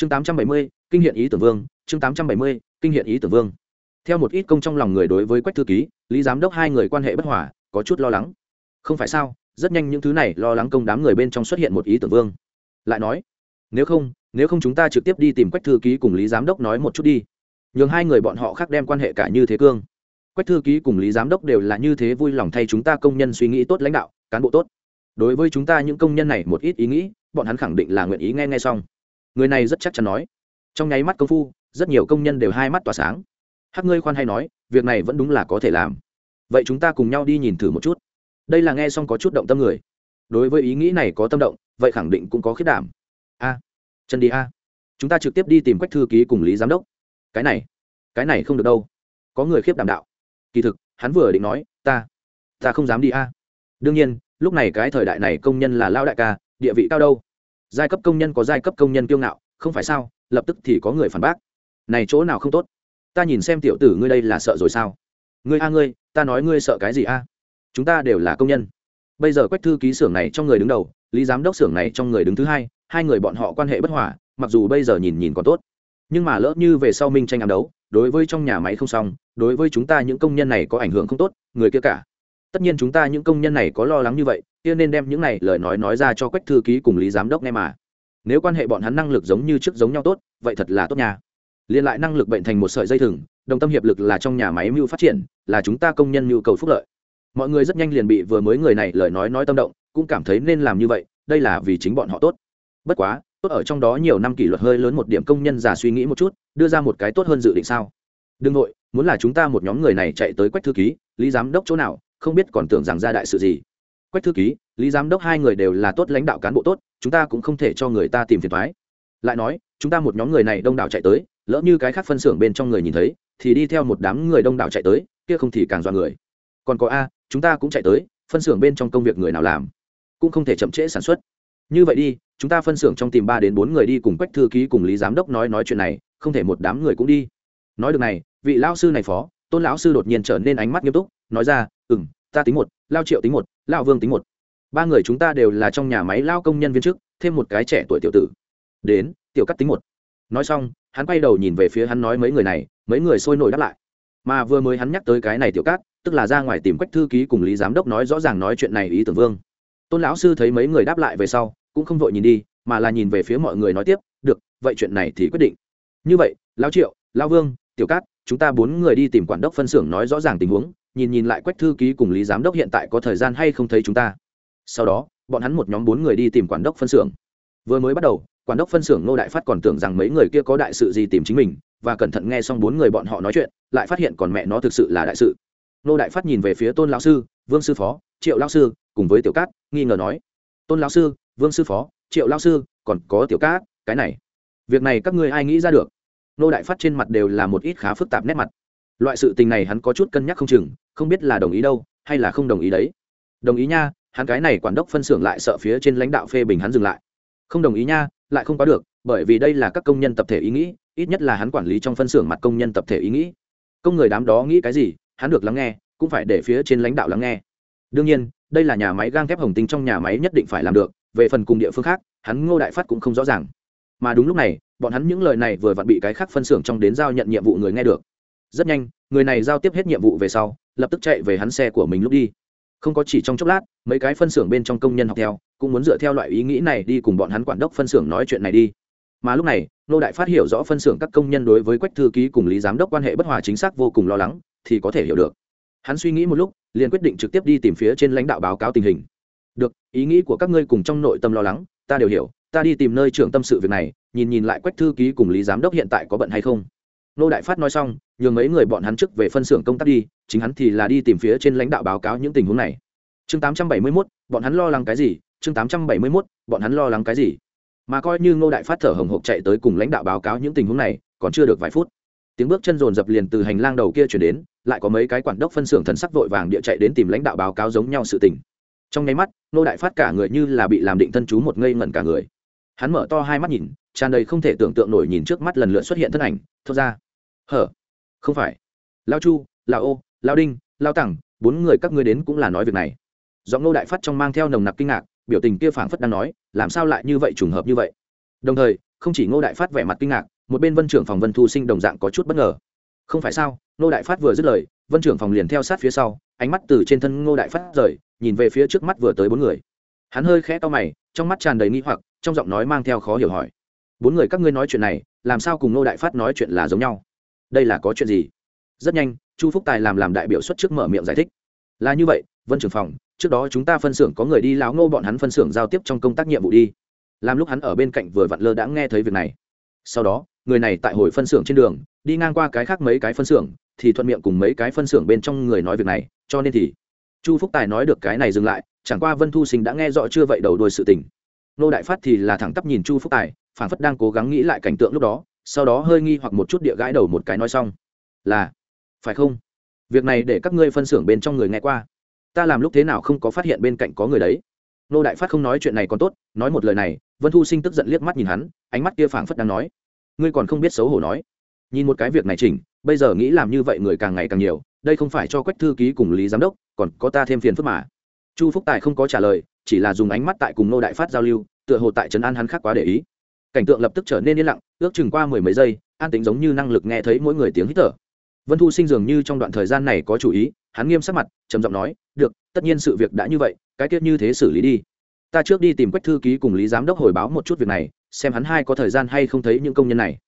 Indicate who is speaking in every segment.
Speaker 1: chương tám trăm bảy mươi, kinh hiện ý tưởng vương, chương tám trăm bảy mươi, kinh hiện ý tưởng vương. Theo một ít công trong lòng người đối với quách thư ký, lý giám đốc hai người quan hệ bất hòa, có chút lo lắng. Không phải sao, rất nhanh những thứ này lo lắng công đám người bên trong xuất hiện một ý tưởng vương. Lại nói, nếu không nếu không chúng ta trực tiếp đi tìm quách thư ký cùng lý giám đốc nói một chút đi. Nhường hai người bọn họ khác đem quan hệ cả như thế cương. Quách thư ký cùng lý giám đốc đều là như thế vui lòng thay chúng ta công nhân suy nghĩ tốt lãnh đạo, cán bộ tốt. Đối với chúng ta những công nhân này một ít ý nghĩ, bọn hắn khẳng định là nguyện ý nghe nghe xong người này rất chắc chắn nói. Trong nháy mắt công phu, rất nhiều công nhân đều hai mắt tỏa sáng. Hắc ngươi khoan hay nói, việc này vẫn đúng là có thể làm. Vậy chúng ta cùng nhau đi nhìn thử một chút. Đây là nghe xong có chút động tâm người. Đối với ý nghĩ này có tâm động, vậy khẳng định cũng có khiết đảm. A, chân đi a. Chúng ta trực tiếp đi tìm quách thư ký cùng lý giám đốc. Cái này cái này không được đâu. Có người khiếp đảm đạo. Kỳ thực, hắn vừa định nói, ta ta không dám đi a. Đương nhiên, lúc này cái thời đại này công nhân là lao đại ca, địa vị cao đâu giai cấp công nhân có giai cấp công nhân kiêu ngạo, không phải sao? Lập tức thì có người phản bác. Này chỗ nào không tốt? Ta nhìn xem tiểu tử ngươi đây là sợ rồi sao? Ngươi a ngươi, ta nói ngươi sợ cái gì a? Chúng ta đều là công nhân. Bây giờ quách thư ký xưởng này trong người đứng đầu, lý giám đốc xưởng này trong người đứng thứ hai hai người bọn họ quan hệ bất hòa, mặc dù bây giờ nhìn nhìn còn tốt. Nhưng mà lỡ như về sau minh tranh ám đấu, đối với trong nhà máy không xong, đối với chúng ta những công nhân này có ảnh hưởng không tốt, người kia cả. Tất nhiên chúng ta những công nhân này có lo lắng như vậy kia nên đem những này lời nói nói ra cho quách thư ký cùng lý giám đốc nghe mà. Nếu quan hệ bọn hắn năng lực giống như trước giống nhau tốt, vậy thật là tốt nha. Liên lại năng lực bệnh thành một sợi dây thừng, đồng tâm hiệp lực là trong nhà máy mưu phát triển, là chúng ta công nhân nhu cầu phúc lợi. Mọi người rất nhanh liền bị vừa mới người này lời nói nói tâm động, cũng cảm thấy nên làm như vậy, đây là vì chính bọn họ tốt. Bất quá, tốt ở trong đó nhiều năm kỷ luật hơi lớn một điểm công nhân già suy nghĩ một chút, đưa ra một cái tốt hơn dự định sao? Đừng nội, muốn là chúng ta một nhóm người này chạy tới quách thư ký, lý giám đốc chỗ nào, không biết còn tưởng rằng ra đại sự gì quách thư ký, lý giám đốc hai người đều là tốt lãnh đạo cán bộ tốt, chúng ta cũng không thể cho người ta tìm phiền thoái lại nói, chúng ta một nhóm người này đông đảo chạy tới, lỡ như cái khác phân xưởng bên trong người nhìn thấy, thì đi theo một đám người đông đảo chạy tới, kia không thì càng dọa người. Còn có a, chúng ta cũng chạy tới, phân xưởng bên trong công việc người nào làm, cũng không thể chậm trễ sản xuất. Như vậy đi, chúng ta phân xưởng trong tìm ba đến bốn người đi cùng quách thư ký cùng lý giám đốc nói nói chuyện này, không thể một đám người cũng đi. Nói được này, vị lão sư này phó, tôn lão sư đột nhiên trở nên ánh mắt nghiêm túc, nói ra ừ m ta tính một, lao triệu tính một, lao vương tính một. Ba người chúng ta đều là trong nhà máy lao công nhân viên chức, thêm một cái trẻ tuổi tiểu tử. Đến, tiểu cắt tính một. Nói xong, hắn quay đầu nhìn về phía hắn nói mấy người này, mấy người sôi nổi đáp lại. Mà vừa mới hắn nhắc tới cái này tiểu cát tức là ra ngoài tìm quách thư ký cùng lý giám đốc nói rõ ràng nói chuyện này ý tưởng vương. Tôn lão sư thấy mấy người đáp lại về sau, cũng không vội nhìn đi, mà là nhìn về phía mọi người nói tiếp, được, vậy chuyện này thì quyết định. Như vậy lão triệu lão vương, tiểu cát chúng ta bốn người đi tìm quản đốc phân xưởng nói rõ ràng tình huống nhìn nhìn lại quách thư ký cùng lý giám đốc hiện tại có thời gian hay không thấy chúng ta. Sau đó, bọn hắn một nhóm bốn người đi tìm quản đốc phân xưởng. Vừa mới bắt đầu, quản đốc phân xưởng nô đại phát còn tưởng rằng mấy người kia có đại sự gì tìm chính mình, và cẩn thận nghe xong bốn người bọn họ nói chuyện, lại phát hiện còn mẹ nó thực sự là đại sự. Nô đại phát nhìn về phía tôn lão sư, vương sư phó, triệu lão sư, cùng với tiểu cát, nghi ngờ nói. Tôn lão sư, vương sư phó, triệu lão sư, còn có tiểu cát, cái này. Việc này các ngươi ai nghĩ ra được? Nô đại phát trên mặt đều là một ít khá phức tạp nét mặt loại sự tình này hắn có chút cân nhắc không chừng, không biết là đồng ý đâu, hay là không đồng ý đấy. Đồng ý nha, hắn cái này quản đốc phân xưởng lại sợ phía trên lãnh đạo phê bình hắn dừng lại. Không đồng ý nha, lại không có được, bởi vì đây là các công nhân tập thể ý nghĩ, ít nhất là hắn quản lý trong phân xưởng mặt công nhân tập thể ý nghĩ. Công người đám đó nghĩ cái gì, hắn được lắng nghe, cũng phải để phía trên lãnh đạo lắng nghe. Đương nhiên, đây là nhà máy gang thép hồng tinh trong nhà máy nhất định phải làm được, về phần cùng địa phương khác, hắn ngô đại phát cũng không rõ ràng. Mà đúng lúc này, bọn hắn những lời này vừa vặn bị cái khác phân xưởng trong đến giao nhận nhiệm vụ người nghe được rất nhanh, người này giao tiếp hết nhiệm vụ về sau, lập tức chạy về hắn xe của mình lúc đi. Không có chỉ trong chốc lát, mấy cái phân xưởng bên trong công nhân học theo, cũng muốn dựa theo loại ý nghĩ này đi cùng bọn hắn quản đốc phân xưởng nói chuyện này đi. Mà lúc này, nô đại phát hiểu rõ phân xưởng các công nhân đối với quách thư ký cùng lý giám đốc quan hệ bất hòa chính xác vô cùng lo lắng, thì có thể hiểu được. Hắn suy nghĩ một lúc, liền quyết định trực tiếp đi tìm phía trên lãnh đạo báo cáo tình hình. Được, ý nghĩ của các ngươi cùng trong nội tâm lo lắng, ta đều hiểu, ta đi tìm nơi trưởng tâm sự việc này, nhìn nhìn lại quách thư ký cùng lý giám đốc hiện tại có bận hay không nô đại phát nói xong nhường mấy người bọn hắn trước về phân xưởng công tác đi chính hắn thì là đi tìm phía trên lãnh đạo báo cáo những tình huống này. Chương 871, bọn hắn lo lắng cái gì? Chương 871, bọn hắn lo lắng cái gì? Mà coi như ngô đại phát thở hồng hộc chạy tới cùng lãnh đạo báo cáo những tình huống này còn chưa được vài phút. Tiếng bước chân rồn dập liền từ hành lang đầu kia chuyển đến lại có mấy cái quản đốc phân xưởng thần sắc vội vàng địa chạy đến tìm lãnh đạo báo cáo giống nhau sự tình. Trong nháy mắt ngô đại phát cả người như là bị làm định thân chú một ngây ngẩn cả người. Hắn mở to hai mắt nhìn tràn đầy không thể tưởng tượng nổi nhìn trước mắt lần lượt xuất hiện thân ảnh thốt ra hở? Không phải. Lao chu, lao ô, lao đinh, lao tẳng, bốn người các ngươi đến cũng là nói việc này. Giọng nô đại phát trong mang theo nồng nặc kinh ngạc, biểu tình kia phảng phất đang nói, làm sao lại như vậy trùng hợp như vậy? Đồng thời, không chỉ ngô đại phát vẻ mặt kinh ngạc, một bên vân trưởng phòng vân thu sinh đồng dạng có chút bất ngờ. Không phải sao ngô đại phát vừa dứt lời, vân trưởng phòng liền theo sát phía sau, ánh mắt từ trên thân ngô đại phát rời, nhìn về phía trước mắt vừa tới bốn người. Hắn hơi khẽ to mày, trong mắt tràn đầy nghi hoặc, trong giọng nói mang theo khó hiểu hỏi. Bốn người các ngươi nói chuyện này, làm sao cùng ngô đại phát nói chuyện là giống nhau? Đây là có chuyện gì? Rất nhanh, chu phúc tài làm làm đại biểu xuất trước mở miệng giải thích. Là như vậy, vân trưởng phòng, trước đó chúng ta phân xưởng có người đi lão ngô bọn hắn phân xưởng giao tiếp trong công tác nhiệm vụ đi. Làm lúc hắn ở bên cạnh vừa vặn lơ đã nghe thấy việc này. Sau đó, người này tại hồi phân xưởng trên đường, đi ngang qua cái khác mấy cái phân xưởng, thì thuận miệng cùng mấy cái phân xưởng bên trong người nói việc này, cho nên thì chu phúc tài nói được cái này dừng lại, chẳng qua vân thu sinh đã nghe rõ chưa vậy đầu đuôi sự tình. Nô đại phát thì là thẳng tắp nhìn chu phúc tài phản phất đang cố gắng nghĩ lại cảnh tượng lúc đó sau đó hơi nghi hoặc một chút địa gãi đầu một cái nói xong. Là, phải không? Việc này để các ngươi phân xưởng bên trong người nghe qua. Ta làm lúc thế nào không có phát hiện bên cạnh có người đấy. Nô đại phát không nói chuyện này còn tốt, nói một lời này, vân thu sinh tức giận liếc mắt nhìn hắn, ánh mắt kia phảng phất đang nói. Ngươi còn không biết xấu hổ nói. Nhìn một cái việc này chỉnh, bây giờ nghĩ làm như vậy người càng ngày càng nhiều, đây không phải cho quách thư ký cùng lý giám đốc, còn có ta thêm phiền phức mà. Chu phúc tài không có trả lời, chỉ là dùng ánh mắt tại cùng nô đại phát giao lưu, tựa hồ tại trấn an hắn khác quá để ý cảnh tượng lập tức trở nên yên lặng, ước chừng qua mười mấy giây, an tính giống như năng lực nghe thấy mỗi người tiếng hít thở. Vân thu sinh dường như trong đoạn thời gian này có chủ ý, hắn nghiêm sắc mặt, trầm giọng nói, được, tất nhiên sự việc đã như vậy, cái tiết như thế xử lý đi. Ta trước đi tìm quách thư ký cùng lý giám đốc hồi báo một chút việc này, xem hắn hai có thời gian hay không thấy những công nhân này.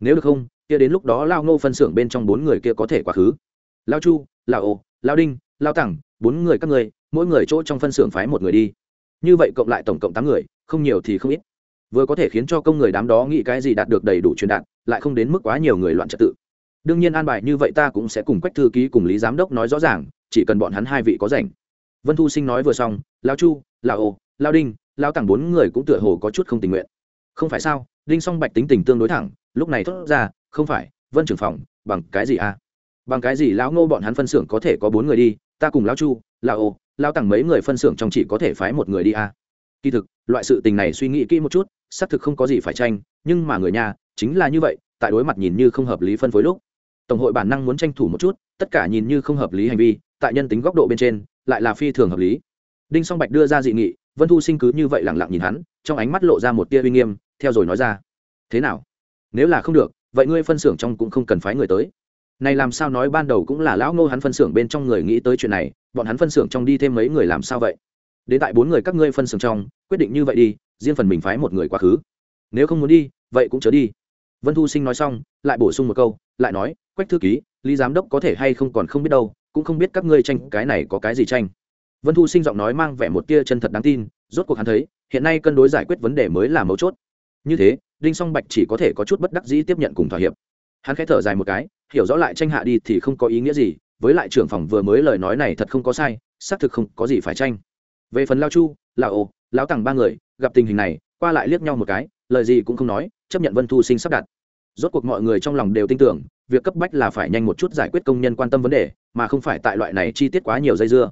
Speaker 1: Nếu được không, kia đến lúc đó lao ngô phân xưởng bên trong bốn người kia có thể quá khứ. Lao chu, lao ô lao đinh, lao tẳng, bốn người các người, mỗi người chỗ trong phân xưởng phái một người đi. Như vậy cộng lại tổng cộng tám người, không nhiều thì không ít vừa có thể khiến cho công người đám đó nghĩ cái gì đạt được đầy đủ truyền đạt, lại không đến mức quá nhiều người loạn trật tự. Đương nhiên an bài như vậy ta cũng sẽ cùng quách thư ký cùng lý giám đốc nói rõ ràng, chỉ cần bọn hắn hai vị có rảnh. Vân thu sinh nói vừa xong lao chu lao ô lao đinh lao tặng bốn người cũng tựa hồ có chút không tình nguyện. Không phải sao, đinh song bạch tính tình tương đối thẳng, lúc này thốt ra, không phải, vân trưởng phòng, bằng cái gì à? Bằng cái gì lão ngô bọn hắn phân xưởng có thể có bốn người đi, ta cùng lão chu, lão ô lao tặng mấy người phân xưởng trong chỉ có thể phái một người đi à? Kỳ thực, loại sự tình này suy nghĩ kỹ một chút xác thực không có gì phải tranh, nhưng mà người nhà chính là như vậy, tại đối mặt nhìn như không hợp lý phân phối lúc. Tổng hội bản năng muốn tranh thủ một chút, tất cả nhìn như không hợp lý hành vi, tại nhân tính góc độ bên trên, lại là phi thường hợp lý. Đinh song bạch đưa ra dị nghị, vân thu sinh cứ như vậy lẳng lặng nhìn hắn, trong ánh mắt lộ ra một tia uy nghiêm, theo rồi nói ra. Thế nào? Nếu là không được, vậy ngươi phân xưởng trong cũng không cần phái người tới. Này làm sao nói ban đầu cũng là lão ngô hắn phân xưởng bên trong người nghĩ tới chuyện này, bọn hắn phân xưởng trong đi thêm mấy người làm sao vậy? Đến tại bốn người các ngươi phân xưởng trong, quyết định như vậy đi riêng phần mình phái một người quá khứ. Nếu không muốn đi, vậy cũng chớ đi. Vân thu sinh nói xong, lại bổ sung một câu, lại nói, quách thư ký, lý giám đốc có thể hay không còn không biết đâu, cũng không biết các ngươi tranh cái này có cái gì tranh. Vân thu sinh giọng nói mang vẻ một tia chân thật đáng tin, rốt cuộc hắn thấy, hiện nay cân đối giải quyết vấn đề mới là mấu chốt. Như thế, đinh song bạch chỉ có thể có chút bất đắc dĩ tiếp nhận cùng thỏa hiệp. Hắn khẽ thở dài một cái, hiểu rõ lại tranh hạ đi thì không có ý nghĩa gì, với lại trưởng phòng vừa mới lời nói này thật không có sai, xác thực không có gì phải tranh. Về phần lao chu lão ô lão tằng ba người gặp tình hình này, qua lại liếc nhau một cái, lời gì cũng không nói, chấp nhận vân thu sinh sắp đặt. Rốt cuộc mọi người trong lòng đều tin tưởng, việc cấp bách là phải nhanh một chút giải quyết công nhân quan tâm vấn đề, mà không phải tại loại này chi tiết quá nhiều dây dưa.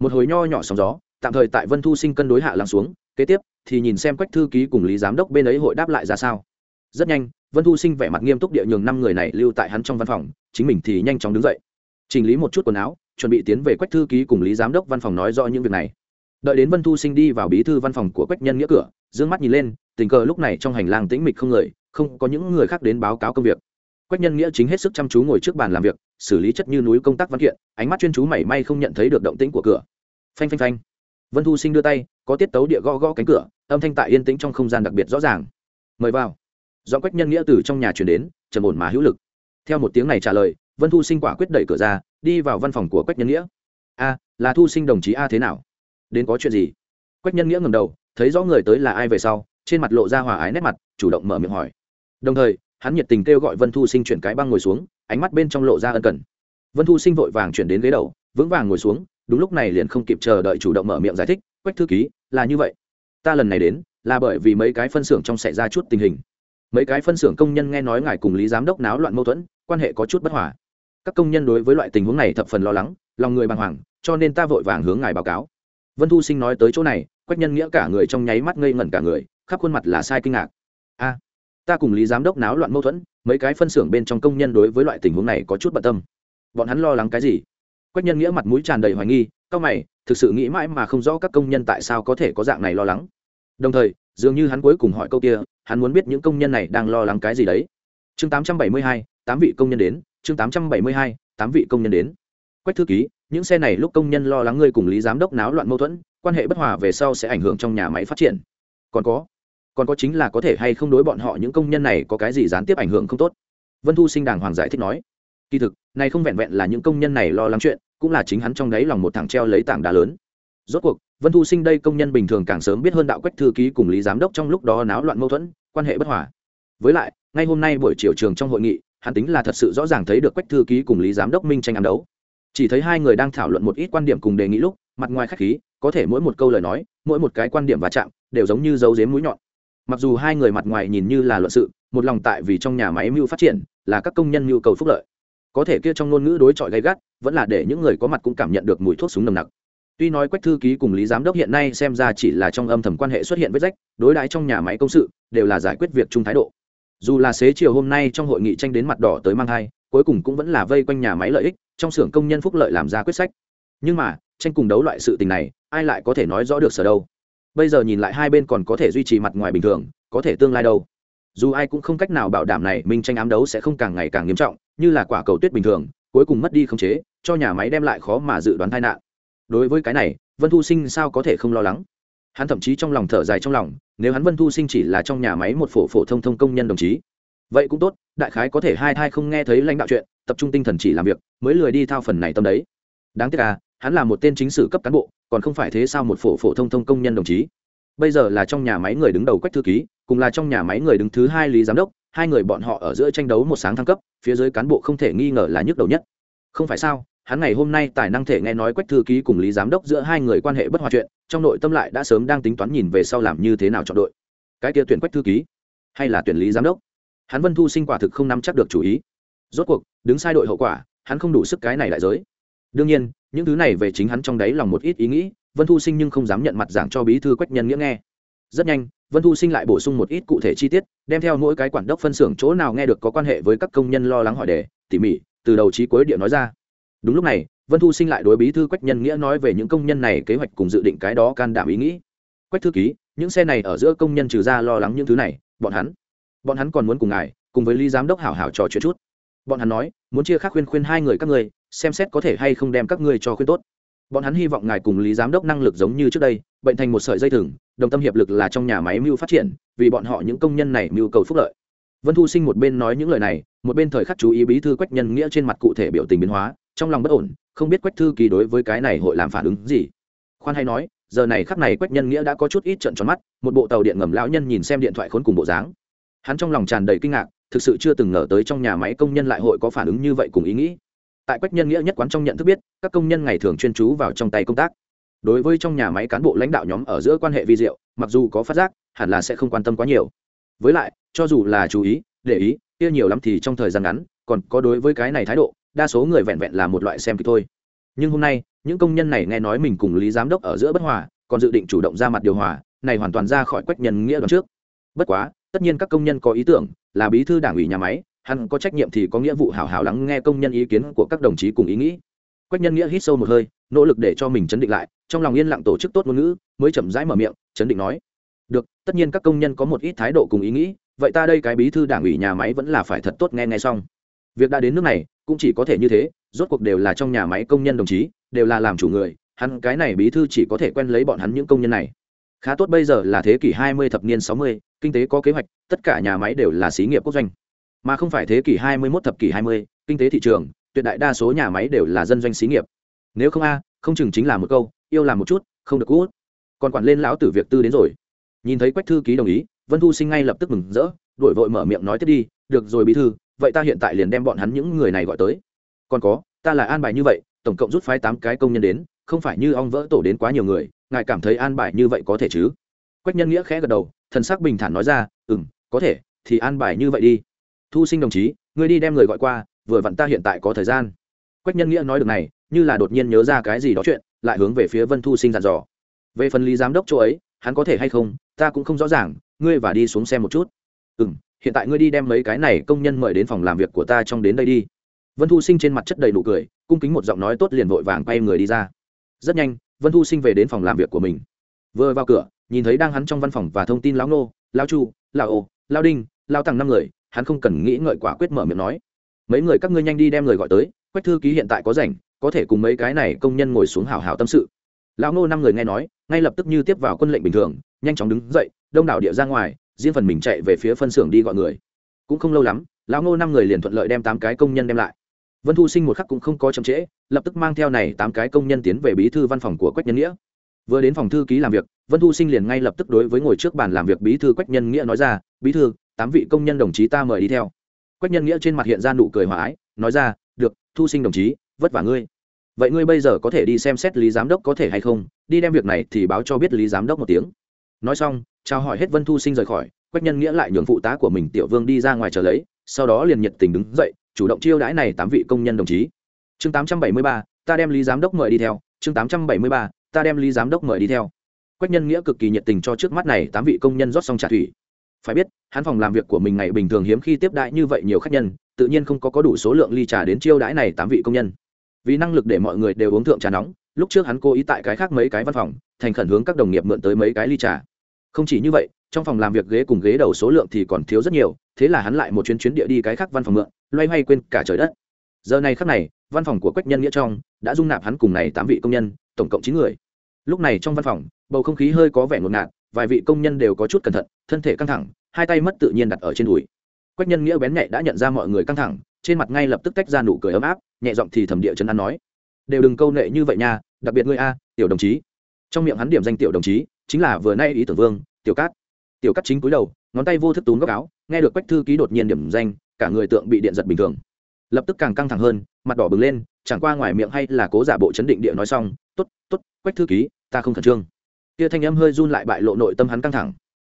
Speaker 1: Một hồi nho nhỏ sóng gió, tạm thời tại vân thu sinh cân đối hạ lắng xuống, kế tiếp thì nhìn xem quách thư ký cùng lý giám đốc bên ấy hội đáp lại ra sao. Rất nhanh, vân thu sinh vẻ mặt nghiêm túc địa nhường năm người này lưu tại hắn trong văn phòng, chính mình thì nhanh chóng đứng dậy. Chỉnh lý một chút quần áo, chuẩn bị tiến về quách thư ký cùng lý giám đốc văn phòng nói rõ những việc này đợi đến vân thu sinh đi vào bí thư văn phòng của quách nhân nghĩa cửa d ư ơ n g mắt nhìn lên, tình cờ lúc này trong hành lang tĩnh mịch không người, không có những người khác đến báo cáo công việc. Quách nhân nghĩa chính hết sức chăm chú ngồi trước bàn làm việc, xử lý chất như núi công tác văn kiện, ánh mắt chuyên chú mảy may không nhận thấy được động tĩnh của cửa. Phanh phanh phanh. Vân thu sinh đưa tay, có tiết tấu địa gõ gõ cánh cửa, âm thanh tại yên tĩnh trong không gian đặc biệt rõ ràng. Mời vào. Do quách nhân nghĩa từ trong nhà chuyển đến, trầm ổn mà hữu lực. Theo một tiếng này trả lời, vân thu sinh quả quyết đẩy cửa ra, đi vào văn phòng của quách nhân nghĩa. A, là thu sinh đồng chí a thế nào? Đến có chuyện gì? Quách nhân nghĩa ngầm đầu, thấy rõ người tới là ai về sau, trên mặt lộ ra hòa ái nét mặt, chủ động mở miệng hỏi. Đồng thời, hắn nhiệt tình kêu gọi vân thu sinh chuyển cái băng ngồi xuống, ánh mắt bên trong lộ ra ân cần. Vân thu sinh vội vàng chuyển đến ghế đầu, vững vàng ngồi xuống, đúng lúc này liền không kịp chờ đợi chủ động mở miệng giải thích, quách thư ký, là như vậy. Ta lần này đến, là bởi vì mấy cái phân xưởng trong xảy ra chút tình hình. Mấy cái phân xưởng công nhân nghe nói ngài cùng lý giám đốc náo loạn mâu thuẫn, quan hệ có chút bất hòa. Các công nhân đối với loại tình huống này thập phần lo lắng, lòng người bàng hoàng, cho nên ta vội vàng hướng ngài báo cáo vân thu sinh nói tới chỗ này quách nhân nghĩa cả người trong nháy mắt ngây ngẩn cả người khắp khuôn mặt là sai kinh ngạc. A ta cùng lý giám đốc náo loạn mâu thuẫn mấy cái phân xưởng bên trong công nhân đối với loại tình huống này có chút bận tâm. Bọn hắn lo lắng cái gì? Quách nhân nghĩa mặt mũi tràn đầy hoài nghi cao mày thực sự nghĩ mãi mà không rõ các công nhân tại sao có thể có dạng này lo lắng. Đồng thời dường như hắn cuối cùng hỏi câu kia hắn muốn biết những công nhân này đang lo lắng cái gì đấy. Chương 872, tám vị công nhân đến chương 872, tám vị công nhân đến. Quách thư ký những xe này lúc công nhân lo lắng ngươi cùng lý giám đốc náo loạn mâu thuẫn, quan hệ bất hòa về sau sẽ ảnh hưởng trong nhà máy phát triển. Còn có còn có chính là có thể hay không đối bọn họ những công nhân này có cái gì gián tiếp ảnh hưởng không tốt? Vân thu sinh đàng hoàng giải thích nói, kỳ thực, này không vẹn vẹn là những công nhân này lo lắng chuyện, cũng là chính hắn trong đấy lòng một thằng treo lấy tảng đá lớn. Rốt cuộc, vân thu sinh đây công nhân bình thường càng sớm biết hơn đạo quách thư ký cùng lý giám đốc trong lúc đó náo loạn mâu thuẫn, quan hệ bất hòa. Với lại, ngay hôm nay buổi chiều trường trong hội nghị, hắn tính là thật sự rõ ràng thấy được quách thư ký cùng lý giám đốc minh tranh ám đấu chỉ thấy hai người đang thảo luận một ít quan điểm cùng đề nghị lúc, mặt ngoài khách khí, có thể mỗi một câu lời nói, mỗi một cái quan điểm và chạm, đều giống như dấu dếm mũi nhọn. Mặc dù hai người mặt ngoài nhìn như là luận sự, một lòng tại vì trong nhà máy mưu phát triển, là các công nhân nhu cầu phúc lợi. Có thể kia trong ngôn ngữ đối chọi gay gắt, vẫn là để những người có mặt cũng cảm nhận được mùi thuốc súng nồng nặc. Tuy nói quách thư ký cùng lý giám đốc hiện nay xem ra chỉ là trong âm thầm quan hệ xuất hiện vết rách, đối đãi trong nhà máy công sự, đều là giải quyết việc chung thái độ. Dù là xế chiều hôm nay trong hội nghị tranh đến mặt đỏ tới mang hai cuối cùng cũng vẫn là vây quanh nhà máy lợi ích, trong xưởng công nhân phúc lợi làm ra quyết sách. Nhưng mà, tranh cùng đấu loại sự tình này, ai lại có thể nói rõ được sở đâu? Bây giờ nhìn lại hai bên còn có thể duy trì mặt ngoài bình thường, có thể tương lai đâu? Dù ai cũng không cách nào bảo đảm này minh tranh ám đấu sẽ không càng ngày càng nghiêm trọng, như là quả cầu tuyết bình thường, cuối cùng mất đi khống chế, cho nhà máy đem lại khó mà dự đoán tai nạn. Đối với cái này, vân thu sinh sao có thể không lo lắng? Hắn thậm chí trong lòng thở dài trong lòng, nếu hắn vân thu sinh chỉ là trong nhà máy một phổ phổ thông thông công nhân đồng chí vậy cũng tốt, đại khái có thể hai thai không nghe thấy lãnh đạo chuyện, tập trung tinh thần chỉ làm việc, mới lười đi thao phần này tâm đấy. Đáng tiếc là hắn là một tên chính sử cấp cán bộ, còn không phải thế sao một phổ phổ thông thông công nhân đồng chí. Bây giờ là trong nhà máy người đứng đầu quách thư ký, cùng là trong nhà máy người đứng thứ hai lý giám đốc, hai người bọn họ ở giữa tranh đấu một sáng thăng cấp, phía dưới cán bộ không thể nghi ngờ là nhức đầu nhất. Không phải sao, hắn ngày hôm nay tài năng thể nghe nói quách thư ký cùng lý giám đốc giữa hai người quan hệ bất hòa chuyện, trong nội tâm lại đã sớm đang tính toán nhìn về sau làm như thế nào chọn đội. Cái kia tuyển quách thư ký, hay là tuyển lý giám đốc? Hắn vân thu sinh quả thực không nắm chắc được chủ ý. Rốt cuộc, đứng sai đội hậu quả, hắn không đủ sức cái này đại giới. Đương nhiên, những thứ này về chính hắn trong đáy lòng một ít ý nghĩ, vân thu sinh nhưng không dám nhận mặt giảng cho bí thư quách nhân nghĩa nghe. Rất nhanh, vân thu sinh lại bổ sung một ít cụ thể chi tiết, đem theo mỗi cái quản đốc phân xưởng chỗ nào nghe được có quan hệ với các công nhân lo lắng hỏi đề, tỉ mỉ, từ đầu trí cuối địa nói ra. Đúng lúc này, vân thu sinh lại đối bí thư quách nhân nghĩa nói về những công nhân này kế hoạch cùng dự định cái đó can đảm ý nghĩ. Quách thư ký, những xe này ở giữa công nhân trừ ra lo lắng những thứ này, bọn hắn bọn hắn còn muốn cùng ngài, cùng với lý giám đốc hảo hảo trò chuyện chút. Bọn hắn nói, muốn chia khác khuyên khuyên hai người các ngươi, xem xét có thể hay không đem các ngươi cho khuyên tốt. Bọn hắn hy vọng ngài cùng lý giám đốc năng lực giống như trước đây, bệnh thành một sợi dây thừng, đồng tâm hiệp lực là trong nhà máy mưu phát triển, vì bọn họ những công nhân này mưu cầu phúc lợi. Vân thu sinh một bên nói những lời này, một bên thời khắc chú ý bí thư quách nhân nghĩa trên mặt cụ thể biểu tình biến hóa, trong lòng bất ổn, không biết quách thư kỳ đối với cái này hội làm phản ứng gì. Khoan hay nói, giờ này khắc này quách nhân nghĩa đã có chút ít trận tròn mắt, một bộ tàu điện ngầm lão nhân nhìn xem điện thoại khốn cùng bộ dáng hắn trong lòng tràn đầy kinh ngạc, thực sự chưa từng ngờ tới trong nhà máy công nhân lại hội có phản ứng như vậy cùng ý nghĩ. Tại quách nhân nghĩa nhất quán trong nhận thức biết, các công nhân ngày thường chuyên chú vào trong tay công tác. Đối với trong nhà máy cán bộ lãnh đạo nhóm ở giữa quan hệ vi diệu, mặc dù có phát giác, hẳn là sẽ không quan tâm quá nhiều. Với lại, cho dù là chú ý, để ý, kia nhiều lắm thì trong thời gian ngắn, còn có đối với cái này thái độ, đa số người vẹn vẹn là một loại xem kịch thôi. Nhưng hôm nay, những công nhân này nghe nói mình cùng lý giám đốc ở giữa bất hòa, còn dự định chủ động ra mặt điều hòa, này hoàn toàn ra khỏi quách nhân nghĩa đoạn trước. Bất quá tất nhiên các công nhân có ý tưởng, là bí thư đảng ủy nhà máy, hắn có trách nhiệm thì có nghĩa vụ hảo hảo lắng nghe công nhân ý kiến của các đồng chí cùng ý nghĩ. Quách nhân nghĩa hít sâu một hơi, nỗ lực để cho mình chấn định lại, trong lòng yên lặng tổ chức tốt ngôn ngữ, mới chậm rãi mở miệng, chấn định nói, được, tất nhiên các công nhân có một ít thái độ cùng ý nghĩ, vậy ta đây cái bí thư đảng ủy nhà máy vẫn là phải thật tốt nghe nghe xong. Việc đã đến nước này, cũng chỉ có thể như thế, rốt cuộc đều là trong nhà máy công nhân đồng chí, đều là làm chủ người, hắn cái này bí thư chỉ có thể quen lấy bọn hắn những công nhân này khá tốt bây giờ là thế kỷ 20 thập niên 60, kinh tế có kế hoạch tất cả nhà máy đều là xí nghiệp quốc doanh. Mà không phải thế kỷ 21 thập kỷ 20, kinh tế thị trường tuyệt đại đa số nhà máy đều là dân doanh xí nghiệp. Nếu không a không chừng chính là một câu yêu làm một chút không được cút. Còn quản lên lão tử việc tư đến rồi. Nhìn thấy quách thư ký đồng ý vân thu sinh ngay lập tức mừng rỡ đổi vội mở miệng nói tiếp đi được rồi bí thư vậy ta hiện tại liền đem bọn hắn những người này gọi tới. Còn có ta là an bài như vậy tổng cộng rút phái tám cái công nhân đến không phải như ong vỡ tổ đến quá nhiều người ngài cảm thấy an bài như vậy có thể chứ? Quách nhân nghĩa khẽ gật đầu, thần sắc bình thản nói ra ừ m có thể, thì an bài như vậy đi. Thu sinh đồng chí, ngươi đi đem người gọi qua, vừa vặn ta hiện tại có thời gian. Quách nhân nghĩa nói được này, như là đột nhiên nhớ ra cái gì đó chuyện, lại hướng về phía vân thu sinh dặn dò. Về phần lý giám đốc chỗ ấy, hắn có thể hay không, ta cũng không rõ ràng, ngươi và đi xuống xem một chút. Ừ m hiện tại ngươi đi đem mấy cái này công nhân mời đến phòng làm việc của ta trong đến đây đi. Vân thu sinh trên mặt chất đầy nụ cười, cung kính một giọng nói tốt liền vội vàng quay người đi ra. Rất nhanh vân thu sinh về đến phòng làm việc của mình vừa vào cửa nhìn thấy đang hắn trong văn phòng và thông tin lão nô lão chu lão ô, lão đinh lão tặng năm người hắn không cần nghĩ ngợi quả quyết mở miệng nói mấy người các ngươi nhanh đi đem người gọi tới quách thư ký hiện tại có rảnh có thể cùng mấy cái này công nhân ngồi xuống hào hào tâm sự lão nô năm người nghe nói ngay lập tức như tiếp vào quân lệnh bình thường nhanh chóng đứng dậy đông đảo địa ra ngoài riêng phần mình chạy về phía phân xưởng đi gọi người cũng không lâu lắm lão nô năm người liền thuận lợi đem tám cái công nhân đem lại vân thu sinh một khắc cũng không có chậm trễ, lập tức mang theo này tám cái công nhân tiến về bí thư văn phòng của quách nhân nghĩa. Vừa đến phòng thư ký làm việc, vân thu sinh liền ngay lập tức đối với ngồi trước bàn làm việc bí thư quách nhân nghĩa nói ra, bí thư, tám vị công nhân đồng chí ta mời đi theo. Quách nhân nghĩa trên mặt hiện ra nụ cười hòa ái, nói ra, được, thu sinh đồng chí, vất vả ngươi. Vậy ngươi bây giờ có thể đi xem xét lý giám đốc có thể hay không? Đi đem việc này thì báo cho biết lý giám đốc một tiếng. Nói xong, chào hỏi hết vân thu sinh rời khỏi, quách nhân nghĩa lại nhường phụ tá của mình tiểu vương đi ra ngoài chờ lấy, sau đó liền nhiệt tình đứng dậy chủ động chiêu đãi này tám vị công nhân đồng chí. Chương tám trăm bảy mươi ba, ta đem lý giám đốc mời đi theo. Chương tám trăm bảy mươi ba, ta đem lý giám đốc mời đi theo. Quách nhân nghĩa cực kỳ nhiệt tình cho trước mắt này tám vị công nhân rót xong trà thủy. Phải biết, hắn phòng làm việc của mình ngày bình thường hiếm khi tiếp đãi như vậy nhiều khách nhân, tự nhiên không có có đủ số lượng ly trà đến chiêu đãi này tám vị công nhân. Vì năng lực để mọi người đều uống thượng trà nóng, lúc trước hắn cố ý tại cái khác mấy cái văn phòng, thành khẩn hướng các đồng nghiệp mượn tới mấy cái ly trà. Không chỉ như vậy, trong phòng làm việc ghế cùng ghế đầu số lượng thì còn thiếu rất nhiều, thế là hắn lại một chuyến chuyến địa đi cái khác văn phòng mượn loay hoay quên cả trời đất. Giờ này khắc này, văn phòng của quách nhân nghĩa trong đã dung nạp hắn cùng này tám vị công nhân, tổng cộng chín người. Lúc này trong văn phòng, bầu không khí hơi có vẻ ngột ngạt, vài vị công nhân đều có chút cẩn thận, thân thể căng thẳng, hai tay mất tự nhiên đặt ở trên đùi. Quách nhân nghĩa bén nhạy đã nhận ra mọi người căng thẳng, trên mặt ngay lập tức tách ra nụ cười ấm áp, nhẹ giọng thì thầm địa chân ăn nói, đều đừng câu nệ như vậy nha, đặc biệt ngươi a, tiểu đồng chí. Trong miệng hắn điểm danh tiểu đồng chí, chính là vừa nay ý tưởng vương, tiểu cát. Tiểu cát chính cúi đầu, ngón tay vô thức túm góc áo, nghe được quách thư ký đột nhiên điểm danh cả người tượng bị điện giật bình thường. Lập tức càng căng thẳng hơn, mặt đỏ bừng lên, chẳng qua ngoài miệng hay là cố giả bộ chấn định địa nói xong t ố t t ố t quách thư ký, ta không khẩn trương. Kia thanh âm hơi run lại bại lộ nội tâm hắn căng thẳng.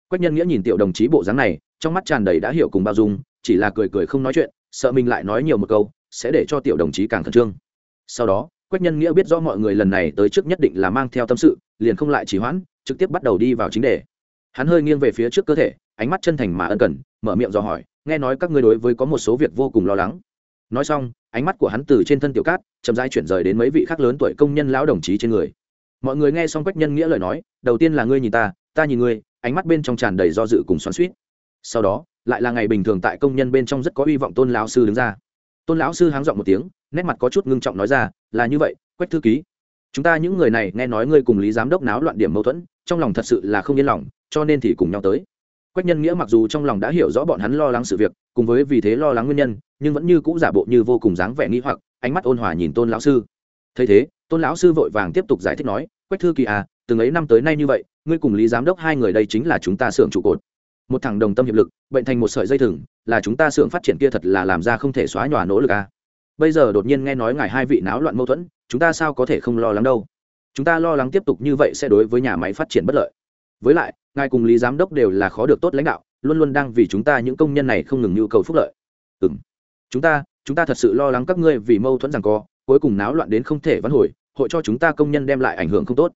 Speaker 1: Quách nhân nghĩa nhìn tiểu đồng chí bộ dáng này, trong mắt tràn đầy đã hiểu cùng bao dung, chỉ là cười cười không nói chuyện, sợ mình lại nói nhiều một câu, sẽ để cho tiểu đồng chí càng khẩn trương. Sau đó, quách nhân nghĩa biết rõ mọi người lần này tới trước nhất định là mang theo tâm sự, liền không lại chỉ hoãn, trực tiếp bắt đầu đi vào chính đề. Hắn hơi nghiêng về phía trước cơ thể, ánh mắt chân thành mà ân cần, mở miệng dò hỏi nghe nói các ngươi đối với có một số việc vô cùng lo lắng. Nói xong, ánh mắt của hắn từ trên thân tiểu cát, chậm rãi chuyển rời đến mấy vị khác lớn tuổi công nhân lão đồng chí trên người. Mọi người nghe xong quách nhân nghĩa lời nói, đầu tiên là ngươi nhìn ta ta nhìn ngươi, ánh mắt bên trong tràn đầy do dự cùng xoắn suýt sau đó, lại là ngày bình thường tại công nhân bên trong rất có hy vọng tôn lão sư đứng ra. Tôn lão sư háng giọng một tiếng, nét mặt có chút ngưng trọng nói ra, là như vậy, quách thư ký. Chúng ta những người này nghe nói ngươi cùng lý giám đốc náo loạn điểm mâu thuẫn, trong lòng thật sự là không yên lòng, cho nên thì cùng nhau tới quách nhân nghĩa mặc dù trong lòng đã hiểu rõ bọn hắn lo lắng sự việc, cùng với vì thế lo lắng nguyên nhân, nhưng vẫn như cũ giả bộ như vô cùng dáng vẻ nghi hoặc, ánh mắt ôn hòa nhìn tôn lão sư. Thấy thế, tôn lão sư vội vàng tiếp tục giải thích nói, quách thư kỳ à từng ấy năm tới nay như vậy, ngươi cùng lý giám đốc hai người đây chính là chúng ta xưởng trụ cột. Một thằng đồng tâm hiệp lực, bệnh thành một sợi dây thừng, là chúng ta xưởng phát triển kia thật là làm ra không thể xóa nhòa nỗ lực à. bây giờ đột nhiên nghe nói ngài hai vị náo loạn mâu thuẫn, chúng ta sao có thể không lo lắng đâu? Chúng ta lo lắng tiếp tục như vậy sẽ đối với nhà máy phát triển bất lợi. Với lại ngài cùng lý giám đốc đều là khó được tốt lãnh đạo, luôn luôn đang vì chúng ta những công nhân này không ngừng nhu cầu phúc lợi. Ừ m chúng ta chúng ta thật sự lo lắng các ngươi vì mâu thuẫn rằng co, cuối cùng náo loạn đến không thể vãn hồi, hội cho chúng ta công nhân đem lại ảnh hưởng không tốt.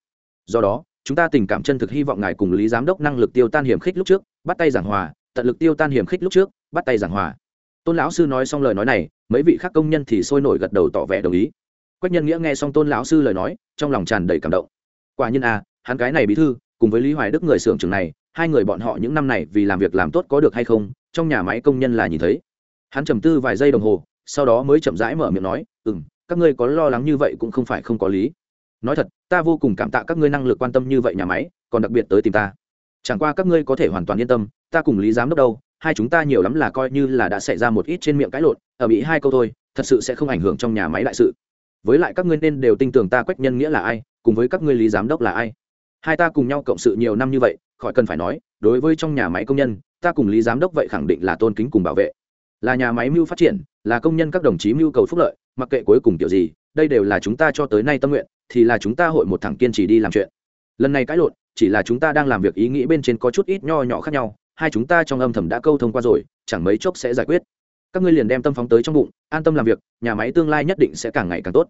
Speaker 1: Do đó, chúng ta tình cảm chân thực hy vọng ngài cùng lý giám đốc năng lực tiêu tan hiểm khích lúc trước, bắt tay giảng hòa, tận lực tiêu tan hiểm khích lúc trước, bắt tay giảng hòa. Tôn lão sư nói xong lời nói này, mấy vị khác công nhân thì sôi nổi gật đầu tỏ vẻ đồng ý. Quách nhân nghĩa nghe xong tôn lão sư lời nói, trong lòng tràn đầy cảm động. Quả nhiên à hắn cái này bí thư cùng với lý hoài đức người xưởng trường này, hai người bọn họ những năm này vì làm việc làm tốt có được hay không, trong nhà máy công nhân là nhìn thấy. Hắn trầm tư vài giây đồng hồ, sau đó mới chậm rãi mở miệng nói ừ m các ngươi có lo lắng như vậy cũng không phải không có lý. Nói thật, ta vô cùng cảm tạ các ngươi năng lực quan tâm như vậy nhà máy, còn đặc biệt tới tìm ta. Chẳng qua các ngươi có thể hoàn toàn yên tâm, ta cùng lý giám đốc đâu, hai chúng ta nhiều lắm là coi như là đã xảy ra một ít trên miệng cãi lộn, ở mỹ hai câu thôi, thật sự sẽ không ảnh hưởng trong nhà máy đại sự. Với lại các ngươi nên đều tin tưởng ta quách nhân nghĩa là ai, cùng với các ngươi lý giám đốc là ai hai ta cùng nhau cộng sự nhiều năm như vậy, khỏi cần phải nói, đối với trong nhà máy công nhân, ta cùng lý giám đốc vậy khẳng định là tôn kính cùng bảo vệ. Là nhà máy mưu phát triển, là công nhân các đồng chí mưu cầu phúc lợi, mặc kệ cuối cùng kiểu gì, đây đều là chúng ta cho tới nay tâm nguyện, thì là chúng ta hội một thẳng kiên trì đi làm chuyện. Lần này cãi lộn, chỉ là chúng ta đang làm việc ý nghĩ bên trên có chút ít nho nhỏ khác nhau, hai chúng ta trong âm thầm đã câu thông qua rồi, chẳng mấy chốc sẽ giải quyết. Các ngươi liền đem tâm phóng tới trong bụng, an tâm làm việc, nhà máy tương lai nhất định sẽ càng ngày càng tốt.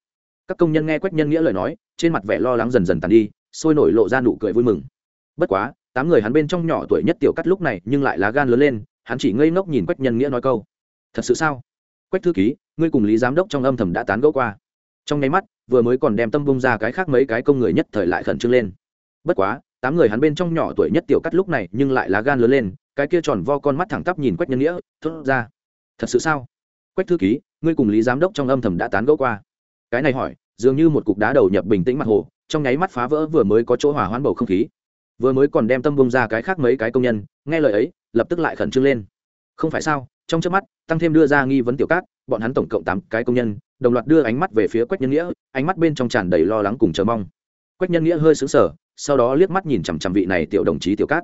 Speaker 1: Các công nhân nghe quách nhân nghĩa lời nói, trên mặt vẻ lo lắng dần dần tàn đi sôi nổi lộ ra nụ cười vui mừng. Bất quá, tám người hắn bên trong nhỏ tuổi nhất tiểu cắt lúc này nhưng lại lá gan lớn lên, hắn chỉ ngây ngốc nhìn quách nhân nghĩa nói câu. Thật sự sao? Quách thư ký, ngươi cùng lý giám đốc trong âm thầm đã tán gẫu qua. Trong nháy mắt, vừa mới còn đem tâm bông ra cái khác mấy cái công người nhất thời lại khẩn trương lên. Bất quá, tám người hắn bên trong nhỏ tuổi nhất tiểu cắt lúc này nhưng lại lá gan lớn lên, cái kia tròn vo con mắt thẳng tắp nhìn quách nhân nghĩa, thốt ra. Thật sự sao? Quách thư ký, ngươi cùng lý giám đốc trong âm thầm đã tán gẫu qua. Cái này hỏi, dường như một cục đá đầu nhập bình tĩnh mặt hồ trong nháy mắt phá vỡ vừa mới có chỗ hòa hoãn bầu không khí. Vừa mới còn đem tâm bông ra cái khác mấy cái công nhân, nghe lời ấy, lập tức lại khẩn trương lên. Không phải sao, trong trước mắt, tăng thêm đưa ra nghi vấn tiểu cát, bọn hắn tổng cộng tám cái công nhân, đồng loạt đưa ánh mắt về phía quách nhân nghĩa, ánh mắt bên trong tràn đầy lo lắng cùng chờ mong. Quách nhân nghĩa hơi xứng sở sau đó liếc mắt nhìn chằm chằm vị này tiểu đồng chí tiểu cát.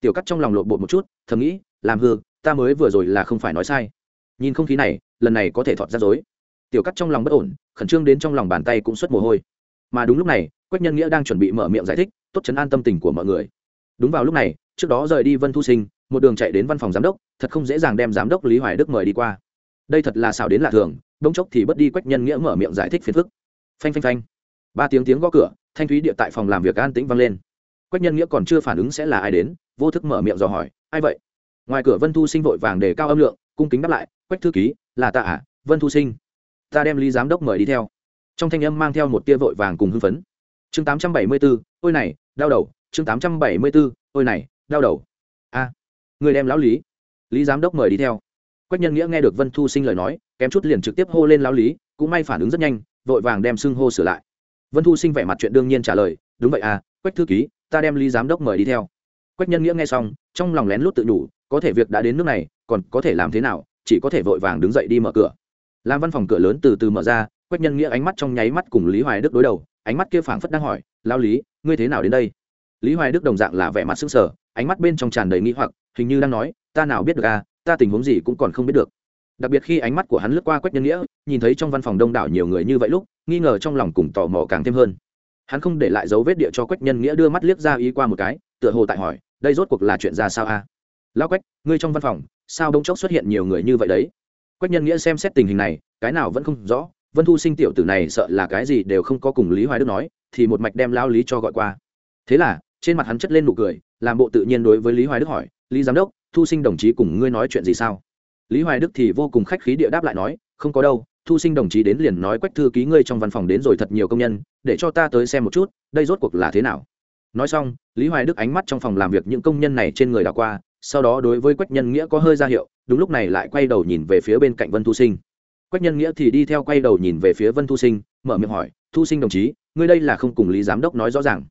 Speaker 1: Tiểu cát trong lòng lộn bột một chút, thầm nghĩ, làm hư, ta mới vừa rồi là không phải nói sai. Nhìn không khí này, lần này có thể thọt ra dối tiểu cát trong lòng bất ổn, khẩn trương đến trong lòng bàn tay cũng xuất mồ hôi mà đúng lúc này, quách nhân nghĩa đang chuẩn bị mở miệng giải thích, tốt chấn an tâm tình của mọi người. Đúng vào lúc này, trước đó rời đi vân thu sinh, một đường chạy đến văn phòng giám đốc, thật không dễ dàng đem giám đốc lý hoài đức mời đi qua. Đây thật là xào đến lạ thường, bỗng chốc thì bất đi quách nhân nghĩa mở miệng giải thích phiền phức. Phanh phanh phanh. Ba tiếng tiếng gõ cửa, thanh thúy địa tại phòng làm việc an tĩnh vang lên. Quách nhân nghĩa còn chưa phản ứng sẽ là ai đến, vô thức mở miệng dò hỏi, ai vậy? Ngoài cửa vân thu sinh vội vàng để cao âm lượng, cung kính đáp lại, quách thư ký, là ta à vân thu sinh. Ta đem lý giám đốc mời đi theo trong thanh âm mang theo một tia vội vàng cùng hưng phấn. Chương tám trăm bảy mươi bốn ôi này, đau đầu. Chương tám trăm bảy mươi bốn ôi này, đau đầu. A, người đem lão lý. Lý giám đốc mời đi theo. Quách nhân nghĩa nghe được vân thu sinh lời nói, kém chút liền trực tiếp hô lên lão lý, cũng may phản ứng rất nhanh, vội vàng đem xưng hô sửa lại. Vân thu sinh vẻ mặt chuyện đương nhiên trả lời, đúng vậy à quách thư ký, ta đem lý giám đốc mời đi theo. Quách nhân nghĩa nghe xong, trong lòng lén lút tự nhủ, có thể việc đã đến nước này, còn có thể làm thế nào, chỉ có thể vội vàng đứng dậy đi mở cửa. Làm văn phòng cửa lớn từ từ mở ra quách nhân nghĩa ánh mắt trong nháy mắt cùng lý hoài đức đối đầu, ánh mắt kia phảng phất đang hỏi lao lý, ngươi thế nào đến đây? Lý hoài đức đồng dạng là vẻ mặt s ư n g sở ánh mắt bên trong tràn đầy nghi hoặc, hình như đang nói, ta nào biết được à ta tình huống gì cũng còn không biết được. Đặc biệt khi ánh mắt của hắn lướt qua quách nhân nghĩa, nhìn thấy trong văn phòng đông đảo nhiều người như vậy lúc, nghi ngờ trong lòng cùng tò mò càng thêm hơn. Hắn không để lại dấu vết địa cho quách nhân nghĩa đưa mắt liếc ra ý qua một cái, tựa hồ tại hỏi, đây rốt cuộc là chuyện ra sao a à? lao quách, ngươi trong văn phòng, sao bỗng chốc xuất hiện nhiều người như vậy đấy? Quách nhân nghĩa xem xét tình hình này, cái nào vẫn không rõ vân thu sinh tiểu tử này sợ là cái gì đều không có cùng lý hoài đức nói, thì một mạch đem lao lý cho gọi qua. Thế là, trên mặt hắn chất lên nụ cười, làm bộ tự nhiên đối với lý hoài đức hỏi, lý giám đốc, thu sinh đồng chí cùng ngươi nói chuyện gì sao? Lý hoài đức thì vô cùng khách khí địa đáp lại nói, không có đâu, thu sinh đồng chí đến liền nói quách thư ký ngươi trong văn phòng đến rồi thật nhiều công nhân, để cho ta tới xem một chút, đây rốt cuộc là thế nào? Nói xong, lý hoài đức ánh mắt trong phòng làm việc những công nhân này trên người đảo qua, sau đó đối với quách nhân nghĩa có hơi ra hiệu, đúng lúc này lại quay đầu nhìn về phía bên cạnh vân thu sinh quách nhân nghĩa thì đi theo quay đầu nhìn về phía vân thu sinh, mở miệng hỏi, thu sinh đồng chí, ngươi đây là không cùng lý giám đốc nói rõ ràng?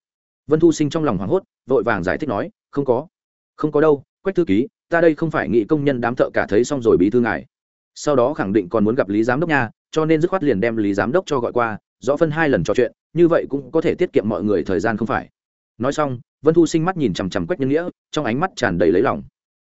Speaker 1: Vân thu sinh trong lòng hoảng hốt, vội vàng giải thích nói, không có. Không có đâu, quách thư ký, ta đây không phải nghị công nhân đám thợ cả thấy xong rồi bí thư ngài. Sau đó khẳng định còn muốn gặp lý giám đốc nha, cho nên dứt khoát liền đem lý giám đốc cho gọi qua, rõ phân hai lần trò chuyện, như vậy cũng có thể tiết kiệm mọi người thời gian không phải. Nói xong, vân thu sinh mắt nhìn chằm chằm quách nhân nghĩa, trong ánh mắt tràn đầy lấy lòng.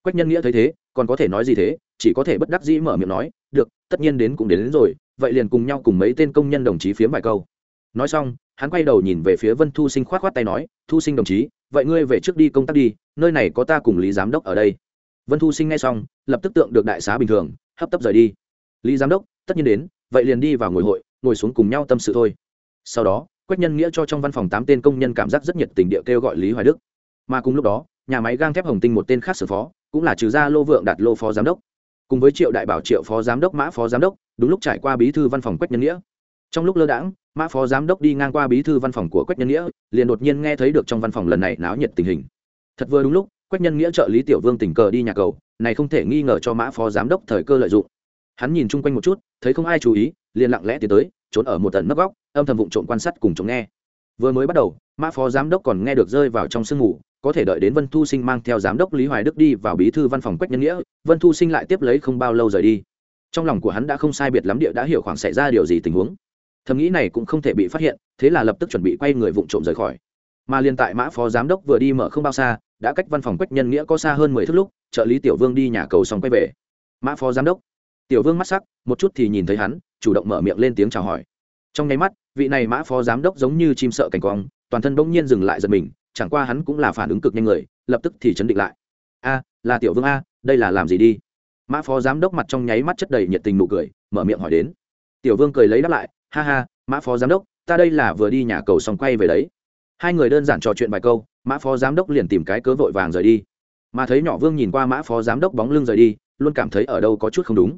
Speaker 1: Quách nhân nghĩa thấy thế còn có thể nói gì thế chỉ có thể bất đắc dĩ mở miệng nói được tất nhiên đến cũng đến, đến rồi vậy liền cùng nhau cùng mấy tên công nhân đồng chí phiếm vài câu. Nói xong hắn quay đầu nhìn về phía vân thu sinh k h o á t k h o á t tay nói thu sinh đồng chí vậy ngươi về trước đi công tác đi nơi này có ta cùng lý giám đốc ở đây. Vân thu sinh nghe xong lập tức tượng được đại xá bình thường hấp tấp rời đi. Lý giám đốc tất nhiên đến vậy liền đi vào ngồi hội ngồi xuống cùng nhau tâm sự thôi. Sau đó quách nhân nghĩa cho trong văn phòng tám tên công nhân cảm giác rất nhiệt tình địa kêu gọi lý hoài đức. Mà cùng lúc đó nhà máy gang thép hồng tinh một tên khác xử phó cũng là trừ gia lô vượng đạt lô phó giám đốc, cùng với triệu đại bảo triệu phó giám đốc, mã phó giám đốc, đúng lúc trải qua bí thư văn phòng quách nhân nghĩa. Trong lúc lơ đãng, mã phó giám đốc đi ngang qua bí thư văn phòng của quách nhân nghĩa, liền đột nhiên nghe thấy được trong văn phòng lần này náo nhiệt tình hình. Thật vừa đúng lúc, quách nhân nghĩa trợ lý tiểu vương tình cờ đi nhà cầu, này không thể nghi ngờ cho mã phó giám đốc thời cơ lợi dụng. Hắn nhìn chung quanh một chút, thấy không ai chú ý, liền lặng lẽ tiến tới, trốn ở một tận nấp góc, âm thầm vụng trộm quan sát cùng chống nghe. Vừa mới bắt đầu, mã phó giám đốc còn nghe được rơi vào trong sương mù có thể đợi đến vân thu sinh mang theo giám đốc lý hoài đức đi vào bí thư văn phòng quách nhân nghĩa, vân thu sinh lại tiếp lấy không bao lâu rời đi. Trong lòng của hắn đã không sai biệt lắm địa đã hiểu khoảng xảy ra điều gì tình huống. Thầm nghĩ này cũng không thể bị phát hiện, thế là lập tức chuẩn bị quay người vụng trộm rời khỏi. Mà liên tại mã phó giám đốc vừa đi mở không bao xa, đã cách văn phòng quách nhân nghĩa có xa hơn mười thước lúc, trợ lý tiểu vương đi nhà cầu xong quay về. Mã phó giám đốc. Tiểu vương mắt sắc, một chút thì nhìn thấy hắn, chủ động mở miệng lên tiếng chào hỏi. Trong nháy mắt, vị này mã phó giám đốc giống như chim sợ cảnh quang, toàn thân bỗng nhiên dừng lại giật mình chẳng qua hắn cũng là phản ứng cực nhanh người, lập tức thì chấn định lại. A, là tiểu vương a, đây là làm gì đi? Mã phó giám đốc mặt trong nháy mắt chất đầy nhiệt tình nụ cười, mở miệng hỏi đến. Tiểu vương cười lấy đáp lại, ha ha, mã phó giám đốc, ta đây là vừa đi nhà cầu xong quay về đấy. Hai người đơn giản trò chuyện vài câu, mã phó giám đốc liền tìm cái cớ vội vàng rời đi. Mà thấy nhỏ vương nhìn qua mã phó giám đốc bóng lưng rời đi, luôn cảm thấy ở đâu có chút không đúng.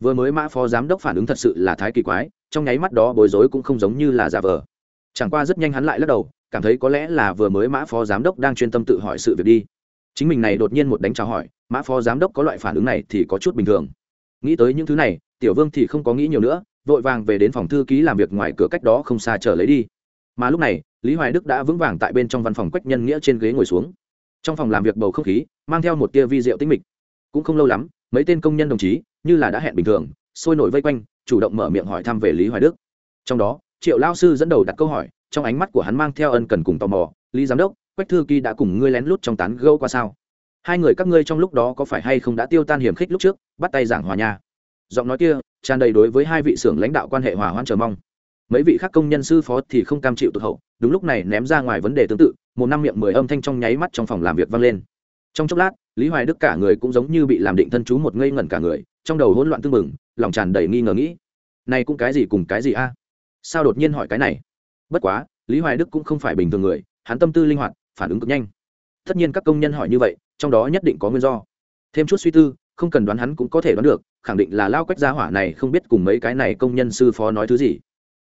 Speaker 1: Vừa mới mã phó giám đốc phản ứng thật sự là thái kỳ quái, trong nháy mắt đó bối rối cũng không giống như là giả vờ. Chẳng qua rất nhanh hắn lại lắc đầu cảm thấy có lẽ là vừa mới mã phó giám đốc đang chuyên tâm tự hỏi sự việc đi. Chính mình này đột nhiên một đánh trao hỏi, mã phó giám đốc có loại phản ứng này thì có chút bình thường. Nghĩ tới những thứ này, tiểu vương thì không có nghĩ nhiều nữa, vội vàng về đến phòng thư ký làm việc ngoài cửa cách đó không xa chờ lấy đi. Mà lúc này, lý hoài đức đã vững vàng tại bên trong văn phòng quách nhân nghĩa trên ghế ngồi xuống. Trong phòng làm việc bầu không khí, mang theo một tia vi rượu tinh mịch. Cũng không lâu lắm, mấy tên công nhân đồng chí, như là đã hẹn bình thường, sôi nổi vây quanh, chủ động mở miệng hỏi thăm về lý hoài đức. Trong đó, triệu lao sư dẫn đầu đặt câu hỏi trong ánh mắt của hắn mang theo ân cần cùng tò mò, lý giám đốc, quách thư ký đã cùng ngươi lén lút trong tán gâu qua sao? Hai người các ngươi trong lúc đó có phải hay không đã tiêu tan hiểm khích lúc trước, bắt tay giảng hòa nhà? Giọng nói kia tràn đầy đối với hai vị xưởng lãnh đạo quan hệ hòa hoan chờ mong. Mấy vị khác công nhân sư phó thì không cam chịu tụt hậu, đúng lúc này ném ra ngoài vấn đề tương tự, một năm miệng mười âm thanh trong nháy mắt trong phòng làm việc vang lên. Trong chốc lát, lý hoài đức cả người cũng giống như bị làm định thân chú một ngây ngẩn cả người, trong đầu hỗn loạn tưng bừng, lòng tràn đầy nghi ngờ nghĩ. Này cũng cái gì cùng cái gì a? Sao đột nhiên hỏi cái này? Bất quá, lý hoài đức cũng không phải bình thường người, hắn tâm tư linh hoạt, phản ứng cực nhanh. Tất nhiên các công nhân hỏi như vậy, trong đó nhất định có nguyên do. Thêm chút suy tư, không cần đoán hắn cũng có thể đoán được, khẳng định là lao quách gia hỏa này không biết cùng mấy cái này công nhân sư phó nói thứ gì.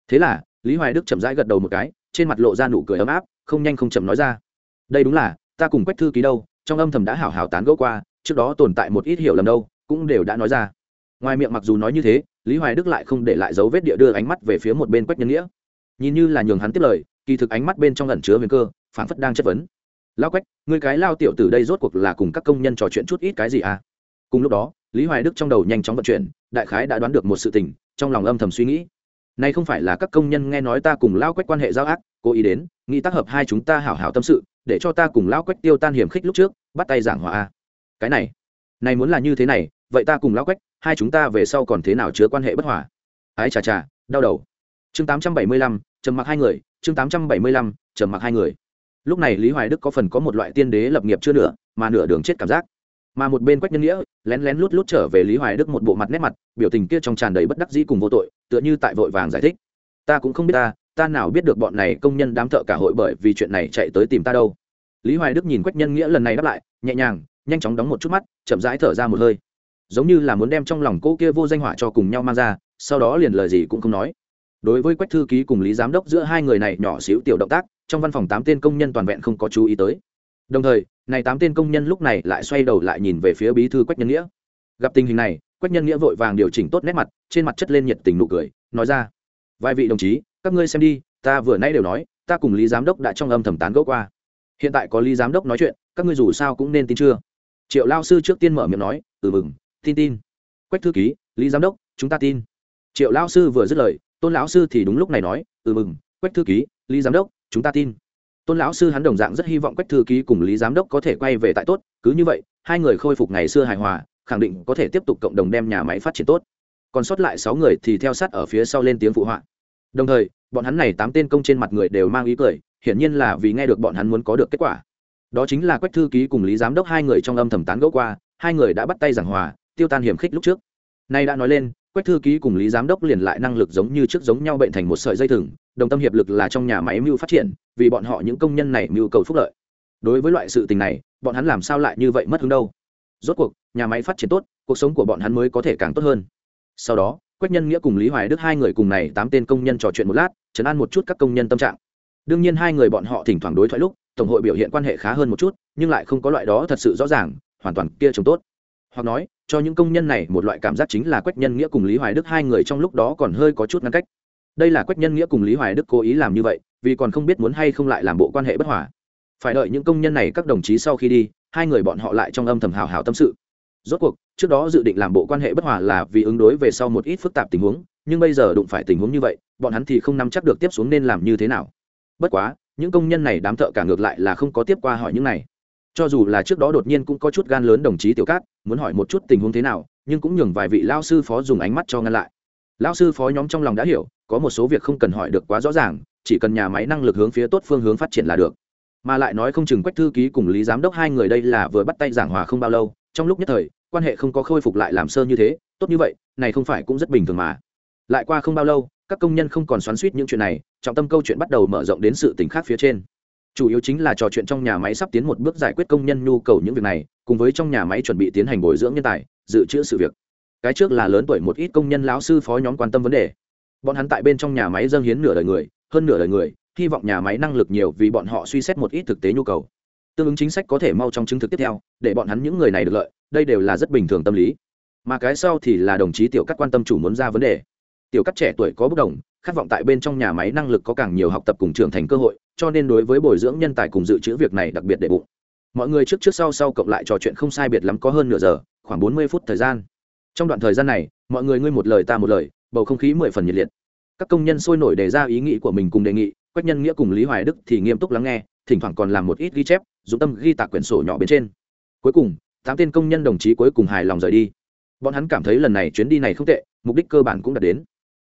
Speaker 1: Thế là, lý hoài đức chậm rãi gật đầu một cái, trên mặt lộ ra nụ cười ấm áp, không nhanh không chậm nói ra. Đây đúng là, ta cùng quách thư ký đâu, trong âm thầm đã hảo hảo tán gẫu qua, trước đó tồn tại một ít hiểu lầm đâu, cũng đều đã nói ra. Ngoài miệng mặc dù nói như thế, lý hoài đức lại không để lại dấu vết địa đưa ánh mắt về phía một bên quách nhân nghĩa nhìn như là nhường hắn tiếp lời, kỳ thực ánh mắt bên trong ẩn chứa huyền cơ phản phất đang chất vấn. Lao quách người cái lao tiểu từ đây rốt cuộc là cùng các công nhân trò chuyện chút ít cái gì à? Cùng lúc đó, lý hoài đức trong đầu nhanh chóng vận chuyển, đại khái đã đoán được một sự tình, trong lòng âm thầm suy nghĩ. Nay không phải là các công nhân nghe nói ta cùng lao quách quan hệ giao ác, cố ý đến, nghĩ tác hợp hai chúng ta hảo hảo tâm sự, để cho ta cùng lao quách tiêu tan hiểm khích lúc trước, bắt tay giảng hòa a cái này này muốn là như thế này, vậy ta cùng lao quách, hai chúng ta về sau còn thế nào chứa quan hệ bất hòa? Ái chà chà, đau đầu chương tám trăm bảy mươi lăm, trầm mặc hai người, chương tám trăm bảy mươi lăm, trầm mặc hai người. Lúc này lý hoài đức có phần có một loại tiên đế lập nghiệp chưa nửa, mà nửa đường chết cảm giác. Mà một bên quách nhân nghĩa, lén lén lút lút trở về lý hoài đức một bộ mặt nét mặt, biểu tình kia trong tràn đầy bất đắc dĩ cùng vô tội, tựa như tại vội vàng giải thích. Ta cũng không biết ta ta nào biết được bọn này công nhân đám thợ cả hội bởi vì chuyện này chạy tới tìm ta đâu. Lý hoài đức nhìn quách nhân nghĩa lần này đáp lại, nhẹ nhàng, nhanh chóng đóng một chút mắt, chậm rãi thở ra một hơi. Giống như là muốn đem trong lòng cô kia vô danh hỏa cho cùng nhau mang ra, sau đó liền lời gì cũng không nói đối với quách thư ký cùng lý giám đốc giữa hai người này nhỏ xíu tiểu động tác, trong văn phòng tám tên công nhân toàn vẹn không có chú ý tới. Đồng thời, này tám tên công nhân lúc này lại xoay đầu lại nhìn về phía bí thư quách nhân nghĩa. Gặp tình hình này, quách nhân nghĩa vội vàng điều chỉnh tốt nét mặt, trên mặt chất lên nhiệt tình nụ cười, nói ra, vài vị đồng chí, các ngươi xem đi, ta vừa nay đều nói, ta cùng lý giám đốc đã trong âm thầm tán gẫu qua. Hiện tại có lý giám đốc nói chuyện, các ngươi dù sao cũng nên tin chưa? Triệu lao sư trước tiên mở miệng nói ừ mừng, tin tin. Quách thư ký, lý giám đốc, chúng ta tin. Triệu lao sư vừa dứt lời tôn lão sư thì đúng lúc này nói ừ mừng, quách thư ký, lý giám đốc, chúng ta tin. Tôn lão sư hắn đồng dạng rất hy vọng quách thư ký cùng lý giám đốc có thể quay về tại tốt, cứ như vậy, hai người khôi phục ngày xưa hài hòa, khẳng định có thể tiếp tục cộng đồng đem nhà máy phát triển tốt. Còn sót lại sáu người thì theo sát ở phía sau lên tiếng phụ họa. Đồng thời, bọn hắn này tám tên công trên mặt người đều mang ý cười, hiển nhiên là vì nghe được bọn hắn muốn có được kết quả. Đó chính là quách thư ký cùng lý giám đốc hai người trong âm thầm tán gẫu qua, hai người đã bắt tay giảng hòa, tiêu tan hiểm khích lúc trước. Nay đã nói lên quách thư ký cùng lý giám đốc liền lại năng lực giống như trước giống nhau bệnh thành một sợi dây thừng, đồng tâm hiệp lực là trong nhà máy mưu phát triển, vì bọn họ những công nhân này mưu cầu phúc lợi. Đối với loại sự tình này, bọn hắn làm sao lại như vậy mất hứng đâu? Rốt cuộc, nhà máy phát triển tốt, cuộc sống của bọn hắn mới có thể càng tốt hơn. Sau đó, quách nhân nghĩa cùng lý hoài đức hai người cùng này tám tên công nhân trò chuyện một lát chấn an một chút các công nhân tâm trạng. Đương nhiên hai người bọn họ thỉnh thoảng đối thoại lúc, tổng hội biểu hiện quan hệ khá hơn một chút, nhưng lại không có loại đó thật sự rõ ràng, hoàn toàn kia trông tốt hoặc nói, cho những công nhân này một loại cảm giác chính là quách nhân nghĩa cùng lý hoài đức hai người trong lúc đó còn hơi có chút ngăn cách. Đây là quách nhân nghĩa cùng lý hoài đức cố ý làm như vậy, vì còn không biết muốn hay không lại làm bộ quan hệ bất hòa. Phải đợi những công nhân này các đồng chí sau khi đi, hai người bọn họ lại trong âm thầm hào hào tâm sự. Rốt cuộc, trước đó dự định làm bộ quan hệ bất hòa là vì ứng đối về sau một ít phức tạp tình huống, nhưng bây giờ đụng phải tình huống như vậy, bọn hắn thì không nắm chắc được tiếp xuống nên làm như thế nào. Bất quá, những công nhân này đám thợ cả ngược lại là không có tiếp qua hỏi những này. Cho dù là trước đó đột nhiên cũng có chút gan lớn đồng chí tiểu cát muốn hỏi một chút tình huống thế nào, nhưng cũng nhường vài vị lao sư phó dùng ánh mắt cho ngăn lại. Lao sư phó nhóm trong lòng đã hiểu, có một số việc không cần hỏi được quá rõ ràng, chỉ cần nhà máy năng lực hướng phía tốt phương hướng phát triển là được. Mà lại nói không chừng quách thư ký cùng lý giám đốc hai người đây là vừa bắt tay giảng hòa không bao lâu, trong lúc nhất thời, quan hệ không có khôi phục lại làm sơ như thế, tốt như vậy, này không phải cũng rất bình thường mà. Lại qua không bao lâu, các công nhân không còn xoắn suýt những chuyện này, trọng tâm câu chuyện bắt đầu mở rộng đến sự tình khác phía trên chủ yếu chính là trò chuyện trong nhà máy sắp tiến một bước giải quyết công nhân nhu cầu những việc này, cùng với trong nhà máy chuẩn bị tiến hành bồi dưỡng nhân tài, dự trữ sự việc. Cái trước là lớn tuổi một ít công nhân lão sư phó nhóm quan tâm vấn đề. Bọn hắn tại bên trong nhà máy dâng hiến nửa đời người, hơn nửa đời người, hy vọng nhà máy năng lực nhiều vì bọn họ suy xét một ít thực tế nhu cầu. Tương ứng chính sách có thể mau trong chứng thực tiếp theo, để bọn hắn những người này được lợi, đây đều là rất bình thường tâm lý. Mà cái sau thì là đồng chí tiểu cắt quan tâm chủ muốn ra vấn đề. Tiểu cắt trẻ tuổi có bất đồng khát vọng tại bên trong nhà máy năng lực có càng nhiều học tập cùng trưởng thành cơ hội, cho nên đối với bồi dưỡng nhân tài cùng dự trữ việc này đặc biệt để bụng. Mọi người trước trước sau sau cộng lại trò chuyện không sai biệt lắm có hơn nửa giờ, khoảng bốn mươi phút thời gian. Trong đoạn thời gian này, mọi người ngươi một lời ta một lời, bầu không khí mười phần nhiệt liệt. Các công nhân sôi nổi đề ra ý nghĩ của mình cùng đề nghị, quách nhân nghĩa cùng lý hoài đức thì nghiêm túc lắng nghe, thỉnh thoảng còn làm một ít ghi chép, dùng tâm ghi tạc quyển sổ nhỏ bên trên. Cuối cùng, tám tên công nhân đồng chí cuối cùng hài lòng rời đi. Bọn hắn cảm thấy lần này chuyến đi này không tệ, mục đích cơ bản cũng đạt đến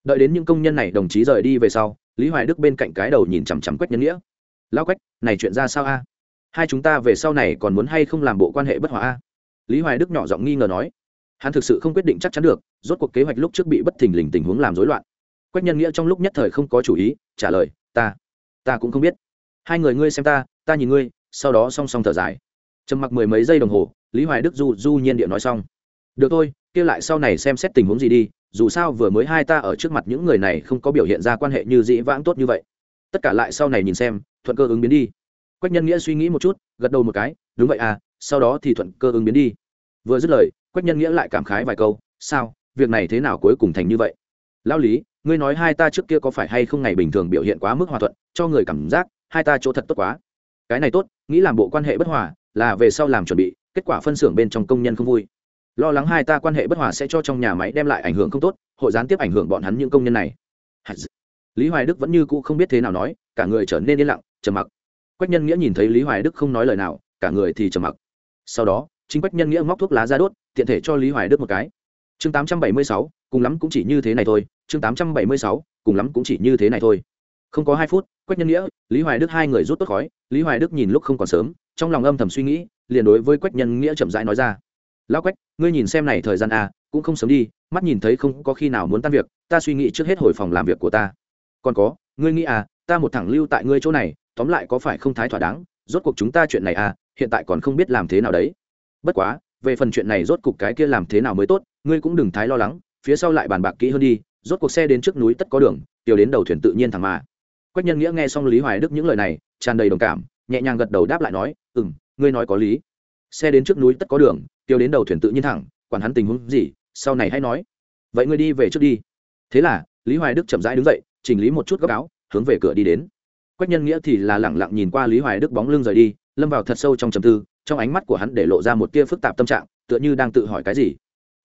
Speaker 1: đợi đến những công nhân này đồng chí rời đi về sau, lý hoài đức bên cạnh cái đầu nhìn chằm chằm quách nhân nghĩa. Lao quách, này chuyện ra sao a? Hai chúng ta về sau này còn muốn hay không làm bộ quan hệ bất hòa a? Lý hoài đức nhỏ giọng nghi ngờ nói. Hắn thực sự không quyết định chắc chắn được, rốt cuộc kế hoạch lúc trước bị bất thình lình tình huống làm rối loạn. Quách nhân nghĩa trong lúc nhất thời không có chủ ý, trả lời, ta ta cũng không biết. Hai người ngươi xem ta ta nhìn ngươi. Sau đó song song thở dài. Trầm mặc mười mấy giây đồng hồ, lý hoài đức du du nhiên điện nói xong. Được thôi, kia lại sau này xem xét tình huống gì đi dù sao vừa mới hai ta ở trước mặt những người này không có biểu hiện ra quan hệ như dĩ vãng tốt như vậy. Tất cả lại sau này nhìn xem, thuận cơ ứng biến đi. Quách nhân nghĩa suy nghĩ một chút, gật đầu một cái, đúng vậy à sau đó thì thuận cơ ứng biến đi. Vừa dứt lời, quách nhân nghĩa lại cảm khái vài câu, sao, việc này thế nào cuối cùng thành như vậy? Lao lý, ngươi nói hai ta trước kia có phải hay không ngày bình thường biểu hiện quá mức hòa thuận, cho người cảm giác hai ta chỗ thật tốt quá. Cái này tốt, nghĩ làm bộ quan hệ bất hòa, là về sau làm chuẩn bị, kết quả phân xưởng bên trong công nhân không vui lo lắng hai ta quan hệ bất hòa sẽ cho trong nhà máy đem lại ảnh hưởng không tốt, hội gián tiếp ảnh hưởng bọn hắn những công nhân này. Lý hoài đức vẫn như cũ không biết thế nào nói, cả người trở nên yên lặng, trầm mặc. Quách nhân nghĩa nhìn thấy lý hoài đức không nói lời nào, cả người thì trầm mặc. Sau đó, chính quách nhân nghĩa móc thuốc lá ra đốt, tiện thể cho lý hoài đức một cái. Chương tám trăm bảy mươi sáu, cùng lắm cũng chỉ như thế này thôi. Chương tám trăm bảy mươi sáu, cùng lắm cũng chỉ như thế này thôi. Không có hai phút, quách nhân nghĩa, lý hoài đức hai người rút tốt khói. Lý hoài đức nhìn lúc không còn sớm, trong lòng âm thầm suy nghĩ, liền đối với quách nhân nghĩa chậm rãi nói ra lão quách ngươi nhìn xem này thời gian a à, cũng không sớm đi mắt nhìn thấy không có khi nào muốn tan việc ta suy nghĩ trước hết hồi phòng làm việc của ta. Còn có ngươi nghĩ à ta một thẳng lưu tại ngươi chỗ này tóm lại có phải không thái thỏa đáng rốt cuộc chúng ta chuyện này à hiện tại còn không biết làm thế nào đấy. Bất quá về phần chuyện này rốt cuộc cái kia làm thế nào mới tốt ngươi cũng đừng thái lo lắng phía sau lại bàn bạc kỹ hơn đi rốt cuộc xe đến trước núi tất có đường tiểu đến đầu thuyền tự nhiên thẳng mà. Quách nhân nghĩa nghe xong lý hoài đức những lời này tràn đầy đồng cảm nhẹ nhàng gật đầu đáp lại nói ừ m ngươi nói có lý. Xe đến trước núi tất có đường tiêu đến đầu thuyền tự nhiên thẳng, quản hắn tình huống gì, sau này hãy nói. Vậy ngươi đi về trước đi. Thế là, lý hoài đức chậm rãi đứng dậy, chỉnh lý một chút góc áo, hướng về cửa đi đến. Quách nhân nghĩa thì là lẳng lặng nhìn qua lý hoài đức bóng lưng rời đi, lâm vào thật sâu trong trầm tư, trong ánh mắt của hắn để lộ ra một tia phức tạp tâm trạng, tựa như đang tự hỏi cái gì.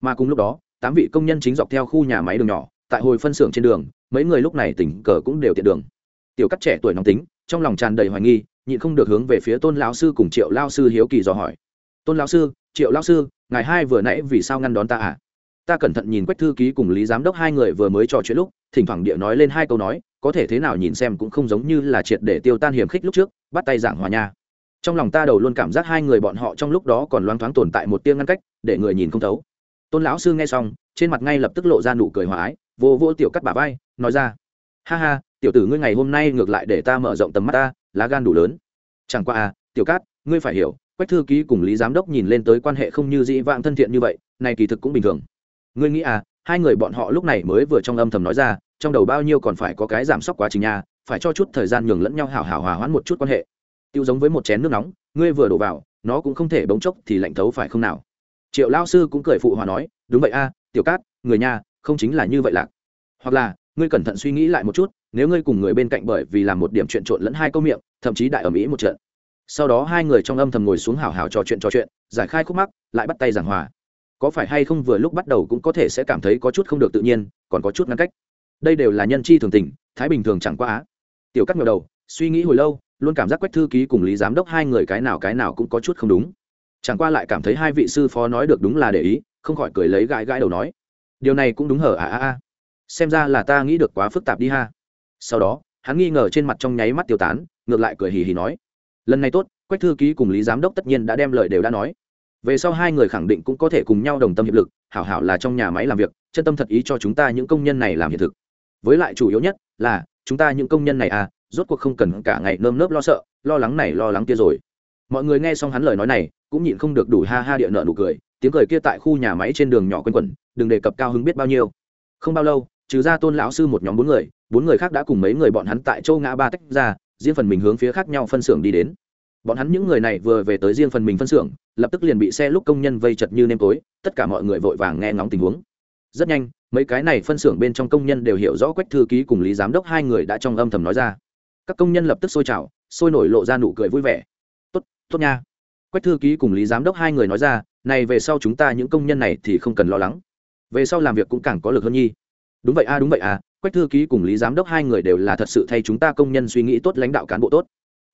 Speaker 1: Mà cùng lúc đó, tám vị công nhân chính dọc theo khu nhà máy đường nhỏ, tại hồi phân xưởng trên đường, mấy người lúc này tỉnh cờ cũng đều tiện đường. Tiểu cắt trẻ tuổi nóng tính, trong lòng tràn đầy hoài nghi, nhịn không được hướng về phía tôn lão sư cùng triệu lao sư hiếu kỳ dò hỏi. Tôn lão sư triệu lão sư, ngài hai vừa nãy vì sao ngăn đón ta à? Ta cẩn thận nhìn quách thư ký cùng lý giám đốc hai người vừa mới trò chuyện lúc, thỉnh thoảng địa nói lên hai câu nói, có thể thế nào nhìn xem cũng không giống như là triệt để tiêu tan hiểm khích lúc trước, bắt tay giảng hòa nha. Trong lòng ta đầu luôn cảm giác hai người bọn họ trong lúc đó còn loáng thoáng tồn tại một tiếng ngăn cách, để người nhìn không thấu. Tôn lão sư nghe xong, trên mặt ngay lập tức lộ ra nụ cười hòa ái, vô vô tiểu cắt bà vai, nói ra, ha ha, tiểu tử ngươi ngày hôm nay ngược lại để ta mở rộng tầm mắt ta, lá gan đủ lớn. Chẳng qua à tiểu cát ngươi phải hiểu, quách thư ký cùng lý giám đốc nhìn lên tới quan hệ không như dĩ vãng thân thiện như vậy, này kỳ thực cũng bình thường. Ngươi nghĩ à hai người bọn họ lúc này mới vừa trong âm thầm nói ra, trong đầu bao nhiêu còn phải có cái giảm sốc quá trình nha, phải cho chút thời gian nhường lẫn nhau hảo hảo hòa hoãn một chút quan hệ. Tiêu giống với một chén nước nóng, ngươi vừa đổ vào, nó cũng không thể bỗng chốc thì lạnh thấu phải không nào? Triệu lao sư cũng cười phụ hòa nói, đúng vậy a, tiểu cát, người nhà, không chính là như vậy lạc. Hoặc là, ngươi cẩn thận suy nghĩ lại một chút, nếu ngươi cùng người bên cạnh bởi vì làm một điểm chuyện trộn lẫn hai câu miệng, thậm chí đại ở mỹ một trận sau đó hai người trong âm thầm ngồi xuống hào hào trò chuyện trò chuyện, giải khai khúc mắc, lại bắt tay giảng hòa. Có phải hay không vừa lúc bắt đầu cũng có thể sẽ cảm thấy có chút không được tự nhiên, còn có chút ngăn cách. Đây đều là nhân chi thường tình, thái bình thường chẳng qua á. Tiểu cắt ngờ đầu, suy nghĩ hồi lâu, luôn cảm giác quách thư ký cùng lý giám đốc hai người cái nào cái nào cũng có chút không đúng. Chẳng qua lại cảm thấy hai vị sư phó nói được đúng là để ý, không khỏi cười lấy gãi gãi đầu nói, điều này cũng đúng hở à à à. Xem ra là ta nghĩ được quá phức tạp đi ha. Sau đó, hắn nghi ngờ trên mặt trong nháy mắt tiêu tán, ngược lại cười hì hì nói lần này tốt, quách thư ký cùng lý giám đốc tất nhiên đã đem lời đều đã nói. Về sau hai người khẳng định cũng có thể cùng nhau đồng tâm hiệp lực, hảo hảo là trong nhà máy làm việc, chân tâm thật ý cho chúng ta những công nhân này làm hiện thực. Với lại chủ yếu nhất là, chúng ta những công nhân này à rốt cuộc không cần cả ngày nơm nớp lo sợ, lo lắng này lo lắng kia rồi. Mọi người nghe xong hắn lời nói này, cũng nhịn không được đủ ha ha địa nợ nụ cười, tiếng cười kia tại khu nhà máy trên đường nhỏ quanh quẩn, đừng đề cập cao hứng biết bao nhiêu. Không bao lâu, trừ ra tôn lão sư một nhóm bốn người bốn người khác đã cùng mấy người bọn hắn tại châu ngã ba tách ra riêng phần mình hướng phía khác nhau phân xưởng đi đến. Bọn hắn những người này vừa về tới riêng phần mình phân xưởng, lập tức liền bị xe lúc công nhân vây chật như nêm tối, tất cả mọi người vội vàng nghe ngóng tình huống. Rất nhanh, mấy cái này phân xưởng bên trong công nhân đều hiểu rõ quách thư ký cùng lý giám đốc hai người đã trong âm thầm nói ra. Các công nhân lập tức sôi trào sôi nổi lộ ra nụ cười vui vẻ. Tốt tốt nha. Quách thư ký cùng lý giám đốc hai người nói ra, này về sau chúng ta những công nhân này thì không cần lo lắng. Về sau làm việc cũng càng có lực hơn nhi. Đúng vậy a, đúng vậy à quách thư ký cùng lý giám đốc hai người đều là thật sự thay chúng ta công nhân suy nghĩ tốt lãnh đạo cán bộ tốt.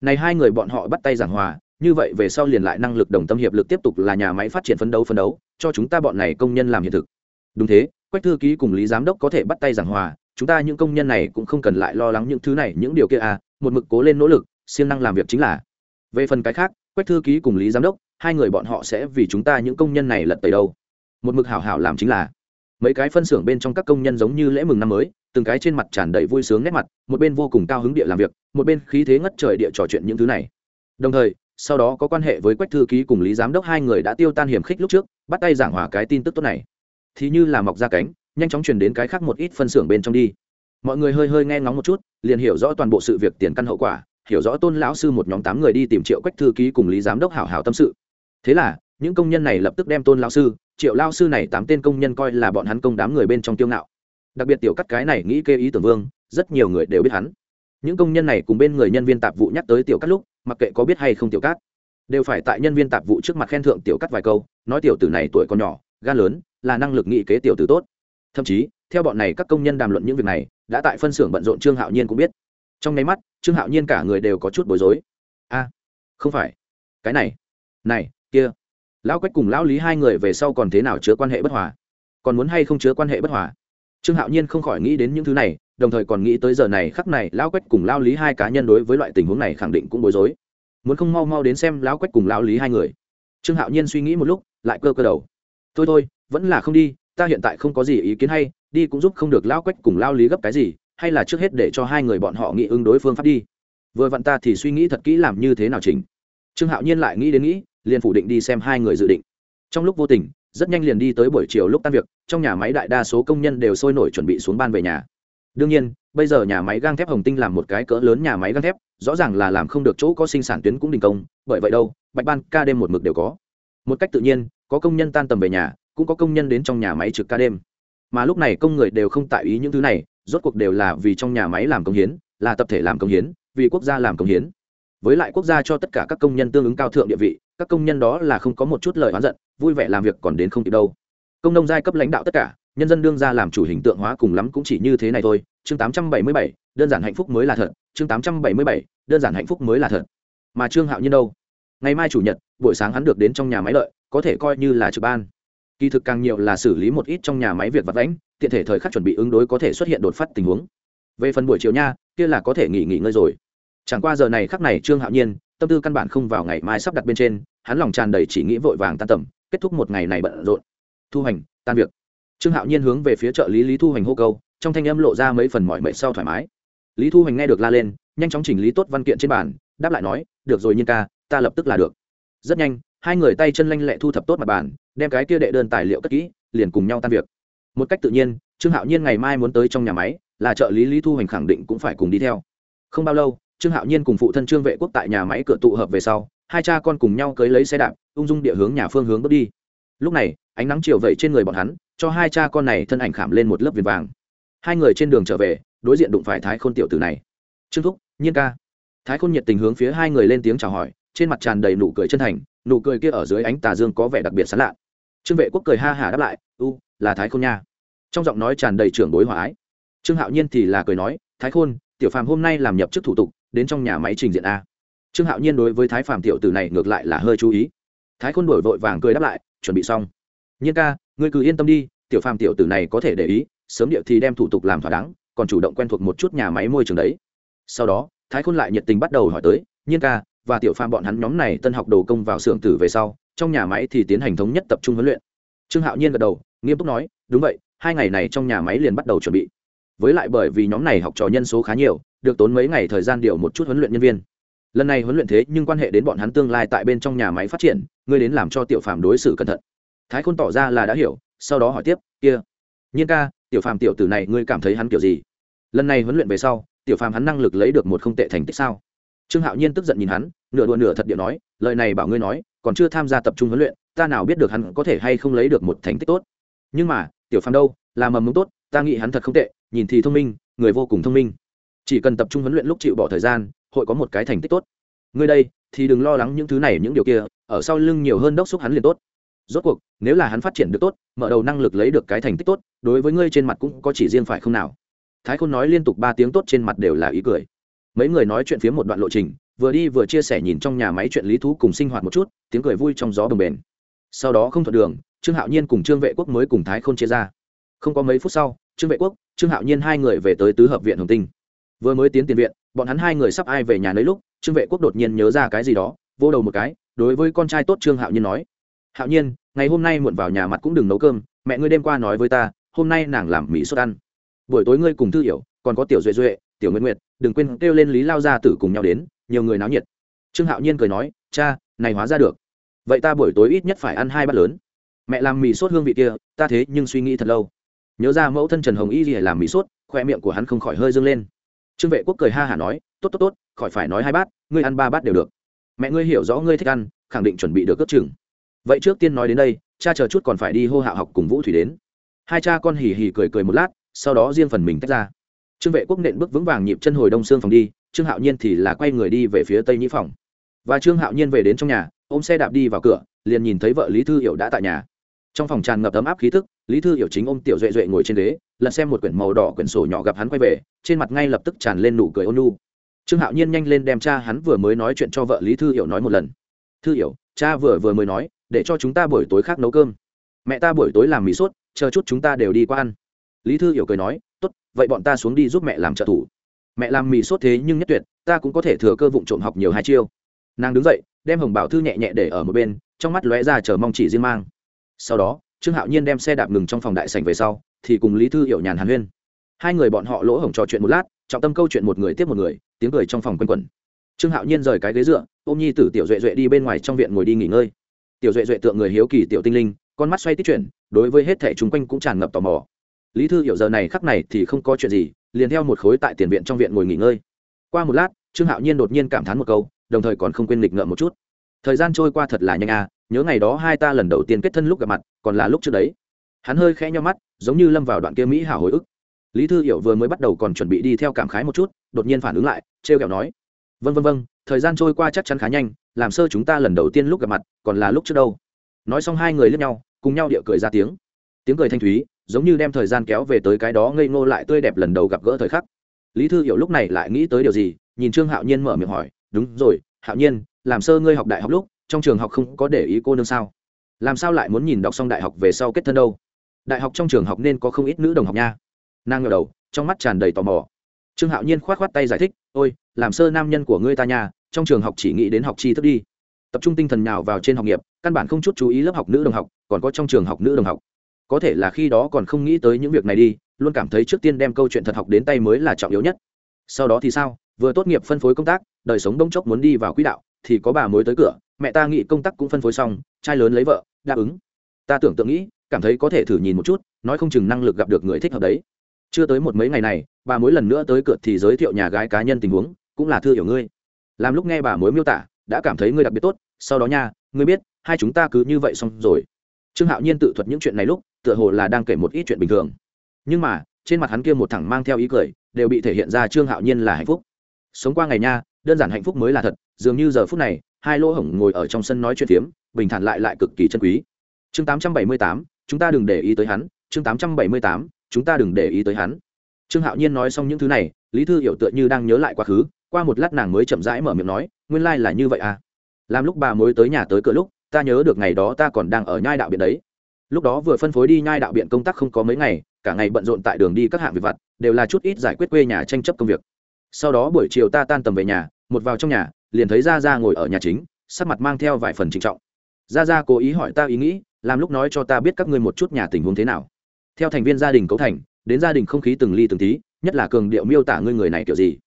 Speaker 1: Này hai người bọn họ bắt tay giảng hòa, như vậy về sau liền lại năng lực đồng tâm hiệp lực tiếp tục là nhà máy phát triển phấn đấu phấn đấu, cho chúng ta bọn này công nhân làm hiện thực. Đúng thế, quách thư ký cùng lý giám đốc có thể bắt tay giảng hòa, chúng ta những công nhân này cũng không cần lại lo lắng những thứ này, những điều kia à một mực cố lên nỗ lực, siêng năng làm việc chính là. Về phần cái khác, quách thư ký cùng lý giám đốc, hai người bọn họ sẽ vì chúng ta những công nhân này lật tẩy đâu. Một mực hảo hảo làm chính là mấy cái phân xưởng bên trong các công nhân giống như lễ mừng năm mới, từng cái trên mặt tràn đầy vui sướng nét mặt, một bên vô cùng cao hứng địa làm việc, một bên khí thế ngất trời địa trò chuyện những thứ này. Đồng thời, sau đó có quan hệ với quách thư ký cùng lý giám đốc hai người đã tiêu tan hiểm khích lúc trước, bắt tay giảng hòa cái tin tức tốt này. Thì như là mọc ra cánh, nhanh chóng truyền đến cái khác một ít phân xưởng bên trong đi. Mọi người hơi hơi nghe ngóng một chút, liền hiểu rõ toàn bộ sự việc tiền căn hậu quả, hiểu rõ tôn lão sư một nhóm tám người đi tìm triệu quách thư ký cùng lý giám đốc hảo hảo tâm sự. Thế là, những công nhân này lập tức đem tôn lão sư triệu lao sư này tám tên công nhân coi là bọn hắn công đám người bên trong tiêu ngạo. Đặc biệt tiểu cắt cái này nghĩ kê ý tưởng vương, rất nhiều người đều biết hắn. Những công nhân này cùng bên người nhân viên tạp vụ nhắc tới tiểu cắt lúc, mặc kệ có biết hay không tiểu cắt, đều phải tại nhân viên tạp vụ trước mặt khen thượng tiểu cắt vài câu, nói tiểu tử này tuổi còn nhỏ, gan lớn, là năng lực nghị kế tiểu tử tốt. Thậm chí, theo bọn này các công nhân đàm luận những việc này, đã tại phân xưởng bận rộn trương hạo nhiên cũng biết. Trong nháy mắt, trương hạo nhiên cả người đều có chút bối rối. A, không phải. Cái này này, kia lão quách cùng lão lý hai người về sau còn thế nào chứa quan hệ bất hòa? Còn muốn hay không chứa quan hệ bất hòa? Trương hạo nhiên không khỏi nghĩ đến những thứ này, đồng thời còn nghĩ tới giờ này khắc này lão quách cùng Lão lý hai cá nhân đối với loại tình huống này khẳng định cũng bối rối. Muốn không mau mau đến xem lão quách cùng Lão lý hai người. Trương hạo nhiên suy nghĩ một lúc, lại cơ cơ đầu. Thôi thôi, vẫn là không đi, ta hiện tại không có gì ý kiến hay, đi cũng giúp không được Lão quách cùng Lão lý gấp cái gì, hay là trước hết để cho hai người bọn họ nghĩ ứng đối phương pháp đi. Vừa vặn ta thì suy nghĩ thật kỹ làm như thế nào chỉnh. Trương hạo nhiên lại nghĩ đến nghĩ liền phủ định đi xem hai người dự định. Trong lúc vô tình, rất nhanh liền đi tới buổi chiều lúc tan việc, trong nhà máy đại đa số công nhân đều sôi nổi chuẩn bị xuống ban về nhà. Đương nhiên, bây giờ nhà máy gang thép hồng tinh làm một cái cỡ lớn nhà máy gang thép, rõ ràng là làm không được chỗ có sinh sản tuyến cũng đình công, bởi vậy đâu, bạch ban, ca đêm một mực đều có. Một cách tự nhiên, có công nhân tan tầm về nhà, cũng có công nhân đến trong nhà máy trực ca đêm. Mà lúc này công người đều không tại ý những thứ này, rốt cuộc đều là vì trong nhà máy làm công hiến, là tập thể làm công hiến, vì quốc gia làm công hiến với lại quốc gia cho tất cả các công nhân tương ứng cao thượng địa vị các công nhân đó là không có một chút lời oán giận vui vẻ làm việc còn đến không kịp đâu. Công nông giai cấp lãnh đạo tất cả nhân dân đương ra làm chủ hình tượng hóa cùng lắm cũng chỉ như thế này thôi. Chương 877, đơn giản hạnh phúc mới là thật. Chương 877, đơn giản hạnh phúc mới là thật. Mà trương hạo nhiên đâu? Ngày mai chủ nhật buổi sáng hắn được đến trong nhà máy lợi có thể coi như là trực ban. Kỳ thực càng nhiều là xử lý một ít trong nhà máy việc vặt lãnh tiện thể thời khắc chuẩn bị ứng đối có thể xuất hiện đột phát tình huống. Về phần buổi chiều nha kia là có thể nghỉ nghỉ ngơi rồi chẳng qua giờ này khắc này trương hạo nhiên, tâm tư căn bản không vào ngày mai sắp đặt bên trên, hắn lòng tràn đầy chỉ nghĩ vội vàng tan tầm, kết thúc một ngày này bận rộn. Thu hành, tan việc. Trương hạo nhiên hướng về phía trợ lý lý thu hành hô câu, trong thanh âm lộ ra mấy phần mọi mệt sau thoải mái. Lý thu hành nghe được la lên, nhanh chóng chỉnh lý tốt văn kiện trên bàn, đáp lại nói, được rồi nhiên ca, ta lập tức là được. Rất nhanh, hai người tay chân lanh lẹ thu thập tốt mặt bàn, đem cái kia đệ đơn tài liệu cất kỹ, liền cùng nhau tan việc. Một cách tự nhiên, trương hạo nhiên ngày mai muốn tới trong nhà máy, là trợ lý lý thu hành khẳng định cũng phải cùng đi theo. Không bao lâu trương hạo nhiên cùng phụ thân trương vệ quốc tại nhà máy cửa tụ hợp về sau, hai cha con cùng nhau cưới lấy xe đạp, ung dung địa hướng nhà phương hướng bước đi. Lúc này, ánh nắng chiều vẩy trên người bọn hắn, cho hai cha con này thân ảnh khảm lên một lớp viền vàng. Hai người trên đường trở về, đối diện đụng phải thái khôn tiểu tử này. Trương thúc, nhiên ca. Thái khôn nhiệt tình hướng phía hai người lên tiếng chào hỏi, trên mặt tràn đầy nụ cười chân thành, nụ cười kia ở dưới ánh tà dương có vẻ đặc biệt sán lạ. Trương vệ quốc cười ha hả đáp lại, u, là thái khôn nha. Trong giọng nói tràn đầy trưởng bối hòa ái. Trương hạo nhiên thì là cười nói, thái khôn, tiểu phàm hôm nay làm nhập chức thủ tục đến trong nhà máy trình diện a. Trương hạo nhiên đối với thái phàm tiểu tử này ngược lại là hơi chú ý. Thái khôn đổi vội vàng cười đáp lại, chuẩn bị xong. Nhiên ca, ngươi cứ yên tâm đi, tiểu phàm tiểu tử này có thể để ý, sớm điệu thì đem thủ tục làm thỏa đáng, còn chủ động quen thuộc một chút nhà máy môi trường đấy. Sau đó, thái khôn lại nhiệt tình bắt đầu hỏi tới, nhiên ca, và tiểu phàm bọn hắn nhóm này tân học đồ công vào xưởng tử về sau, trong nhà máy thì tiến hành thống nhất tập trung huấn luyện. Trương hạo nhiên gật đầu, nghiêm túc nói, đúng vậy, hai ngày này trong nhà máy liền bắt đầu chuẩn bị. Với lại bởi vì nhóm này học trò nhân số khá nhiều được tốn mấy ngày thời gian điều một chút huấn luyện nhân viên. Lần này huấn luyện thế nhưng quan hệ đến bọn hắn tương lai tại bên trong nhà máy phát triển, ngươi đến làm cho tiểu phàm đối xử cẩn thận. Thái khôn tỏ ra là đã hiểu, sau đó hỏi tiếp, kia, nhiên ca, tiểu phàm tiểu tử này ngươi cảm thấy hắn kiểu gì? Lần này huấn luyện về sau, tiểu phàm hắn năng lực lấy được một không tệ thành tích sao? Trương hạo nhiên tức giận nhìn hắn, nửa đùa nửa thật điệu nói, lời này bảo ngươi nói, còn chưa tham gia tập trung huấn luyện, ta nào biết được hắn có thể hay không lấy được một thành tích tốt. Nhưng mà, tiểu phàm đâu, là mầm mống tốt, ta nghĩ hắn thật không tệ, nhìn thì thông minh, người vô cùng thông minh chỉ cần tập trung huấn luyện lúc chịu bỏ thời gian, hội có một cái thành tích tốt. Ngươi đây, thì đừng lo lắng những thứ này, những điều kia, ở sau lưng nhiều hơn đốc xúc hắn liền tốt. Rốt cuộc, nếu là hắn phát triển được tốt, mở đầu năng lực lấy được cái thành tích tốt, đối với ngươi trên mặt cũng có chỉ riêng phải không nào? Thái khôn nói liên tục ba tiếng tốt trên mặt đều là ý cười. Mấy người nói chuyện phía một đoạn lộ trình, vừa đi vừa chia sẻ nhìn trong nhà máy chuyện lý thú cùng sinh hoạt một chút, tiếng cười vui trong gió bồng bền. sau đó không thuận đường, trương hạo nhiên cùng trương vệ quốc mới cùng thái khôn chia ra. Không có mấy phút sau, trương vệ quốc, trương hạo nhiên hai người về tới tứ hợp viện hồng tinh vừa mới tiến tiền viện, bọn hắn hai người sắp ai về nhà lấy lúc, trương vệ quốc đột nhiên nhớ ra cái gì đó, vô đầu một cái, đối với con trai tốt trương hạo nhiên nói. Hạo nhiên, ngày hôm nay muộn vào nhà mặt cũng đừng nấu cơm, mẹ ngươi đêm qua nói với ta, hôm nay nàng làm mỹ sốt ăn. Buổi tối ngươi cùng thư hiểu, còn có tiểu duệ duệ, tiểu nguyện nguyệt, đừng quên kêu lên lý lao gia tử cùng nhau đến, nhiều người náo nhiệt. Trương hạo nhiên cười nói, cha, này hóa ra được. Vậy ta buổi tối ít nhất phải ăn hai bát lớn. Mẹ làm mì sốt hương vị kia, ta thế nhưng suy nghĩ thật lâu. Nhớ ra mẫu thân trần hồng y gì làm mì sốt, khoe miệng của hắn không khỏi hơi dâng lên trương vệ quốc cười ha hả nói, tốt tốt tốt, khỏi phải nói hai bát, ngươi ăn ba bát đều được. Mẹ ngươi hiểu rõ ngươi thích ăn, khẳng định chuẩn bị được cất chừng. Vậy trước tiên nói đến đây, cha chờ chút còn phải đi hô hạ học cùng vũ thủy đến. Hai cha con hì hì cười cười một lát, sau đó riêng phần mình tách ra. Trương vệ quốc nện bước vững vàng nhịp chân hồi đông xương phòng đi, trương hạo nhiên thì là quay người đi về phía tây nhĩ phòng. Và trương hạo nhiên về đến trong nhà, ôm xe đạp đi vào cửa, liền nhìn thấy vợ lý thư hiểu đã tại nhà. Trong phòng tràn ngập ấm áp khí thức lý thư hiểu chính ôm tiểu duệ duệ ngồi trên ghế, lật xem một quyển màu đỏ quyển sổ nhỏ gặp hắn quay về, trên mặt ngay lập tức tràn lên nụ cười ôn nu trương hạo nhiên nhanh lên đem cha hắn vừa mới nói chuyện cho vợ lý thư hiểu nói một lần. Thư hiểu, cha vừa vừa mới nói, để cho chúng ta buổi tối khác nấu cơm. Mẹ ta buổi tối làm mì sốt, chờ chút chúng ta đều đi qua ăn. Lý thư hiểu cười nói, tốt, vậy bọn ta xuống đi giúp mẹ làm trợ thủ. Mẹ làm mì sốt thế nhưng nhất tuyệt, ta cũng có thể thừa cơ vụ trộm học nhiều hai chiêu. Nàng đứng dậy, đem hồng bảo thư nhẹ nhẹ để ở một bên, trong mắt lóe ra chờ mong chỉ riêng mang. Sau đó trương hạo nhiên đem xe đạp ngừng trong phòng đại sành về sau, thì cùng lý thư hiểu nhàn hàn huyên. Hai người bọn họ lỗ hổng trò chuyện một lát, trọng tâm câu chuyện một người tiếp một người, tiếng cười trong phòng quanh quẩn. Trương hạo nhiên rời cái ghế dựa, ôm nhi tử tiểu duệ duệ đi bên ngoài trong viện ngồi đi nghỉ ngơi. Tiểu duệ duệ tượng người hiếu kỳ tiểu tinh linh, con mắt xoay tích chuyển, đối với hết thẻ chung quanh cũng tràn ngập tò mò. Lý thư hiểu giờ này khắc này thì không có chuyện gì, liền theo một khối tại tiền viện trong viện ngồi nghỉ ngơi. Qua một lát, trương hạo nhiên đột nhiên cảm thán một câu, đồng thời còn không quên lịch ngợm một chút. Thời gian trôi qua thật là nhanh à nhớ ngày đó hai ta lần đầu tiên kết thân lúc gặp mặt, còn là lúc trước đấy. Hắn hơi khẽ nho mắt, giống như lâm vào đoạn kia mỹ hảo hồi ức. Lý thư hiểu vừa mới bắt đầu còn chuẩn bị đi theo cảm khái một chút, đột nhiên phản ứng lại t r e o kẹo nói vân vân vân thời gian trôi qua chắc chắn khá nhanh, làm sơ chúng ta lần đầu tiên lúc gặp mặt, còn là lúc trước đâu. Nói xong hai người lướt nhau, cùng nhau địa cười ra tiếng. Tiếng cười thanh thúy, giống như đem thời gian kéo về tới cái đó ngây ngô lại tươi đẹp lần đầu gặp gỡ thời khắc. Lý thư hiểu lúc này lại nghĩ tới điều gì, nhìn trương hạo nhiên mở miệng hỏi, đúng rồi, hạo nhiên, làm sơ ngươi học đại học lúc trong trường học không có để ý cô nương sao? Làm sao lại muốn nhìn đọc xong đại học về sau kết thân đâu? Đại học trong trường học nên có không ít nữ đồng học nha. Nàng ngờ đầu, trong mắt tràn đầy tò mò. Trương hạo nhiên k h o á t k h o á t tay giải thích, ôi, làm sơ nam nhân của ngươi ta nha, trong trường học chỉ nghĩ đến học tri thức đi. Tập trung tinh thần nào vào trên học nghiệp, căn bản không chút chú ý lớp học nữ đồng học, còn có trong trường học nữ đồng học. Có thể là khi đó còn không nghĩ tới những việc này đi, luôn cảm thấy trước tiên đem câu chuyện thật học đến tay mới là trọng yếu nhất. Sau đó thì sao? Vừa tốt nghiệp phân phối công tác, đời sống đông chốc muốn đi vào quỹ đạo thì có bà mối tới cửa, mẹ ta nghĩ công tác cũng phân phối xong, trai lớn lấy vợ, đáp ứng. Ta tưởng tượng nghĩ, cảm thấy có thể thử nhìn một chút, nói không chừng năng lực gặp được người thích hợp đấy. Chưa tới một mấy ngày này, bà mối lần nữa tới cửa thì giới thiệu nhà gái cá nhân tình huống, cũng là thư hiểu ngươi. Làm lúc nghe bà mối miêu tả, đã cảm thấy ngươi đặc biệt tốt, sau đó nha, ngươi biết, hai chúng ta cứ như vậy xong rồi. Trương hạo nhiên tự thuật những chuyện này lúc, tựa hồ là đang kể một ít chuyện bình thường. Nhưng mà, trên mặt hắn kia một thẳng mang theo ý cười, đều bị thể hiện ra trương hạo nhiên là hạnh phúc. Sống qua ngày nha đơn giản hạnh phúc mới là thật, dường như giờ phút này, hai lỗ hổng ngồi ở trong sân nói chuyện phiếm, bình thản lại lại cực kỳ chân quý. Chương tám trăm bảy mươi tám, chúng ta đừng để ý tới hắn. Chương tám trăm bảy mươi tám, chúng ta đừng để ý tới hắn. Trương hạo nhiên nói xong những thứ này, lý thư hiểu tựa như đang nhớ lại quá khứ, qua một lát nàng mới chậm rãi mở miệng nói, nguyên lai、like、là như vậy à? Làm lúc bà mới tới nhà tới cửa lúc, ta nhớ được ngày đó ta còn đang ở nhai đạo biện đấy. Lúc đó vừa phân phối đi nhai đạo biện công tác không có mấy ngày, cả ngày bận rộn tại đường đi các hạng việc vặt, đều là chút ít giải quyết quê nhà tranh chấp công việc. Sau đó buổi chiều ta tan tầm về nhà một vào trong nhà, liền thấy ra ra ngồi ở nhà chính, sắc mặt mang theo vài phần trịnh trọng. Ra ra cố ý hỏi ta ý nghĩ, làm lúc nói cho ta biết các ngươi một chút nhà tình huống thế nào. Theo thành viên gia đình cấu thành, đến gia đình không khí từng ly từng tí, nhất là cường điệu miêu tả ngươi người này kiểu gì.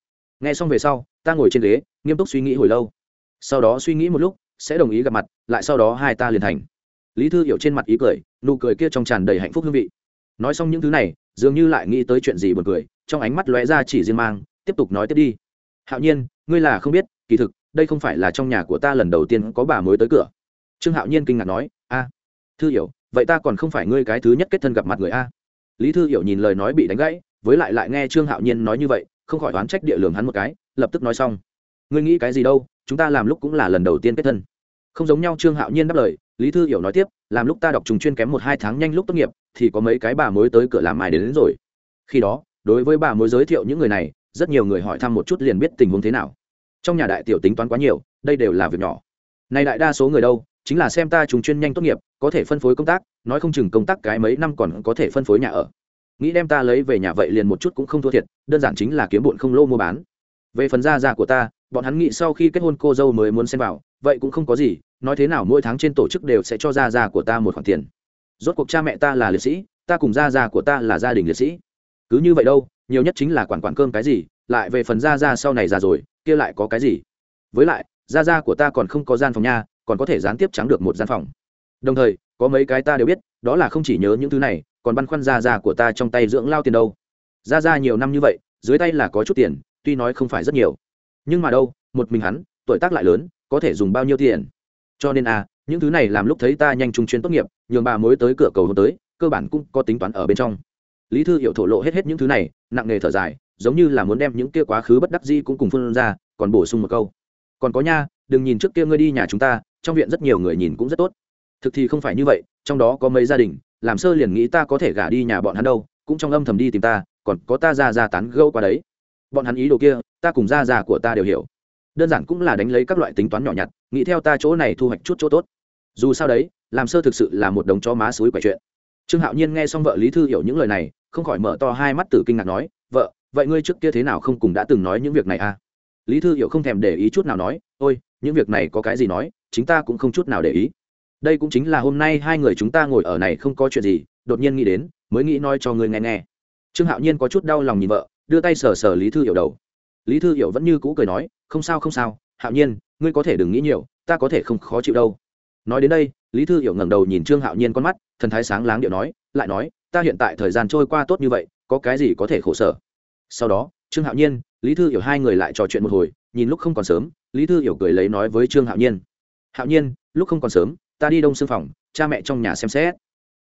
Speaker 1: Nghe xong về sau, ta ngồi trên ghế, nghiêm túc suy nghĩ hồi lâu. Sau đó suy nghĩ một lúc, sẽ đồng ý gặp mặt, lại sau đó hai ta liền thành. Lý thư hiểu trên mặt ý cười, nụ cười kia trong tràn đầy hạnh phúc hương vị. Nói xong những thứ này, dường như lại nghĩ tới chuyện gì buồn cười, trong ánh mắt lóe ra chỉ riêng mang, tiếp tục nói tiếp đi. Hạo nhiên ngươi là không biết kỳ thực đây không phải là trong nhà của ta lần đầu tiên có bà mối tới cửa. Trương hạo nhiên kinh ngạc nói a thư hiểu vậy ta còn không phải ngươi cái thứ nhất kết thân gặp mặt người a? Lý thư hiểu nhìn lời nói bị đánh gãy với lại lại nghe trương hạo nhiên nói như vậy không khỏi oán trách địa lường hắn một cái lập tức nói xong ngươi nghĩ cái gì đâu chúng ta làm lúc cũng là lần đầu tiên kết thân. Không giống nhau trương hạo nhiên đáp lời lý thư hiểu nói tiếp làm lúc ta đọc trùng chuyên kém một hai tháng nhanh lúc tốt nghiệp thì có mấy cái bà mối tới cửa làm ai đến, đến rồi. Khi đó đối với bà mối giới thiệu những người này rất nhiều người hỏi thăm một chút liền biết tình huống thế nào trong nhà đại tiểu tính toán quá nhiều, đây đều là việc nhỏ. Này đại đa số người đâu, chính là xem ta trùng chuyên nhanh tốt nghiệp, có thể phân phối công tác, nói không chừng công tác cái mấy năm còn có thể phân phối nhà ở. Nghĩ đem ta lấy về nhà vậy liền một chút cũng không thua thiệt, đơn giản chính là kiếm bụn không lô mua bán. Về phần gia già của ta, bọn hắn nghĩ sau khi kết hôn cô dâu mới muốn xem vào, vậy cũng không có gì, nói thế nào mỗi tháng trên tổ chức đều sẽ cho gia già của ta một khoản tiền. Rốt cuộc cha mẹ ta là liệt sĩ, ta cùng gia già của ta là gia đình liệt sĩ. Cứ như vậy đâu, nhiều nhất chính là quản quản cơm cái gì lại về phần gia ra sau này già rồi, kia lại có cái gì? Với lại, gia gia của ta còn không có gian phòng nha, còn có thể gián tiếp trắng được một gian phòng. Đồng thời, có mấy cái ta đều biết, đó là không chỉ nhớ những thứ này, còn băn khoăn gia gia của ta trong tay dưỡng lao tiền đâu. Gia gia nhiều năm như vậy, dưới tay là có chút tiền, tuy nói không phải rất nhiều. Nhưng mà đâu, một mình hắn, tuổi tác lại lớn, có thể dùng bao nhiêu tiền? Cho nên à những thứ này làm lúc thấy ta nhanh trung chuyên tốt nghiệp, nhường bà mối tới cửa cầu hôn tới, cơ bản cũng có tính toán ở bên trong. Lý thư hiểu thổ lộ hết hết những thứ này, nặng nề thở dài giống như là muốn đem những kia quá khứ bất đắc di cũng cùng phun ra, còn bổ sung một câu. Còn có nha, đừng nhìn trước kia ngươi đi nhà chúng ta, trong viện rất nhiều người nhìn cũng rất tốt. Thực thì không phải như vậy, trong đó có mấy gia đình, làm sơ liền nghĩ ta có thể gả đi nhà bọn hắn đâu, cũng trong âm thầm đi tìm ta, còn có ta ra ra tán gâu qua đấy. Bọn hắn ý đồ kia, ta cùng ra ra của ta đều hiểu. Đơn giản cũng là đánh lấy các loại tính toán nhỏ nhặt, nghĩ theo ta chỗ này thu hoạch chút chỗ tốt. Dù sao đấy, làm sơ thực sự là một đống chó má suối quậy chuyện. Trương hạo nhiên nghe xong vợ lý thư hiểu những lời này, không khỏi mở to hai mắt tử kinh ngạc nói, vợ vậy ngươi trước kia thế nào không cùng đã từng nói những việc này à? Lý thư hiểu không thèm để ý chút nào nói, ôi, những việc này có cái gì nói, chính ta cũng không chút nào để ý. Đây cũng chính là hôm nay hai người chúng ta ngồi ở này không có chuyện gì, đột nhiên nghĩ đến, mới nghĩ nói cho ngươi nghe nghe. Trương hạo nhiên có chút đau lòng nhìn vợ, đưa tay sờ sờ lý thư hiểu đầu. Lý thư hiểu vẫn như cũ cười nói, không sao không sao, hạo nhiên, ngươi có thể đừng nghĩ nhiều, ta có thể không khó chịu đâu. Nói đến đây, lý thư hiểu ngẩng đầu nhìn trương hạo nhiên con mắt, thần thái sáng láng điệu nói, lại nói, ta hiện tại thời gian trôi qua tốt như vậy, có cái gì có thể khổ sở? Sau đó trương hạo nhiên lý thư hiểu hai người lại trò chuyện một hồi nhìn lúc không còn sớm lý thư hiểu cười lấy nói với trương hạo nhiên. Hạo nhiên lúc không còn sớm ta đi đông xương phòng cha mẹ trong nhà xem xét.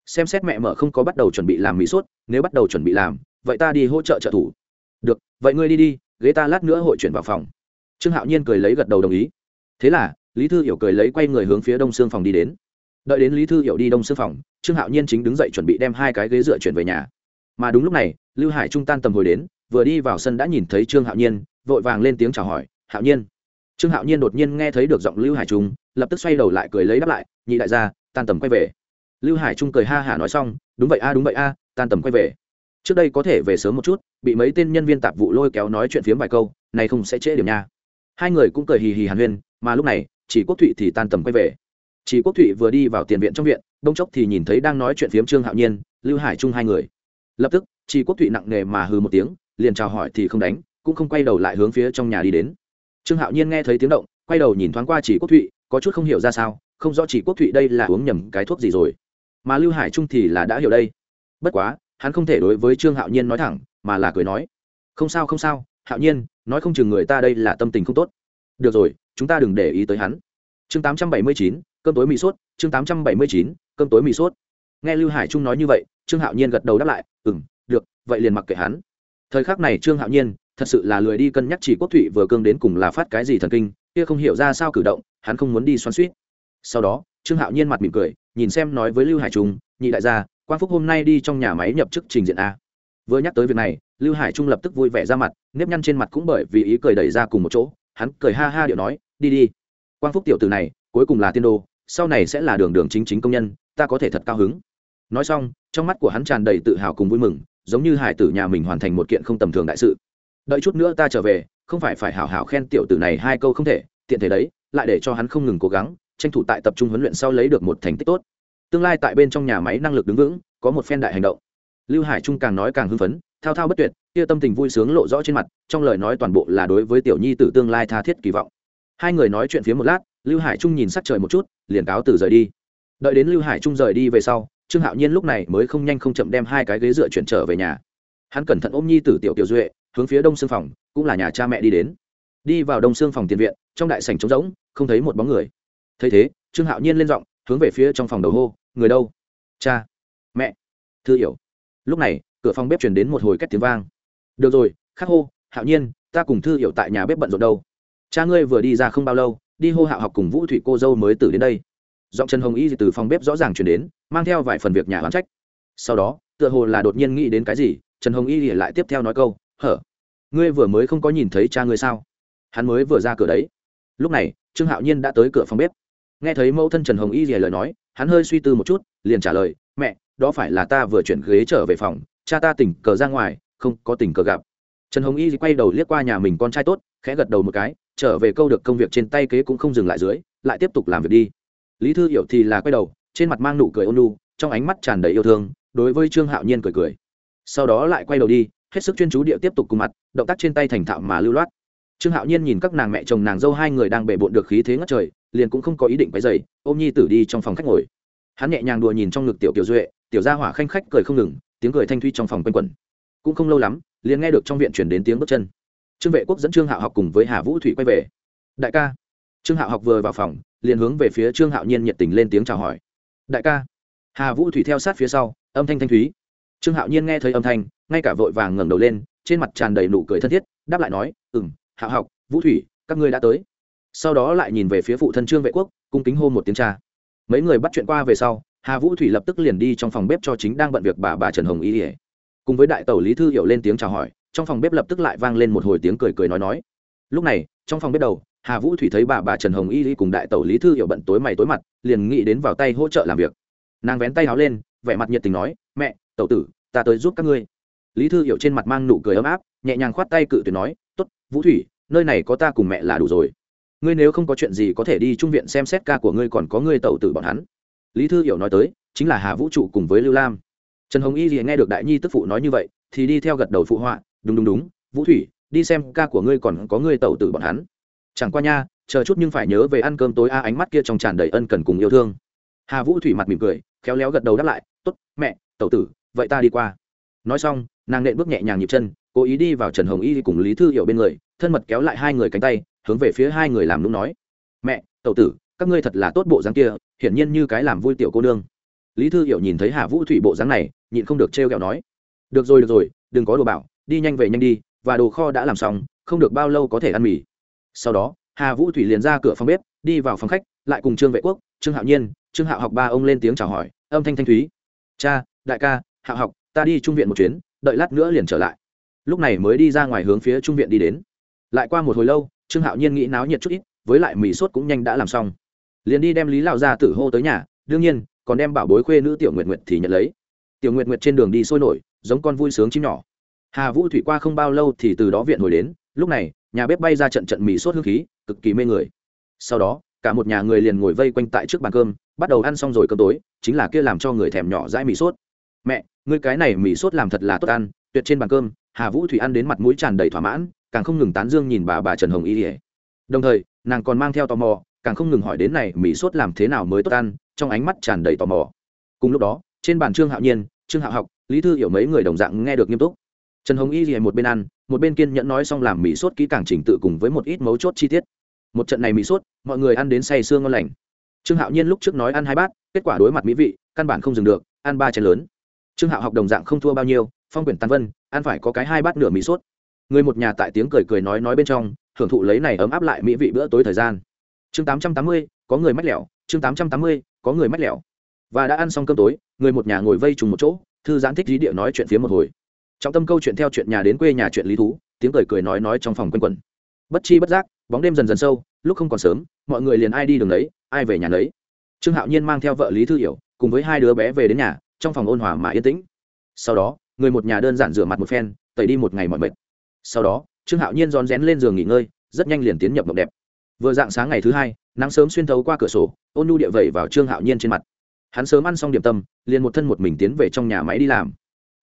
Speaker 1: Xem xét mẹ mở không có bắt đầu chuẩn bị làm mỹ suốt, nếu bắt đầu chuẩn bị làm vậy ta đi hỗ trợ trợ thủ. Được vậy ngươi đi đi ghế ta lát nữa hội chuyển vào phòng. Trương hạo nhiên cười lấy gật đầu đồng ý. Thế là lý thư hiểu cười lấy quay người hướng phía đông xương phòng đi đến. Đợi đến lý thư hiểu đi đông xương phòng trương hạo nhiên chính đứng dậy chuẩn bị đem hai cái ghế dựa chuyển về nhà. Mà đúng lúc này lưu hải trung tan tầm hồi đến vừa đi vào sân đã nhìn thấy trương hạo nhiên, vội vàng lên tiếng chào hỏi, hạo nhiên. Trương hạo nhiên đột nhiên nghe thấy được giọng lưu hải trung, lập tức xoay đầu lại cười lấy đáp lại, nhị đại gia, tan tầm quay về. Lưu hải trung cười ha hả nói xong, đúng vậy a, đúng vậy a, tan tầm quay về. Trước đây có thể về sớm một chút, bị mấy tên nhân viên tạp vụ lôi kéo nói chuyện phiếm vài câu, này không sẽ trễ điểm nha. Hai người cũng cười hì hì hàn huyên, mà lúc này, chỉ quốc thụy thì tan tầm quay về. Chỉ quốc thụy vừa đi vào tiền viện trong viện, đông chốc thì nhìn thấy đang nói chuyện phiếm trương hạo nhiên, lưu hải trung hai người. Lập tức, chỉ quốc thụy nặng nề mà hừ một tiếng liền chào hỏi thì không đánh, cũng không quay đầu lại hướng phía trong nhà đi đến. Trương hạo nhiên nghe thấy tiếng động, quay đầu nhìn thoáng qua chỉ quốc thụy, có chút không hiểu ra sao, không rõ chỉ quốc thụy đây là uống nhầm cái thuốc gì rồi. Mà lưu hải trung thì là đã hiểu đây. Bất quá, hắn không thể đối với trương hạo nhiên nói thẳng, mà là cười nói. Không sao không sao, hạo nhiên, nói không chừng người ta đây là tâm tình không tốt. Được rồi, chúng ta đừng để ý tới hắn. Chương tám trăm bảy mươi chín, cơm tối mì sốt, chương tám trăm bảy mươi chín, cơm tối mì sốt. Nghe lưu hải trung nói như vậy, trương hạo nhiên gật đầu đáp lại ừ m được, vậy liền mặc kệ hắn thời khắc này trương hạo nhiên thật sự là lười đi cân nhắc chỉ quốc thụy vừa cương đến cùng là phát cái gì thần kinh, kia không hiểu ra sao cử động, hắn không muốn đi xoắn suýt sau đó, trương hạo nhiên mặt mỉm cười, nhìn xem nói với lưu hải trung, nhị đại gia, quang phúc hôm nay đi trong nhà máy nhập chức trình diện a. Vừa nhắc tới việc này, lưu hải trung lập tức vui vẻ ra mặt, nếp nhăn trên mặt cũng bởi vì ý cười đẩy ra cùng một chỗ, hắn cười ha ha điệu nói, đi đi. Quang phúc tiểu từ này, cuối cùng là tiên đô sau này sẽ là đường đường chính chính công nhân, ta có thể thật cao hứng. Nói xong, trong mắt của hắn tràn đầy tự hào cùng vui mừng giống như hải tử nhà mình hoàn thành một kiện không tầm thường đại sự. Đợi chút nữa ta trở về, không phải phải hào hào khen tiểu tử này hai câu không thể, tiện thể đấy, lại để cho hắn không ngừng cố gắng, tranh thủ tại tập trung huấn luyện sau lấy được một thành tích tốt. Tương lai tại bên trong nhà máy năng lực đứng vững, có một phen đại hành động. Lưu hải trung càng nói càng hưng phấn, thao thao bất tuyệt, kia tâm tình vui sướng lộ rõ trên mặt, trong lời nói toàn bộ là đối với tiểu nhi tử tương lai tha thiết kỳ vọng. Hai người nói chuyện phía một lát, lưu hải trung nhìn sắc trời một chút, liền cáo từ rời đi. Đợi đến lưu hải trung rời đi về sau trương hạo nhiên lúc này mới không nhanh không chậm đem hai cái ghế dựa chuyển trở về nhà. Hắn cẩn thận ôm nhi tử tiểu tiểu duệ, hướng phía đông xương phòng, cũng là nhà cha mẹ đi đến. Đi vào đông xương phòng tiền viện, trong đại sảnh trống rỗng, không thấy một bóng người. Thấy thế, trương hạo nhiên lên giọng, hướng về phía trong phòng đầu hô, người đâu? Cha. Mẹ. Thư hiểu. Lúc này, cửa phòng bếp chuyển đến một hồi két tiếng vang. Được rồi, khắc hô, hạo nhiên, ta cùng thư hiểu tại nhà bếp bận rộn đâu. Cha ngươi vừa đi ra không bao lâu, đi hô hạo học cùng vũ thủy cô dâu mới tử đến đây giọng trần hồng y từ phòng bếp rõ ràng chuyển đến, mang theo vài phần việc nhà hoán trách. Sau đó, tựa hồ là đột nhiên nghĩ đến cái gì, trần hồng y lại tiếp theo nói câu, hở, ngươi vừa mới không có nhìn thấy cha ngươi sao? Hắn mới vừa ra cửa đấy. Lúc này, trương hạo nhiên đã tới cửa phòng bếp. Nghe thấy mẫu thân trần hồng y lời nói, hắn hơi suy tư một chút, liền trả lời, mẹ, đó phải là ta vừa chuyển ghế trở về phòng, cha ta tỉnh cờ ra ngoài, không có tỉnh cờ gặp. Trần hồng y quay đầu liếc qua nhà mình con trai tốt, khẽ gật đầu một cái, trở về câu được công việc trên tay kế cũng không dừng lại dưới, lại tiếp tục làm việc đi lý thư hiểu thì là quay đầu, trên mặt mang nụ cười ôn lu trong ánh mắt tràn đầy yêu thương, đối với trương hạo nhiên cười cười. Sau đó lại quay đầu đi, hết sức chuyên chú địa tiếp tục cùng mặt, động tác trên tay thành thạo mà lưu loát. Trương hạo nhiên nhìn các nàng mẹ chồng nàng dâu hai người đang bể bộn được khí thế ngất trời, liền cũng không có ý định váy dày ôm nhi tử đi trong phòng khách ngồi. Hắn nhẹ nhàng đùa nhìn trong ngực tiểu tiểu duệ, tiểu gia hỏa khanh khách cười không ngừng, tiếng cười thanh thuy trong phòng quanh quẩn. Cũng không lâu lắm, liền nghe được trong viện chuyển đến tiếng bước chân. Trương vệ quốc dẫn trương hạo học cùng với hà vũ thủy quay về. Đại ca trương hạo học vừa vào phòng, liền hướng về phía trương hạo nhiên nhiệt tình lên tiếng chào hỏi. Đại ca. Hà vũ thủy theo sát phía sau, âm thanh thanh thúy. Trương hạo nhiên nghe thấy âm thanh, ngay cả vội vàng ngẩng đầu lên, trên mặt tràn đầy nụ cười thân thiết, đáp lại nói ừ m hạo học, vũ thủy, các ngươi đã tới. Sau đó lại nhìn về phía phụ thân trương vệ quốc, cung kính hô một tiếng cha. Mấy người bắt chuyện qua về sau, hà vũ thủy lập tức liền đi trong phòng bếp cho chính đang bận việc bà bà trần hồng y ỉa cùng với đại tẩu lý thư hiểu lên tiếng chào hỏi, trong phòng bếp lập tức lại vang lên một hồi tiếng cười cười nói nói lúc này, trong phòng bếp đầu, hà vũ thủy thấy bà bà trần hồng y cùng đại tẩu lý thư hiểu bận tối mày tối mặt, liền nghĩ đến vào tay hỗ trợ làm việc. Nàng vén tay áo lên, vẻ mặt nhiệt tình nói, mẹ, tẩu tử, ta tới giúp các ngươi. Lý thư hiểu trên mặt mang nụ cười ấm áp, nhẹ nhàng khoát tay cự tuyệt nói t ố t vũ thủy, nơi này có ta cùng mẹ là đủ rồi. Ngươi nếu không có chuyện gì có thể đi trung viện xem xét ca của ngươi còn có ngươi tẩu tử bọn hắn. Lý thư hiểu nói tới, chính là hà vũ trụ cùng với lưu lam. Trần hồng y gì nghe được đại nhi tức phụ nói như vậy, thì đi theo gật đầu phụ họa, đúng đúng đúng, vũ thủy đi xem ca của ngươi còn có ngươi tẩu tử bọn hắn. Chẳng qua nha, chờ chút nhưng phải nhớ về ăn cơm tối a, ánh mắt kia trong tràn đầy ân cần cùng yêu thương. Hà vũ thủy mặt mỉm cười, khéo léo gật đầu đáp lại t ố t mẹ, tẩu tử, vậy ta đi qua. Nói xong, nàng nện bước nhẹ nhàng nhịp chân, cố ý đi vào trần hồng y cùng lý thư hiểu bên người, thân mật kéo lại hai người cánh tay, hướng về phía hai người làm lúc nói, mẹ, tẩu tử, các ngươi thật là tốt bộ dáng kia, hiển nhiên như cái làm vui tiểu cô nương. Lý thư hiểu nhìn thấy hà vũ thủy bộ dáng này, nhịn không được trêu ghẹo nói, được rồi được rồi, đừng có đồ bảo, đi nhanh về nhanh đi và đồ kho đã làm xong, không được bao lâu có thể ăn mì. Sau đó, hà vũ thủy liền ra cửa phòng bếp, đi vào phòng khách, lại cùng trương vệ quốc, trương hạo nhiên, trương hạo học ba ông lên tiếng chào hỏi, âm thanh thanh thúy. Cha, đại ca, hạo học, ta đi trung viện một chuyến, đợi lát nữa liền trở lại. Lúc này mới đi ra ngoài hướng phía trung viện đi đến. Lại qua một hồi lâu, trương hạo nhiên nghĩ náo nhiệt chút ít, với lại mì sốt cũng nhanh đã làm xong. Liền đi đem lý lão gia tử hô tới nhà, đương nhiên, còn đem bảo bối khuê nữ tiểu nguyệt nguyệt thì nhận lấy. Tiểu nguyệt nguyệt trên đường đi sôi nổi, giống con vui sướng chim nhỏ hà vũ thủy qua không bao lâu thì từ đó viện hồi đến, lúc này, nhà bếp bay ra trận trận mì sốt hương khí, cực kỳ mê người. Sau đó, cả một nhà người liền ngồi vây quanh tại trước bàn cơm, bắt đầu ăn xong rồi cơm tối, chính là kia làm cho người thèm nhỏ dãi mì sốt. Mẹ, ngươi cái này mì sốt làm thật là tốt ăn, tuyệt trên bàn cơm. Hà vũ thủy ăn đến mặt mũi tràn đầy thỏa mãn, càng không ngừng tán dương nhìn bà bà trần hồng y ỉa đồng thời, nàng còn mang theo tò mò, càng không ngừng hỏi đến này mì sốt làm thế nào mới tốt ăn, trong ánh mắt tràn đầy tò mò. Cùng lúc đó, trên bàn trương hạo nhiên, trương hạo học, lý thư hiểu mấy người đồng dạng nghe được nghiêm túc trần hồng y thì một bên ăn, một bên kiên nhẫn nói xong làm mỹ sốt kỹ càng chỉnh tự cùng với một ít mấu chốt chi tiết. Một trận này mỹ sốt, mọi người ăn đến say sương ngon lành. Trương hạo nhiên lúc trước nói ăn hai bát, kết quả đối mặt mỹ vị, căn bản không dừng được, ăn ba chén lớn. Trương hạo học đồng dạng không thua bao nhiêu, phong quyển tàn vân, ăn phải có cái hai bát nửa mỹ sốt. Người một nhà tại tiếng cười cười nói nói bên trong hưởng thụ lấy này ấm áp lại mỹ vị bữa tối thời gian. Chương tám trăm tám mươi, có người mách lẻo. Chương tám trăm tám mươi, có người mách lẻo. Và đã ăn xong cơm tối, người một nhà ngồi vây trùng một chỗ, thư giãn thích dí địa nói chuyện phía một hồi trọng tâm câu chuyện theo chuyện nhà đến quê nhà chuyện lý thú, tiếng cười cười nói nói trong phòng quanh quẩn. Bất chi bất giác, bóng đêm dần dần sâu, lúc không còn sớm, mọi người liền ai đi đường đấy ai về nhà đấy trương hạo nhiên mang theo vợ lý thư hiểu, cùng với hai đứa bé về đến nhà, trong phòng ôn hòa mà yên tĩnh. Sau đó, người một nhà đơn giản rửa mặt một phen, tẩy đi một ngày mọi mệt. Sau đó, trương hạo nhiên rón rén lên giường nghỉ ngơi, rất nhanh liền tiến nhập mộng đẹp. Vừa dạng sáng ngày thứ hai, nắng sớm xuyên thấu qua cửa sổ, ôn nhu địa vẩy vào trương hạo nhiên trên mặt. Hắn sớm ăn xong điểm tâm, liền một thân một mình tiến về trong nhà máy đi làm.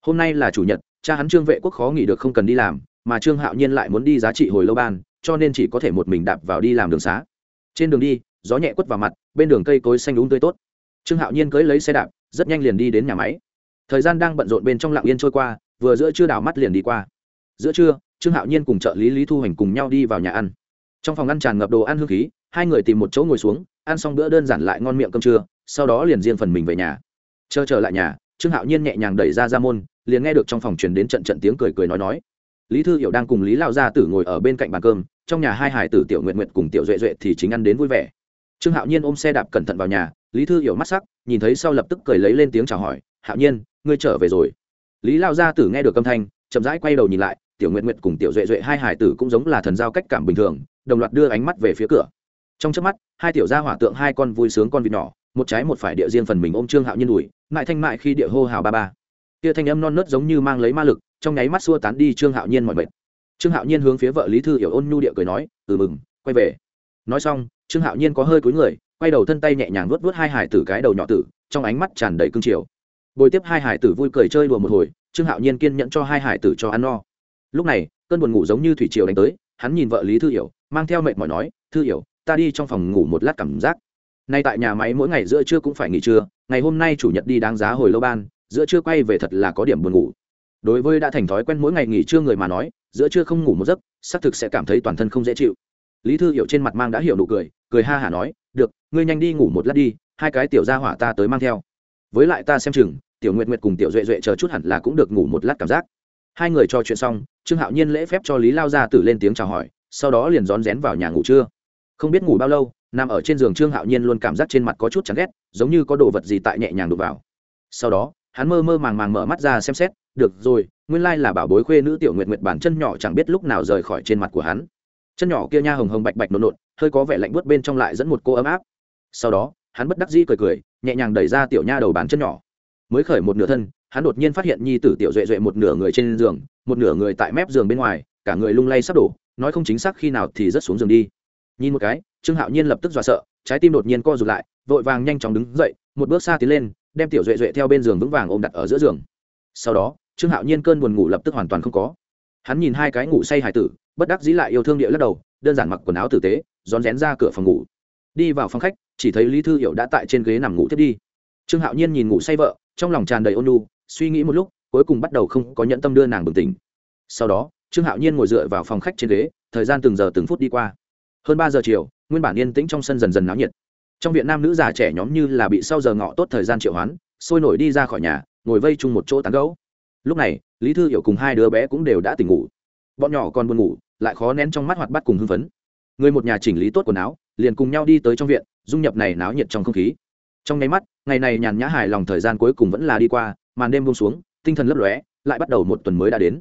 Speaker 1: Hôm nay là chủ nhật cha hắn trương vệ quốc khó nghỉ được không cần đi làm, mà trương hạo nhiên lại muốn đi giá trị hồi lâu ban, cho nên chỉ có thể một mình đạp vào đi làm đường xá. Trên đường đi, gió nhẹ quất vào mặt, bên đường cây cối xanh đúng tươi tốt. Trương hạo nhiên cưới lấy xe đạp, rất nhanh liền đi đến nhà máy. Thời gian đang bận rộn bên trong lạng yên trôi qua, vừa giữa trưa đào mắt liền đi qua. Giữa trưa, trương hạo nhiên cùng trợ lý lý thu hoành cùng nhau đi vào nhà ăn. Trong phòng ăn tràn ngập đồ ăn hương khí, hai người tìm một chỗ ngồi xuống, ăn xong bữa đơn giản lại ngon miệng cơm trưa, sau đó liền riêng phần mình về nhà. Chờ trở lại nhà, trương hạo nhiên nhẹ nhàng đẩy ra ra môn liền nghe được trong phòng truyền đến trận trận tiếng cười cười nói nói. Lý thư hiểu đang cùng lý lao gia tử ngồi ở bên cạnh bàn cơm, trong nhà hai hải tử tiểu nguyện nguyện cùng tiểu duệ duệ thì chính ăn đến vui vẻ. Trương hạo nhiên ôm xe đạp cẩn thận vào nhà, lý thư hiểu mắt sắc, nhìn thấy sau lập tức cười lấy lên tiếng chào hỏi, hạo nhiên, ngươi trở về rồi. Lý lao gia tử nghe được âm thanh, chậm rãi quay đầu nhìn lại, tiểu nguyện nguyện cùng tiểu duệ duệ hai hải tử cũng giống là thần giao cách cảm bình thường, đồng loạt đưa ánh mắt về phía cửa. Trong trước mắt, hai tiểu gia hỏa tượng hai con vui sướng con vịt nhỏ, một trái một phải địa riêng phần mình ôm trương hạo nhiên đùi mại thanh mại khi địa hô hào ba ba kia thanh âm non nớt giống như mang lấy ma lực, trong nháy mắt xua tán đi trương hạo nhiên mọi mệt. Trương hạo nhiên hướng phía vợ lý thư hiểu ôn nhu địa cười nói ừ mừng, quay về. Nói xong, trương hạo nhiên có hơi cúi người, quay đầu thân tay nhẹ nhàng vuốt vuốt hai hải tử cái đầu nhỏ tử, trong ánh mắt tràn đầy cương triều. Bồi tiếp hai hải tử vui cười chơi đùa một hồi, trương hạo nhiên kiên nhẫn cho hai hải tử cho ăn no. Lúc này, cơn buồn ngủ giống như thủy triều đánh tới, hắn nhìn vợ lý thư hiểu, mang theo mệt mỏi nói, thư hiểu, ta đi trong phòng ngủ một lát cảm giác. Nay tại nhà máy mỗi ngày giữa trưa cũng phải nghỉ trưa, ngày hôm nay chủ nhật đi đáng giá hồi lâu ban giữa trưa quay về thật là có điểm buồn ngủ. Đối với đã thành thói quen mỗi ngày nghỉ trưa người mà nói, giữa trưa không ngủ một giấc, xác thực sẽ cảm thấy toàn thân không dễ chịu. Lý thư hiểu trên mặt mang đã hiểu nụ cười cười ha hả nói, được, ngươi nhanh đi ngủ một lát đi, hai cái tiểu gia hỏa ta tới mang theo. Với lại ta xem chừng, tiểu nguyệt nguyệt cùng tiểu duệ duệ chờ chút hẳn là cũng được ngủ một lát cảm giác. Hai người trò chuyện xong, trương hạo nhiên lễ phép cho lý lao gia tử lên tiếng chào hỏi, sau đó liền rón rén vào nhà ngủ trưa. Không biết ngủ bao lâu, nằm ở trên giường trương hạo nhiên luôn cảm giác trên mặt có chút chán ghét, giống như có đồ vật gì tại nhẹ nhàng đụng vào. Sau đó hắn mơ mơ màng màng mở mắt ra xem xét, được rồi, nguyên lai là bảo bối khuê nữ tiểu nguyệt nguyệt bản chân nhỏ chẳng biết lúc nào rời khỏi trên mặt của hắn. Chân nhỏ kia nha hồng hồng bạch bạch nộn nộn, hơi có vẻ lạnh buốt bên trong lại dẫn một cô ấm áp. Sau đó, hắn bất đắc dĩ cười cười, nhẹ nhàng đẩy ra tiểu nha đầu bàn chân nhỏ. Mới khởi một nửa thân, hắn đột nhiên phát hiện nhi tử tiểu duệ duệ một nửa người trên giường, một nửa người tại mép giường bên ngoài, cả người lung lay sắp đổ, nói không chính xác khi nào thì rất xuống giường đi. Nhìn một cái, trương hạo nhiên lập tức dọa sợ, trái tim đột nhiên co rụt lại, vội vàng nhanh chóng đứng dậy, một bước xa tiến lên đem tiểu duệ duệ theo bên giường vững vàng ôm đặt ở giữa giường. Sau đó, trương hạo nhiên cơn buồn ngủ lập tức hoàn toàn không có. Hắn nhìn hai cái ngủ say hài tử, bất đắc dĩ lại yêu thương địa lắc đầu, đơn giản mặc quần áo tử tế, rón rén ra cửa phòng ngủ. Đi vào phòng khách, chỉ thấy lý thư hiểu đã tại trên ghế nằm ngủ thiết đi. Trương hạo nhiên nhìn ngủ say vợ, trong lòng tràn đầy ôn lu suy nghĩ một lúc, cuối cùng bắt đầu không có nhẫn tâm đưa nàng bừng tỉnh. Sau đó, trương hạo nhiên ngồi dựa vào phòng khách trên ghế, thời gian từng giờ từng phút đi qua. Hơn ba giờ chiều, nguyên bản yên tĩnh trong sân dần dần náo nhiệt trong viện nam nữ già trẻ nhóm như là bị sau giờ ngọ tốt thời gian triệu hoán, sôi nổi đi ra khỏi nhà, ngồi vây chung một chỗ tán gấu lúc này, lý thư hiểu cùng hai đứa bé cũng đều đã tỉnh ngủ. Bọn nhỏ còn buồn ngủ, lại khó nén trong mắt hoạt bắt cùng hưng phấn. Người một nhà chỉnh lý tốt quần áo, liền cùng nhau đi tới trong viện, dung nhập này náo nhiệt trong không khí. Trong nháy mắt, ngày này nhàn nhã hài lòng thời gian cuối cùng vẫn là đi qua, màn đêm buông xuống, tinh thần lấp lóe, lại bắt đầu một tuần mới đã đến.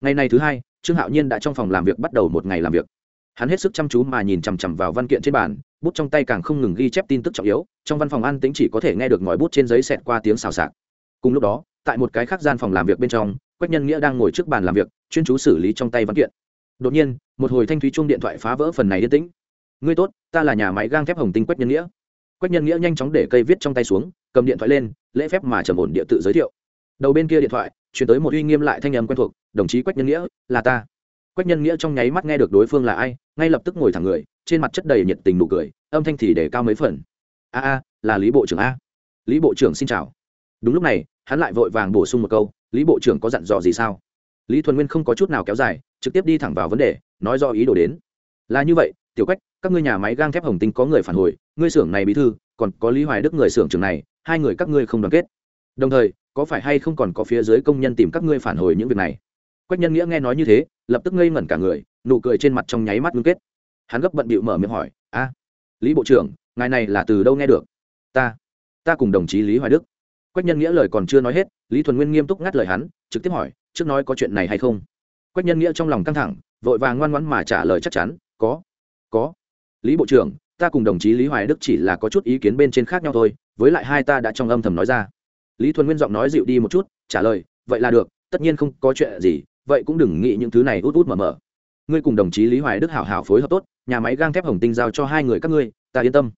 Speaker 1: Ngày này thứ hai, trương hạo nhiên đã trong phòng làm việc bắt đầu một ngày làm việc. Hắn hết sức chăm chú mà nhìn chằm chằm vào văn kiện trên bàn bút trong tay càng không ngừng ghi chép tin tức trọng yếu, trong văn phòng an tính chỉ có thể nghe được ngòi bút trên giấy xẹt qua tiếng xào xạc. Cùng lúc đó, tại một cái khác gian phòng làm việc bên trong, quách nhân nghĩa đang ngồi trước bàn làm việc, chuyên chú xử lý trong tay văn kiện. Đột nhiên, một hồi thanh thúy chung điện thoại phá vỡ phần này yên tĩnh. Ngươi tốt, ta là nhà máy gang thép hồng tinh quách nhân nghĩa. Quách nhân nghĩa nhanh chóng để cây viết trong tay xuống, cầm điện thoại lên, lễ phép mà trầm ổn địa tự giới thiệu. Đầu bên kia điện thoại, chuyển tới một uy nghiêm lại thanh âm quen thuộc, đồng chí quách nhân nghĩa, là ta quách nhân nghĩa trong nháy mắt nghe được đối phương là ai, ngay lập tức ngồi thẳng người, trên mặt chất đầy nhiệt tình nụ cười, âm thanh thì để cao mấy phần. A a, là lý bộ trưởng a. Lý bộ trưởng xin chào. Đúng lúc này, hắn lại vội vàng bổ sung một câu, lý bộ trưởng có dặn dò gì sao? Lý thuần nguyên không có chút nào kéo dài, trực tiếp đi thẳng vào vấn đề, nói do ý đồ đến. Là như vậy, tiểu quách, các ngươi nhà máy gang thép hồng tinh có người phản hồi, ngươi xưởng này bí thư, còn có lý hoài đức người xưởng trưởng này, hai người các ngươi không đoàn kết. Đồng thời, có phải hay không còn có phía dưới công nhân tìm các ngươi phản hồi những việc này? Quách nhân nghĩa nghe nói như thế, lập tức ngây ngẩn cả người, nụ cười trên mặt trong nháy mắt ngưng kết. Hắn gấp bận bịu mở miệng hỏi, a, lý bộ trưởng, ngài này là từ đâu nghe được? Ta ta cùng đồng chí lý hoài đức. Quách nhân nghĩa lời còn chưa nói hết, lý thuần nguyên nghiêm túc ngắt lời hắn, trực tiếp hỏi, trước nói có chuyện này hay không? Quách nhân nghĩa trong lòng căng thẳng, vội vàng ngoan ngoãn mà trả lời chắc chắn, có có. Lý bộ trưởng, ta cùng đồng chí lý hoài đức chỉ là có chút ý kiến bên trên khác nhau thôi, với lại hai ta đã trong âm thầm nói ra. Lý thuần nguyên giọng nói dịu đi một chút, trả lời, vậy là được, tất nhiên không có chuyện gì vậy cũng đừng nghĩ những thứ này út út mở mở. Ngươi cùng đồng chí lý hoài đức hảo hảo phối hợp tốt, nhà máy gang thép hồng tinh giao cho hai người các ngươi, ta yên tâm.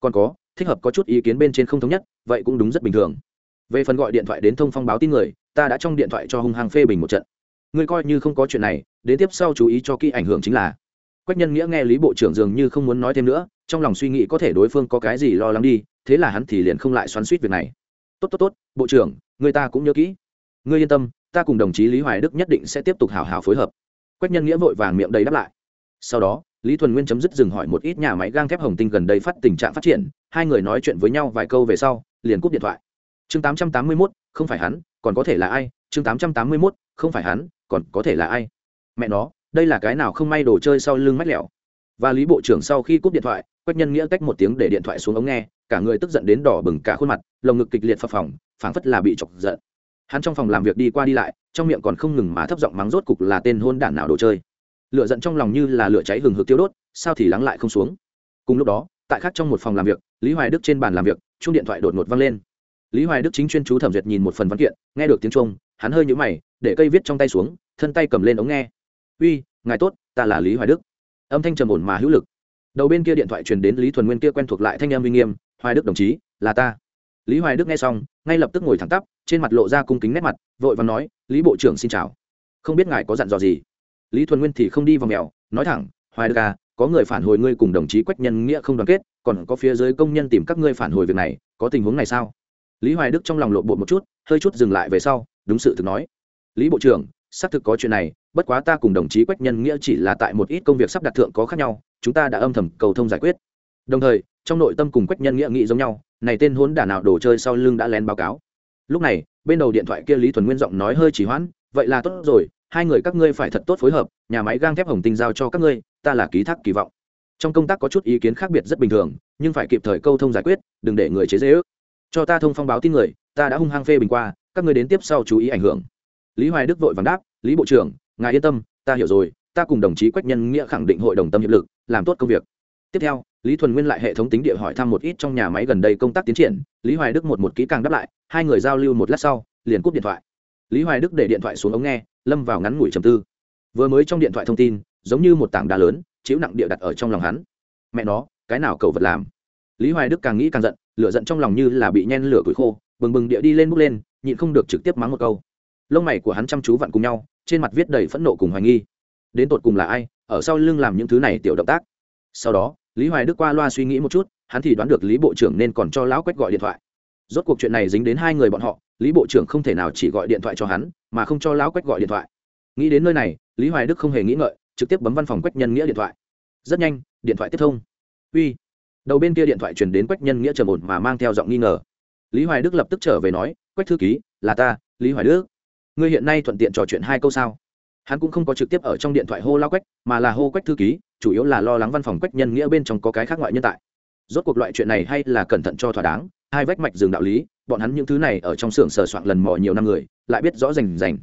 Speaker 1: Còn có, thích hợp có chút ý kiến bên trên không thống nhất, vậy cũng đúng rất bình thường. Về phần gọi điện thoại đến thông phong báo tin người, ta đã trong điện thoại cho hung hăng phê bình một trận. Ngươi coi như không có chuyện này, đến tiếp sau chú ý cho kỹ ảnh hưởng chính là. Quách nhân nghĩa nghe lý bộ trưởng dường như không muốn nói thêm nữa, trong lòng suy nghĩ có thể đối phương có cái gì lo lắng đi, thế là hắn thì liền không lại xoắn suýt việc này. Tốt tốt tốt, bộ trưởng, người ta cũng nhớ kỹ. Ngươi yên tâm ta cùng đồng chí lý hoài đức nhất định sẽ tiếp tục hào hào phối hợp. Quách nhân nghĩa vội vàng miệng đầy đáp lại. Sau đó lý thuần nguyên chấm dứt dừng hỏi một ít nhà máy gang thép hồng tinh gần đây phát tình trạng phát triển hai người nói chuyện với nhau vài câu về sau liền cúp điện thoại. Chương 881, không phải hắn còn có thể là ai? Chương 881, không phải hắn còn có thể là ai? Mẹ nó đây là cái nào không may đồ chơi sau lưng mách lẹo và lý bộ trưởng sau khi cúp điện thoại quách nhân nghĩa tách một tiếng để điện thoại xuống ống nghe cả người tức giận đến đỏ bừng cả khuôn mặt lồng ngực kịch liệt phập phồng phảng phất là bị chọc giận hắn trong phòng làm việc đi qua đi lại, trong miệng còn không ngừng mà thấp giọng mắng rốt cục là tên hôn đản nào đồ chơi. Lửa giận trong lòng như là lửa cháy hừng hực tiêu đốt, sao thì lắng lại không xuống. Cùng lúc đó, tại khác trong một phòng làm việc, lý hoài đức trên bàn làm việc chung điện thoại đột ngột văng lên. Lý hoài đức chính chuyên chú thẩm duyệt nhìn một phần văn kiện, nghe được tiếng trung hắn hơi nhũ mày, để cây viết trong tay xuống, thân tay cầm lên ống nghe. Uy, ngài tốt, ta là lý hoài đức. Âm thanh trầm ổn mà hữu lực. Đầu bên kia điện thoại truyền đến lý thuần nguyên kia quen thuộc lại thanh em uy nghiêm, hoài đức đồng chí, là ta lý hoài đức nghe xong, ngay lập tức ngồi thẳng tắp, trên mặt lộ ra cung kính nét mặt, vội và nói, lý bộ trưởng xin chào. Không biết ngài có dặn dò gì? Lý thuần nguyên thì không đi vào mèo, nói thẳng, hoài đức à có người phản hồi ngươi cùng đồng chí quách nhân nghĩa không đoàn kết, còn có phía dưới công nhân tìm các ngươi phản hồi việc này, có tình huống này sao? Lý hoài đức trong lòng lộ bộ một chút, hơi chút dừng lại về sau, đúng sự thực nói, lý bộ trưởng, xác thực có chuyện này, bất quá ta cùng đồng chí quách nhân nghĩa chỉ là tại một ít công việc sắp đặt thượng có khác nhau, chúng ta đã âm thầm cầu thông giải quyết. Đồng thời trong nội tâm cùng quách nhân nghĩa nghĩ giống nhau, này tên hốn đả nào đồ chơi sau lưng đã lén báo cáo. Lúc này, bên đầu điện thoại kia lý thuần nguyên giọng nói hơi chỉ hoãn, vậy là tốt rồi, hai người các ngươi phải thật tốt phối hợp, nhà máy gang thép hồng tinh giao cho các ngươi, ta là ký thác kỳ vọng. Trong công tác có chút ý kiến khác biệt rất bình thường, nhưng phải kịp thời câu thông giải quyết, đừng để người chế dễ ước. Cho ta thông phong báo tin người, ta đã hung hăng phê bình qua, các ngươi đến tiếp sau chú ý ảnh hưởng. Lý hoài đức vội vàng đáp, lý bộ trưởng, ngài yên tâm, ta hiểu rồi, ta cùng đồng chí quách nhân nghĩa khẳng định hội đồng tâm hiệp lực, làm tốt công việc tiếp theo, lý thuần nguyên lại hệ thống tính địa hỏi thăm một ít trong nhà máy gần đây công tác tiến triển. Lý hoài đức một một kỹ càng đáp lại, hai người giao lưu một lát sau, liền cúp điện thoại. Lý hoài đức để điện thoại xuống ống nghe, lâm vào ngắn ngủi trầm tư. Vừa mới trong điện thoại thông tin, giống như một tảng đá lớn chịu nặng địa đặt ở trong lòng hắn. Mẹ nó, cái nào cậu vật làm? Lý hoài đức càng nghĩ càng giận, lửa giận trong lòng như là bị nhen lửa củi khô, bừng bừng địa đi lên bước lên, nhịn không được trực tiếp mắng một câu. Lông mày của hắn chăm chú vặn cùng nhau, trên mặt viết đầy phẫn nộ cùng hoài nghi. Đến tột cùng là ai, ở sau lưng làm những thứ này tiểu động tác? Sau đó lý hoài đức qua loa suy nghĩ một chút, hắn thì đoán được lý bộ trưởng nên còn cho lão quách gọi điện thoại. Rốt cuộc chuyện này dính đến hai người bọn họ, lý bộ trưởng không thể nào chỉ gọi điện thoại cho hắn, mà không cho lão quách gọi điện thoại. Nghĩ đến nơi này, lý hoài đức không hề nghĩ ngợi, trực tiếp bấm văn phòng quách nhân nghĩa điện thoại. Rất nhanh, điện thoại tiếp thông. Uy. Đầu bên kia điện thoại truyền đến quách nhân nghĩa trầm ổn mà mang theo giọng nghi ngờ. Lý hoài đức lập tức trở về nói, quách thư ký, là ta, lý hoài đức. Ngươi hiện nay thuận tiện trò chuyện hai câu sao? Hắn cũng không có trực tiếp ở trong điện thoại hô lao quách, mà là hô quách thư ký chủ yếu là lo lắng văn phòng quách nhân nghĩa bên trong có cái khác ngoại nhân tại. Rốt cuộc loại chuyện này hay là cẩn thận cho thỏa đáng, hai vách mạch dừng đạo lý, bọn hắn những thứ này ở trong xưởng sờ soạn lần mò nhiều năm người, lại biết rõ rành rành.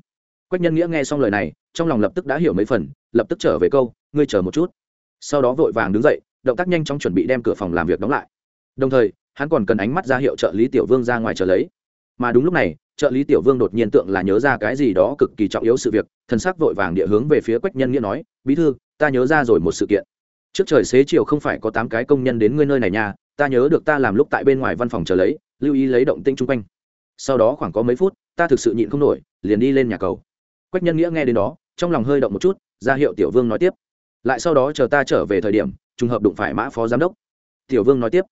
Speaker 1: Quách nhân nghĩa nghe xong lời này, trong lòng lập tức đã hiểu mấy phần, lập tức trở về câu, ngươi chờ một chút. Sau đó vội vàng đứng dậy, động tác nhanh chóng chuẩn bị đem cửa phòng làm việc đóng lại. Đồng thời, hắn còn cần ánh mắt ra hiệu trợ lý tiểu vương ra ngoài chờ lấy. Mà đúng lúc này, trợ lý tiểu vương đột nhiên tượng là nhớ ra cái gì đó cực kỳ trọng yếu sự việc, thần sắc vội vàng địa hướng về phía quách nhân nghĩa nói, bí thư ta nhớ ra rồi một sự kiện. Trước trời xế chiều không phải có tám cái công nhân đến ngươi nơi này nha, ta nhớ được ta làm lúc tại bên ngoài văn phòng chờ lấy, lưu ý lấy động tinh chung quanh. Sau đó khoảng có mấy phút, ta thực sự nhịn không nổi, liền đi lên nhà cầu. Quách nhân nghĩa nghe đến đó, trong lòng hơi động một chút, ra hiệu tiểu vương nói tiếp. Lại sau đó chờ ta trở về thời điểm, trùng hợp đụng phải mã phó giám đốc. Tiểu vương nói tiếp.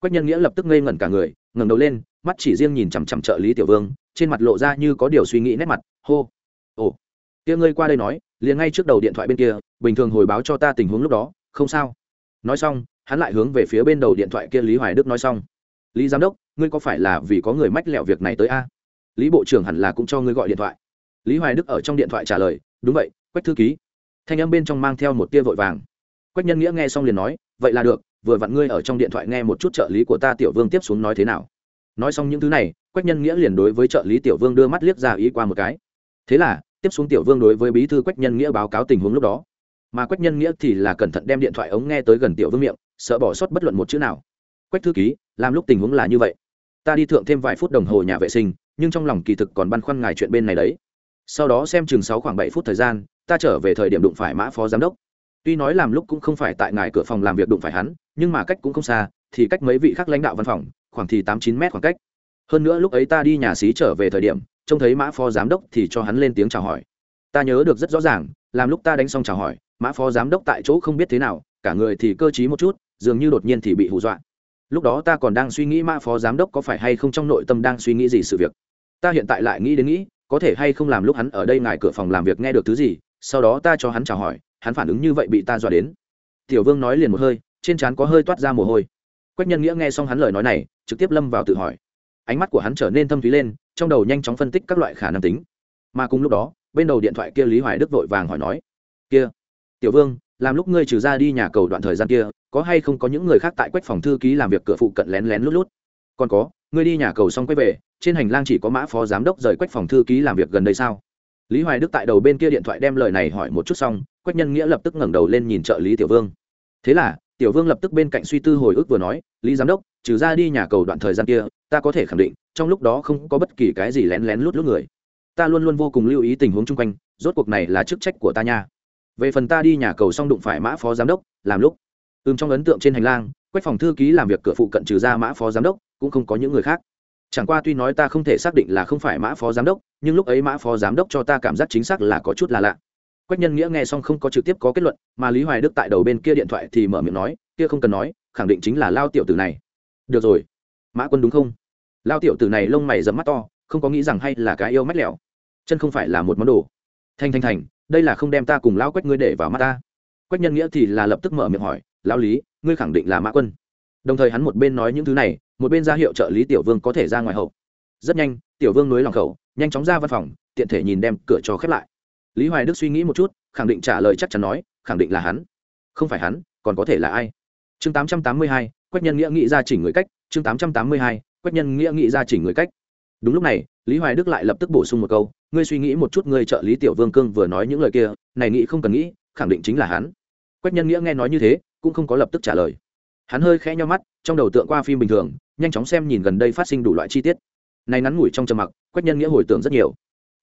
Speaker 1: Quách nhân nghĩa lập tức ngây ngẩn cả người, ngẩng đầu lên, mắt chỉ riêng nhìn chằm chằm trợ lý tiểu vương, trên mặt lộ ra như có điều suy nghĩ nét mặt, hô. Ồ, kia ngươi qua đây nói liền ngay trước đầu điện thoại bên kia, bình thường hồi báo cho ta tình huống lúc đó, không sao. Nói xong, hắn lại hướng về phía bên đầu điện thoại kia lý hoài đức nói xong. Lý giám đốc, ngươi có phải là vì có người mách lẹo việc này tới a? Lý bộ trưởng hẳn là cũng cho ngươi gọi điện thoại. Lý hoài đức ở trong điện thoại trả lời, đúng vậy, quách thư ký. Thanh âm bên trong mang theo một tia vội vàng. Quách nhân nghĩa nghe xong liền nói, vậy là được, vừa vặn ngươi ở trong điện thoại nghe một chút trợ lý của ta tiểu vương tiếp xuống nói thế nào. Nói xong những thứ này, quách nhân nghĩa liền đối với trợ lý tiểu vương đưa mắt liếc ra ý qua một cái. Thế là tiếp xuống tiểu vương đối với bí thư quách nhân nghĩa báo cáo tình huống lúc đó. Mà quách nhân nghĩa thì là cẩn thận đem điện thoại ống nghe tới gần tiểu vương miệng, sợ bỏ sót bất luận một chữ nào. Quách thư ký, làm lúc tình huống là như vậy. Ta đi thượng thêm vài phút đồng hồ nhà vệ sinh, nhưng trong lòng kỳ thực còn băn khoăn ngài chuyện bên này đấy. Sau đó xem chừng sáu khoảng bảy phút thời gian, ta trở về thời điểm đụng phải mã phó giám đốc. Tuy nói làm lúc cũng không phải tại ngài cửa phòng làm việc đụng phải hắn, nhưng mà cách cũng không xa, thì cách mấy vị khác lãnh đạo văn phòng, khoảng thì tám chín mét khoảng cách. Hơn nữa lúc ấy ta đi nhà xí trở về thời điểm trông thấy mã phó giám đốc thì cho hắn lên tiếng chào hỏi. Ta nhớ được rất rõ ràng, làm lúc ta đánh xong chào hỏi, mã phó giám đốc tại chỗ không biết thế nào, cả người thì cơ t một chút, dường như đột nhiên thì bị hù dọa. Lúc đó ta còn đang suy nghĩ mã phó giám đốc có phải hay không trong nội tâm đang suy nghĩ gì sự việc. Ta hiện tại lại nghĩ đến nghĩ, có thể hay không làm lúc hắn ở đây ngài cửa phòng làm việc nghe được thứ gì, sau đó ta cho hắn chào hỏi, hắn phản ứng như vậy bị ta dọa đến. Tiểu vương nói liền một hơi, trên trán có hơi toát ra mồ hôi. Quách nhân nghĩa nghe xong hắn lời nói này, trực tiếp lâm vào tự hỏi. Ánh mắt của hắn trở nên thâm thúy lên trong đầu nhanh chóng phân tích các loại khả năng tính. Mà cùng lúc đó, bên đầu điện thoại kia lý hoài đức vội vàng hỏi nói, kia, tiểu vương, làm lúc ngươi trừ ra đi nhà cầu đoạn thời gian kia, có hay không có những người khác tại quách phòng thư ký làm việc cửa phụ cận lén lén lút lút? Còn có, ngươi đi nhà cầu xong quay về, trên hành lang chỉ có mã phó giám đốc rời quách phòng thư ký làm việc gần đây sao? Lý hoài đức tại đầu bên kia điện thoại đem lời này hỏi một chút xong, quách nhân nghĩa lập tức ngẩng đầu lên nhìn trợ lý tiểu vương. Thế là tiểu vương lập tức bên cạnh suy tư hồi ức vừa nói, lý giám đốc, trừ ra đi nhà cầu đoạn thời gian kia, ta có thể khẳng định, trong lúc đó không có bất kỳ cái gì lén lén lút lút người. Ta luôn luôn vô cùng lưu ý tình huống chung quanh, rốt cuộc này là chức trách của ta nha. Về phần ta đi nhà cầu xong đụng phải mã phó giám đốc, làm lúc, ừm, trong ấn tượng trên hành lang, quách phòng thư ký làm việc cửa phụ cận trừ ra mã phó giám đốc, cũng không có những người khác. Chẳng qua tuy nói ta không thể xác định là không phải mã phó giám đốc, nhưng lúc ấy mã phó giám đốc cho ta cảm giác chính xác là có chút là lạ quách nhân nghĩa nghe xong không có trực tiếp có kết luận, mà lý hoài đức tại đầu bên kia điện thoại thì mở miệng nói, kia không cần nói, khẳng định chính là lao tiểu tử này. Được rồi. Mã quân đúng không? Lao tiểu tử này lông mày dẫm mắt to, không có nghĩ rằng hay là cái yêu mách lẻo. Chân không phải là một món đồ. Thanh thanh thành, đây là không đem ta cùng lao quách ngươi để vào mắt ta. Quách nhân nghĩa thì là lập tức mở miệng hỏi, lão lý, ngươi khẳng định là mã quân. Đồng thời hắn một bên nói những thứ này, một bên ra hiệu trợ lý tiểu vương có thể ra ngoài hậu. Rất nhanh, tiểu vương nối lòng khẩu, nhanh chóng ra văn phòng, tiện thể nhìn đem cửa cho khép lại lý hoài đức suy nghĩ một chút khẳng định trả lời chắc chắn nói khẳng định là hắn. Không phải hắn còn có thể là ai? Chương 882, quách nhân nghĩa nghĩ ra chỉnh người cách chương 882, quách nhân nghĩa nghĩ ra chỉnh người cách. Đúng lúc này lý hoài đức lại lập tức bổ sung một câu ngươi suy nghĩ một chút ngươi trợ lý tiểu vương cương vừa nói những lời kia này nghĩ không cần nghĩ khẳng định chính là hắn. Quách nhân nghĩa nghe nói như thế cũng không có lập tức trả lời. Hắn hơi khẽ nhau mắt trong đầu tượng qua phim bình thường nhanh chóng xem nhìn gần đây phát sinh đủ loại chi tiết. Này ngắn ngủi trong trầm mặc quách nhân nghĩa hồi tưởng rất nhiều.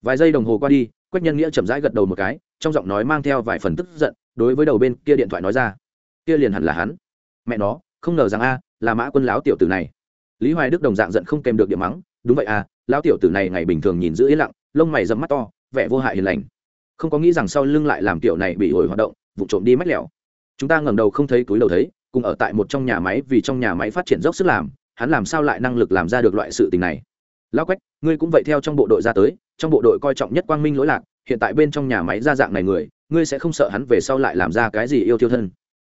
Speaker 1: Vài giây đồng hồ qua đi quách nhân nghĩa chậm rãi gật đầu một cái, trong giọng nói mang theo vài phần tức giận, đối với đầu bên kia điện thoại nói ra. Kia liền hẳn là hắn. Mẹ nó, không ngờ rằng a, là mã quân láo tiểu tử này. Lý hoài đức đồng dạng giận không kèm được điểm mắng, đúng vậy à lão tiểu tử này ngày bình thường nhìn giữ yên lặng, lông mày dẫm mắt to, vẻ vô hại hiền lành. Không có nghĩ rằng sau lưng lại làm kiểu này bị hồi hoạt động, vụ trộm đi mách lẻo. Chúng ta ngẩng đầu không thấy túi đầu thấy, cùng ở tại một trong nhà máy vì trong nhà máy phát triển dốc sức làm, hắn làm sao lại năng lực làm ra được loại sự tình này? Lão quách, ngươi cũng vậy theo trong bộ đội ra tới, trong bộ đội coi trọng nhất quang minh lỗi lạc, hiện tại bên trong nhà máy ra dạng này người, ngươi sẽ không sợ hắn về sau lại làm ra cái gì yêu thiêu thân.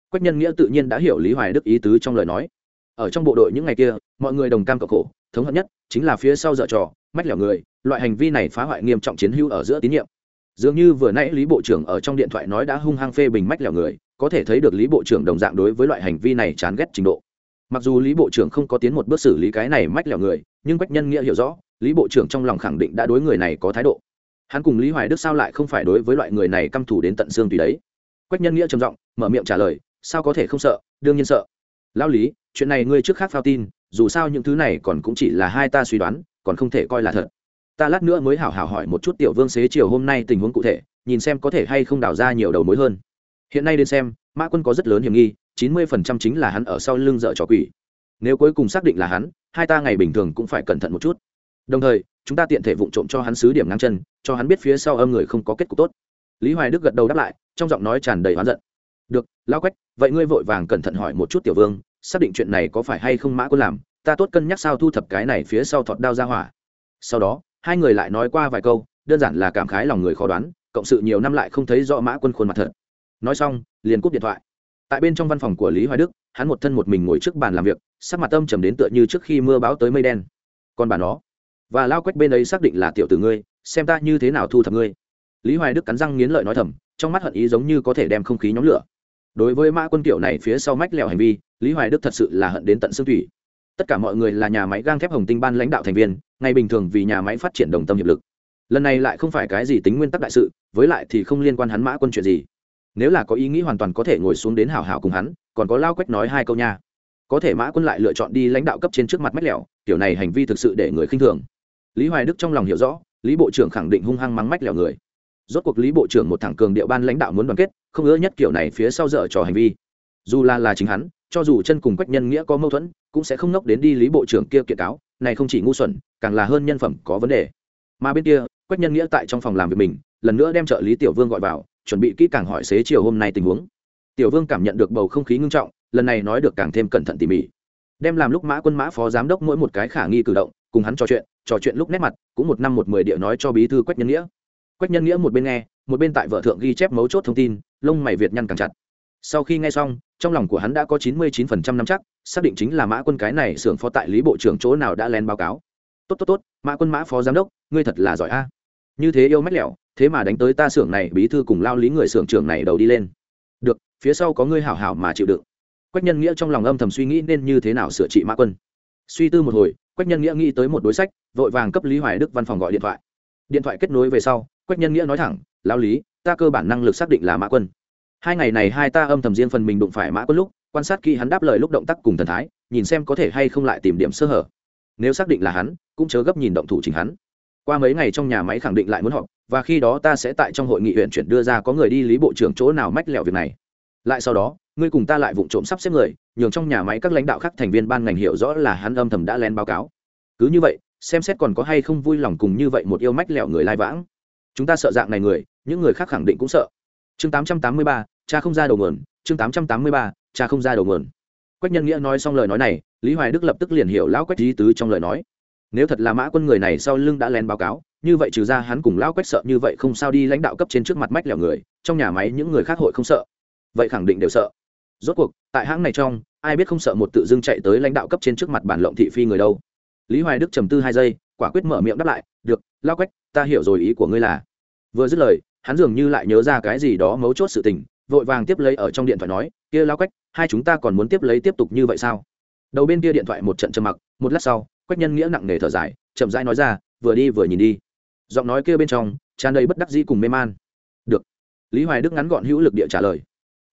Speaker 1: Quách nhân nghĩa tự nhiên đã hiểu lý hoài đức ý tứ trong lời nói. Ở trong bộ đội những ngày kia, mọi người đồng cam cộng khổ, thống hận nhất chính là phía sau dở trò, mách lẻo người, loại hành vi này phá hoại nghiêm trọng chiến hữu ở giữa tín nhiệm. Dường như vừa nãy lý bộ trưởng ở trong điện thoại nói đã hung hăng phê bình mách lẻo người, có thể thấy được lý bộ trưởng đồng dạng đối với loại hành vi này chán ghét trình độ mặc dù lý bộ trưởng không có tiến một bước xử lý cái này mách lẻo người, nhưng quách nhân nghĩa hiểu rõ, lý bộ trưởng trong lòng khẳng định đã đối người này có thái độ. Hắn cùng lý hoài đức sao lại không phải đối với loại người này căm thù đến tận xương tùy đấy? Quách nhân nghĩa trầm giọng, mở miệng trả lời, sao có thể không sợ, đương nhiên sợ. Lao lý, chuyện này ngươi trước khác phao tin, dù sao những thứ này còn cũng chỉ là hai ta suy đoán, còn không thể coi là thật. Ta lát nữa mới hảo hảo hỏi một chút tiểu vương xế chiều hôm nay tình huống cụ thể, nhìn xem có thể hay không đào ra nhiều đầu mối hơn. Hiện nay đến xem, mã quân có rất lớn hiểm nghi chín mươi phần trăm chính là hắn ở sau lưng dợ trò quỷ. Nếu cuối cùng xác định là hắn, hai ta ngày bình thường cũng phải cẩn thận một chút. Đồng thời, chúng ta tiện thể vụng trộm cho hắn xứ điểm ngang chân, cho hắn biết phía sau âm người không có kết cục tốt. Lý hoài đức gật đầu đáp lại, trong giọng nói tràn đầy oán giận. Được lao quách, vậy ngươi vội vàng cẩn thận hỏi một chút tiểu vương, xác định chuyện này có phải hay không mã quân làm, ta tốt cân nhắc sao thu thập cái này phía sau thọt đao ra hỏa. Sau đó, hai người lại nói qua vài câu, đơn giản là cảm khái lòng người khó đoán, cộng sự nhiều năm lại không thấy rõ mã quân khuôn mặt thật. Nói xong, liền cúp điện thoại tại bên trong văn phòng của lý hoài đức, hắn một thân một mình ngồi trước bàn làm việc, sắc mặt âm trầm đến tựa như trước khi mưa báo tới mây đen. Còn bà nó, và lao quách bên ấy xác định là tiểu tử ngươi, xem ta như thế nào thu thập ngươi. Lý hoài đức cắn răng nghiến lợi nói thầm, trong mắt hận ý giống như có thể đem không khí nhóm lửa. Đối với mã quân kiểu này phía sau mách lẹo hành vi, lý hoài đức thật sự là hận đến tận xương thủy. Tất cả mọi người là nhà máy gang thép hồng tinh ban lãnh đạo thành viên, ngày bình thường vì nhà máy phát triển đồng tâm hiệp lực. Lần này lại không phải cái gì tính nguyên tắc đại sự, với lại thì không liên quan hắn mã quân chuyện gì nếu là có ý nghĩ hoàn toàn có thể ngồi xuống đến hảo hảo cùng hắn, còn có lao quách nói hai câu nha. Có thể mã quân lại lựa chọn đi lãnh đạo cấp trên trước mặt mách lẹo kiểu này hành vi thực sự để người khinh thường. Lý hoài đức trong lòng hiểu rõ, lý bộ trưởng khẳng định hung hăng mắng mách lẹo người. Rốt cuộc lý bộ trưởng một thẳng cường điệu ban lãnh đạo muốn đoàn kết, không ngỡ nhất kiểu này phía sau dở trò hành vi. Dù là là chính hắn, cho dù chân cùng quách nhân nghĩa có mâu thuẫn, cũng sẽ không nốc đến đi lý bộ trưởng kia kiện cáo, này không chỉ ngu xuẩn, càng là hơn nhân phẩm có vấn đề. Mà bên kia, quách nhân nghĩa tại trong phòng làm việc mình, lần nữa đem trợ lý tiểu vương gọi vào chuẩn bị kỹ càng hỏi xế chiều hôm nay tình huống. Tiểu vương cảm nhận được bầu không khí ngưng trọng, lần này nói được càng thêm cẩn thận tỉ mỉ. Đem làm lúc mã quân mã phó giám đốc mỗi một cái khả nghi cử động, cùng hắn trò chuyện trò chuyện lúc nét mặt, cũng một năm một mười địa nói cho bí thư quách nhân nghĩa. Quách nhân nghĩa một bên nghe, một bên tại vợ thượng ghi chép mấu chốt thông tin, lông mày việt nhăn càng chặt. Sau khi nghe xong, trong lòng của hắn đã có chín mươi chín phần trăm năm chắc, xác định chính là mã quân cái này xưởng phó tại lý bộ trưởng chỗ nào đã len báo cáo. Tốt tốt tốt, mã quân mã phó giám đốc, ngươi thật là giỏi a. Như thế yêu mách lẹo thế mà đánh tới ta xưởng này, bí thư cùng lao lý người xưởng trưởng này đầu đi lên. Được, phía sau có ngươi hảo hảo mà chịu đựng. Quách nhân nghĩa trong lòng âm thầm suy nghĩ nên như thế nào sửa trị mã quân. Suy tư một hồi, quách nhân nghĩa nghĩ tới một đối sách, vội vàng cấp lý hoài đức văn phòng gọi điện thoại. Điện thoại kết nối về sau, quách nhân nghĩa nói thẳng lao lý, ta cơ bản năng lực xác định là mã quân. Hai ngày này hai ta âm thầm riêng phần mình đụng phải mã quân lúc, quan sát kỹ hắn đáp lời lúc động tác cùng thần thái, nhìn xem có thể hay không lại tìm điểm sơ hở. Nếu xác định là hắn, cũng chớ gấp nhìn động thủ chính hắn qua mấy ngày trong nhà máy khẳng định lại muốn họp và khi đó ta sẽ tại trong hội nghị huyện chuyển đưa ra có người đi lý bộ trưởng chỗ nào mách lẹo việc này. Lại sau đó ngươi cùng ta lại vụ trộm sắp xếp người nhường trong nhà máy các lãnh đạo khác thành viên ban ngành hiểu rõ là hắn âm thầm đã lén báo cáo. Cứ như vậy xem xét còn có hay không vui lòng cùng như vậy một yêu mách lẹo người lai vãng. Chúng ta sợ dạng này người những người khác khẳng định cũng sợ. Chương 883, cha không ra đầu nguồn. Chương 883, cha không ra đầu nguồn. Quách nhân nghĩa nói xong lời nói này lý hoài đức lập tức liền hiểu lão quách lý tứ trong lời nói nếu thật là mã quân người này sau lưng đã lén báo cáo, như vậy trừ ra hắn cùng lão quách sợ như vậy không sao đi lãnh đạo cấp trên trước mặt mách lẻo người, trong nhà máy những người khác hội không sợ. Vậy khẳng định đều sợ. Rốt cuộc, tại hãng này trong, ai biết không sợ một tự dưng chạy tới lãnh đạo cấp trên trước mặt bản lộng thị phi người đâu. Lý hoài đức trầm tư hai giây, quả quyết mở miệng đáp lại, được lao quách, ta hiểu rồi ý của ngươi là. Vừa dứt lời, hắn dường như lại nhớ ra cái gì đó mấu chốt sự tình, vội vàng tiếp lấy ở trong điện thoại nói, kia lao quách, hai chúng ta còn muốn tiếp lấy tiếp tục như vậy sao? Đầu bên kia điện thoại một trận trầm mặc, một lát sau quách nhân nghĩa nặng nề thở dài, chậm rãi nói ra, vừa đi vừa nhìn đi. Giọng nói kia bên trong, tràn đầy bất đắc dĩ cùng mê man. Được. Lý hoài đức ngắn gọn hữu lực địa trả lời.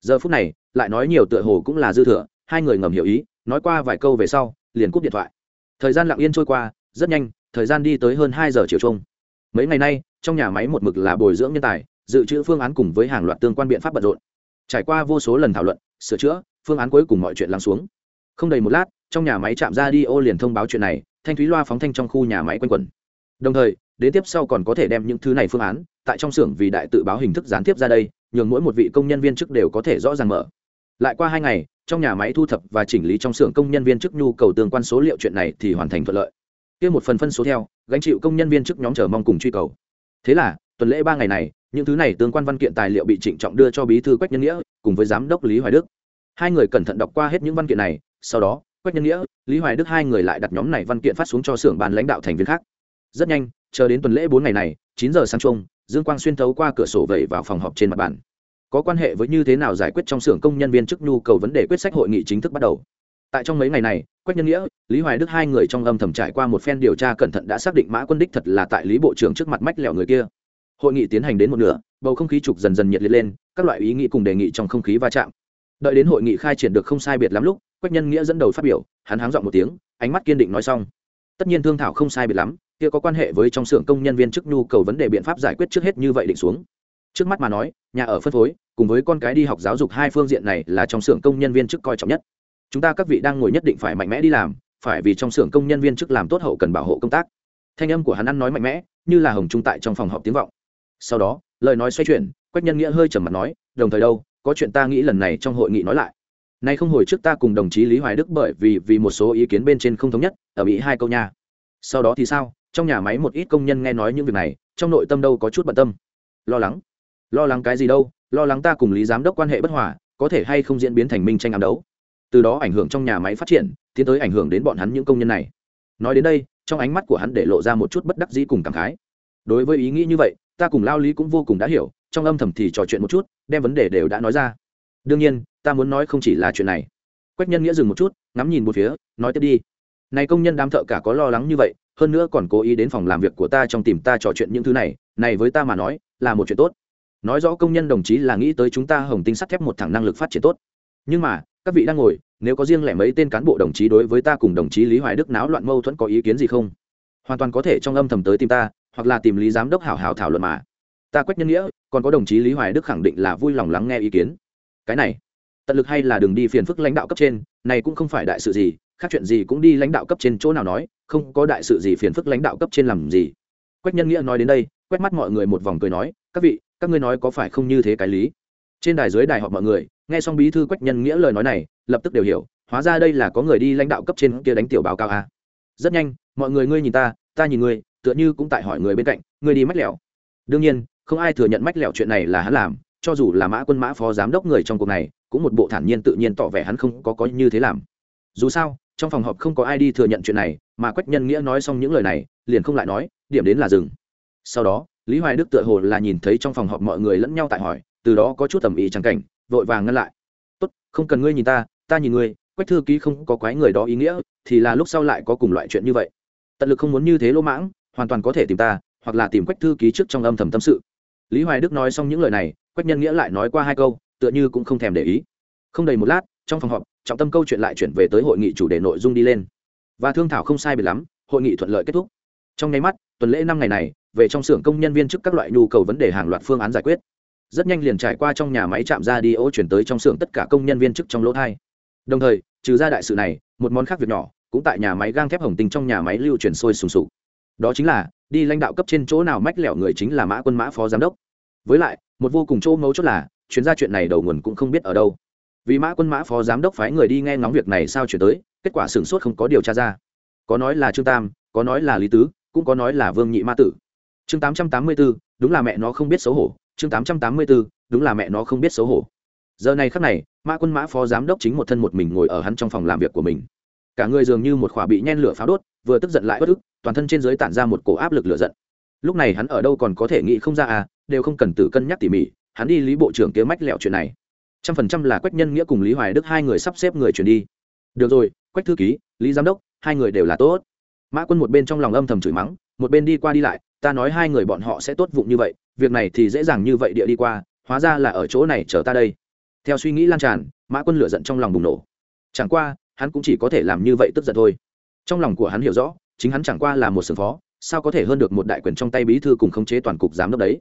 Speaker 1: Giờ phút này, lại nói nhiều tựa hồ cũng là dư thừa, hai người ngầm hiểu ý, nói qua vài câu về sau, liền cúp điện thoại. Thời gian lặng yên trôi qua, rất nhanh, thời gian đi tới hơn hai giờ chiều chung mấy ngày nay, trong nhà máy một mực là bồi dưỡng nhân tài, dự trữ phương án cùng với hàng loạt tương quan biện pháp bận rộn. Trải qua vô số lần thảo luận, sửa chữa, phương án cuối cùng mọi chuyện lắng xuống. Không đầy một lát trong nhà máy chạm ra đi ô liền thông báo chuyện này, thanh thúy loa phóng thanh trong khu nhà máy quanh quẩn. Đồng thời, đến tiếp sau còn có thể đem những thứ này phương án, tại trong xưởng vì đại tự báo hình thức gián tiếp ra đây, nhường mỗi một vị công nhân viên chức đều có thể rõ ràng mở. Lại qua hai ngày, trong nhà máy thu thập và chỉnh lý trong xưởng công nhân viên chức nhu cầu tương quan số liệu chuyện này thì hoàn thành thuận lợi. Kia một phần phân số theo, gánh chịu công nhân viên chức nhóm chờ mong cùng truy cầu. Thế là, tuần lễ ba ngày này, những thứ này tương quan văn kiện tài liệu bị trịnh trọng đưa cho bí thư quách nhân nghĩa, cùng với giám đốc lý hoài đức. Hai người cẩn thận đọc qua hết những văn kiện này, sau đó quách nhân nghĩa, lý hoài đức hai người lại đặt nhóm này văn kiện phát xuống cho xưởng bàn lãnh đạo thành viên khác. Rất nhanh, chờ đến tuần lễ bốn ngày này, chín giờ sáng chung dương quang xuyên thấu qua cửa sổ vẩy vào phòng họp trên mặt bàn. Có quan hệ với như thế nào giải quyết trong xưởng công nhân viên chức nhu cầu vấn đề quyết sách hội nghị chính thức bắt đầu. Tại trong mấy ngày này, quách nhân nghĩa, lý hoài đức hai người trong âm thầm trải qua một phen điều tra cẩn thận đã xác định mã quân đích thật là tại lý bộ trưởng trước mặt mách lẹo người kia. Hội nghị tiến hành đến một nửa, bầu không khí trục dần dần nhiệt liệt lên, các loại ý nghĩ cùng đề nghị trong không khí va chạm. Đợi đến hội nghị khai triển được không sai biệt lắm lúc quách nhân nghĩa dẫn đầu phát biểu, hắn háng dọn một tiếng, ánh mắt kiên định nói xong. Tất nhiên thương thảo không sai biệt lắm, kia có quan hệ với trong xưởng công nhân viên chức nhu cầu vấn đề biện pháp giải quyết trước hết như vậy định xuống. Trước mắt mà nói, nhà ở phân phối, cùng với con cái đi học giáo dục hai phương diện này là trong xưởng công nhân viên chức coi trọng nhất. Chúng ta các vị đang ngồi nhất định phải mạnh mẽ đi làm, phải vì trong xưởng công nhân viên chức làm tốt hậu cần bảo hộ công tác. Thanh âm của hắn ăn nói mạnh mẽ, như là hồng trung tại trong phòng họp tiếng vọng. Sau đó, lời nói xoay chuyển, quách nhân nghĩa hơi trầm mặt nói, đồng thời đâu, có chuyện ta nghĩ lần này trong hội nghị nói lại nay không hồi trước ta cùng đồng chí lý hoài đức bởi vì vì một số ý kiến bên trên không thống nhất, ở mỹ hai câu nha. Sau đó thì sao? Trong nhà máy một ít công nhân nghe nói những việc này, trong nội tâm đâu có chút bận tâm. Lo lắng. Lo lắng cái gì đâu? Lo lắng ta cùng lý giám đốc quan hệ bất hòa, có thể hay không diễn biến thành minh tranh ám đấu. Từ đó ảnh hưởng trong nhà máy phát triển, tiến tới ảnh hưởng đến bọn hắn những công nhân này. Nói đến đây, trong ánh mắt của hắn để lộ ra một chút bất đắc dĩ cùng cảm khái. Đối với ý nghĩ như vậy, ta cùng lao lý cũng vô cùng đã hiểu, trong âm thầm thì trò chuyện một chút, đem vấn đề đều đã nói ra. Đương nhiên ta muốn nói không chỉ là chuyện này. Quách nhân nghĩa dừng một chút, ngắm nhìn một phía, nói tiếp đi. Này công nhân đám thợ cả có lo lắng như vậy, hơn nữa còn cố ý đến phòng làm việc của ta trong tìm ta trò chuyện những thứ này này với ta mà nói, là một chuyện tốt. Nói rõ công nhân đồng chí là nghĩ tới chúng ta hồng tinh sắt thép một thằng năng lực phát triển tốt. Nhưng mà, các vị đang ngồi, nếu có riêng lẻ mấy tên cán bộ đồng chí đối với ta cùng đồng chí lý hoài đức náo loạn mâu thuẫn có ý kiến gì không? Hoàn toàn có thể trong âm thầm tới tìm ta, hoặc là tìm lý giám đốc hảo hảo thảo luận mà. Ta quách nhân nghĩa, còn có đồng chí lý hoài đức khẳng định là vui lòng lắng nghe ý kiến. Cái này tận lực hay là đừng đi phiền phức lãnh đạo cấp trên, này cũng không phải đại sự gì, khác chuyện gì cũng đi lãnh đạo cấp trên chỗ nào nói, không có đại sự gì phiền phức lãnh đạo cấp trên làm gì. Quách nhân nghĩa nói đến đây, quét mắt mọi người một vòng cười nói, các vị, các ngươi nói có phải không như thế cái lý? Trên đài dưới đài họp mọi người, nghe xong bí thư quách nhân nghĩa lời nói này, lập tức đều hiểu, hóa ra đây là có người đi lãnh đạo cấp trên kia đánh tiểu báo cáo a. Rất nhanh, mọi người ngươi nhìn ta ta nhìn ngươi, tựa như cũng tại hỏi người bên cạnh người đi mách lẻo. Đương nhiên, không ai thừa nhận mách lẻo chuyện này là hắn làm cho dù là mã quân mã phó giám đốc người trong cuộc này, cũng một bộ thản nhiên tự nhiên tỏ vẻ hắn không có có như thế làm. Dù sao, trong phòng họp không có ai đi thừa nhận chuyện này, mà quách nhân nghĩa nói xong những lời này, liền không lại nói, điểm đến là dừng. Sau đó, lý hoài đức tựa hồ là nhìn thấy trong phòng họp mọi người lẫn nhau tại hỏi, từ đó có chút tầm ý trắng cảnh, vội vàng ngăn lại. Tốt, không cần ngươi nhìn ta ta nhìn ngươi, quách thư ký không có quái người đó ý nghĩa, thì là lúc sau lại có cùng loại chuyện như vậy. Tận lực không muốn như thế lỗ mãng, hoàn toàn có thể tìm ta, hoặc là tìm quách thư ký trước trong âm thầm tâm sự. Lý hoài đức nói xong những lời này quách nhân nghĩa lại nói qua hai câu, tựa như cũng không thèm để ý. Không đầy một lát, trong phòng họp, trọng tâm câu chuyện lại chuyển về tới hội nghị chủ đề nội dung đi lên. Và thương thảo không sai biệt lắm, hội nghị thuận lợi kết thúc. Trong nháy mắt, tuần lễ năm ngày này, về trong xưởng công nhân viên chức các loại nhu cầu vấn đề hàng loạt phương án giải quyết. Rất nhanh liền trải qua trong nhà máy chạm ra đi ô chuyển tới trong xưởng tất cả công nhân viên chức trong lỗ thai. Đồng thời, trừ ra đại sự này, một món khác việc nhỏ, cũng tại nhà máy gang thép hồng tinh trong nhà máy lưu chuyển sôi sùng sục. Đó chính là, đi lãnh đạo cấp trên chỗ nào mách lẻo người chính là mã quân mã phó giám đốc. Với lại một vô cùng chỗ ngấu chốt là chuyến ra chuyện này đầu nguồn cũng không biết ở đâu. Vì mã quân mã phó giám đốc phái người đi nghe ngóng việc này sao chuyển tới, kết quả sửng sốt không có điều tra ra. Có nói là trương tam, có nói là lý tứ, cũng có nói là vương nhị ma tử. Chương tám trăm tám mươi b ố đúng là mẹ nó không biết xấu hổ. Chương tám trăm tám mươi b ố đúng là mẹ nó không biết xấu hổ. Giờ này khắc này, mã quân mã phó giám đốc chính một thân một mình ngồi ở hắn trong phòng làm việc của mình. Cả người dường như một khỏa bị nhen lửa pháo đốt, vừa tức giận lại bất ức, toàn thân trên dưới tản ra một cổ áp lực lửa giận lúc này hắn ở đâu còn có thể nghĩ không ra à đều không cần tự cân nhắc tỉ mỉ, hắn đi lý bộ trưởng kế mách lẹo chuyện này. Trăm phần trăm là quách nhân nghĩa cùng lý hoài đức hai người sắp xếp người chuyển đi. Được rồi, quách thư ký, lý giám đốc, hai người đều là tốt. Mã quân một bên trong lòng âm thầm chửi mắng, một bên đi qua đi lại, ta nói hai người bọn họ sẽ tốt vụng như vậy, việc này thì dễ dàng như vậy địa đi qua, hóa ra là ở chỗ này chờ ta đây. Theo suy nghĩ lan tràn, mã quân lửa giận trong lòng bùng nổ. Chẳng qua, hắn cũng chỉ có thể làm như vậy tức giận thôi. Trong lòng của hắn hiểu rõ, chính hắn chẳng qua là một sừng phó sao có thể hơn được một đại quyền trong tay bí thư cùng khống chế toàn cục giám đốc đấy?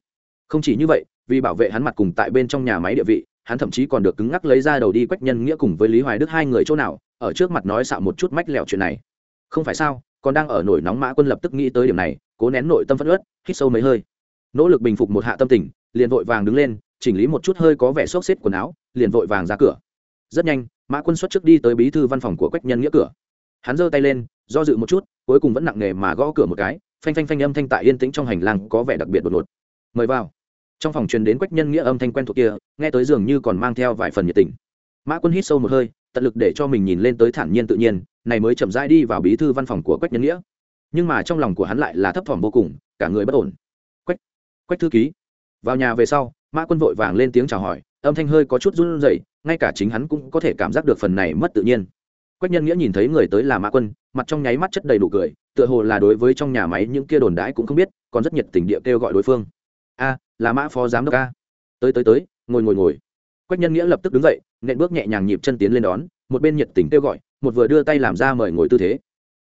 Speaker 1: Không chỉ như vậy, vì bảo vệ hắn mặt cùng tại bên trong nhà máy địa vị, hắn thậm chí còn được cứng ngắc lấy ra đầu đi quách nhân nghĩa cùng với lý hoài đức hai người chỗ nào, ở trước mặt nói xạo một chút mách lẹo chuyện này. Không phải sao, còn đang ở nổi nóng mã quân lập tức nghĩ tới điểm này, cố nén nội tâm phất ớt hít sâu mấy hơi. Nỗ lực bình phục một hạ tâm tình, liền vội vàng đứng lên, chỉnh lý một chút hơi có vẻ xốc xếp quần áo, liền vội vàng ra cửa. Rất nhanh, mã quân xuất trước đi tới bí thư văn phòng của quách nhân nghĩa cửa. Hắn giơ tay lên, do dự một chút, cuối cùng vẫn nặng nề mà gõ cửa một cái phanh phanh phanh âm thanh tại yên tĩnh trong hành lang có vẻ đặc biệt đột ngột. Mời vào. Trong phòng truyền đến quách nhân nghĩa âm thanh quen thuộc kia, nghe tới dường như còn mang theo vài phần nhiệt tình. Mã quân hít sâu một hơi, tận lực để cho mình nhìn lên tới thản nhiên tự nhiên, này mới chậm rãi đi vào bí thư văn phòng của quách nhân nghĩa. Nhưng mà trong lòng của hắn lại là thấp thỏm vô cùng, cả người bất ổn. Quách quách thư ký. Vào nhà về sau, mã quân vội vàng lên tiếng chào hỏi, âm thanh hơi có chút run rẩy, ngay cả chính hắn cũng có thể cảm giác được phần này mất tự nhiên quách nhân nghĩa nhìn thấy người tới là mã quân, mặt trong nháy mắt chất đầy đủ cười, tựa hồ là đối với trong nhà máy những kia đồn đãi cũng không biết, còn rất nhiệt tình địa kêu gọi đối phương. A, là mã phó giám đốc a. Tới tới tới, ngồi ngồi ngồi. Quách nhân nghĩa lập tức đứng dậy, nện bước nhẹ nhàng nhịp chân tiến lên đón, một bên nhiệt tình kêu gọi, một vừa đưa tay làm ra mời ngồi tư thế.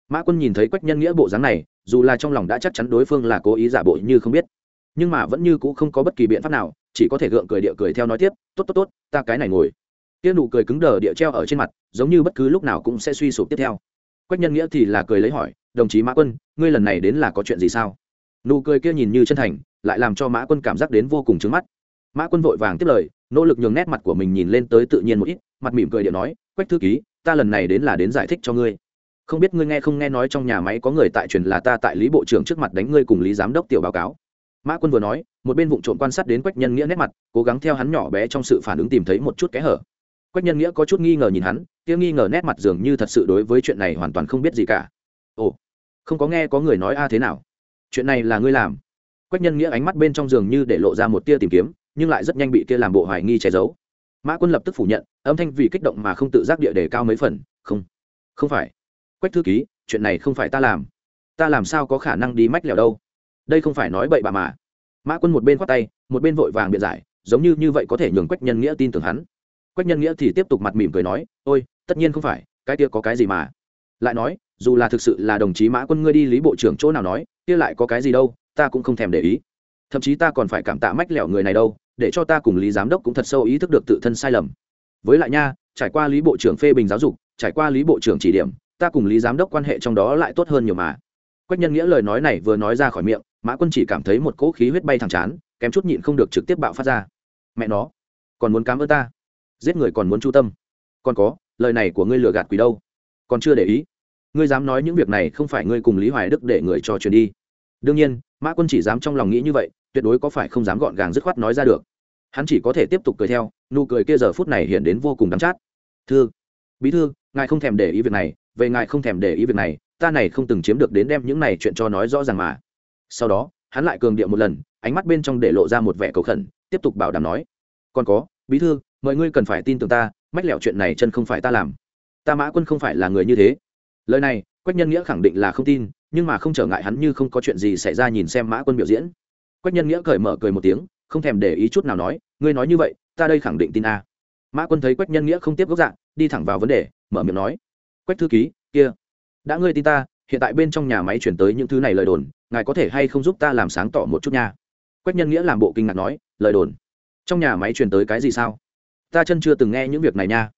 Speaker 1: Mã quân nhìn thấy quách nhân nghĩa bộ dáng này, dù là trong lòng đã chắc chắn đối phương là cố ý giả bộ như không biết, nhưng mà vẫn như c ũ không có bất kỳ biện pháp nào, chỉ có thể gượng cười địa cười theo nói tiếp, tốt tốt tốt, ta cái này ngồi kia nụ cười cứng đờ địa treo ở trên mặt, giống như bất cứ lúc nào cũng sẽ suy sụp tiếp theo. Quách nhân nghĩa thì là cười lấy hỏi, đồng chí mã quân, ngươi lần này đến là có chuyện gì sao? Nụ cười kia nhìn như chân thành, lại làm cho mã quân cảm giác đến vô cùng trứng mắt. Mã quân vội vàng tiếp lời, nỗ lực nhường nét mặt của mình nhìn lên tới tự nhiên một ít, mặt mỉm cười điện nói, quách thư ký, ta lần này đến là đến giải thích cho ngươi. Không biết ngươi nghe không nghe nói trong nhà máy có người tại truyền là ta tại lý bộ trưởng trước mặt đánh ngươi cùng lý giám đốc tiểu báo cáo. Mã quân vừa nói, một bên vụ trộm quan sát đến quách nhân nghĩa nét mặt, cố gắng theo hắn nhỏ bé trong sự phản ứng tìm thấy một chút kẽ hở quách nhân nghĩa có chút nghi ngờ nhìn hắn, kia nghi ngờ nét mặt dường như thật sự đối với chuyện này hoàn toàn không biết gì cả. Ồ, không có nghe có người nói a thế nào? Chuyện này là ngươi làm. Quách nhân nghĩa ánh mắt bên trong giường như để lộ ra một tia tìm kiếm, nhưng lại rất nhanh bị kia làm bộ hoài nghi che giấu. Mã quân lập tức phủ nhận, âm thanh vì kích động mà không tự giác địa đề cao mấy phần, không không phải. Quách thư ký, chuyện này không phải ta làm. Ta làm sao có khả năng đi mách lẻo đâu? Đây không phải nói bậy bạ mà. Mã quân một bên khoát tay, một bên vội vàng biện giải, giống như như vậy có thể nhường quách nhân nghĩa tin tưởng hắn quách nhân nghĩa thì tiếp tục mặt mỉm cười nói, ôi, tất nhiên không phải, cái kia có cái gì mà? Lại nói, dù là thực sự là đồng chí mã quân ngươi đi lý bộ trưởng chỗ nào nói, kia lại có cái gì đâu, ta cũng không thèm để ý. Thậm chí ta còn phải cảm tạ mách lẻo người này đâu, để cho ta cùng lý giám đốc cũng thật sâu ý thức được tự thân sai lầm. Với lại nha, trải qua lý bộ trưởng phê bình giáo dục, trải qua lý bộ trưởng chỉ điểm, ta cùng lý giám đốc quan hệ trong đó lại tốt hơn nhiều mà. Quách nhân nghĩa lời nói này vừa nói ra khỏi miệng, mã quân chỉ cảm thấy một cỗ khí huyết bay thẳng chán, kém chút nhịn không được trực tiếp bạo phát ra. Mẹ nó, còn muốn cám ơn ta? Giết người còn muốn chu tâm. Còn có lời này của ngươi lừa gạt quỷ đâu? Còn chưa để ý. Ngươi dám nói những việc này không phải ngươi cùng lý hoài đức để người cho truyền đi. Đương nhiên mã quân chỉ dám trong lòng nghĩ như vậy tuyệt đối có phải không dám gọn gàng dứt khoát nói ra được. Hắn chỉ có thể tiếp tục cười theo nụ cười kia giờ phút này hiện đến vô cùng đắm chát. Thưa, bí thư ngài không thèm để ý việc này về ngài không thèm để ý việc này ta này không từng chiếm được đến đem những này chuyện cho nói rõ ràng mà. Sau đó hắn lại cường điệu một lần ánh mắt bên trong để lộ ra một vẻ cầu khẩn tiếp tục bảo đảm nói. Còn có bí thư mọi ngươi cần phải tin tưởng ta, mách lẹo chuyện này chân không phải ta làm. Ta mã quân không phải là người như thế. Lời này, quách nhân nghĩa khẳng định là không tin, nhưng mà không trở ngại hắn như không có chuyện gì xảy ra nhìn xem mã quân biểu diễn. Quách nhân nghĩa cởi mở cười một tiếng, không thèm để ý chút nào nói, ngươi nói như vậy, ta đây khẳng định tin a. Mã quân thấy quách nhân nghĩa không tiếp gốc dạng, đi thẳng vào vấn đề, mở miệng nói, quách thư ký, kia, đã ngươi tin ta, hiện tại bên trong nhà máy chuyển tới những thứ này lời đồn, ngài có thể hay không giúp ta làm sáng tỏ một chút nha? Quách nhân nghĩa làm bộ kinh ngạc nói, lời đồn? Trong nhà máy chuyển tới cái gì sao? Ta chân chưa từng nghe những việc này nha.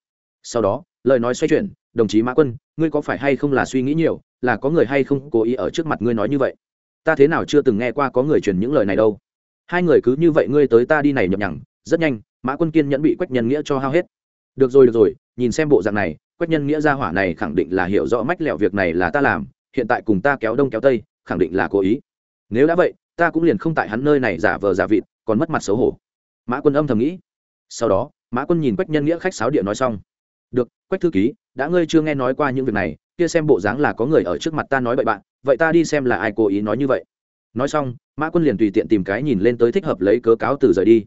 Speaker 1: Sau đó, lời nói xoay chuyển, đồng chí mã quân, ngươi có phải hay không là suy nghĩ nhiều, là có người hay không cố ý ở trước mặt ngươi nói như vậy? Ta thế nào chưa từng nghe qua có người truyền những lời này đâu. Hai người cứ như vậy ngươi tới ta đi này nhập nhằng, rất nhanh, mã quân kiên nhẫn bị quách nhân nghĩa cho hao hết. Được rồi được rồi, nhìn xem bộ dạng này, quách nhân nghĩa ra hỏa này khẳng định là hiểu rõ mách lẹo việc này là ta làm, hiện tại cùng ta kéo đông kéo tây, khẳng định là cố ý. Nếu đã vậy, ta cũng liền không tại hắn nơi này giả vờ giả vịt, còn mất mặt xấu hổ. Mã quân âm thầm nghĩ. Sau đó mã quân nhìn quách nhân nghĩa khách sáo địa nói xong. Được, quách thư ký, đã ngươi chưa nghe nói qua những việc này, kia xem bộ dáng là có người ở trước mặt ta nói bậy bạn, vậy ta đi xem là ai cố ý nói như vậy. Nói xong, mã quân liền tùy tiện tìm cái nhìn lên tới thích hợp lấy cớ cáo từ rời đi.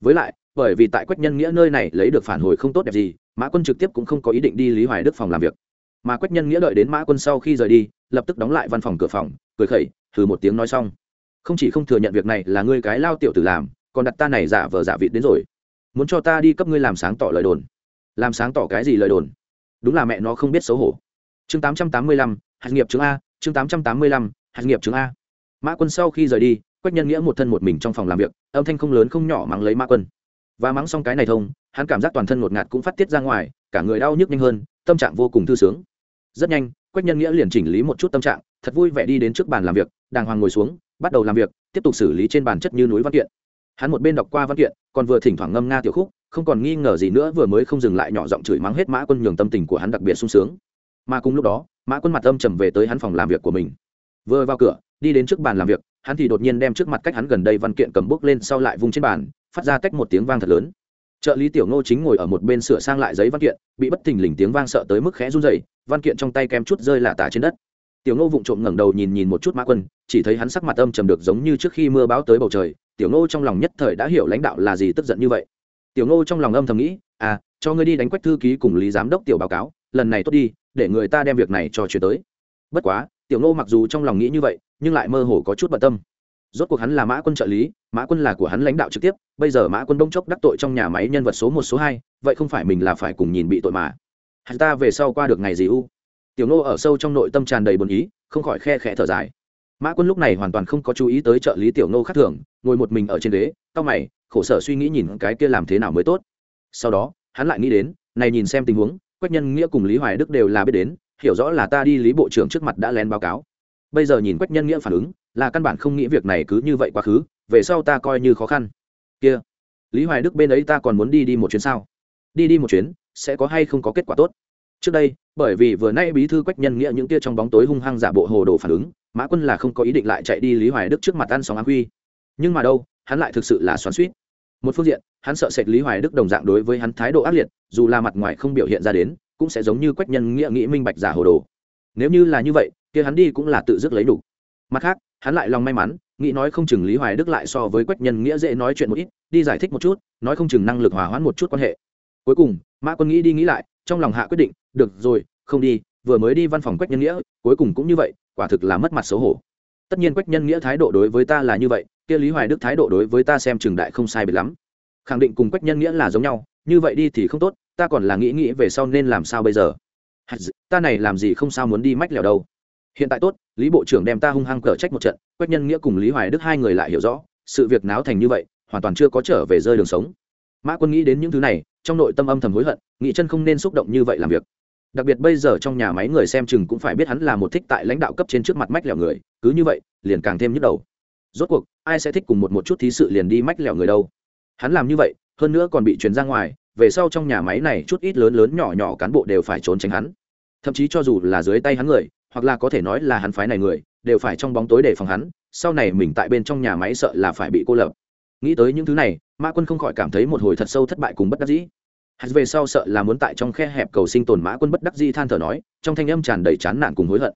Speaker 1: Với lại, bởi vì tại quách nhân nghĩa nơi này lấy được phản hồi không tốt đẹp gì, mã quân trực tiếp cũng không có ý định đi lý hoài đức phòng làm việc. Mà quách nhân nghĩa đợi đến mã quân sau khi rời đi, lập tức đóng lại văn phòng cửa phòng, cười khẩy thử một tiếng nói xong. Không chỉ không thừa nhận việc này là ngươi cái lao tiểu tử làm, còn đặt ta này giả vờ giả vịt đến rồi muốn cho ta đi cấp ngươi làm sáng tỏ lời đồn. Làm sáng tỏ cái gì lời đồn? Đúng là mẹ nó không biết xấu hổ. Chương tám trăm tám mươi lăm, hạt nghiệp chứng a, chương tám trăm tám mươi lăm, hạt nghiệp chứng a. Mã quân sau khi rời đi, quách nhân nghĩa một thân một mình trong phòng làm việc, âm thanh không lớn không nhỏ mắng lấy mã quân. Và mắng xong cái này thông, hắn cảm giác toàn thân ngột ngạt cũng phát tiết ra ngoài, cả người đau nhức nhanh hơn, tâm trạng vô cùng thư sướng. Rất nhanh, quách nhân nghĩa liền chỉnh lý một chút tâm trạng, thật vui vẻ đi đến trước bàn làm việc, đàng hoàng ngồi xuống, bắt đầu làm việc, tiếp tục xử lý trên bàn chất như núi văn kiện hắn một bên đọc qua văn kiện, còn vừa thỉnh thoảng ngâm nga tiểu khúc, không còn nghi ngờ gì nữa, vừa mới không dừng lại nhỏ giọng chửi mắng hết mã quân nhường tâm tình của hắn đặc biệt sung sướng. Mà cùng lúc đó, mã quân mặt âm trầm về tới hắn phòng làm việc của mình. Vừa vào cửa, đi đến trước bàn làm việc, hắn thì đột nhiên đem trước mặt cách hắn gần đây văn kiện cầm bút lên sau lại vung trên bàn, phát ra cách một tiếng vang thật lớn. Trợ lý tiểu ngô chính ngồi ở một bên sửa sang lại giấy văn kiện, bị bất thình lình tiếng vang sợ tới mức khẽ run rẩy, văn kiện trong tay kém chút rơi lả tả trên đất. Tiểu ngô vụng trộm ngẩng đầu nhìn nhìn một chút mã quân, chỉ thấy hắn sắc mặt âm trầm được giống như trước khi mưa báo tới bầu trời tiểu ngô trong lòng nhất thời đã hiểu lãnh đạo là gì tức giận như vậy. Tiểu ngô trong lòng âm thầm nghĩ à cho ngươi đi đánh quách thư ký cùng lý giám đốc tiểu báo cáo, lần này tốt đi, để người ta đem việc này cho chuyển tới. Bất quá, tiểu ngô mặc dù trong lòng nghĩ như vậy, nhưng lại mơ hồ có chút bận tâm. Rốt cuộc hắn là mã quân trợ lý, mã quân là của hắn lãnh đạo trực tiếp, bây giờ mã quân đông chốc đắc tội trong nhà máy nhân vật số một, số hai, vậy không phải mình là phải cùng nhìn bị tội mà. Hắn ta về sau qua được ngày gì u? Tiểu Ngô ở sâu trong nội tâm tràn đầy buồn ý, không khỏi khe khẽ thở dài. Mã quân lúc này hoàn toàn không có chú ý tới trợ lý tiểu Ngô khác thường ngồi một mình ở trên ghế, cau mày, khổ sở suy nghĩ nhìn cái kia làm thế nào mới tốt. Sau đó, hắn lại nghĩ đến, này nhìn xem tình huống, quách nhân nghĩa cùng lý hoài đức đều là biết đến, hiểu rõ là ta đi lý bộ trưởng trước mặt đã lén báo cáo. Bây giờ nhìn quách nhân nghĩa phản ứng, là căn bản không nghĩ việc này cứ như vậy quá khứ, về sau ta coi như khó khăn. Kia, lý hoài đức bên ấy ta còn muốn đi đi một chuyến sao? Đi đi một chuyến, sẽ có hay không có kết quả tốt? Trước đây, bởi vì vừa nay bí thư quách nhân nghĩa những kia trong bóng tối hung hăng giả bộ hồ đồ phản ứng, mã quân là không có ý định lại chạy đi lý hoài đức trước mặt ăn sóng á quy nhưng mà đâu, hắn lại thực sự là xoắn suýt một phương diện, hắn sợ sệt lý hoài đức đồng dạng đối với hắn thái độ ác liệt, dù là mặt ngoài không biểu hiện ra đến, cũng sẽ giống như quách nhân nghĩa nghĩ minh bạch giả hồ đồ. Nếu như là như vậy, kia hắn đi cũng là tự dứt lấy đủ. Mặt khác, hắn lại lòng may mắn, nghĩ nói không chừng lý hoài đức lại so với quách nhân nghĩa dễ nói chuyện một ít, đi giải thích một chút, nói không chừng năng lực hòa hoãn một chút quan hệ. Cuối cùng, mã quân nghĩ đi nghĩ lại, trong lòng hạ quyết định, được rồi, không đi, vừa mới đi văn phòng quách nhân nghĩa, cuối cùng cũng như vậy, quả thực là mất mặt xấu hổ. Tất nhiên quách nhân nghĩa thái độ đối với ta là như vậy kia lý hoài đức thái độ đối với ta xem trường đại không sai biệt lắm. Khẳng định cùng quách nhân nghĩa là giống nhau, như vậy đi thì không tốt, ta còn là nghĩ nghĩ về sau nên làm sao bây giờ? Ta này làm gì không sao muốn đi mách lèo đâu. Hiện tại tốt, lý bộ trưởng đem ta hung hăng cở trách một trận, quách nhân nghĩa cùng lý hoài đức hai người lại hiểu rõ, sự việc náo thành như vậy, hoàn toàn chưa có trở về rơi đường sống. Mã quân nghĩ đến những thứ này, trong nội tâm âm thầm hối hận, nghĩ chân không nên xúc động như vậy làm việc. Đặc biệt bây giờ trong nhà máy người xem chừng cũng phải biết hắn là một thích tại lãnh đạo cấp trên trước mặt mách lẻo người, cứ như vậy, liền càng thêm nhức đầu rốt cuộc, ai sẽ thích cùng một một chút thí sự liền đi mách lẻo người đâu? Hắn làm như vậy, hơn nữa còn bị truyền ra ngoài, về sau trong nhà máy này chút ít lớn lớn nhỏ nhỏ cán bộ đều phải trốn tránh hắn. Thậm chí cho dù là dưới tay hắn người, hoặc là có thể nói là hắn phái này người, đều phải trong bóng tối để phòng hắn, sau này mình tại bên trong nhà máy sợ là phải bị cô lập. Nghĩ tới những thứ này mã quân không khỏi cảm thấy một hồi thật sâu thất bại cùng bất đắc dĩ. Hắn về sau sợ là muốn tại trong khe hẹp cầu sinh tồn mã quân bất đắc dĩ than thở nói, trong thanh âm tràn đầy chán nản cùng hối hận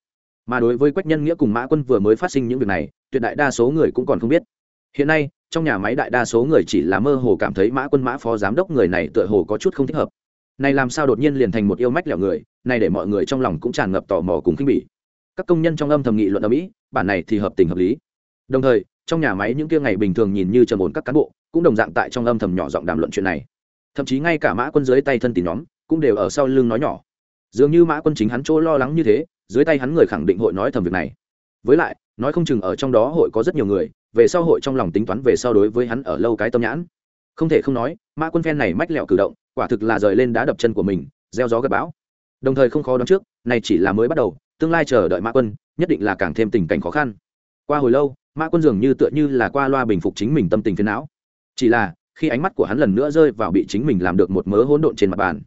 Speaker 1: mà đối với quách nhân nghĩa cùng mã quân vừa mới phát sinh những việc này, tuyệt đại đa số người cũng còn không biết. Hiện nay, trong nhà máy đại đa số người chỉ là mơ hồ cảm thấy mã quân mã phó giám đốc người này tựa hồ có chút không thích hợp. Này làm sao đột nhiên liền thành một yêu mách lẻo người, này để mọi người trong lòng cũng tràn ngập tò mò cùng khinh bỉ. Các công nhân trong âm thầm nghị luận ở mỹ, bản này thì hợp tình hợp lý. Đồng thời, trong nhà máy những kia ngày bình thường nhìn như trầm ổn các cán bộ, cũng đồng dạng tại trong âm thầm nhỏ giọng đàm luận chuyện này. Thậm chí ngay cả mã quân dưới tay thân tín nhóm, cũng đều ở sau lưng nói nhỏ. Dường như mã quân chính hắn chỗ lo lắng như thế dưới tay hắn người khẳng định hội nói thầm việc này. Với lại, nói không chừng ở trong đó hội có rất nhiều người, về sau hội trong lòng tính toán về sau đối với hắn ở lâu cái tâm nhãn. Không thể không nói, mã quân phen này mách lẹo cử động, quả thực là rời lên đá đập chân của mình, gieo gió gặp bão. Đồng thời không khó đoán trước, này chỉ là mới bắt đầu, tương lai chờ đợi mã quân, nhất định là càng thêm tình cảnh khó khăn. Qua hồi lâu, mã quân dường như tựa như là qua loa bình phục chính mình tâm tình phiền não. Chỉ là, khi ánh mắt của hắn lần nữa rơi vào bị chính mình làm được một mớ hỗn độn trên mặt bàn,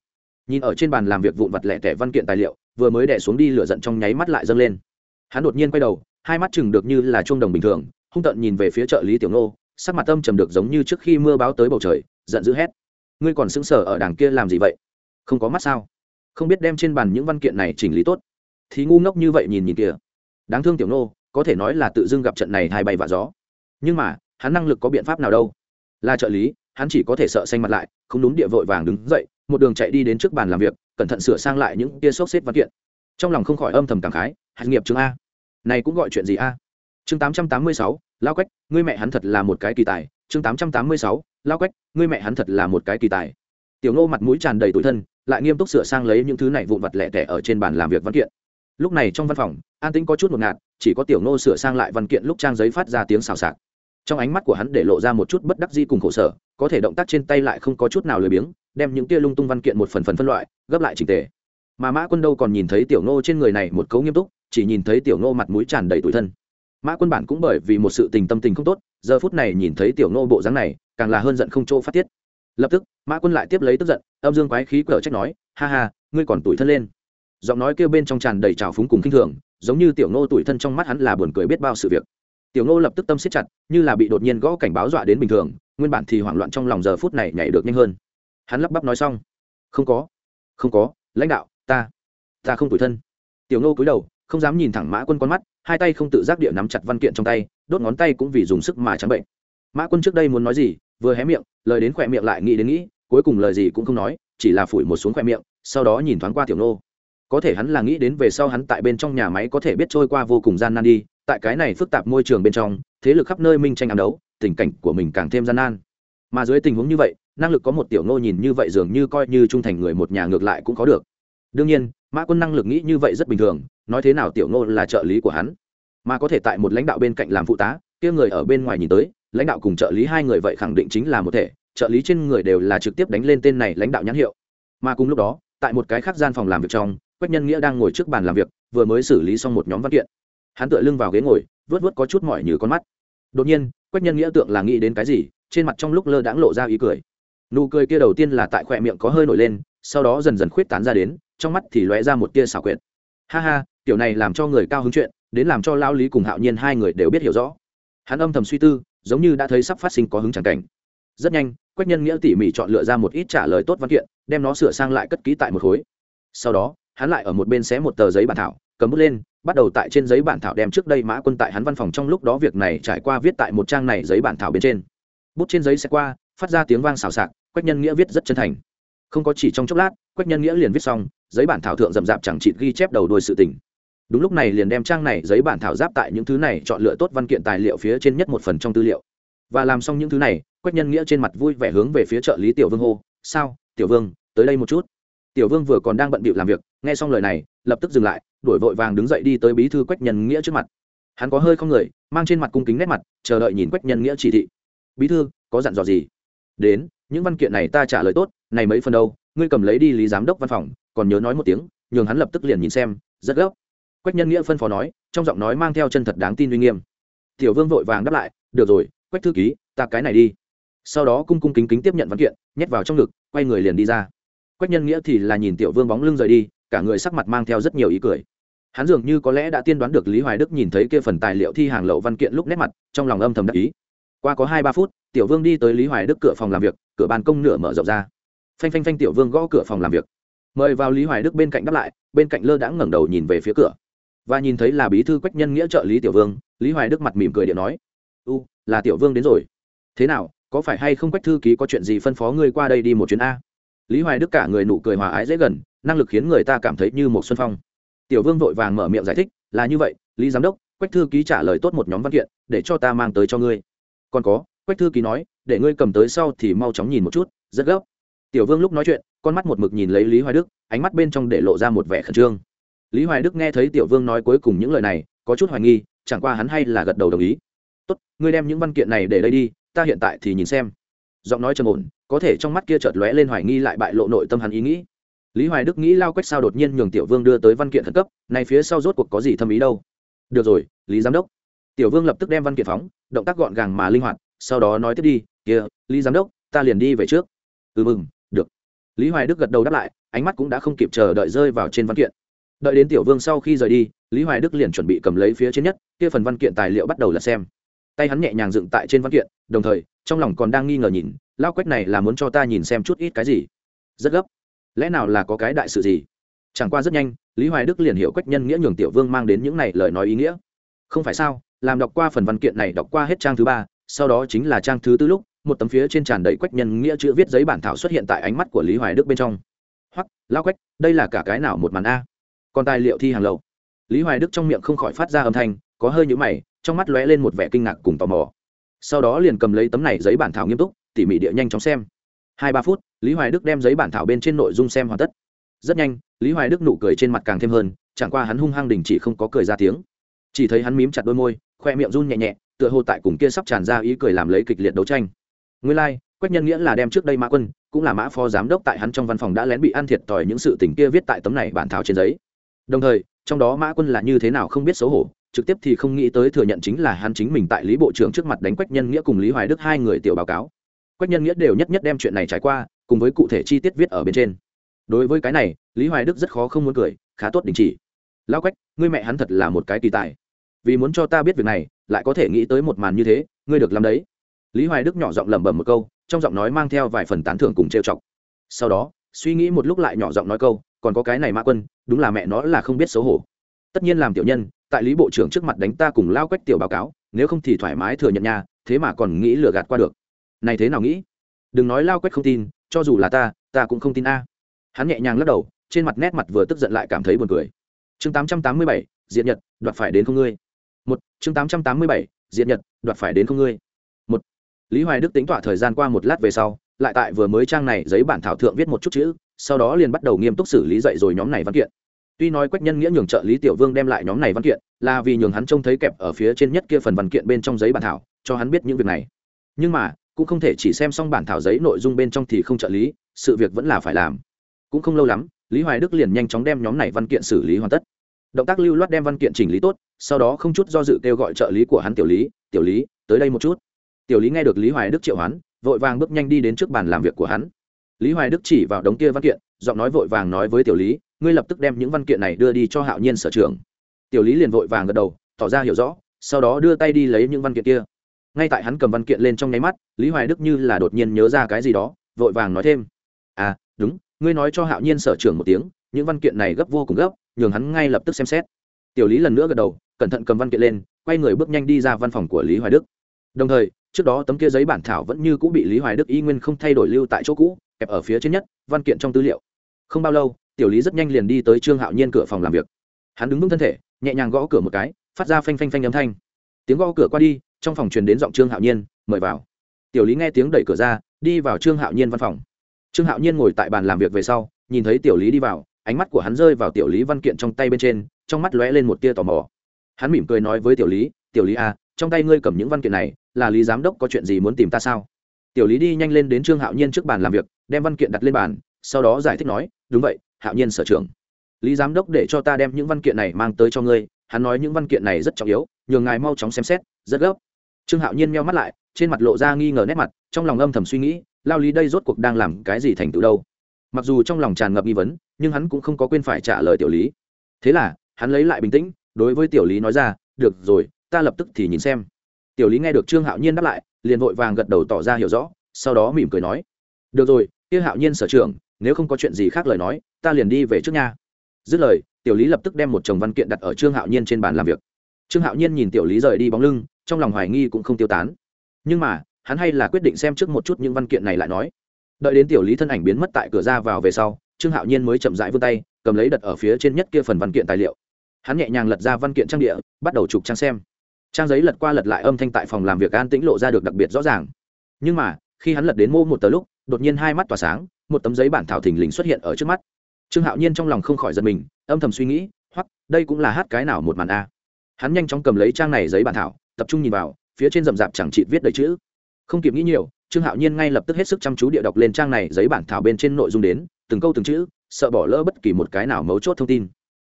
Speaker 1: nhìn ở trên bàn làm việc vụn vặt lẻ tẻ văn kiện tài liệu vừa mới đè xuống đi lửa giận trong nháy mắt lại dâng lên. Hắn đột nhiên quay đầu, hai mắt chừng được như là chuông đồng bình thường, hung tợn nhìn về phía trợ lý tiểu nô sắc mặt tâm trầm được giống như trước khi mưa báo tới bầu trời, giận dữ hét. Ngươi còn sững sờ ở đằng kia làm gì vậy? Không có mắt sao? Không biết đem trên bàn những văn kiện này chỉnh lý tốt. Thì ngu ngốc như vậy nhìn nhìn kìa. Đáng thương tiểu nô có thể nói là tự dưng gặp trận này hai bay và gió. Nhưng mà, hắn năng lực có biện pháp nào đâu? Là trợ lý, hắn chỉ có thể sợ xanh mặt lại, không đúng địa vội vàng đứng dậy, một đường chạy đi đến trước bàn làm việc cẩn thận sửa sang lại những tia sốt xếp văn kiện. Trong lòng không khỏi âm thầm cảm khái, hạt nghiệp chương a. Này cũng gọi chuyện gì a? Chương tám trăm tám mươi sáu, lao quách, ngươi mẹ hắn thật là một cái kỳ tài. Chương tám trăm tám mươi sáu, lao quách, ngươi mẹ hắn thật là một cái kỳ tài. Tiểu ngô mặt mũi tràn đầy tủi thân, lại nghiêm túc sửa sang lấy những thứ này vụn vặt lẻ tẻ ở trên bàn làm việc văn kiện. Lúc này trong văn phòng, an tĩnh có chút một ngạt, chỉ có tiểu ngô sửa sang lại văn kiện lúc trang giấy phát ra tiếng xào xạc. Trong ánh mắt của hắn để lộ ra một chút bất đắc di cùng khổ sở, có thể động tác trên tay lại không có chút nào lười biếng đem những tia lung tung văn kiện một phần phần phân loại, gấp lại trình tề. Mà mã quân đâu còn nhìn thấy tiểu ngô trên người này một cấu nghiêm túc, chỉ nhìn thấy tiểu ngô mặt mũi tràn đầy tủi thân. Mã quân bản cũng bởi vì một sự tình tâm tình không tốt, giờ phút này nhìn thấy tiểu ngô bộ dáng này, càng là hơn giận không chỗ phát tiết. Lập tức, mã quân lại tiếp lấy tức giận, âm dương quái khí cở trách nói, ha ha, ngươi còn tủi thân lên. Giọng nói kêu bên trong tràn đầy trào phúng cùng kinh thường, giống như tiểu ngô tủi thân trong mắt hắn là buồn cười biết bao sự việc. Tiểu ngô lập tức tâm siết chặt, như là bị đột nhiên gõ cảnh báo dọa đến bình thường, nguyên bản thì hoảng loạn trong lòng giờ phút này nhảy được nhanh hơn hắn lắp bắp nói xong. Không có. Không có. Lãnh đạo, ta ta không tủi thân. Tiểu ngô cúi đầu, không dám nhìn thẳng mã quân con mắt, hai tay không tự giác địa nắm chặt văn kiện trong tay, đốt ngón tay cũng vì dùng sức mà trắng bệnh. Mã quân trước đây muốn nói gì, vừa hé miệng, lời đến khỏe miệng lại nghĩ đến nghĩ, cuối cùng lời gì cũng không nói, chỉ là phủi một xuống khỏe miệng, sau đó nhìn thoáng qua tiểu nô có thể hắn là nghĩ đến về sau hắn tại bên trong nhà máy có thể biết trôi qua vô cùng gian nan đi, tại cái này phức tạp môi trường bên trong, thế lực khắp nơi minh tranh ám đấu, tình cảnh của mình càng thêm gian nan. Mà dưới tình huống như vậy năng lực có một tiểu nô nhìn như vậy dường như coi như trung thành người một nhà ngược lại cũng có được. Đương nhiên, mã quân năng lực nghĩ như vậy rất bình thường, nói thế nào tiểu nô là trợ lý của hắn? Mà có thể tại một lãnh đạo bên cạnh làm phụ tá, kia người ở bên ngoài nhìn tới, lãnh đạo cùng trợ lý hai người vậy khẳng định chính là một thể, trợ lý trên người đều là trực tiếp đánh lên tên này lãnh đạo nhãn hiệu. Mà cùng lúc đó, tại một cái khác gian phòng làm việc trong, quách nhân nghĩa đang ngồi trước bàn làm việc, vừa mới xử lý xong một nhóm văn kiện. Hắn tựa lưng vào ghế ngồi vớt vớt có chút mỏi như con mắt. Đột nhiên, quách nhân nghĩa tượng là nghĩ đến cái gì, trên mặt trong lúc lơ đãng lộ ra ý cười nụ cười kia đầu tiên là tại khoe miệng có hơi nổi lên, sau đó dần dần khuyết tán ra đến, trong mắt thì lóe ra một tia xảo quyệt. Ha ha, tiểu này làm cho người cao hứng chuyện, đến làm cho lao lý cùng hạo nhiên hai người đều biết hiểu rõ. Hắn âm thầm suy tư, giống như đã thấy sắp phát sinh có hứng chẳng cảnh. Rất nhanh, quách nhân nghĩa tỉ mỉ chọn lựa ra một ít trả lời tốt văn kiện, đem nó sửa sang lại cất ký tại một khối. Sau đó, hắn lại ở một bên xé một tờ giấy bản thảo, cầm bút lên, bắt đầu tại trên giấy bản thảo đem trước đây mã quân tại hắn văn phòng trong lúc đó việc này trải qua viết tại một trang này giấy bản thảo bên trên. Bút trên giấy sẽ qua, phát ra tiếng vang xào xạc quách nhân nghĩa viết rất chân thành. Không có chỉ trong chốc lát, quách nhân nghĩa liền viết xong, giấy bản thảo thượng rậm rạp chẳng chịt ghi chép đầu đuôi sự tình. Đúng lúc này liền đem trang này giấy bản thảo giáp tại những thứ này chọn lựa tốt văn kiện tài liệu phía trên nhất một phần trong tư liệu. Và làm xong những thứ này, quách nhân nghĩa trên mặt vui vẻ hướng về phía trợ lý tiểu vương hô, sao, tiểu vương, tới đây một chút. Tiểu vương vừa còn đang bận bịu làm việc, nghe xong lời này, lập tức dừng lại đổi vội vàng đứng dậy đi tới bí thư quách nhân nghĩa trước mặt. Hắn có hơi không người, mang trên mặt cung kính nét mặt, chờ đợi nhìn quách nhân nghĩa chỉ thị. Bí thư, có dặn dò gì? Đến, những văn kiện này ta trả lời tốt, này mấy phần đâu, ngươi cầm lấy đi lý giám đốc văn phòng, còn nhớ nói một tiếng, nhường hắn lập tức liền nhìn xem, rất gấp. Quách nhân nghĩa phân phó nói, trong giọng nói mang theo chân thật đáng tin uy nghiêm. Tiểu vương vội vàng đáp lại, được rồi, quách thư ký, ta cái này đi. Sau đó cung cung kính kính tiếp nhận văn kiện, nhét vào trong ngực, quay người liền đi ra. Quách nhân nghĩa thì là nhìn tiểu vương bóng lưng rời đi, cả người sắc mặt mang theo rất nhiều ý cười. Hắn dường như có lẽ đã tiên đoán được lý hoài đức nhìn thấy kia phần tài liệu thi hàng lậu văn kiện lúc nét mặt, trong lòng âm thầm đắc ý qua có hai ba phút, tiểu vương đi tới lý hoài đức cửa phòng làm việc, cửa ban công nửa mở rộng ra. Phanh phanh phanh tiểu vương gõ cửa phòng làm việc. Mời vào lý hoài đức bên cạnh đáp lại, bên cạnh lơ đãng ngẩng đầu nhìn về phía cửa. Và nhìn thấy là bí thư quách nhân nghĩa trợ lý tiểu vương, lý hoài đức mặt mỉm cười điện nói, u, là tiểu vương đến rồi. Thế nào, có phải hay không quách thư ký có chuyện gì phân phó ngươi qua đây đi một chuyến a? Lý hoài đức cả người nụ cười hòa ái dễ gần, năng lực khiến người ta cảm thấy như một xuân phong. Tiểu vương vội vàng mở miệng giải thích, là như vậy, lý giám đốc, quách thư ký trả lời tốt một nhóm văn kiện, để cho ta mang tới cho ngươi còn có, quách thư ký nói, để ngươi cầm tới sau thì mau chóng nhìn một chút, rất gấp. Tiểu vương lúc nói chuyện, con mắt một mực nhìn lấy lý hoài đức, ánh mắt bên trong để lộ ra một vẻ khẩn trương. Lý hoài đức nghe thấy tiểu vương nói cuối cùng những lời này, có chút hoài nghi, chẳng qua hắn hay là gật đầu đồng ý. Tốt, ngươi đem những văn kiện này để đây đi, ta hiện tại thì nhìn xem. Giọng nói trầm ổn, có thể trong mắt kia chợt lóe lên hoài nghi lại bại lộ nội tâm hắn ý nghĩ. Lý hoài đức nghĩ lao quách sao đột nhiên nhường tiểu vương đưa tới văn kiện khẩn cấp này phía sau rốt cuộc có gì thâm ý đâu. Được rồi, lý giám đốc tiểu vương lập tức đem văn kiện phóng, động tác gọn gàng mà linh hoạt, sau đó nói tiếp đi, kia, lý giám đốc, ta liền đi về trước. Ừ mừng, được. Lý hoài đức gật đầu đáp lại, ánh mắt cũng đã không kịp chờ đợi rơi vào trên văn kiện. Đợi đến tiểu vương sau khi rời đi, lý hoài đức liền chuẩn bị cầm lấy phía trên nhất, kia phần văn kiện tài liệu bắt đầu là xem. Tay hắn nhẹ nhàng dựng tại trên văn kiện, đồng thời, trong lòng còn đang nghi ngờ nhìn lao quách này là muốn cho ta nhìn xem chút ít cái gì? Rất gấp. Lẽ nào là có cái đại sự gì? Chẳng qua rất nhanh, lý hoài đức liền hiểu quách nhân nghĩa nhường tiểu vương mang đến những này lời nói ý nghĩa. Không phải sao làm đọc qua phần văn kiện này đọc qua hết trang thứ ba, sau đó chính là trang thứ tư lúc, một tấm phía trên tràn đầy quách nhân nghĩa chữ viết giấy bản thảo xuất hiện tại ánh mắt của lý hoài đức bên trong. Hoặc lao quách, đây là cả cái nào một màn a? Còn tài liệu thi hàng lậu. Lý hoài đức trong miệng không khỏi phát ra âm thanh, có hơi nhũ mày, trong mắt lóe lên một vẻ kinh ngạc cùng tò mò. Sau đó liền cầm lấy tấm này giấy bản thảo nghiêm túc, tỉ mỉ địa nhanh chóng xem. Hai ba phút, lý hoài đức đem giấy bản thảo bên trên nội dung xem hoàn tất. Rất nhanh, lý hoài đức nụ cười trên mặt càng thêm hơn, chẳng qua hắn hung hăng đình chỉ không có cười ra tiếng. Chỉ thấy hắn mím chặt đôi môi khoe miệng run nhẹ nhẹ tựa hồ tại cùng kia sắp tràn ra ý cười làm lấy kịch liệt đấu tranh. Nguyên lai、like, quách nhân nghĩa là đem trước đây mã quân cũng là mã phó giám đốc tại hắn trong văn phòng đã lén bị ăn thiệt tỏi những sự tình kia viết tại tấm này bản thảo trên giấy. Đồng thời trong đó mã quân là như thế nào không biết xấu hổ trực tiếp thì không nghĩ tới thừa nhận chính là hắn chính mình tại lý bộ trưởng trước mặt đánh quách nhân nghĩa cùng lý hoài đức hai người tiểu báo cáo. Quách nhân nghĩa đều nhất nhất đem chuyện này trải qua cùng với cụ thể chi tiết viết ở bên trên. Đối với cái này lý hoài đức rất khó không muốn cười khá tốt đình chỉ. Lao quách ngươi mẹ hắn thật là một cái kỳ tài vì muốn cho ta biết việc này, lại có thể nghĩ tới một màn như thế, ngươi được làm đấy. Lý hoài đức nhỏ giọng lẩm bẩm một câu, trong giọng nói mang theo vài phần tán thưởng cùng trêu chọc. Sau đó, suy nghĩ một lúc lại nhỏ giọng nói câu, còn có cái này mã quân, đúng là mẹ nó là không biết xấu hổ. Tất nhiên làm tiểu nhân, tại lý bộ trưởng trước mặt đánh ta cùng lao quách tiểu báo cáo, nếu không thì thoải mái thừa nhận nha, thế mà còn nghĩ lừa gạt qua được. Này thế nào nghĩ? Đừng nói lao quách không tin, cho dù là ta ta cũng không tin a. Hắn nhẹ nhàng lắc đầu, trên mặt nét mặt vừa tức giận lại cảm thấy buồn cười. Chương tám trăm tám mươi bảy diện nhật, đoạt phải đến không ngươi một, chương tám trăm tám mươi bảy diện nhật, đoạt phải đến không ngươi. Một, lý hoài đức tính tỏa thời gian qua một lát về sau, lại tại vừa mới trang này giấy bản thảo thượng viết một chút chữ, sau đó liền bắt đầu nghiêm túc xử lý dậy rồi nhóm này văn kiện. Tuy nói quách nhân nghĩa nhường trợ lý tiểu vương đem lại nhóm này văn kiện, là vì nhường hắn trông thấy kẹp ở phía trên nhất kia phần văn kiện bên trong giấy bản thảo, cho hắn biết những việc này. Nhưng mà, cũng không thể chỉ xem xong bản thảo giấy nội dung bên trong thì không trợ lý, sự việc vẫn là phải làm. Cũng không lâu lắm, lý hoài đức liền nhanh chóng đem nhóm này văn kiện xử lý hoàn tất động tác lưu loát đem văn kiện chỉnh lý tốt, sau đó không chút do dự kêu gọi trợ lý của hắn tiểu lý tiểu lý, tới đây một chút. Tiểu lý nghe được lý hoài đức triệu hoán, vội vàng bước nhanh đi đến trước bàn làm việc của hắn. Lý hoài đức chỉ vào đống kia văn kiện, giọng nói vội vàng nói với tiểu lý, ngươi lập tức đem những văn kiện này đưa đi cho hạo nhiên sở trường tiểu lý liền vội vàng gật đầu, tỏ ra hiểu rõ, sau đó đưa tay đi lấy những văn kiện kia. Ngay tại hắn cầm văn kiện lên trong nháy mắt, lý hoài đức như là đột nhiên nhớ ra cái gì đó, vội vàng nói thêm à đúng, ngươi nói cho hạo nhiên sở trưởng một tiếng, những văn kiện này gấp vô cùng gấp nhường hắn ngay lập tức xem xét. Tiểu lý lần nữa gật đầu, cẩn thận cầm văn kiện lên, quay người bước nhanh đi ra văn phòng của lý hoài đức. Đồng thời, trước đó tấm kia giấy bản thảo vẫn như cũ bị lý hoài đức y nguyên không thay đổi lưu tại chỗ cũ, kẹp ở phía trên nhất, văn kiện trong tư liệu. Không bao lâu, tiểu lý rất nhanh liền đi tới trương hạo nhiên cửa phòng làm việc. Hắn đứng vững thân thể, nhẹ nhàng gõ cửa một cái, phát ra phanh phanh phanh âm thanh. Tiếng gõ cửa qua đi, trong phòng truyền đến giọng trương hạo nhiên, mời vào. Tiểu lý nghe tiếng đẩy cửa ra, đi vào trương hạo nhiên văn phòng. Trương hạo nhiên ngồi tại bàn làm việc về sau, nhìn thấy tiểu lý đi vào ánh mắt của hắn rơi vào tiểu lý văn kiện trong tay bên trên, trong mắt lóe lên một tia tò mò. Hắn mỉm cười nói với tiểu lý tiểu lý à trong tay ngươi cầm những văn kiện này, là lý giám đốc có chuyện gì muốn tìm ta sao? Tiểu lý đi nhanh lên đến trương hạo nhiên trước bàn làm việc, đem văn kiện đặt lên bàn, sau đó giải thích nói, đúng vậy, hạo nhiên sở trưởng. Lý giám đốc để cho ta đem những văn kiện này mang tới cho ngươi, hắn nói những văn kiện này rất trọng yếu, nhường ngài mau chóng xem xét, rất gấp. Trương hạo nhiên meo mắt lại, trên mặt lộ ra nghi ngờ nét mặt, trong lòng âm thầm suy nghĩ, lao lý đây rốt cuộc đang làm cái gì thành tựu đâu? Mặc dù trong lòng tràn ngập nghi vấn, nhưng hắn cũng không có quên phải trả lời tiểu lý. Thế là, hắn lấy lại bình tĩnh, đối với tiểu lý nói ra, được rồi, ta lập tức thì nhìn xem. Tiểu lý nghe được trương hạo nhiên đáp lại, liền vội vàng gật đầu tỏ ra hiểu rõ, sau đó mỉm cười nói, được rồi kia hạo nhiên sở trưởng, nếu không có chuyện gì khác lời nói, ta liền đi về trước nha. Dứt lời, tiểu lý lập tức đem một chồng văn kiện đặt ở trương hạo nhiên trên bàn làm việc. Trương hạo nhiên nhìn tiểu lý rời đi bóng lưng, trong lòng hoài nghi cũng không tiêu tán. Nhưng mà, hắn hay là quyết định xem trước một chút những văn kiện này lại nói đợi đến tiểu lý thân ảnh biến mất tại cửa ra vào về sau, trương hạo nhiên mới chậm rãi vươn tay, cầm lấy đặt ở phía trên nhất kia phần văn kiện tài liệu. Hắn nhẹ nhàng lật ra văn kiện trang địa, bắt đầu chụp trang xem. Trang giấy lật qua lật lại âm thanh tại phòng làm việc an tĩnh lộ ra được đặc biệt rõ ràng. Nhưng mà, khi hắn lật đến mô một tờ lúc, đột nhiên hai mắt tỏa sáng, một tấm giấy bản thảo thình lình xuất hiện ở trước mắt. Trương hạo nhiên trong lòng không khỏi giật mình, âm thầm suy nghĩ, hoặc, đây cũng là hát cái nào một màn a. Hắn nhanh chóng cầm lấy trang này giấy bản thảo, tập trung nhìn vào, phía trên rậm rạp chẳng chị viết đầy chữ. Không kịp nghĩ nhiều trương hạo nhiên ngay lập tức hết sức chăm chú địa đọc lên trang này giấy bản thảo bên trên nội dung đến, từng câu từng chữ, sợ bỏ lỡ bất kỳ một cái nào mấu chốt thông tin.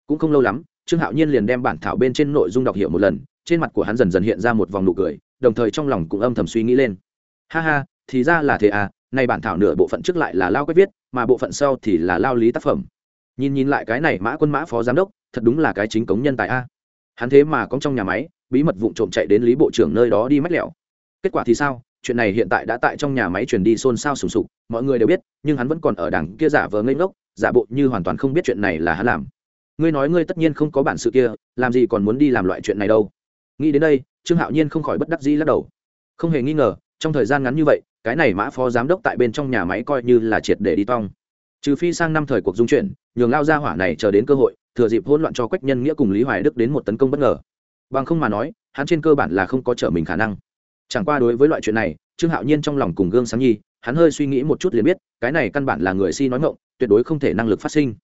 Speaker 1: Cũng không lâu lắm, trương hạo nhiên liền đem bản thảo bên trên nội dung đọc hiểu một lần, trên mặt của hắn dần dần hiện ra một vòng nụ cười, đồng thời trong lòng cũng âm thầm suy nghĩ lên. Ha ha, thì ra là thế à nay bản thảo nửa bộ phận trước lại là lao quét viết, mà bộ phận sau thì là lao lý tác phẩm. Nhìn nhìn lại cái này mã quân mã phó giám đốc, thật đúng là cái chính cống nhân tài a. Hắn thế mà có trong nhà máy, bí mật vụ trộm chạy đến lý bộ trưởng nơi đó đi mách lẹo kết quả thì sao? Chuyện này hiện tại đã tại trong nhà máy truyền đi xôn xao sùng sục, mọi người đều biết, nhưng hắn vẫn còn ở đằng kia giả vờ ngây ngốc, giả bộ như hoàn toàn không biết chuyện này là hắn làm. Ngươi nói ngươi tất nhiên không có bản sự kia, làm gì còn muốn đi làm loại chuyện này đâu? Nghĩ đến đây, trương hạo nhiên không khỏi bất đắc dĩ lắc đầu. Không hề nghi ngờ, trong thời gian ngắn như vậy, cái này mã phó giám đốc tại bên trong nhà máy coi như là triệt để đi tong. Trừ phi sang năm thời cuộc dung chuyển nhường lao ra hỏa này chờ đến cơ hội, thừa dịp hỗn loạn cho quách nhân nghĩa cùng lý hoài đức đến một tấn công bất ngờ. Bằng không mà nói, hắn trên cơ bản là không có trở mình khả năng chẳng qua đối với loại chuyện này, trương hạo nhiên trong lòng cùng gương sáng nhi, hắn hơi suy nghĩ một chút liền biết, cái này căn bản là người si nói ngộng tuyệt đối không thể năng lực phát sinh.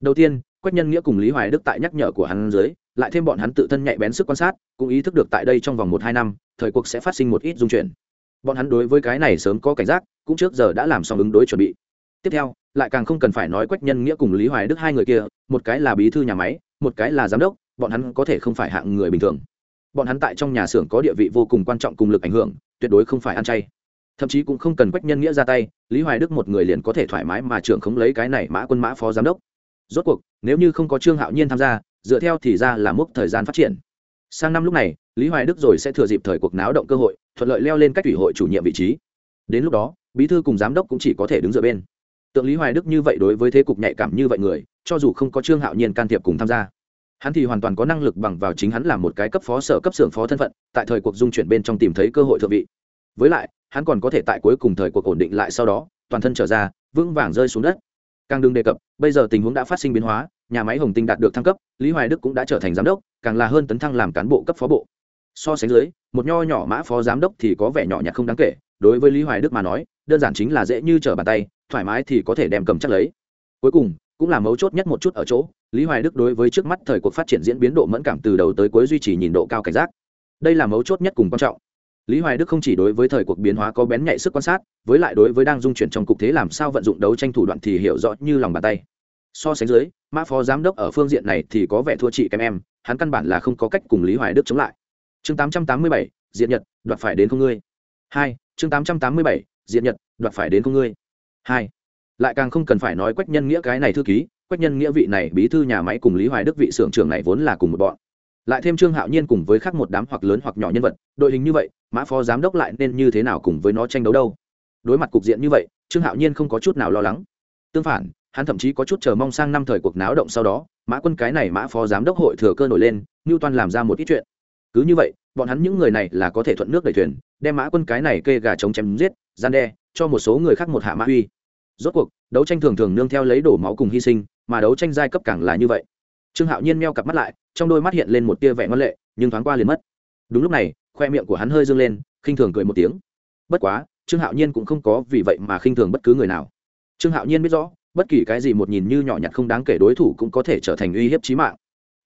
Speaker 1: Đầu tiên, quách nhân nghĩa cùng lý hoài đức tại nhắc nhở của hắn dưới, lại thêm bọn hắn tự thân nhạy bén sức quan sát, cũng ý thức được tại đây trong vòng một hai năm, thời cuộc sẽ phát sinh một ít dung chuyển. Bọn hắn đối với cái này sớm có cảnh giác, cũng trước giờ đã làm xong ứng đối chuẩn bị. Tiếp theo, lại càng không cần phải nói quách nhân nghĩa cùng lý hoài đức hai người kia, một cái là bí thư nhà máy, một cái là giám đốc, bọn hắn có thể không phải hạng người bình thường bọn hắn tại trong nhà xưởng có địa vị vô cùng quan trọng cùng lực ảnh hưởng, tuyệt đối không phải ăn chay. Thậm chí cũng không cần quách nhân nghĩa ra tay, lý hoài đức một người liền có thể thoải mái mà trưởng không lấy cái này mã quân mã phó giám đốc. Rốt cuộc, nếu như không có trương hạo nhiên tham gia, dựa theo thì ra là mốc thời gian phát triển. Sang năm lúc này, lý hoài đức rồi sẽ thừa dịp thời cuộc náo động cơ hội, thuận lợi leo lên cách ủy hội chủ nhiệm vị trí. Đến lúc đó, bí thư cùng giám đốc cũng chỉ có thể đứng dựa bên. Tượng lý hoài đức như vậy đối với thế cục nhạy cảm như vậy người, cho dù không có trương hạo nhiên can thiệp cùng tham gia hắn thì hoàn toàn có năng lực bằng vào chính hắn làm một cái cấp phó sở cấp xưởng phó thân phận, tại thời cuộc dung chuyển bên trong tìm thấy cơ hội thượng vị. Với lại, hắn còn có thể tại cuối cùng thời cuộc ổn định lại sau đó, toàn thân trở ra, vững vàng rơi xuống đất. Càng đừng đề cập, bây giờ tình huống đã phát sinh biến hóa, nhà máy hồng tinh đạt được thăng cấp, lý hoài đức cũng đã trở thành giám đốc, càng là hơn tấn thăng làm cán bộ cấp phó bộ. So sánh dưới, một nho nhỏ mã phó giám đốc thì có vẻ nhỏ nhặt không đáng kể, đối với lý hoài đức mà nói, đơn giản chính là dễ như trở bàn tay, thoải mái thì có thể đem cầm chắc lấy. Cuối cùng cũng là mấu chốt nhất một chút ở chỗ lý hoài đức đối với trước mắt thời cuộc phát triển diễn biến độ mẫn cảm từ đầu tới cuối duy trì nhìn độ cao cảnh giác. Đây là mấu chốt nhất cùng quan trọng. Lý hoài đức không chỉ đối với thời cuộc biến hóa có bén nhạy sức quan sát với lại đối với đang dung chuyển trong cục thế làm sao vận dụng đấu tranh thủ đoạn thì hiểu rõ như lòng bàn tay. So sánh dưới mã phó giám đốc ở phương diện này thì có vẻ thua chị kém em hắn căn bản là không có cách cùng lý hoài đức chống lại. Chương 887, diện nhật đoạt phải đến không ngươi. Hai chương 887, diện nhật đoạt phải đến không ngươi. Hai lại càng không cần phải nói quách nhân nghĩa cái này thư ký, quách nhân nghĩa vị này bí thư nhà máy cùng lý hoài đức vị xưởng trưởng này vốn là cùng một bọn. Lại thêm trương hạo nhiên cùng với khác một đám hoặc lớn hoặc nhỏ nhân vật, đội hình như vậy, mã phó giám đốc lại nên như thế nào cùng với nó tranh đấu đâu? Đối mặt cục diện như vậy, trương hạo nhiên không có chút nào lo lắng. Tương phản, hắn thậm chí có chút chờ mong sang năm thời cuộc náo động sau đó, mã quân cái này mã phó giám đốc hội thừa cơ nổi lên ngưu toan làm ra một ít chuyện. Cứ như vậy, bọn hắn những người này là có thể thuận nước đẩy thuyền, đem mã quân cái này kê gà chống chém giết, gian đe, cho một số người khác một hạ mã uy rốt cuộc, đấu tranh thường thường nương theo lấy đổ máu cùng hy sinh, mà đấu tranh giai cấp càng là như vậy. Trương hạo nhiên meo cặp mắt lại, trong đôi mắt hiện lên một tia vẻ ngân lệ, nhưng thoáng qua liền mất. Đúng lúc này, khoe miệng của hắn hơi dâng lên, khinh thường cười một tiếng. Bất quá, trương hạo nhiên cũng không có vì vậy mà khinh thường bất cứ người nào. Trương hạo nhiên biết rõ, bất kỳ cái gì một nhìn như nhỏ nhặt không đáng kể đối thủ cũng có thể trở thành uy hiếp chí mạng.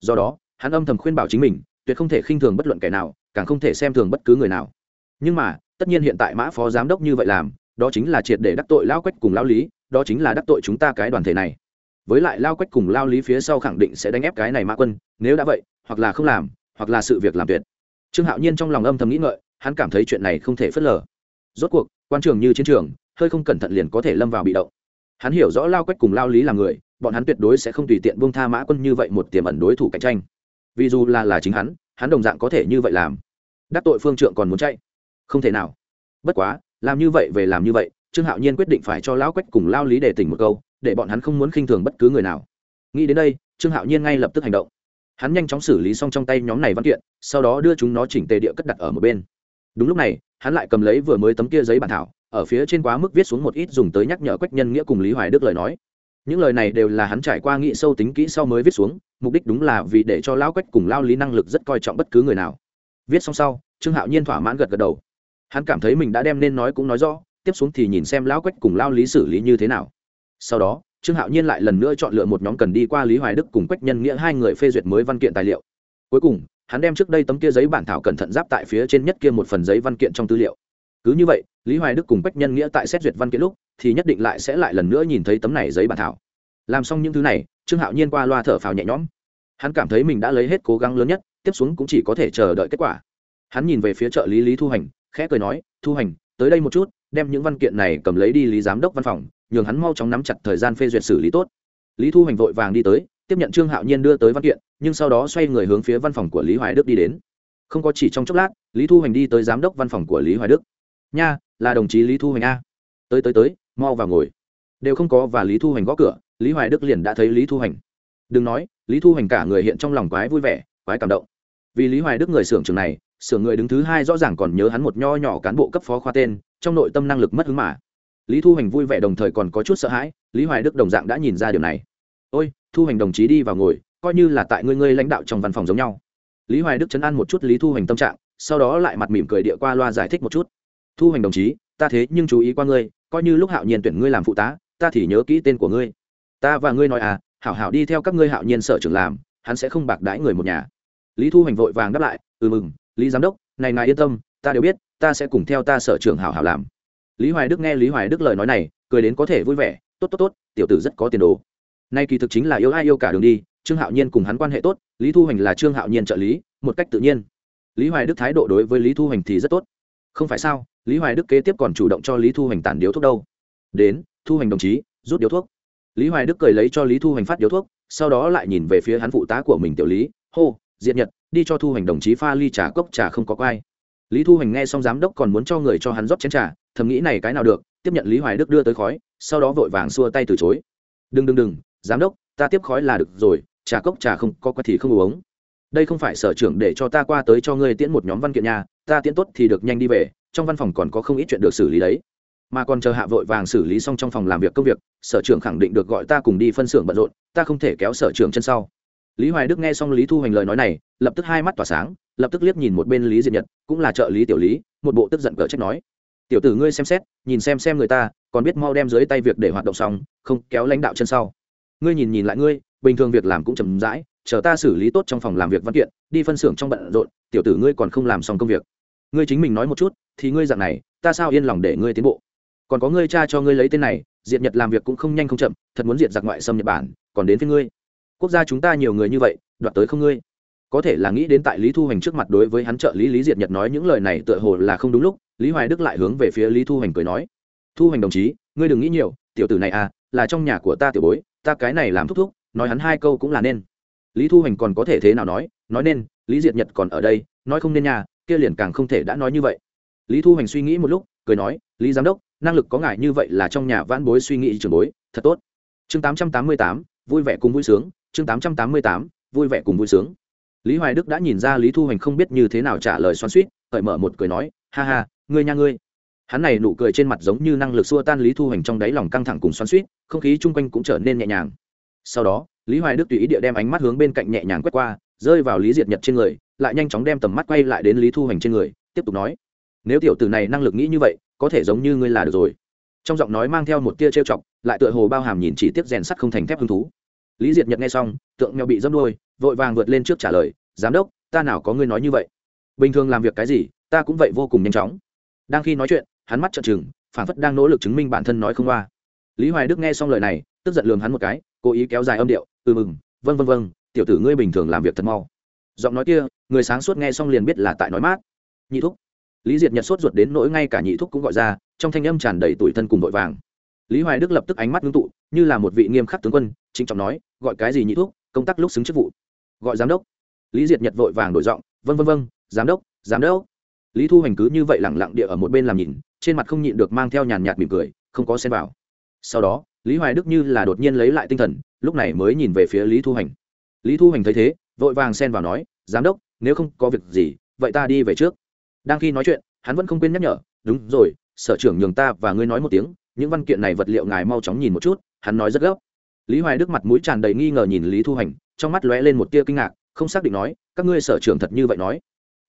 Speaker 1: Do đó, hắn âm thầm khuyên bảo chính mình, tuyệt không thể khinh thường bất luận kẻ nào, càng không thể xem thường bất cứ người nào. Nhưng mà, tất nhiên hiện tại mã phó giám đốc như vậy làm đó chính là triệt để đắc tội lao quách cùng lao lý, đó chính là đắc tội chúng ta cái đoàn thể này. Với lại lao quách cùng lao lý phía sau khẳng định sẽ đánh ép cái này mã quân, nếu đã vậy, hoặc là không làm, hoặc là sự việc làm tuyệt. Trương hạo nhiên trong lòng âm thầm nghĩ ngợi, hắn cảm thấy chuyện này không thể phớt lờ. Rốt cuộc, quan trường như chiến trường, hơi không cẩn thận liền có thể lâm vào bị động. Hắn hiểu rõ lao quách cùng lao lý là người, bọn hắn tuyệt đối sẽ không tùy tiện buông tha mã quân như vậy một tiềm ẩn đối thủ cạnh tranh. Vì dù là là chính hắn hắn đồng dạng có thể như vậy làm. Đắc tội phương trượng còn muốn chạy. Không thể nào. Bất quá làm như vậy về làm như vậy, trương hạo nhiên quyết định phải cho lão quách cùng lao lý để tỉnh một câu, để bọn hắn không muốn khinh thường bất cứ người nào. Nghĩ đến đây, trương hạo nhiên ngay lập tức hành động. Hắn nhanh chóng xử lý xong trong tay nhóm này văn kiện, sau đó đưa chúng nó chỉnh tề địa cất đặt ở một bên. Đúng lúc này, hắn lại cầm lấy vừa mới tấm kia giấy bản thảo, ở phía trên quá mức viết xuống một ít dùng tới nhắc nhở quách nhân nghĩa cùng lý hoài đức lời nói. Những lời này đều là hắn trải qua nghị sâu tính kỹ sau mới viết xuống, mục đích đúng là vì để cho lão quách cùng lao lý năng lực rất coi trọng bất cứ người nào. Viết xong sau, trương hạo nhiên thỏa mãn gật gật đầu hắn cảm thấy mình đã đem nên nói cũng nói rõ, tiếp xuống thì nhìn xem lão quách cùng lao lý xử lý như thế nào. Sau đó, trương hạo nhiên lại lần nữa chọn lựa một nhóm cần đi qua lý hoài đức cùng quách nhân nghĩa hai người phê duyệt mới văn kiện tài liệu. Cuối cùng, hắn đem trước đây tấm kia giấy bản thảo cẩn thận giáp tại phía trên nhất kia một phần giấy văn kiện trong tư liệu. Cứ như vậy, lý hoài đức cùng quách nhân nghĩa tại xét duyệt văn kiện lúc, thì nhất định lại sẽ lại lần nữa nhìn thấy tấm này giấy bản thảo. Làm xong những thứ này, trương hạo nhiên qua loa thở phào nhẹ nhõm. Hắn cảm thấy mình đã lấy hết cố gắng lớn nhất, tiếp xuống cũng chỉ có thể chờ đợi kết quả. Hắn nhìn về phía trợ lý lý thu hành khẽ cười nói, thu hành, tới đây một chút, đem những văn kiện này cầm lấy đi lý giám đốc văn phòng, nhường hắn mau chóng nắm chặt thời gian phê duyệt xử lý tốt. Lý thu hành vội vàng đi tới, tiếp nhận trương hạo nhiên đưa tới văn kiện, nhưng sau đó xoay người hướng phía văn phòng của lý hoài đức đi đến. Không có chỉ trong chốc lát, lý thu hành đi tới giám đốc văn phòng của lý hoài đức. Nha, là đồng chí lý thu hành a. Tới tới tới, mau vào ngồi. Đều không có và lý thu hành gõ cửa, lý hoài đức liền đã thấy lý thu hành. Đừng nói, lý thu hành cả người hiện trong lòng quái vui vẻ, quái cảm động. Vì lý hoài đức người xưởng trường này sửa người đứng thứ hai rõ ràng còn nhớ hắn một nho nhỏ cán bộ cấp phó khoa tên, trong nội tâm năng lực mất hứng mà. Lý thu hành vui vẻ đồng thời còn có chút sợ hãi, lý hoài đức đồng dạng đã nhìn ra điều này. Ôi, thu hành đồng chí đi vào ngồi, coi như là tại ngươi ngươi lãnh đạo trong văn phòng giống nhau. Lý hoài đức chấn an một chút lý thu hành tâm trạng, sau đó lại mặt mỉm cười địa qua loa giải thích một chút. Thu hành đồng chí, ta thế nhưng chú ý qua ngươi, coi như lúc hạo nhiên tuyển ngươi làm phụ tá, ta thì nhớ kỹ tên của ngươi. Ta và ngươi nói à hảo hảo đi theo các ngươi hạo nhiên sở trưởng làm, hắn sẽ không bạc đãi người một nhà. Lý thu hành vội vàng đáp lại ừ mừng lý giám đốc, này ngài yên tâm, ta đều biết, ta sẽ cùng theo ta sở trưởng hảo hảo làm. Lý hoài đức nghe lý hoài đức lời nói này, cười đến có thể vui vẻ, tốt tốt tốt, tiểu tử rất có tiền đồ. Nay kỳ thực chính là yêu ai yêu cả đường đi, trương hạo nhiên cùng hắn quan hệ tốt, lý thu hành là trương hạo nhiên trợ lý, một cách tự nhiên. Lý hoài đức thái độ đối với lý thu hành thì rất tốt. Không phải sao, lý hoài đức kế tiếp còn chủ động cho lý thu hành tản điếu thuốc đâu. Đến, thu hành đồng chí, rút điếu thuốc. Lý hoài đức cười lấy cho lý thu hành phát điếu thuốc, sau đó lại nhìn về phía hắn phụ tá của mình tiểu lý, hô, diệt nhật đi cho thu hành đồng chí pha ly trà cốc trà không có quai lý thu hành nghe xong giám đốc còn muốn cho người cho hắn rót chén trà, thầm nghĩ này cái nào được, tiếp nhận lý hoài đức đưa tới khói, sau đó vội vàng xua tay từ chối. Đừng đừng đừng, giám đốc, ta tiếp khói là được rồi, trà cốc trà không có quay thì không uống. Đây không phải sở trưởng để cho ta qua tới cho ngươi tiễn một nhóm văn kiện nhà ta tiễn tốt thì được nhanh đi về, trong văn phòng còn có không ít chuyện được xử lý đấy. Mà còn chờ hạ vội vàng xử lý xong trong phòng làm việc công việc, sở trưởng khẳng định được gọi ta cùng đi phân xưởng bận rộn, ta không thể kéo sở trưởng chân sau lý hoài đức nghe xong lý thu hoành lời nói này, lập tức hai mắt tỏa sáng, lập tức liếc nhìn một bên lý diệt nhật, cũng là trợ lý tiểu lý, một bộ tức giận cờ trách nói. Tiểu tử ngươi xem xét, nhìn xem xem người ta, còn biết mau đem dưới tay việc để hoạt động xong, không kéo lãnh đạo chân sau. Ngươi nhìn nhìn lại ngươi, bình thường việc làm cũng chậm rãi, chờ ta xử lý tốt trong phòng làm việc văn kiện, đi phân xưởng trong bận rộn, tiểu tử ngươi còn không làm xong công việc. Ngươi chính mình nói một chút, thì ngươi dạng này, ta sao yên lòng để ngươi tiến bộ? Còn có ngươi cha cho ngươi lấy tên này diệt nhật làm việc cũng không nhanh không chậm, thật muốn diệt giặc ngoại xâm nhật bản, còn đến với ngươi quốc gia chúng ta nhiều người như vậy, đoạt tới không ngươi. Có thể là nghĩ đến tại lý thu hoành trước mặt đối với hắn trợ lý lý diệt nhật nói những lời này tựa hồ là không đúng lúc, lý hoài đức lại hướng về phía lý thu hoành cười nói, thu hoành đồng chí, ngươi đừng nghĩ nhiều, tiểu tử này à là trong nhà của ta tiểu bối, ta cái này làm thúc thúc, nói hắn hai câu cũng là nên. Lý thu hoành còn có thể thế nào nói nói nên, lý diệt nhật còn ở đây, nói không nên nhà kia liền càng không thể đã nói như vậy. Lý thu hoành suy nghĩ một lúc, cười nói, lý giám đốc, năng lực có ngại như vậy là trong nhà vãn bối suy nghĩ trường bối, thật tốt. Chương tám trăm tám mươi tám, vui vẻ cùng vui sướng chương tám trăm tám mươi tám, vui vẻ cùng vui sướng. Lý hoài đức đã nhìn ra lý thu hoành không biết như thế nào trả lời xoan suýt cởi mở một cười nói, ha ha, ngươi nha ngươi. Hắn này nụ cười trên mặt giống như năng lực xua tan lý thu hoành trong đáy lòng căng thẳng cùng xoan suýt không khí chung quanh cũng trở nên nhẹ nhàng. Sau đó, lý hoài đức tùy ý địa đem ánh mắt hướng bên cạnh nhẹ nhàng quét qua, rơi vào lý diệt nhật trên người, lại nhanh chóng đem tầm mắt quay lại đến lý thu hoành trên người, tiếp tục nói, nếu tiểu tử này năng lực nghĩ như vậy, có thể giống như ngươi là được rồi. Trong giọng nói mang theo một tia trêu chọc, lại tựa hồ bao hàm nhìn chỉ tiếp rèn sắt không thành thép hứng thú lý diệt nhật nghe xong, tượng mèo bị dâm đuôi, vội vàng vượt lên trước trả lời, giám đốc, ta nào có ngươi nói như vậy? Bình thường làm việc cái gì, ta cũng vậy vô cùng nhanh chóng. Đang khi nói chuyện, hắn mắt trợn trừng, phản phất đang nỗ lực chứng minh bản thân nói không qua. Lý hoài đức nghe xong lời này, tức giận lườm hắn một cái, cố ý kéo dài âm điệu ừ mừng vân vân vân tiểu tử ngươi bình thường làm việc thật mau. Giọng nói kia, người sáng suốt nghe xong liền biết là tại nói mát. Nhị thúc. Lý diệt nhật sốt ruột đến nỗi ngay cả nhị thúc cũng gọi ra, trong thanh âm tràn đầy tủi thân cùng vội vàng lý hoài đức lập tức ánh mắt ngưng tụ, như là một vị nghiêm khắc tướng quân chính trọng nói, gọi cái gì nhị thuốc công tác lúc xứng chức vụ. Gọi giám đốc. Lý diệt nhật vội vàng đổi giọng vân vân vân giám đốc giám đốc. Lý thu hành cứ như vậy lẳng lặng địa ở một bên làm nhìn, trên mặt không nhịn được mang theo nhàn nhạt mỉm cười, không có xen vào. Sau đó, lý hoài đức như là đột nhiên lấy lại tinh thần, lúc này mới nhìn về phía lý thu hành. Lý thu hành thấy thế, vội vàng xen vào nói, giám đốc, nếu không có việc gì, vậy ta đi về trước. Đang khi nói chuyện, hắn vẫn không quên nhắc nhở, đúng rồi, sở trưởng nhường ta và ngươi nói một tiếng những văn kiện này vật liệu ngài mau chóng nhìn một chút, hắn nói rất gấp. Lý hoài đức mặt mũi tràn đầy nghi ngờ nhìn lý thu hành, trong mắt lóe lên một tia kinh ngạc, không xác định nói, các ngươi sở trường thật như vậy nói?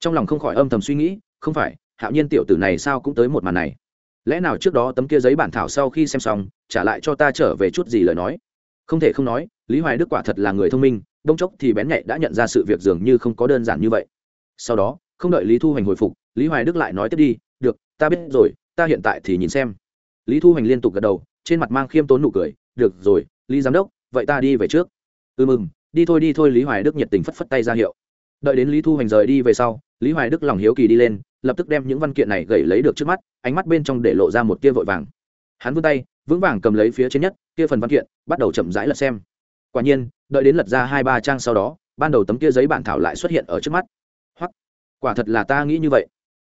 Speaker 1: Trong lòng không khỏi âm thầm suy nghĩ, không phải, hạo nhiên tiểu tử này sao cũng tới một màn này? Lẽ nào trước đó tấm kia giấy bản thảo sau khi xem xong, trả lại cho ta trở về chút gì lời nói? Không thể không nói, lý hoài đức quả thật là người thông minh đông chốc thì bén nhạy đã nhận ra sự việc dường như không có đơn giản như vậy. Sau đó, không đợi lý thu Hành hồi phục, lý hoài đức lại nói tiếp đi, được, ta biết rồi, ta hiện tại thì nhìn xem lý thu hoành liên tục gật đầu, trên mặt mang khiêm tốn nụ cười, được rồi, lý giám đốc, vậy ta đi về trước. Ừ mừng đi thôi đi thôi. Lý hoài đức nhiệt tình phất phất tay ra hiệu. Đợi đến lý thu hoành rời đi về sau, lý hoài đức lòng hiếu kỳ đi lên, lập tức đem những văn kiện này gậy lấy được trước mắt, ánh mắt bên trong để lộ ra một tia vội vàng. Hắn vươn tay, vững vàng cầm lấy phía trên nhất, kia phần văn kiện, bắt đầu chậm rãi lật xem. Quả nhiên, đợi đến lật ra hai ba trang sau đó, ban đầu tấm kia giấy bản thảo lại xuất hiện ở trước mắt. Hoặc quả thật là ta nghĩ như vậy.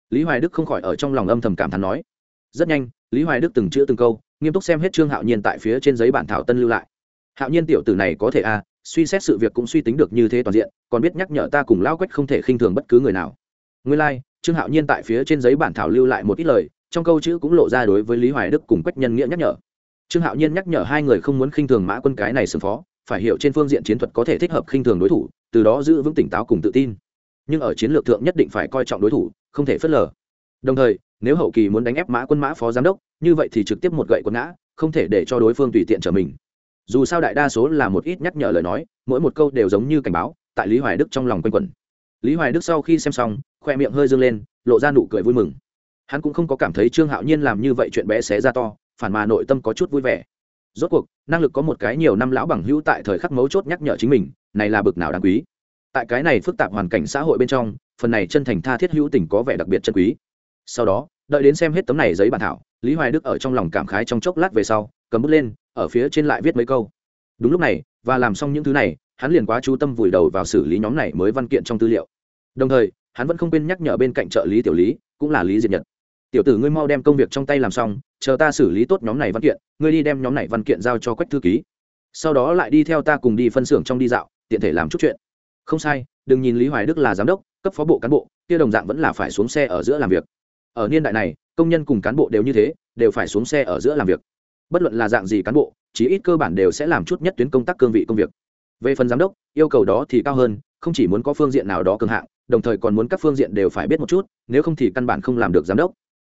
Speaker 1: Lý hoài đức không khỏi ở trong lòng âm thầm cảm thán nói rất nhanh lý hoài đức từng chữ từng câu nghiêm túc xem hết trương hạo nhiên tại phía trên giấy bản thảo tân lưu lại. Hạo nhiên tiểu tử này có thể a à, suy xét sự việc cũng suy tính được như thế toàn diện còn biết nhắc nhở ta cùng lao quách không thể khinh thường bất cứ người nào. Nguyên lai、like, trương hạo nhiên tại phía trên giấy bản thảo lưu lại một ít lời trong câu chữ cũng lộ ra đối với lý hoài đức cùng quách nhân nghĩa nhắc nhở. Trương hạo nhiên nhắc nhở hai người không muốn khinh thường mã quân cái này xưng phó phải hiểu trên phương diện chiến thuật có thể thích hợp khinh thường đối thủ từ đó giữ vững tỉnh táo cùng tự tin. Nhưng ở chiến lược thượng nhất định phải coi trọng đối thủ không thể phớt lờ. Đồng thời nếu hậu kỳ muốn đánh ép mã quân mã phó giám đốc, như vậy thì trực tiếp một gậy quần ngã, không thể để cho đối phương tùy tiện trở mình. Dù sao đại đa số là một ít nhắc nhở lời nói, mỗi một câu đều giống như cảnh báo, tại lý hoài đức trong lòng quanh quẩn. Lý hoài đức sau khi xem xong, khoe miệng hơi dâng lên, lộ ra nụ cười vui mừng. Hắn cũng không có cảm thấy trương hạo nhiên làm như vậy chuyện bé xé ra to, phản mà nội tâm có chút vui vẻ. Rốt cuộc, năng lực có một cái nhiều năm lão bằng hữu tại thời khắc mấu chốt nhắc nhở chính mình, này là bực nào đáng quý. Tại cái này phức tạp hoàn cảnh xã hội bên trong, phần này chân thành tha thiết hữu tình có vẻ đặc biệt chân quý sau đó, đợi đến xem hết tấm này giấy bản thảo, lý hoài đức ở trong lòng cảm khái trong chốc lát về sau, cầm bút lên, ở phía trên lại viết mấy câu. Đúng lúc này, và làm xong những thứ này, hắn liền quá chú tâm vùi đầu vào xử lý nhóm này mới văn kiện trong tư liệu. Đồng thời, hắn vẫn không quên nhắc nhở bên cạnh trợ lý tiểu lý, cũng là lý diệt nhật. Tiểu tử ngươi mau đem công việc trong tay làm xong, chờ ta xử lý tốt nhóm này văn kiện, ngươi đi đem nhóm này văn kiện giao cho quách thư ký. Sau đó lại đi theo ta cùng đi phân xưởng trong đi dạo, tiện thể làm chút chuyện. Không sai, đừng nhìn lý hoài đức là giám đốc, cấp phó bộ cán bộ, kia đồng dạng vẫn là phải xuống xe ở giữa làm việc ở niên đại này, công nhân cùng cán bộ đều như thế, đều phải xuống xe ở giữa làm việc. Bất luận là dạng gì cán bộ, chí ít cơ bản đều sẽ làm chút nhất tuyến công tác cương vị công việc. Về phần giám đốc, yêu cầu đó thì cao hơn, không chỉ muốn có phương diện nào đó cường hạng, đồng thời còn muốn các phương diện đều phải biết một chút, nếu không thì căn bản không làm được giám đốc.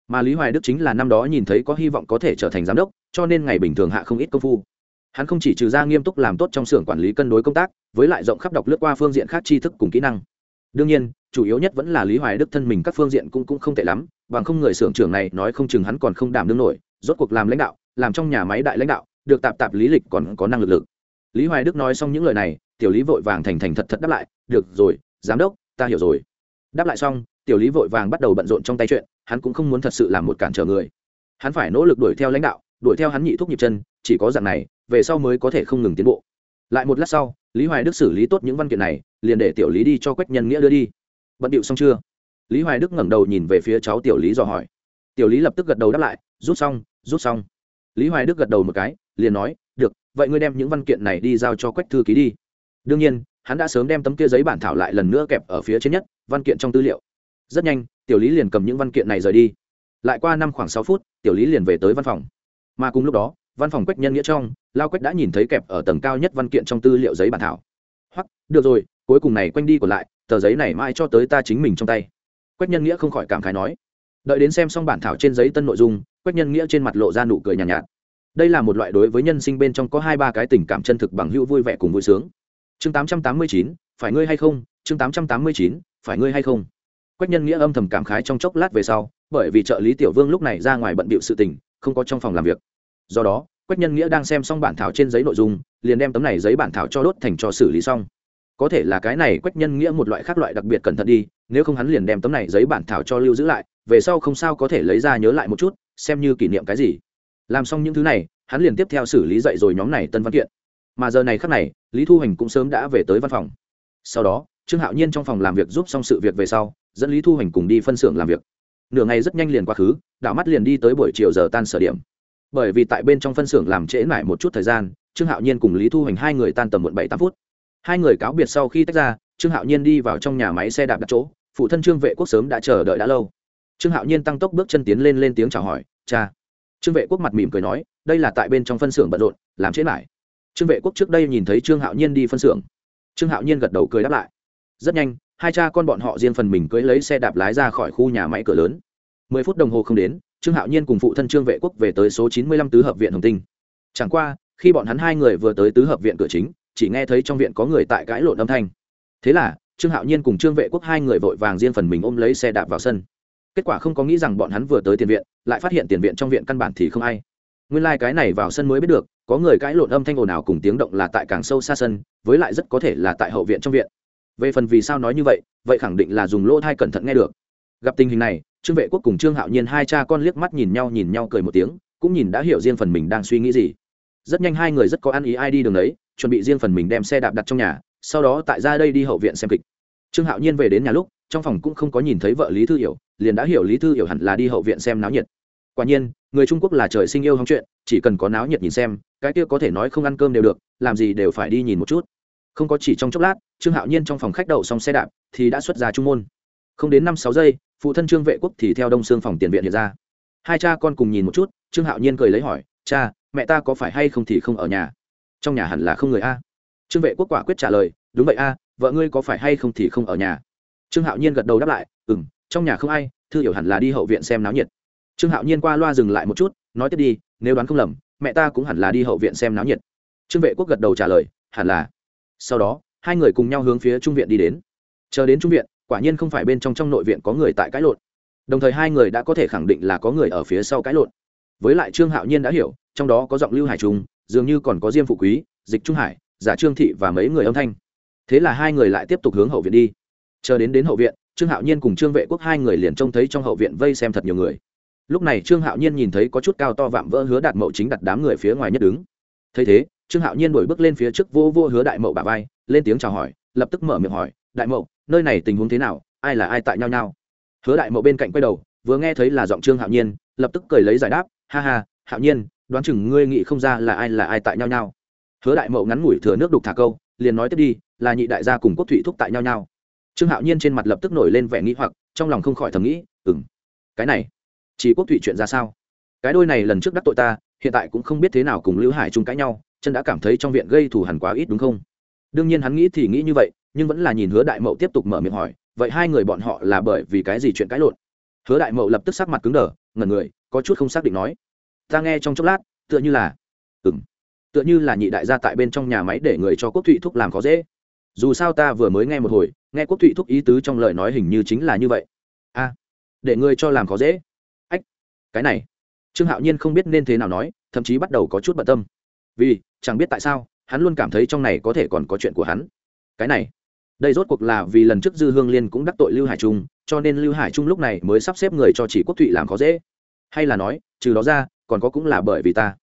Speaker 1: Mà lý hoài đức chính là năm đó nhìn thấy có hy vọng có thể trở thành giám đốc, cho nên ngày bình thường hạ không ít công phu. Hắn không chỉ trừ ra nghiêm túc làm tốt trong xưởng quản lý cân đối công tác, với lại rộng khắp đọc lướt qua phương diện khác tri thức cùng kỹ năng. Đương nhiên chủ yếu nhất vẫn là lý hoài đức thân mình các phương diện cũng cũng không tệ lắm, bằng không người xưởng trưởng này nói không chừng hắn còn không đảm đương nổi, rốt cuộc làm lãnh đạo, làm trong nhà máy đại lãnh đạo, được tạp tạp lý lịch còn có năng lực lực. Lý hoài đức nói xong những lời này, tiểu lý vội vàng thành thành thật thật đáp lại, được rồi, giám đốc, ta hiểu rồi. Đáp lại xong, tiểu lý vội vàng bắt đầu bận rộn trong tay chuyện, hắn cũng không muốn thật sự làm một cản trở người. Hắn phải nỗ lực đuổi theo lãnh đạo, đuổi theo hắn nhị thúc nhịp chân, chỉ có dạng này, về sau mới có thể không ngừng tiến bộ. Lại một lát sau, lý hoài đức xử lý tốt những văn kiện này, liền để tiểu lý đi cho quách nhân nghĩa đưa đi bận điệu xong chưa? Lý hoài đức ngẩng đầu nhìn về phía cháu tiểu lý dò hỏi. Tiểu lý lập tức gật đầu đáp lại, rút xong rút xong. Lý hoài đức gật đầu một cái, liền nói, được, vậy ngươi đem những văn kiện này đi giao cho quách thư ký đi. Đương nhiên, hắn đã sớm đem tấm kia giấy bản thảo lại lần nữa kẹp ở phía trên nhất, văn kiện trong tư liệu. Rất nhanh, tiểu lý liền cầm những văn kiện này rời đi. Lại qua năm khoảng sáu phút, tiểu lý liền về tới văn phòng. Mà cùng lúc đó, văn phòng quách nhân nghĩa trong, lao quách đã nhìn thấy kẹp ở tầng cao nhất văn kiện trong tư liệu giấy bản thảo. Hoặc được rồi, cuối cùng này quanh đi còn lại tờ giấy này mai cho tới ta chính mình trong tay. Quách nhân nghĩa không khỏi cảm khái nói. Đợi đến xem xong bản thảo trên giấy tân nội dung quách nhân nghĩa trên mặt lộ ra nụ cười nhàn nhạt, nhạt. Đây là một loại đối với nhân sinh bên trong có hai ba cái tình cảm chân thực bằng hữu vui vẻ cùng vui sướng. Chương tám trăm tám mươi chín phải ngươi hay không? Chương tám trăm tám mươi chín phải ngươi hay không? Quách nhân nghĩa âm thầm cảm khái trong chốc lát về sau bởi vì trợ lý tiểu vương lúc này ra ngoài bận bịu sự tình không có trong phòng làm việc. Do đó quách nhân nghĩa đang xem xong bản thảo trên giấy nội dung liền đem tấm này giấy bản thảo cho đốt thành cho xử lý xong có thể là cái này quách nhân nghĩa một loại khác loại đặc biệt cẩn thận đi, nếu không hắn liền đem tấm này giấy bản thảo cho lưu giữ lại, về sau không sao có thể lấy ra nhớ lại một chút, xem như kỷ niệm cái gì. Làm xong những thứ này, hắn liền tiếp theo xử lý dậy rồi nhóm này tân văn kiện. Mà giờ này khác này, lý thu hành cũng sớm đã về tới văn phòng. Sau đó, trương hạo nhiên trong phòng làm việc giúp xong sự việc về sau, dẫn lý thu hành cùng đi phân xưởng làm việc. Nửa ngày rất nhanh liền quá khứ, đảo mắt liền đi tới buổi chiều giờ tan sở điểm. Bởi vì tại bên trong phân xưởng làm trễ lại một chút thời gian, trương hạo nhiên cùng lý thu hành hai người tan tầm muộn bảy tám phút hai người cáo biệt sau khi tách ra, trương hạo nhiên đi vào trong nhà máy xe đạp đặt chỗ, phụ thân trương vệ quốc sớm đã chờ đợi đã lâu. Trương hạo nhiên tăng tốc bước chân tiến lên lên tiếng chào hỏi, cha. Trương vệ quốc mặt mỉm cười nói, đây là tại bên trong phân xưởng bận rộn, làm chết lại. Trương vệ quốc trước đây nhìn thấy trương hạo nhiên đi phân xưởng. Trương hạo nhiên gật đầu cười đáp lại. Rất nhanh, hai cha con bọn họ riêng phần mình cưỡi lấy xe đạp lái ra khỏi khu nhà máy cửa lớn. Mười phút đồng hồ không đến, trương hạo nhiên cùng phụ thân trương vệ quốc về tới số chín mươi lăm tứ hợp viện hồng tinh. Chẳng qua, khi bọn hắn hai người vừa tới tứ hợp viện cửa chính chỉ nghe thấy trong viện có người tại cãi lộn âm thanh. Thế là, trương hạo nhiên cùng trương vệ quốc hai người vội vàng riêng phần mình ôm lấy xe đạp vào sân. Kết quả không có nghĩ rằng bọn hắn vừa tới tiền viện, lại phát hiện tiền viện trong viện căn bản thì không ai. Nguyên lai、like、cái này vào sân mới biết được, có người cãi lộn âm thanh ồn ào cùng tiếng động là tại càng sâu xa sân, với lại rất có thể là tại hậu viện trong viện. Về phần vì sao nói như vậy vậy khẳng định là dùng lỗ thai cẩn thận nghe được. Gặp tình hình này, trương vệ quốc cùng trương hạo nhiên hai cha con liếc mắt nhìn nhau nhìn nhau cười một tiếng, cũng nhìn đã hiểu riêng phần mình đang suy nghĩ gì. Rất nhanh hai người rất có ăn ý ai đi đường đấy chuẩn bị riêng phần mình đem xe đạp đặt trong nhà, sau đó tại ra đây đi hậu viện xem kịch. Trương hạo nhiên về đến nhà lúc, trong phòng cũng không có nhìn thấy vợ lý thư hiểu, liền đã hiểu lý thư hiểu hẳn là đi hậu viện xem náo nhiệt. Quả nhiên, người trung quốc là trời sinh yêu hóng chuyện, chỉ cần có náo nhiệt nhìn xem, cái kia có thể nói không ăn cơm đều được, làm gì đều phải đi nhìn một chút. Không có chỉ trong chốc lát, trương hạo nhiên trong phòng khách đậu xong xe đạp, thì đã xuất ra trung môn. Không đến năm sáu giây, phụ thân trương vệ quốc thì theo đông xương phòng tiền viện hiện ra. Hai cha con cùng nhìn một chút, trương hạo nhiên cười lấy hỏi, cha, mẹ ta có phải hay không thì không ở nhà? Trong nhà hẳn là không người a. Trương vệ quốc quả quyết trả lời, đúng vậy a, vợ ngươi có phải hay không thì không ở nhà? Trương hạo nhiên gật đầu đáp lại ừ m trong nhà không ai, thư hiểu hẳn là đi hậu viện xem náo nhiệt. Trương hạo nhiên qua loa dừng lại một chút, nói tiếp đi, nếu đoán không lầm, mẹ ta cũng hẳn là đi hậu viện xem náo nhiệt. Trương vệ quốc gật đầu trả lời, hẳn là. Sau đó, hai người cùng nhau hướng phía trung viện đi đến. Chờ đến trung viện, quả nhiên không phải bên trong trong nội viện có người tại cãi lộn. Đồng thời hai người đã có thể khẳng định là có người ở phía sau cãi lộn. Với lại trương hạo nhiên đã hiểu, trong đó có giọng lưu hải trung dường như còn có diêm phụ quý, dịch trung hải, giả trương thị và mấy người âm thanh. Thế là hai người lại tiếp tục hướng hậu viện đi. Chờ đến đến hậu viện, trương hạo nhiên cùng trương vệ quốc hai người liền trông thấy trong hậu viện vây xem thật nhiều người. Lúc này trương hạo nhiên nhìn thấy có chút cao to vạm vỡ hứa đạt mậu chính đặt đám người phía ngoài nhất đứng. Thấy thế, trương hạo nhiên đổi bước lên phía trước vô vô hứa đại mậu bà vai, lên tiếng chào hỏi, lập tức mở miệng hỏi, đại mậu, nơi này tình huống thế nào? Ai là ai tại nhau nhau hứa đại mậu bên cạnh quay đầu, vừa nghe thấy là giọng trương hạo nhiên, lập tức cười lấy giải đáp, ha ha, hạo nhiên đoán chừng ngươi nghĩ không ra là ai là ai tại nhau nhau. Hứa đại mậu ngắn ngủi thừa nước đục thả câu, liền nói tiếp đi, là nhị đại gia cùng quốc thụy thúc tại nhau nhau. Trương hạo nhiên trên mặt lập tức nổi lên vẻ nghĩ hoặc, trong lòng không khỏi thầm nghĩ ừng cái này, chỉ quốc thụy chuyện ra sao? Cái đôi này lần trước đắc tội ta, hiện tại cũng không biết thế nào cùng lưu hải chung cãi nhau, chân đã cảm thấy trong viện gây thù hẳn quá ít, đúng không? Đương nhiên hắn nghĩ thì nghĩ như vậy, nhưng vẫn là nhìn hứa đại mậu tiếp tục mở miệng hỏi, vậy hai người bọn họ là bởi vì cái gì chuyện cãi lộn? Hứa đại mậu lập tức sắc mặt cứng đờ, ngẩn người, có chút không xác định nói ta nghe trong chốc lát, tựa như là ừng tựa như là nhị đại gia tại bên trong nhà máy để người cho quốc thụy thúc làm khó dễ. Dù sao ta vừa mới nghe một hồi, nghe quốc thụy thúc ý tứ trong lời nói hình như chính là như vậy. A à, để người cho làm khó dễ. Ách, cái này, trương hạo nhiên không biết nên thế nào nói, thậm chí bắt đầu có chút bận tâm. Vì, chẳng biết tại sao, hắn luôn cảm thấy trong này có thể còn có chuyện của hắn. Cái này, đây rốt cuộc là vì lần trước dư hương liên cũng đắc tội lưu hải trung, cho nên lưu hải trung lúc này mới sắp xếp người cho chỉ quốc thụy làm khó dễ. Hay là nói, trừ đó ra còn có cũng là bởi vì ta.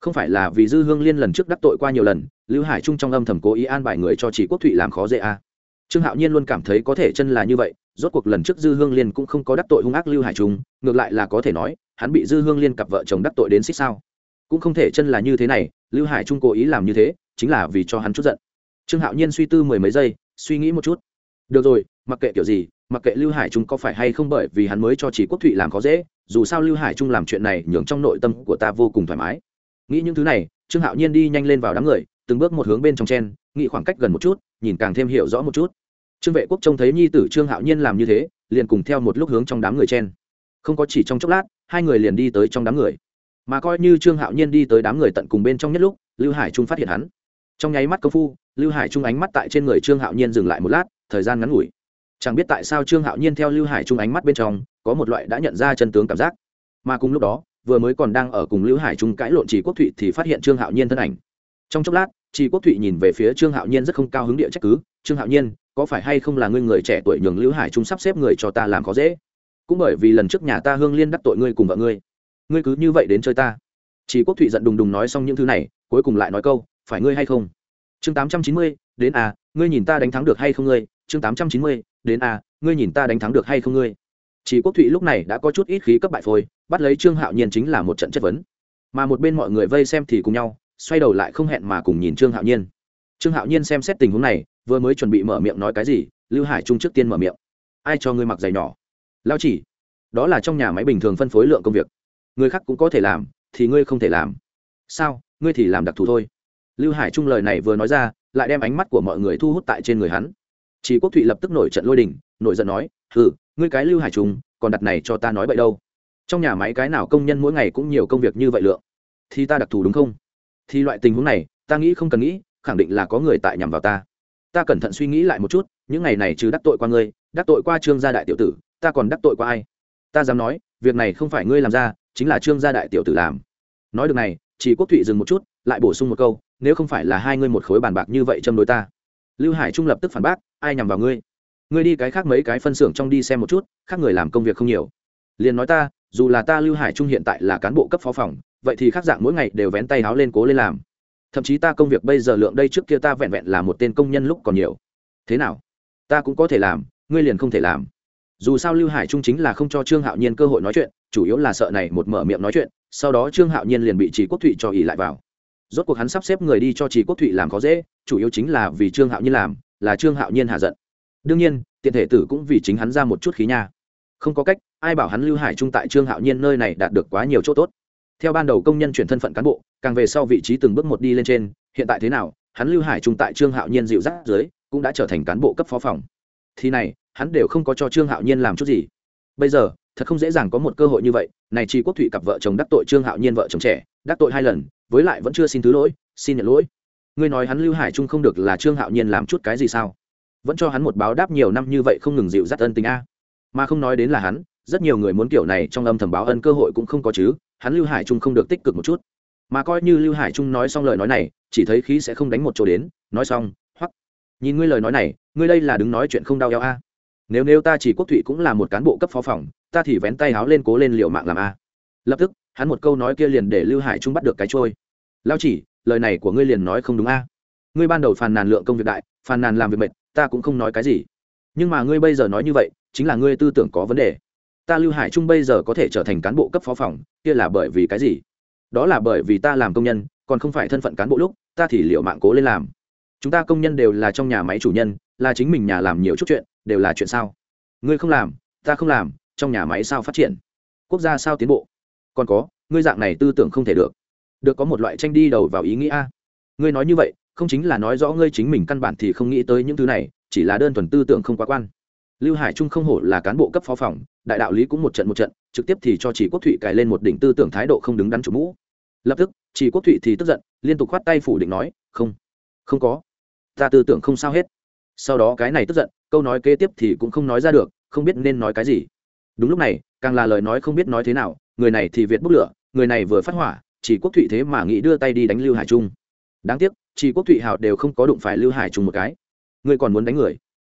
Speaker 1: Không phải là vì dư hương liên lần trước đắc tội qua nhiều lần, lưu hải trung trong âm thầm cố ý an bài người cho chỉ quốc thụy làm khó dễ a. À. trương hạo nhiên luôn cảm thấy có thể chân là như vậy, rốt cuộc lần trước dư hương liên cũng không có đắc tội hung ác lưu hải trung, ngược lại là có thể nói, hắn bị dư hương liên cặp vợ chồng đắc tội đến xích sao. Cũng không thể chân là như thế này, lưu hải trung cố ý làm như thế, chính là vì cho hắn chút giận. Trương hạo nhiên suy tư mười mấy giây, suy nghĩ một chút. Được rồi, mặc kệ kiểu gì, mặc kệ lưu hải trung có phải hay không bởi vì hắn mới cho chỉ quốc thụy làm khó dễ dù sao lưu hải trung làm chuyện này nhường trong nội tâm của ta vô cùng thoải mái. Nghĩ những thứ này, trương hạo nhiên đi nhanh lên vào đám người, từng bước một hướng bên trong chen, nghĩ khoảng cách gần một chút, nhìn càng thêm hiểu rõ một chút. Trương vệ quốc trông thấy nhi tử trương hạo nhiên làm như thế, liền cùng theo một lúc hướng trong đám người chen. Không có chỉ trong chốc lát, hai người liền đi tới trong đám người. Mà coi như trương hạo nhiên đi tới đám người tận cùng bên trong nhất lúc, lưu hải trung phát hiện hắn. Trong nháy mắt công phu, lưu hải trung ánh mắt tại trên người trương hạo nhiên dừng lại một lát, thời gian ngắn ngủi. Chẳng biết tại sao trương hạo nhiên theo lưu hải trung ánh mắt bên trong có một loại đã nhận ra chân tướng cảm giác. Mà cùng lúc đó, vừa mới còn đang ở cùng lưu hải trung cãi lộn chỉ quốc thụy thì phát hiện trương hạo nhiên thân ảnh. Trong chốc lát chỉ quốc thụy nhìn về phía trương hạo nhiên rất không cao hứng địa trách cứ, trương hạo nhiên, có phải hay không là ngươi người trẻ tuổi nhường lưu hải trung sắp xếp người cho ta làm khó dễ? Cũng bởi vì lần trước nhà ta hương liên đắc tội ngươi cùng vợ ngươi ngươi cứ như vậy đến chơi ta. Chỉ quốc thụy giận đùng đùng nói xong những thứ này, cuối cùng lại nói câu, phải ngươi hay không? Chương tám trăm chín mươi, đến à ngươi nhìn ta đánh thắng được hay không ngươi? Chương tám trăm chín mươi, đến à ngươi nhìn ta đánh thắng được hay không ngươi? Chỉ quốc thụy lúc này đã có chút ít khí cấp bại phôi, bắt lấy trương hạo nhiên chính là một trận chất vấn. Mà một bên mọi người vây xem thì cùng nhau, xoay đầu lại không hẹn mà cùng nhìn trương hạo nhiên. Trương hạo nhiên xem xét tình huống này, vừa mới chuẩn bị mở miệng nói cái gì, lưu hải trung trước tiên mở miệng. Ai cho ngươi mặc giày nhỏ? Lao chỉ. Đó là trong nhà máy bình thường phân phối lượng công việc. Người khác cũng có thể làm, thì ngươi không thể làm. Sao? Ngươi thì làm đặc thù thôi. Lưu hải trung lời này vừa nói ra, lại đem ánh mắt của mọi người thu hút tại trên người hắn. Chỉ quốc thụy lập tức nổi trận lôi đình, nổi giận nói ừ ngươi cái lưu hải trung còn đặt này cho ta nói vậy đâu? Trong nhà máy cái nào công nhân mỗi ngày cũng nhiều công việc như vậy lượng? Thì ta đặc thù đúng không? Thì loại tình huống này, ta nghĩ không cần nghĩ, khẳng định là có người tại nhằm vào ta. Ta cẩn thận suy nghĩ lại một chút, những ngày này trừ đắc tội qua ngươi, đắc tội qua trương gia đại tiểu tử, ta còn đắc tội qua ai? Ta dám nói, việc này không phải ngươi làm ra, chính là trương gia đại tiểu tử làm. Nói được này, chỉ quốc thụy dừng một chút, lại bổ sung một câu, nếu không phải là hai ngươi một khối bàn bạc như vậy châm đối ta. Lưu hải trung lập tức phản bác, ai nhằm vào ngươi? Ngươi đi cái khác mấy cái phân xưởng trong đi xem một chút, khác người làm công việc không nhiều. Liền nói ta, dù là ta lưu hải trung hiện tại là cán bộ cấp phó phòng, vậy thì khác dạng mỗi ngày đều vén tay áo lên cố lên làm. Thậm chí ta công việc bây giờ lượng đây trước kia ta vẹn vẹn là một tên công nhân lúc còn nhiều. Thế nào? Ta cũng có thể làm, ngươi liền không thể làm. Dù sao lưu hải trung chính là không cho trương hạo nhiên cơ hội nói chuyện, chủ yếu là sợ này một mở miệng nói chuyện, sau đó trương hạo nhiên liền bị chỉ quốc thụy cho ỉ lại vào. Rốt cuộc hắn sắp xếp người đi cho chỉ quốc thụy làm khó dễ, chủ yếu chính là vì trương hạo nhiên làm, là trương hạo nhiên hạ giận đương nhiên, tiện thể tử cũng vì chính hắn ra một chút khí nha. Không có cách, ai bảo hắn lưu hải trung tại trương hạo nhiên nơi này đạt được quá nhiều chỗ tốt. Theo ban đầu công nhân chuyển thân phận cán bộ, càng về sau vị trí từng bước một đi lên trên, hiện tại thế nào, hắn lưu hải trung tại trương hạo nhiên dịu dắt dưới, cũng đã trở thành cán bộ cấp phó phòng. Thì này, hắn đều không có cho trương hạo nhiên làm chút gì. Bây giờ, thật không dễ dàng có một cơ hội như vậy, này chi quốc thụy cặp vợ chồng đắc tội trương hạo nhiên vợ chồng trẻ, đắc tội hai lần, với lại vẫn chưa xin thứ lỗi, xin nhận lỗi. Ngươi nói hắn lưu hải trung không được là trương hạo nhiên làm chút cái gì sao? Vẫn cho hắn một báo đáp nhiều năm như vậy không ngừng dịu dắt ân tình a. Mà không nói đến là hắn, rất nhiều người muốn kiểu này trong âm thầm báo ân cơ hội cũng không có chứ, hắn lưu hải trung không được tích cực một chút. Mà coi như lưu hải trung nói xong lời nói này, chỉ thấy khí sẽ không đánh một chỗ đến, nói xong, hoắc, nhìn ngươi lời nói này, ngươi đây là đứng nói chuyện không đau eo a. Nếu nếu ta chỉ quốc thụy cũng là một cán bộ cấp phó phòng, ta thì vén tay háo lên cố lên liệu mạng làm a. Lập tức, hắn một câu nói kia liền để lưu hải trung bắt được cái trôi. Lao chỉ, lời này của ngươi liền nói không đúng a. Ngươi ban đầu phàn nàn lượng công việc đại, phàn nàn làm việc mệt ta cũng không nói cái gì. Nhưng mà ngươi bây giờ nói như vậy, chính là ngươi tư tưởng có vấn đề. Ta lưu hải trung bây giờ có thể trở thành cán bộ cấp phó phòng, kia là bởi vì cái gì? Đó là bởi vì ta làm công nhân, còn không phải thân phận cán bộ lúc, ta thì liệu mạng cố lên làm. Chúng ta công nhân đều là trong nhà máy chủ nhân, là chính mình nhà làm nhiều chút chuyện, đều là chuyện sao? Ngươi không làm, ta không làm, trong nhà máy sao phát triển? Quốc gia sao tiến bộ? Còn có, ngươi dạng này tư tưởng không thể được. Được có một loại tranh đi đầu vào ý nghĩa ngươi nói như vậy không chính là nói rõ ngươi chính mình căn bản thì không nghĩ tới những thứ này, chỉ là đơn thuần tư tưởng không quá quan. Lưu hải trung không hổ là cán bộ cấp phó phòng, đại đạo lý cũng một trận một trận, trực tiếp thì cho chỉ quốc thụy cài lên một đỉnh tư tưởng thái độ không đứng đắn chủ mũ. Lập tức, chỉ quốc thụy thì tức giận, liên tục khoát tay phủ định nói, không không có. Ta tư tưởng không sao hết. Sau đó cái này tức giận, câu nói kế tiếp thì cũng không nói ra được, không biết nên nói cái gì. Đúng lúc này, càng là lời nói không biết nói thế nào, người này thì việt bốc lửa, người này vừa phát hỏa, chỉ quốc thụy thế mà nghĩ đưa tay đi đánh lưu hải trung đáng tiếc chỉ quốc thụy hào đều không có đụng phải lưu hải trung một cái. Ngươi còn muốn đánh người?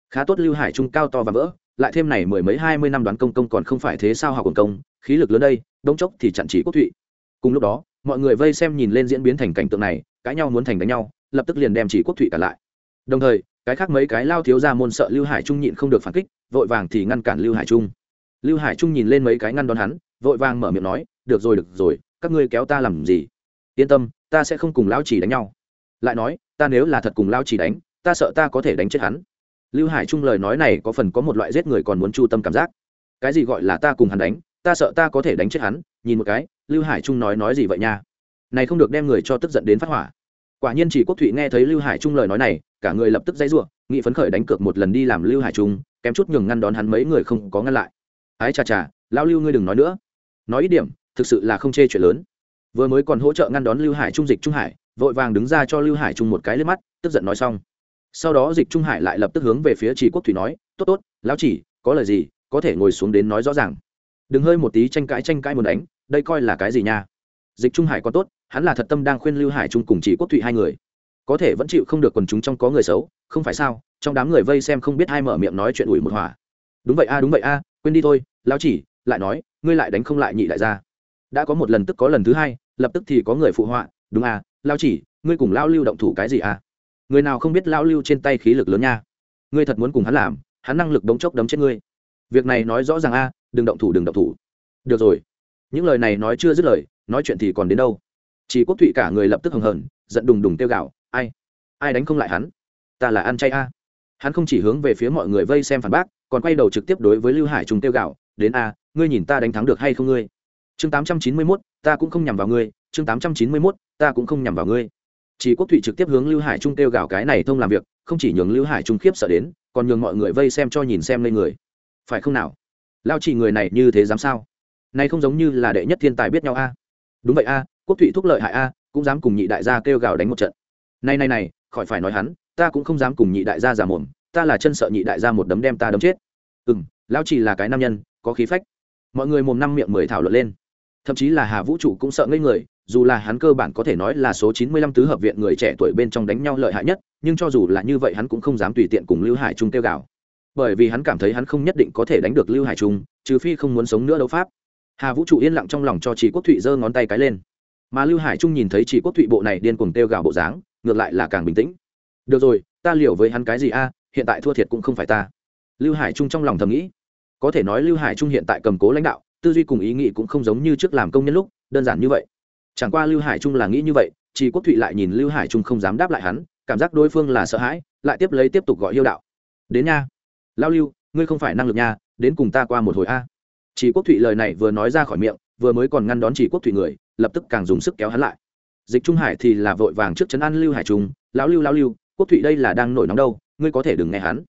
Speaker 1: Khá tốt lưu hải trung cao to và vỡ, lại thêm này mười mấy hai mươi năm đoán công công còn không phải thế sao học công công, khí lực lớn đây, đông chốc thì chặn chỉ quốc thụy. Cùng lúc đó, mọi người vây xem nhìn lên diễn biến thành cảnh tượng này, cãi nhau muốn thành đánh nhau, lập tức liền đem chỉ quốc thụy cả lại. Đồng thời, cái khác mấy cái lao thiếu ra môn sợ lưu hải trung nhịn không được phản kích, vội vàng thì ngăn cản lưu hải trung. Lưu hải trung nhìn lên mấy cái ngăn đón hắn, vội vàng mở miệng nói, được rồi được rồi, các ngươi kéo ta làm gì? Yên tâm, ta sẽ không cùng lao chỉ đánh nhau. Lại nói, ta nếu là thật cùng lao chỉ đánh, ta sợ ta có thể đánh chết hắn. Lưu hải trung lời nói này có phần có một loại giết người còn muốn chu tâm cảm giác. Cái gì gọi là ta cùng hắn đánh, ta sợ ta có thể đánh chết hắn, nhìn một cái, lưu hải trung nói nói gì vậy nha? Này không được đem người cho tức giận đến phát hỏa. Quả nhiên chỉ quốc thụy nghe thấy lưu hải trung lời nói này, cả người lập tức dãy ruộng nghị phấn khởi đánh cược một lần đi làm lưu hải trung, kém chút nhường ngăn đón hắn mấy người không có ngăn lại. Ái chà chà, lão lưu ngươi đừng nói nữa. Nói ít điểm, thực sự là không chê chuyện lớn vừa mới còn hỗ trợ ngăn đón lưu hải trung dịch trung hải, vội vàng đứng ra cho lưu hải trung một cái lên mắt, tức giận nói xong. Sau đó dịch trung hải lại lập tức hướng về phía chỉ quốc thủy nói, tốt tốt, lão chỉ có lời gì, có thể ngồi xuống đến nói rõ ràng. Đừng hơi một tí tranh cãi tranh cãi muốn đánh, đây coi là cái gì nha? Dịch trung hải còn tốt, hắn là thật tâm đang khuyên lưu hải trung cùng chỉ quốc thụy hai người. Có thể vẫn chịu không được quần chúng trong có người xấu, không phải sao? Trong đám người vây xem không biết ai mở miệng nói chuyện ủi một hỏa đúng vậy a, đúng vậy a, quên đi thôi, lão chỉ lại nói, ngươi lại đánh không lại nhị đại gia. Đã có một lần tức có lần thứ hai lập tức thì có người phụ họa, đúng à lao chỉ, ngươi cùng lao lưu động thủ cái gì à? Người nào không biết lao lưu trên tay khí lực lớn nha? Ngươi thật muốn cùng hắn làm, hắn năng lực đống chốc đấm chết ngươi. Việc này nói rõ ràng a, đừng động thủ, đừng động thủ. Được rồi. Những lời này nói chưa dứt lời, nói chuyện thì còn đến đâu? Chỉ quốc thụy cả người lập tức hừng hờn, giận đùng đùng tiêu gạo ai ai đánh không lại hắn? Ta là ăn chay a. Hắn không chỉ hướng về phía mọi người vây xem phản bác, còn quay đầu trực tiếp đối với lưu hải trung tiêu gạo đến a, ngươi nhìn ta đánh thắng được hay không ngươi? Chương tám trăm chín mươi mốt, ta cũng không nhằm vào ngươi, chương tám trăm chín mươi mốt, ta cũng không nhằm vào ngươi. Chỉ quốc thụy trực tiếp hướng lưu hải trung kêu gào cái này thông làm việc, không chỉ nhường lưu hải trung khiếp sợ đến, còn nhường mọi người vây xem cho nhìn xem lên người. Phải không nào? Lao chỉ người này như thế dám sao? Này không giống như là đệ nhất thiên tài biết nhau a. Đúng vậy a, quốc thụy thúc lợi hại a, cũng dám cùng nhị đại gia kêu gào đánh một trận. Này này này, khỏi phải nói hắn, ta cũng không dám cùng nhị đại gia giả mồm, ta là chân sợ nhị đại gia một đấm đem ta đấm chết. Ừ m lao chỉ là cái nam nhân, có khí phách. Mọi người mồm năm miệng mười thảo luận lên thậm chí là hà vũ trụ cũng sợ ngây người, dù là hắn cơ bản có thể nói là số chín mươi lăm tứ hợp viện người trẻ tuổi bên trong đánh nhau lợi hại nhất, nhưng cho dù là như vậy hắn cũng không dám tùy tiện cùng lưu hải trung kêu gào. Bởi vì hắn cảm thấy hắn không nhất định có thể đánh được lưu hải trung, trừ phi không muốn sống nữa đấu pháp. Hà vũ trụ yên lặng trong lòng cho chị quốc thụy giơ ngón tay cái lên. Mà lưu hải trung nhìn thấy chị quốc thụy bộ này điên cuồng kêu gào bộ dáng, ngược lại là càng bình tĩnh. Được rồi, ta liều với hắn cái gì a? À, hiện tại thua thiệt cũng không phải ta. Lưu hải trung trong lòng thầm nghĩ. Có thể nói lưu hải trung hiện tại cầm cố lãnh đạo tư duy cùng ý nghĩ cũng không giống như trước làm công nhân lúc, đơn giản như vậy. Chẳng qua lưu hải trung là nghĩ như vậy chị quốc thụy lại nhìn lưu hải trung không dám đáp lại hắn, cảm giác đối phương là sợ hãi, lại tiếp lấy tiếp tục gọi yêu đạo. Đến nha, lao lưu, ngươi không phải năng lực nha, đến cùng ta qua một hồi a. Chỉ quốc thụy lời này vừa nói ra khỏi miệng, vừa mới còn ngăn đón chỉ quốc thụy người, lập tức càng dùng sức kéo hắn lại. Dịch trung hải thì là vội vàng trước chấn an lưu hải trung, lão lưu lão lưu, quốc thụy đây là đang nổi nóng đâu, ngươi có thể đừng nghe hắn.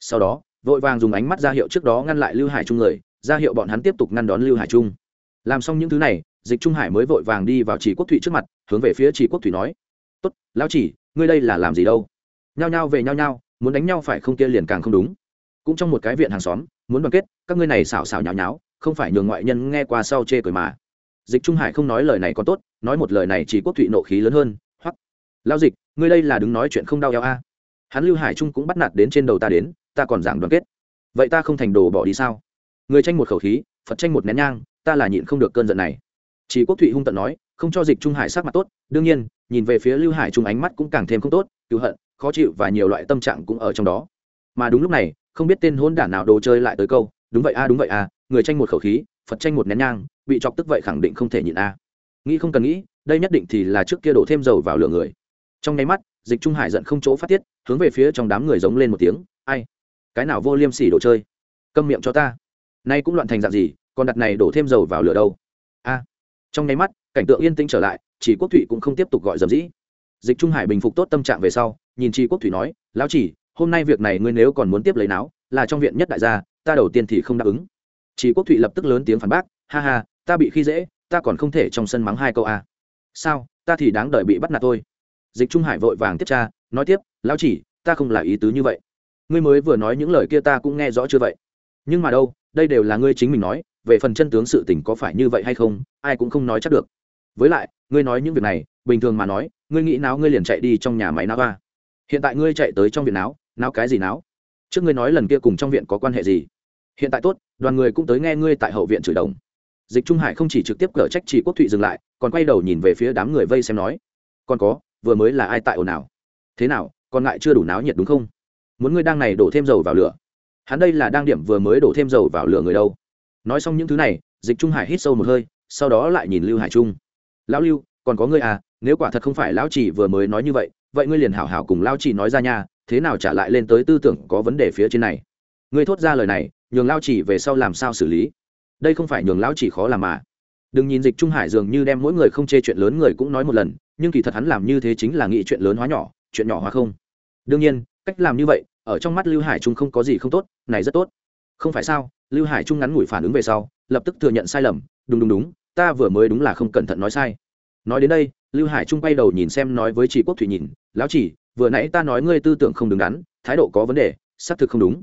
Speaker 1: Sau đó, vội vàng dùng ánh mắt ra hiệu trước đó ngăn lại lưu hải trung người ra hiệu bọn hắn tiếp tục ngăn đón lưu hải trung. Làm xong những thứ này, dịch trung hải mới vội vàng đi vào chỉ quốc thụy trước mặt, hướng về phía chỉ quốc thụy nói, tốt, lão chỉ, ngươi đây là làm gì đâu? Nhao nhao về nhao nhao, muốn đánh nhau phải không kia liền càng không đúng. Cũng trong một cái viện hàng xóm, muốn đoàn kết, các ngươi này xảo xảo nháo nháo, không phải nhường ngoại nhân nghe qua sau chê cười mà. Dịch trung hải không nói lời này còn tốt, nói một lời này chỉ quốc thụy nộ khí lớn hơn hoặc lao dịch, ngươi đây là đứng nói chuyện không đau eo a à? hắn lưu hải trung cũng bắt nạt đến trên đầu ta đến, ta còn giảng đoàn kết. Vậy ta không thành đồ bỏ đi sao? Người tranh một khẩu khí, phật tranh một nén nhang, ta là nhịn không được cơn giận này. Chỉ quốc thụy hung tận nói, không cho dịch trung hải sắc mặt tốt, đương nhiên, nhìn về phía lưu hải trung ánh mắt cũng càng thêm không tốt cứu hận, khó chịu và nhiều loại tâm trạng cũng ở trong đó. Mà đúng lúc này, không biết tên hôn đản nào đồ chơi lại tới câu, đúng vậy a, đúng vậy a, người tranh một khẩu khí, phật tranh một nén nhang, bị chọc tức vậy khẳng định không thể nhịn a. Nghĩ không cần nghĩ, đây nhất định thì là trước kia đổ thêm dầu vào lửa người. Trong nháy mắt, dịch trung hải giận không chỗ phát tiết, hướng về phía trong đám người giống lên một tiếng, ai? Cái nào vô liêm sỉ đồ chơi? Câm miệng cho ta nay cũng loạn thành dạng gì còn đặt này đổ thêm dầu vào lửa đâu? A. Trong nháy mắt, cảnh tượng yên tĩnh trở lại, chỉ quốc thụy cũng không tiếp tục gọi dầm dĩ. Dịch trung hải bình phục tốt tâm trạng về sau, nhìn chi quốc thụy nói, lão chỉ, hôm nay việc này ngươi nếu còn muốn tiếp lấy náo, là trong viện nhất đại gia, ta đầu tiên thì không đáp ứng. Chỉ quốc thụy lập tức lớn tiếng phản bác, ha ha, ta bị khi dễ, ta còn không thể trong sân mắng hai câu à. sao, ta thì đáng đợi bị bắt nạt thôi. Dịch trung hải vội vàng tiếp tra, nói tiếp, lão chỉ, ta không là ý tứ như vậy. Ngươi mới vừa nói những lời kia ta cũng nghe rõ chưa vậy? Nhưng mà đâu, đây đều là ngươi chính mình nói, về phần chân tướng sự tình có phải như vậy hay không, ai cũng không nói chắc được. Với lại, ngươi nói những việc này, bình thường mà nói, ngươi nghĩ nào ngươi liền chạy đi trong nhà máy náo ba hiện tại ngươi chạy tới trong viện náo náo cái gì náo? Trước ngươi nói lần kia cùng trong viện có quan hệ gì? Hiện tại tốt, đoàn người cũng tới nghe ngươi tại hậu viện chửi đồng. Dịch trung hải không chỉ trực tiếp cở trách chỉ quốc thụy dừng lại, còn quay đầu nhìn về phía đám người vây xem nói, còn có, vừa mới là ai tại ồn nào thế nào, còn ngại chưa đủ náo nhiệt đúng không? Muốn ngươi đang này đổ thêm dầu vào lửa hắn đây là đang điểm vừa mới đổ thêm dầu vào lửa người đâu. Nói xong những thứ này, dịch trung hải hít sâu một hơi, sau đó lại nhìn lưu hải trung. Lão lưu, còn có ngươi à nếu quả thật không phải lão chỉ vừa mới nói như vậy vậy ngươi liền hảo hảo cùng lão chỉ nói ra nha, thế nào trả lại lên tới tư tưởng có vấn đề phía trên này? Ngươi thốt ra lời này, nhường Lão chỉ về sau làm sao xử lý? Đây không phải nhường lão chỉ khó làm mà. Đừng nhìn dịch trung hải dường như đem mỗi người không chê chuyện lớn người cũng nói một lần, nhưng kỳ thật hắn làm như thế chính là nghĩ chuyện lớn hóa nhỏ, chuyện nhỏ hóa không. Đương nhiên, cách làm như vậy ở trong mắt lưu hải trung không có gì không tốt, này rất tốt. Không phải sao, lưu hải trung ngắn ngủi phản ứng về sau, lập tức thừa nhận sai lầm, đúng đúng đúng, ta vừa mới đúng là không cẩn thận nói sai. Nói đến đây, lưu hải trung bay đầu nhìn xem nói với chị quốc thủy nhìn, lão chỉ vừa nãy ta nói ngươi tư tưởng không đứng đắn, thái độ có vấn đề, xác thực không đúng.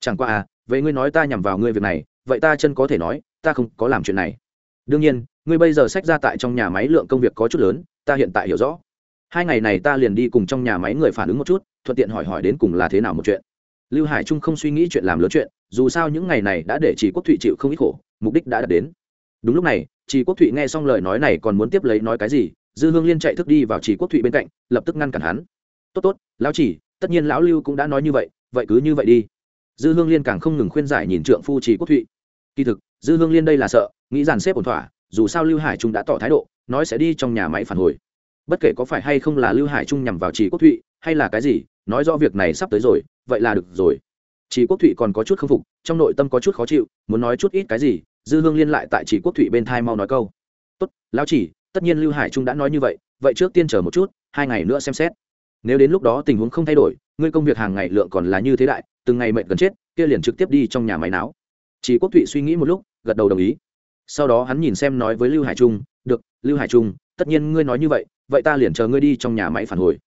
Speaker 1: Chẳng qua à vậy ngươi nói ta nhằm vào ngươi việc này, vậy ta chân có thể nói, ta không có làm chuyện này. Đương nhiên, ngươi bây giờ sách ra tại trong nhà máy lượng công việc có chút lớn, ta hiện tại hiểu rõ hai ngày này ta liền đi cùng trong nhà máy người phản ứng một chút, thuận tiện hỏi hỏi đến cùng là thế nào một chuyện. Lưu hải trung không suy nghĩ chuyện làm lớn chuyện, dù sao những ngày này đã để chỉ quốc thụy chịu không ít khổ, mục đích đã đạt đến. Đúng lúc này chị quốc thụy nghe xong lời nói này còn muốn tiếp lấy nói cái gì, dư hương liên chạy thức đi vào chị quốc thụy bên cạnh, lập tức ngăn cản hắn. Tốt tốt, lão chỉ tất nhiên lão lưu cũng đã nói như vậy vậy cứ như vậy đi. Dư hương liên càng không ngừng khuyên giải nhìn trượng phu chị quốc thụy. Kỳ thực, dư hương liên đây là sợ, nghĩ dàn xếp ổn thỏa, dù sao lưu hải trung đã tỏ thái độ, nói sẽ đi trong nhà máy phản hồi bất kể có phải hay không là lưu hải trung nhằm vào trì quốc thụy, hay là cái gì, nói rõ việc này sắp tới rồi, vậy là được rồi. Trì quốc thụy còn có chút k phục, trong nội tâm có chút khó chịu, muốn nói chút ít cái gì, dư hương liên lại tại trì quốc thụy bên thai mau nói câu. Tốt, lão chỉ tất nhiên lưu hải trung đã nói như vậy vậy trước tiên chờ một chút, hai ngày nữa xem xét. Nếu đến lúc đó tình huống không thay đổi, ngươi công việc hàng ngày lượng còn là như thế đại, từng ngày mệnh gần chết, kia liền trực tiếp đi trong nhà máy náo. Chỉ quốc thụy suy nghĩ một lúc, gật đầu đồng ý. Sau đó hắn nhìn xem nói với lưu hải trung, được, lưu hải trung, tất nhiên ngươi nói như vậy vậy ta liền chờ ngươi đi trong nhà máy phản hồi.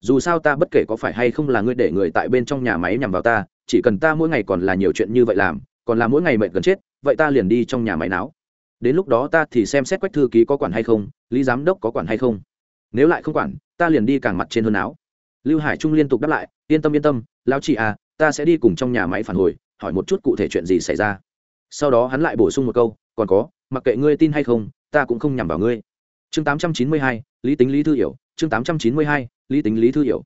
Speaker 1: Dù sao ta bất kể có phải hay không là ngươi để người tại bên trong nhà máy nhằm vào ta chỉ cần ta mỗi ngày còn là nhiều chuyện như vậy làm còn là mỗi ngày mệnh gần chết vậy ta liền đi trong nhà máy náo. Đến lúc đó ta thì xem xét quách thư ký có quản hay không lý giám đốc có quản hay không. Nếu lại không quản ta liền đi càng mặt trên hơn áo lưu hải trung liên tục đáp lại yên tâm yên tâm lão chị à ta sẽ đi cùng trong nhà máy phản hồi hỏi một chút cụ thể chuyện gì xảy ra. Sau đó hắn lại bổ sung một câu còn có mặc kệ ngươi tin hay không ta cũng không nhằm vào ngươi. Chương 892, lý tính lý thư hiểu chương 892, lý tính lý thư hiểu.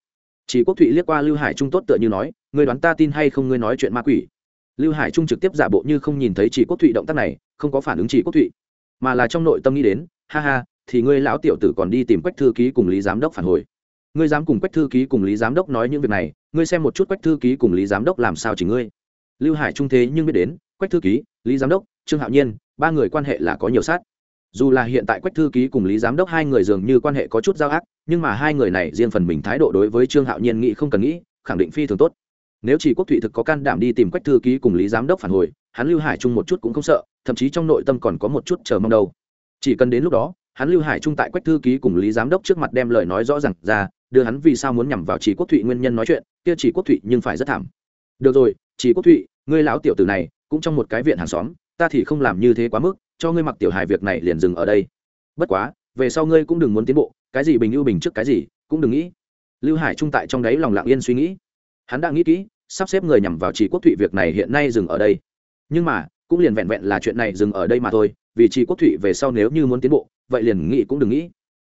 Speaker 1: Chỉ quốc thụy liếc qua lưu hải trung tốt tựa như nói ngươi đoán ta tin hay không ngươi nói chuyện ma quỷ? Lưu hải trung trực tiếp giả bộ như không nhìn thấy chỉ quốc thụy động tác này không có phản ứng chỉ quốc thụy mà là trong nội tâm nghĩ đến ha ha thì ngươi lão tiểu tử còn đi tìm quách thư ký cùng lý giám đốc phản hồi. Ngươi dám cùng quách thư ký cùng lý giám đốc nói những việc này ngươi xem một chút quách thư ký cùng lý giám đốc làm sao chỉ ngươi. Lưu hải trung thế nhưng biết đến quách thư ký lý giám đốc trương hạo nhiên ba người quan hệ là có nhiều sát dù là hiện tại quách thư ký cùng lý giám đốc hai người dường như quan hệ có chút giao ác, nhưng mà hai người này riêng phần mình thái độ đối với trương hạo nhiên nghĩ không cần nghĩ, khẳng định phi thường tốt. Nếu chỉ quốc thụy thực có can đảm đi tìm quách thư ký cùng lý giám đốc phản hồi, hắn lưu hải trung một chút cũng không sợ, thậm chí trong nội tâm còn có một chút chờ mong đâu. Chỉ cần đến lúc đó, hắn lưu hải trung tại quách thư ký cùng lý giám đốc trước mặt đem lời nói rõ r à n g ra, đưa hắn vì sao muốn nhằm vào chỉ quốc thụy nguyên nhân nói chuyện, kia chỉ quốc thụy nhưng phải rất thảm. Được rồi, chỉ quốc thụy, ngươi lão tiểu tử này, cũng trong một cái viện hàng xóm, ta thì không làm như thế quá mức cho ngươi mặc tiểu hài việc này liền dừng ở đây. Bất quá, về sau ngươi cũng đừng muốn tiến bộ, cái gì bình ưu bình trước cái gì, cũng đừng nghĩ. Lưu hải trung tại trong đấy lòng lặng yên suy nghĩ. Hắn đã nghĩ kỹ, sắp xếp người nhằm vào trì quốc thụy việc này hiện nay dừng ở đây. Nhưng mà, cũng liền vẹn vẹn là chuyện này dừng ở đây mà thôi, vì trì quốc thụy về sau nếu như muốn tiến bộ, vậy liền nghĩ cũng đừng nghĩ.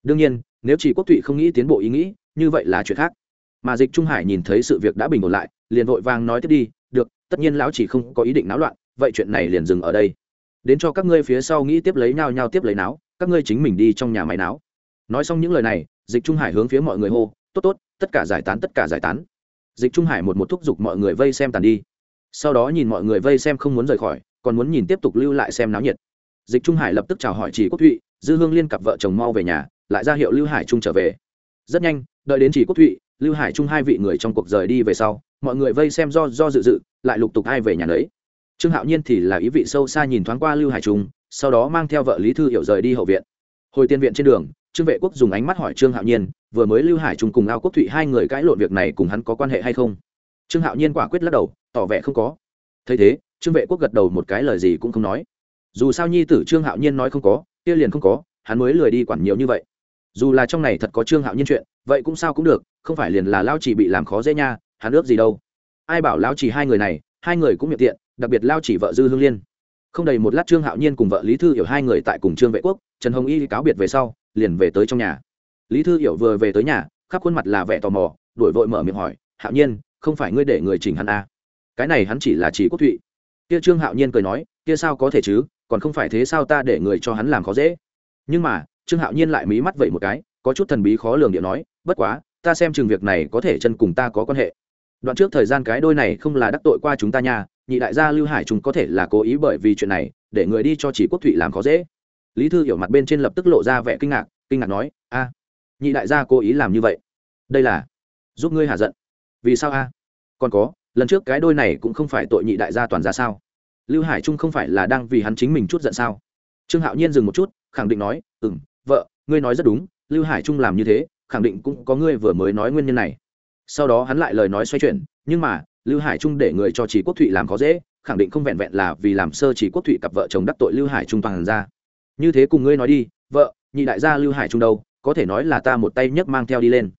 Speaker 1: Đương nhiên, nếu trì quốc thụy không nghĩ tiến bộ ý nghĩ, như vậy là chuyện khác. Mà dịch trung hải nhìn thấy sự việc đã bình ổn lại, liền vội vàng nói tiếp đi, được, tất nhiên lão chỉ không có ý định náo loạn, vậy chuyện này liền dừng ở đây đến cho các ngươi phía sau nghĩ tiếp lấy nhau nhau tiếp lấy náo, các ngươi chính mình đi trong nhà máy náo. Nói xong những lời này, dịch trung hải hướng phía mọi người hô, tốt tốt, tất cả giải tán, tất cả giải tán. Dịch trung hải một một thúc giục mọi người vây xem tàn đi. Sau đó nhìn mọi người vây xem không muốn rời khỏi, còn muốn nhìn tiếp tục lưu lại xem náo nhiệt. Dịch trung hải lập tức chào hỏi chỉ quốc thụy, dư hương liên cặp vợ chồng mau về nhà, lại ra hiệu lưu hải trung trở về. Rất nhanh, đợi đến chỉ quốc thụy, lưu hải trung hai vị người trong cuộc rời đi về sau, mọi người vây xem do do dự dự, lại lục tục ai về nhà đấy trương hạo nhiên thì là ý vị sâu xa nhìn thoáng qua lưu hải trung, sau đó mang theo vợ lý thư hiểu rời đi hậu viện. Hồi tiên viện trên đường, trương vệ quốc dùng ánh mắt hỏi trương hạo nhiên, vừa mới lưu hải trung cùng ao quốc thụy hai người cãi lộn việc này cùng hắn có quan hệ hay không? Trương hạo nhiên quả quyết lắc đầu, tỏ vẻ không có. Thấy thế, trương vệ quốc gật đầu một cái lời gì cũng không nói. Dù sao nhi tử trương hạo nhiên nói không có, kia liền không có, hắn mới lười đi quản nhiều như vậy. Dù là trong này thật có trương hạo nhiên chuyện, vậy cũng sao cũng được, không phải liền là lao chỉ bị làm khó dễ nha, hắn ước gì đâu. Ai bảo lao chỉ hai người này, hai người cũng miệng tiện đặc biệt lao chỉ vợ dư hương liên. Không đầy một lát trương hạo nhiên cùng vợ lý thư hiểu hai người tại cùng trương vệ quốc, trần hồng y cáo biệt về sau, liền về tới trong nhà. Lý thư hiểu vừa về tới nhà, khắp khuôn mặt là vẻ tò mò, đổi vội mở miệng hỏi, hạo nhiên, không phải ngươi để người chỉnh hắn à. cái này hắn chỉ là chỉ quốc thụy. Kia trương hạo nhiên cười nói, kia sao có thể chứ, còn không phải thế sao ta để người cho hắn làm khó dễ? Nhưng mà, trương hạo nhiên lại mí mắt vậy một cái, có chút thần bí khó lường điện nói, bất quá, ta xem chừng việc này có thể chân cùng ta có quan hệ đoạn trước thời gian cái đôi này không là đắc tội qua chúng ta nha, nhị đại gia lưu hải chúng có thể là cố ý bởi vì chuyện này, để người đi cho chỉ quốc thụy làm khó dễ. Lý thư hiểu mặt bên trên lập tức lộ ra vẻ kinh ngạc kinh ngạc nói, a, nhị đại gia cố ý làm như vậy? Đây là giúp ngươi hạ giận. Vì sao a? Còn có, lần trước cái đôi này cũng không phải tội nhị đại gia toàn ra sao? Lưu hải trung không phải là đang vì hắn chính mình chút giận sao? Trương hạo nhiên dừng một chút, khẳng định nói ừ m vợ, ngươi nói rất đúng, lưu hải trung làm như thế, khẳng định cũng có ngươi vừa mới nói nguyên nhân này sau đó hắn lại lời nói xoay chuyển, nhưng mà, lưu hải trung để người cho chỉ quốc thụy làm khó dễ, khẳng định không vẹn vẹn là vì làm sơ chỉ quốc thụy cặp vợ chồng đắc tội lưu hải trung toàn ra. Như thế cùng ngươi nói đi, vợ, nhị đại gia lưu hải trung đâu, có thể nói là ta một tay nhấc mang theo đi lên.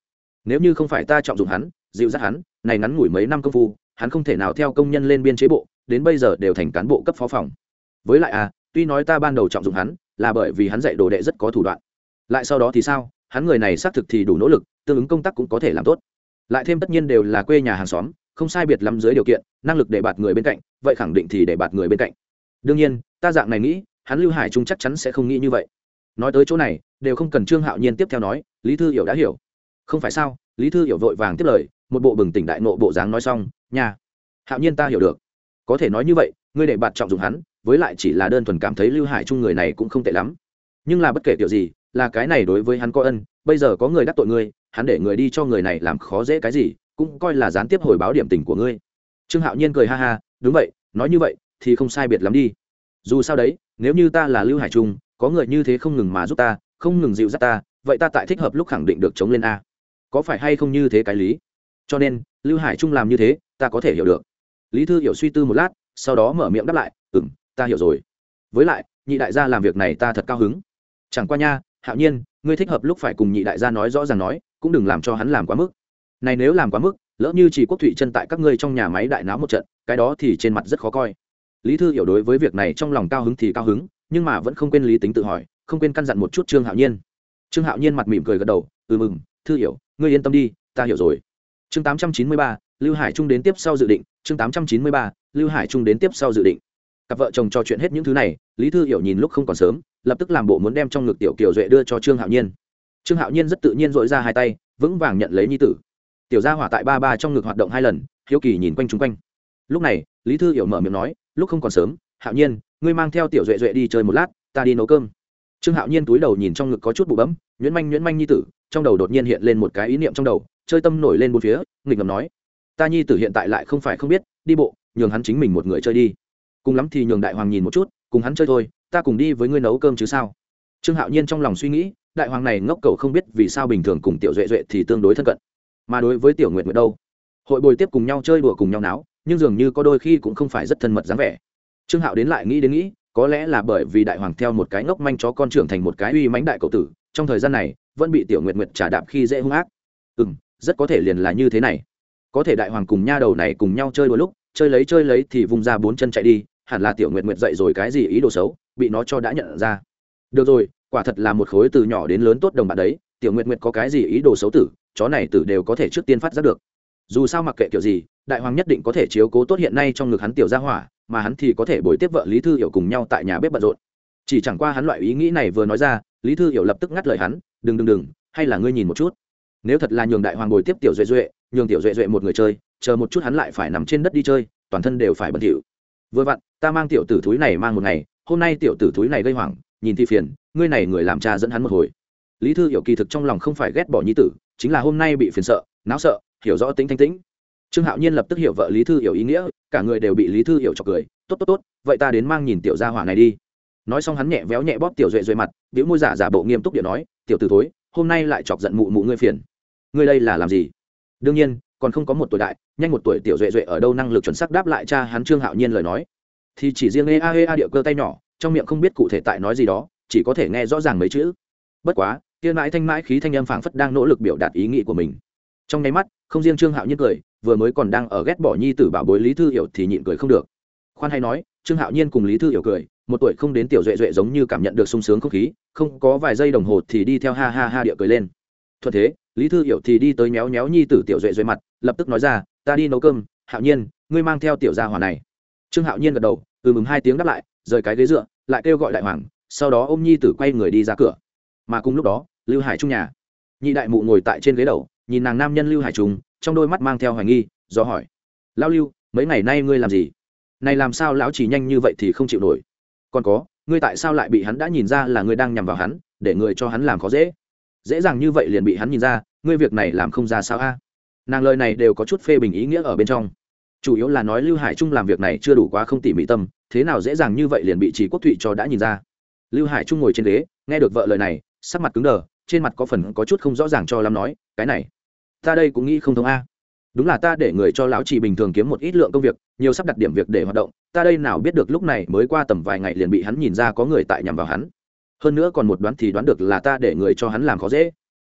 Speaker 1: Nếu như không phải ta trọng dụng hắn, dịu dắt hắn, này ngắn ngủi mấy năm công phu, hắn không thể nào theo công nhân lên biên chế bộ, đến bây giờ đều thành cán bộ cấp phó phòng. Với lại à tuy nói ta ban đầu trọng dụng hắn, là bởi vì hắn dạy đồ đệ rất có thủ đoạn. Lại sau đó thì sao? Hắn người này xác thực thì đủ nỗ lực, tương ứng công tác cũng có thể làm tốt lại thêm tất nhiên đều là quê nhà hàng xóm, không sai biệt lắm dưới điều kiện, năng lực để bạt người bên cạnh, vậy khẳng định thì để bạt người bên cạnh. Đương nhiên, ta dạng này nghĩ, hắn lưu hải trung chắc chắn sẽ không nghĩ như vậy. Nói tới chỗ này, đều không cần trương hạo nhiên tiếp theo nói, lý thư hiểu đã hiểu. Không phải sao, lý thư hiểu vội vàng tiếp lời, một bộ bừng tỉnh đại nộ bộ dáng nói xong nhà hạo nhiên ta hiểu được. Có thể nói như vậy, ngươi để bạt trọng dụng hắn, với lại chỉ là đơn thuần cảm thấy lưu hải trung người này cũng không tệ lắm. Nhưng là bất kể kiểu gì, là cái này đối với hắn có ân, bây giờ có người đắc tội ngươi hắn để người đi cho người này làm khó dễ cái gì, cũng coi là gián tiếp hồi báo điểm tình của ngươi. Trương hạo nhiên cười ha ha, đúng vậy, nói như vậy thì không sai biệt lắm đi. Dù sao đấy, nếu như ta là lưu hải trung, có người như thế không ngừng mà giúp ta, không ngừng dịu dắt ta, vậy ta tại thích hợp lúc khẳng định được chống lên a. Có phải hay không như thế cái lý? Cho nên, lưu hải trung làm như thế, ta có thể hiểu được. Lý thư hiểu suy tư một lát, sau đó mở miệng đáp lại ừ m ta hiểu rồi. Với lại, nhị đại gia làm việc này ta thật cao hứng. Chẳng qua nha, hạo nhiên, ngươi thích hợp lúc phải cùng nhị đại gia nói rõ ràng nói cũng đừng làm cho hắn làm quá mức. Này nếu làm quá mức, lỡ như chỉ quốc thụy chân tại các ngươi trong nhà máy đại náo một trận, cái đó thì trên mặt rất khó coi. Lý thư hiểu đối với việc này trong lòng cao hứng thì cao hứng, nhưng mà vẫn không quên lý tính tự hỏi, không quên căn dặn một chút trương hạo nhiên. Trương hạo nhiên mặt mỉm cười gật đầu ừ mừng thư hiểu, ngươi yên tâm đi, ta hiểu rồi. Chương tám trăm chín mươi ba, lưu hải trung đến tiếp sau dự định, chương tám trăm chín mươi ba, lưu hải trung đến tiếp sau dự định. Cặp vợ chồng trò chuyện hết những thứ này, lý thư hiểu nhìn lúc không còn sớm, lập tức làm bộ muốn đem trong ngực tiểu kiều duệ đưa cho trương hạo nhiên trương hạo nhiên rất tự nhiên dội ra hai tay, vững vàng nhận lấy nhi tử. Tiểu gia hỏa tại ba ba trong ngực hoạt động hai lần, hiếu kỳ nhìn quanh chung quanh. Lúc này, lý thư hiểu mở miệng nói, lúc không còn sớm, hạo nhiên, ngươi mang theo tiểu duệ duệ đi chơi một lát, ta đi nấu cơm. Trương hạo nhiên túi đầu nhìn trong ngực có chút bụ bấm, nhuyễn manh nhuyễn manh nhi tử, trong đầu đột nhiên hiện lên một cái ý niệm trong đầu, chơi tâm nổi lên bốn phía, nghịch ngầm nói, ta nhi tử hiện tại lại không phải không biết, đi bộ, nhường hắn chính mình một người chơi đi. Cùng lắm thì nhường đại hoàng nhìn một chút, cùng hắn chơi thôi, ta cùng đi với ngươi nấu cơm chứ sao? Trương hạo nhiên trong lòng suy nghĩ đại hoàng này ngốc cầu không biết vì sao bình thường cùng tiểu duệ duệ thì tương đối thân cận. Mà đối với tiểu nguyệt nguyệt đâu? Hội bồi tiếp cùng nhau chơi đùa cùng nhau náo, nhưng dường như có đôi khi cũng không phải rất thân mật dáng vẻ. Trương hạo đến lại nghĩ đến nghĩ, có lẽ là bởi vì đại hoàng theo một cái ngốc manh chó con trưởng thành một cái uy mãnh đại cậu tử, trong thời gian này, vẫn bị tiểu nguyệt nguyệt trả đạp khi dễ hung ác. Ừ m rất có thể liền là như thế này. Có thể đại hoàng cùng nha đầu này cùng nhau chơi đôi lúc, chơi lấy chơi lấy thì vung ra bốn chân chạy đi, hẳn là tiểu nguyệt nguyệt dậy rồi cái gì ý đồ xấu, bị nó cho đã nhận ra. Được rồi quả thật là một khối từ nhỏ đến lớn tốt đồng bạn đấy, tiểu nguyệt nguyệt có cái gì ý đồ xấu tử, chó này tử đều có thể trước tiên phát giác được. Dù sao mặc kệ kiểu gì, đại hoàng nhất định có thể chiếu cố tốt hiện nay trong ngực hắn tiểu gia hỏa, mà hắn thì có thể bồi tiếp vợ lý thư hiểu cùng nhau tại nhà bếp bận rộn. Chỉ chẳng qua hắn loại ý nghĩ này vừa nói ra, lý thư hiểu lập tức ngắt lời hắn, đừng đừng đừng, hay là ngươi nhìn một chút. Nếu thật là nhường đại hoàng bồi tiếp tiểu duệ duệ, nhường tiểu duệ duệ một người chơi, chờ một chút hắn lại phải nằm trên đất đi chơi, toàn thân đều phải bẩn thỉu. Vừa vặn, ta mang tiểu tử thúi này mang một ngày, hôm nay tiểu tử thúi này gây hoảng, nhìn thì phiền ngươi này người làm cha dẫn hắn một hồi. Lý thư hiểu kỳ thực trong lòng không phải ghét bỏ nhi tử, chính là hôm nay bị phiền sợ, náo sợ, hiểu rõ tính thanh tĩnh. Trương hạo nhiên lập tức hiểu vợ lý thư hiểu ý nghĩa, cả người đều bị lý thư hiểu cho cười, tốt tốt tốt, vậy ta đến mang nhìn tiểu gia hỏa này đi. Nói xong hắn nhẹ véo nhẹ bóp tiểu duệ duệ mặt, biểu môi giả giả bộ nghiêm túc điện nói, tiểu từ thối, hôm nay lại chọc giận mụ mụ ngươi phiền. Ngươi đây là làm gì? Đương nhiên, còn không có một tuổi đại, nhanh một tuổi tiểu duệ duệ ở đâu năng lực chuẩn xác đáp lại cha hắn trương hạo nhiên lời nói. Thì chỉ riêng ê a ê a địa cơ tay nhỏ, trong miệng không biết cụ thể tại nói gì đó chỉ có thể nghe rõ ràng mấy chữ. Bất quá tiên mãi thanh mãi khí thanh âm phảng phất đang nỗ lực biểu đạt ý nghĩ của mình. Trong nháy mắt, không riêng trương hạo nhiên cười, vừa mới còn đang ở ghét bỏ nhi tử bảo bối lý thư hiểu thì nhịn cười không được. Khoan hay nói, trương hạo nhiên cùng lý thư hiểu cười, một tuổi không đến tiểu duệ duệ giống như cảm nhận được sung sướng không khí, không có vài giây đồng hồ thì đi theo ha ha ha địa cười lên. Thuận thế, lý thư hiểu thì đi tới méo méo nhi tử tiểu duệ duệ mặt, lập tức nói ra, ta đi nấu cơm, hạo nhiên, ngươi mang theo tiểu gia hỏa này. Trương hạo nhiên gật đầu ừ mừng hai tiếng đáp lại, rời cái ghế dựa, lại kêu gọi đại hoàng sau đó ôm nhi tử quay người đi ra cửa. Mà cùng lúc đó, lưu hải trung nhà. Nhị đại mụ ngồi tại trên ghế đầu, nhìn nàng nam nhân lưu hải trung, trong đôi mắt mang theo hoài nghi, do hỏi. Lao lưu, mấy ngày nay ngươi làm gì? Này làm sao lão chỉ nhanh như vậy thì không chịu nổi? Còn có, ngươi tại sao lại bị hắn đã nhìn ra là ngươi đang nhằm vào hắn, để người cho hắn làm khó dễ? Dễ dàng như vậy liền bị hắn nhìn ra, ngươi việc này làm không ra sao a? Nàng lời này đều có chút phê bình ý nghĩa ở bên trong. Chủ yếu là nói lưu hải trung làm việc này chưa đủ quá không tỉ mỉ tâm, thế nào dễ dàng như vậy liền bị chỉ quốc thụy cho đã nhìn ra lưu hải trung ngồi trên ghế, nghe được vợ lời này, sắc mặt cứng đờ, trên mặt có phần có chút không rõ ràng cho lắm nói, cái này, ta đây cũng nghĩ không thông a. Đúng là ta để người cho lão chỉ bình thường kiếm một ít lượng công việc, nhiều sắp đặt điểm việc để hoạt động, ta đây nào biết được lúc này mới qua tầm vài ngày liền bị hắn nhìn ra có người tại nhằm vào hắn. Hơn nữa còn một đoán thì đoán được là ta để người cho hắn làm khó dễ.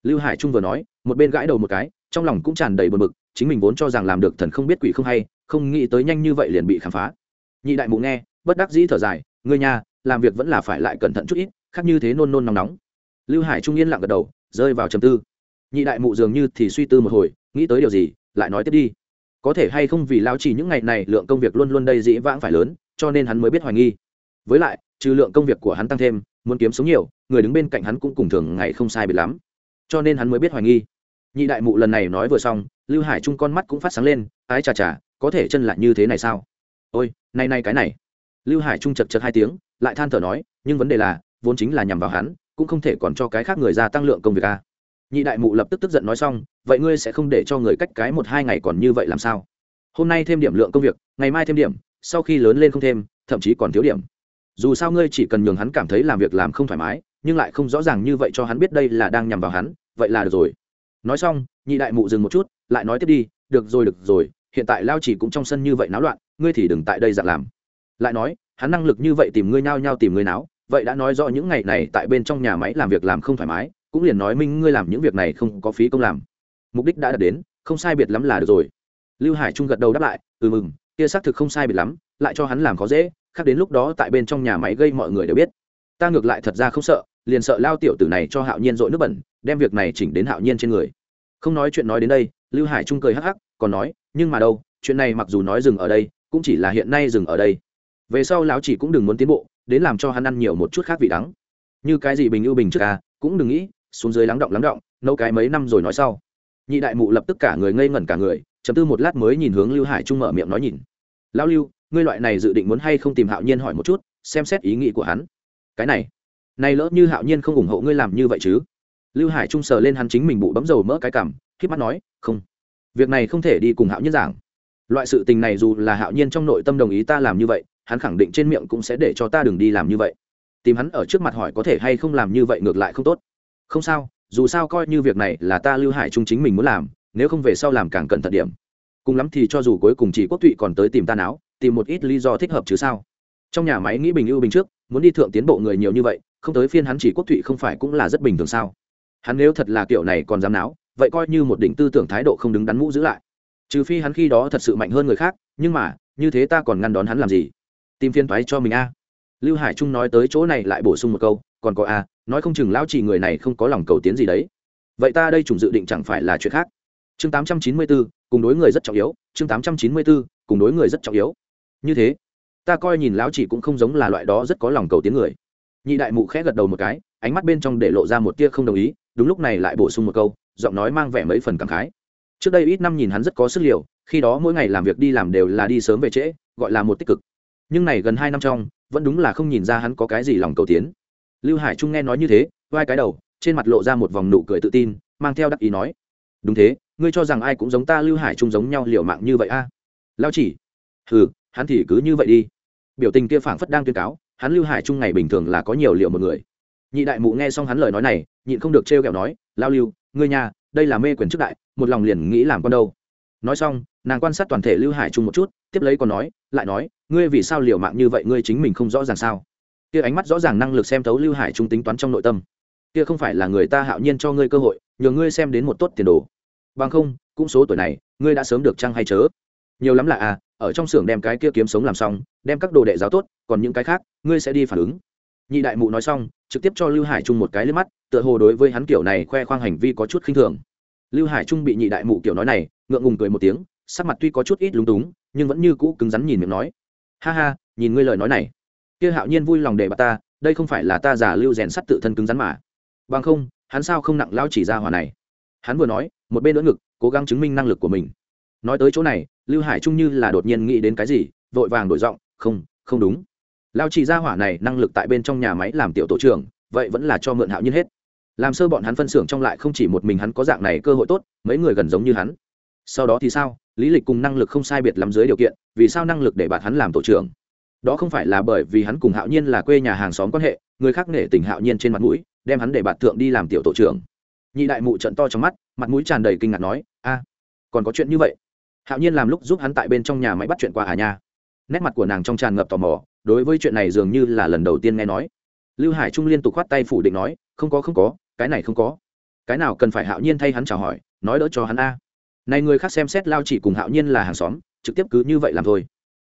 Speaker 1: Lưu hải trung vừa nói, một bên gãi đầu một cái, trong lòng cũng tràn đầy bờ mực chính mình vốn cho rằng làm được thần không biết quỷ không hay, không nghĩ tới nhanh như vậy liền bị khám phá. Nhị đại mụ nghe, bất đắc dĩ thở dài, ngươi nha làm việc vẫn là phải lại cẩn thận chút ít, khác như thế nôn nôn nóng nóng. Lưu hải trung yên lặng gật đầu, rơi vào trầm tư. Nhị đại mụ dường như thì suy tư một hồi, nghĩ tới điều gì, lại nói tiếp đi. Có thể hay không vì lao chỉ những ngày này lượng công việc luôn luôn đây dĩ vãng phải lớn, cho nên hắn mới biết hoài nghi. Với lại, trừ lượng công việc của hắn tăng thêm, muốn kiếm sống nhiều, người đứng bên cạnh hắn cũng cùng thường ngày không sai biệt lắm. Cho nên hắn mới biết hoài nghi. Nhị đại mụ lần này nói vừa xong, lưu hải trung con mắt cũng phát sáng lên, ái chà chà, có thể chân lại như thế này sao? Ôi nay nay cái này lưu hải trung chật chật hai tiếng, lại than thở nói, nhưng vấn đề là, vốn chính là nhằm vào hắn, cũng không thể còn cho cái khác người ra tăng lượng công việc a à. nhị đại mụ lập tức tức giận nói xong, vậy ngươi sẽ không để cho người cách cái một hai ngày còn như vậy làm sao? Hôm nay thêm điểm lượng công việc, ngày mai thêm điểm, sau khi lớn lên không thêm, thậm chí còn thiếu điểm. Dù sao ngươi chỉ cần nhường hắn cảm thấy làm việc làm không thoải mái, nhưng lại không rõ ràng như vậy cho hắn biết đây là đang nhằm vào hắn, vậy là được rồi. Nói xong, nhị đại mụ dừng một chút, lại nói tiếp đi, được rồi được rồi, hiện tại lao chỉ cũng trong sân như vậy náo loạn, ngươi thì đừng tại đây dạng làm lại nói, hắn năng lực như vậy tìm ngươi nhao nhao tìm ngươi náo, vậy đã nói rõ những ngày này tại bên trong nhà máy làm việc làm không thoải mái, cũng liền nói minh ngươi làm những việc này không có phí công làm. Mục đích đã đạt đến, không sai biệt lắm là được rồi. Lưu hải trung gật đầu đáp lại ừ mừng, kia xác thực không sai biệt lắm, lại cho hắn làm khó dễ, khác đến lúc đó tại bên trong nhà máy gây mọi người đều biết. Ta ngược lại thật ra không sợ, liền sợ lao tiểu tử này cho hạo nhiên dội nước bẩn, đem việc này chỉnh đến hạo nhiên trên người. Không nói chuyện nói đến đây, lưu hải trung cười hắc hắc, còn nói, nhưng mà đâu, chuyện này mặc dù nói dừng ở đây, cũng chỉ là hiện nay dừng ở đây về sau lão chỉ cũng đừng muốn tiến bộ, đến làm cho hắn ăn nhiều một chút khác vị đắng. Như cái gì bình ưu bình trước ca cũng đừng nghĩ, xuống dưới lắng động lắng động, nấu cái mấy năm rồi nói sau. Nhị đại mụ lập tức cả người ngây ngẩn cả người, chấm tư một lát mới nhìn hướng lưu hải trung mở miệng nói nhìn. Lão lưu, ngươi loại này dự định muốn hay không tìm hạo nhiên hỏi một chút, xem xét ý nghĩ của hắn. Cái này này lỡ như hạo nhiên không ủng hộ ngươi làm như vậy chứ? Lưu hải trung sờ lên hắn chính mình bụ bấm dầu mỡ cái cảm khi mắt nói, không, việc này không thể đi cùng hạo nhiên giảng. Loại sự tình này dù là hạo nhiên trong nội tâm đồng ý ta làm như vậy hắn khẳng định trên miệng cũng sẽ để cho ta đừng đi làm như vậy. Tìm hắn ở trước mặt hỏi có thể hay không làm như vậy ngược lại không tốt. Không sao, dù sao coi như việc này là ta lưu hải trung chính mình muốn làm, nếu không về sau làm càng cẩn thận điểm. Cùng lắm thì cho dù cuối cùng chỉ quốc tụy còn tới tìm ta não tìm một ít lý do thích hợp chứ sao. Trong nhà máy nghĩ bình ưu bình trước, muốn đi thượng tiến bộ người nhiều như vậy, không tới phiên hắn chỉ quốc thụy không phải cũng là rất bình thường sao? Hắn nếu thật là kiểu này còn dám náo, vậy coi như một đỉnh tư tưởng thái độ không đứng đắn mũ giữ lại. Trừ phi hắn khi đó thật sự mạnh hơn người khác, nhưng mà, như thế ta còn ngăn đón hắn làm gì? Tìm phiên toái cho mình a. Lưu hải trung nói tới chỗ này lại bổ sung một câu, còn có a, nói không chừng lão chỉ người này không có lòng cầu tiến gì đấy. Vậy ta đây chủng dự định chẳng phải là chuyện khác. Chương tám trăm chín mươi bốn cùng đối người rất trọng yếu, chương tám trăm chín mươi bốn cùng đối người rất trọng yếu. Như thế, ta coi nhìn lão chỉ cũng không giống là loại đó rất có lòng cầu tiến người. Nhị đại mụ khẽ gật đầu một cái, ánh mắt bên trong để lộ ra một tia không đồng ý, đúng lúc này lại bổ sung một câu, giọng nói mang vẻ mấy phần cảm khái. Trước đây ít năm nhìn hắn rất có sức liều, khi đó mỗi ngày làm việc đi làm đều là đi sớm về trễ, gọi là một tích cực nhưng này gần hai năm trong, vẫn đúng là không nhìn ra hắn có cái gì lòng cầu tiến. Lưu hải trung nghe nói như thế, vai cái đầu, trên mặt lộ ra một vòng nụ cười tự tin, mang theo đắc ý nói, đúng thế, ngươi cho rằng ai cũng giống ta lưu hải trung giống nhau liều mạng như vậy a? À? lao chỉ. Ừ hắn thì cứ như vậy đi. Biểu tình kia phảng phất đang tuyên cáo, hắn lưu hải trung ngày bình thường là có nhiều liệu một người. Nhị đại mụ nghe xong hắn lời nói này, nhịn không được trêu ghẹo nói lao lưu, ngươi nhà, đây là mê quyền trước đại, một lòng liền nghĩ làm con đâu. Nói xong nàng quan sát toàn thể lưu hải trung một chút, tiếp lấy còn nói, lại nói, ngươi vì sao liều mạng như vậy, ngươi chính mình không rõ ràng sao? Kia ánh mắt rõ ràng năng lực xem thấu lưu hải trung tính toán trong nội tâm. Kia không phải là người ta hạo nhiên cho ngươi cơ hội, nhờ ngươi xem đến một tốt tiền đồ. Bằng không, cũng số tuổi này, ngươi đã sớm được trăng hay chớ? Nhiều lắm là à ở trong xưởng đem cái kia kiếm sống làm xong, đem các đồ đệ giáo tốt, còn những cái khác, ngươi sẽ đi phản ứng. Nhị đại mụ nói xong, trực tiếp cho lưu hải trung một cái lên mắt, tựa hồ đối với hắn kiểu này khoe khoang hành vi có chút khinh thường. Lưu hải trung bị nhị đại mụ kiểu nói này, ngượng ngùng cười một tiếng sắc mặt tuy có chút ít lúng túng, nhưng vẫn như cũ cứng rắn nhìn miệng nói. Ha ha, nhìn ngươi lời nói này. Kia hạo nhiên vui lòng để bà ta, đây không phải là ta giả lưu rèn sắt tự thân cứng rắn mà. Bằng không, hắn sao không nặng lao chỉ ra hỏa này? Hắn vừa nói, một bên đỡ ngực, cố gắng chứng minh năng lực của mình. Nói tới chỗ này, lưu hải trung như là đột nhiên nghĩ đến cái gì, vội vàng đổi giọng, không không đúng. Lao chỉ ra hỏa này năng lực tại bên trong nhà máy làm tiểu tổ trưởng, vậy vẫn là cho mượn hạo nhiên hết. Làm sơ bọn hắn phân xưởng trong lại không chỉ một mình hắn có dạng này cơ hội tốt, mấy người gần giống như hắn. Sau đó thì sao? Lý lịch cùng năng lực không sai biệt lắm dưới điều kiện, vì sao năng lực để bạn hắn làm tổ trưởng? Đó không phải là bởi vì hắn cùng hạo nhiên là quê nhà hàng xóm quan hệ, người khác nể tình hạo nhiên trên mặt mũi, đem hắn để bạn thượng đi làm tiểu tổ trưởng. Nhị đại mụ trận to trong mắt, mặt mũi tràn đầy kinh ngạc nói, a, còn có chuyện như vậy? Hạo nhiên làm lúc giúp hắn tại bên trong nhà máy bắt chuyện qua à nha. Nét mặt của nàng trong tràn ngập tò mò, đối với chuyện này dường như là lần đầu tiên nghe nói. Lưu hải trung liên tục khoát tay phủ định nói, không có không có, cái này không có. Cái nào cần phải hạo nhiên thay hắn chào hỏi, nói đỡ cho hắn a này người khác xem xét lao chỉ cùng hạo nhiên là hàng xóm, trực tiếp cứ như vậy làm thôi.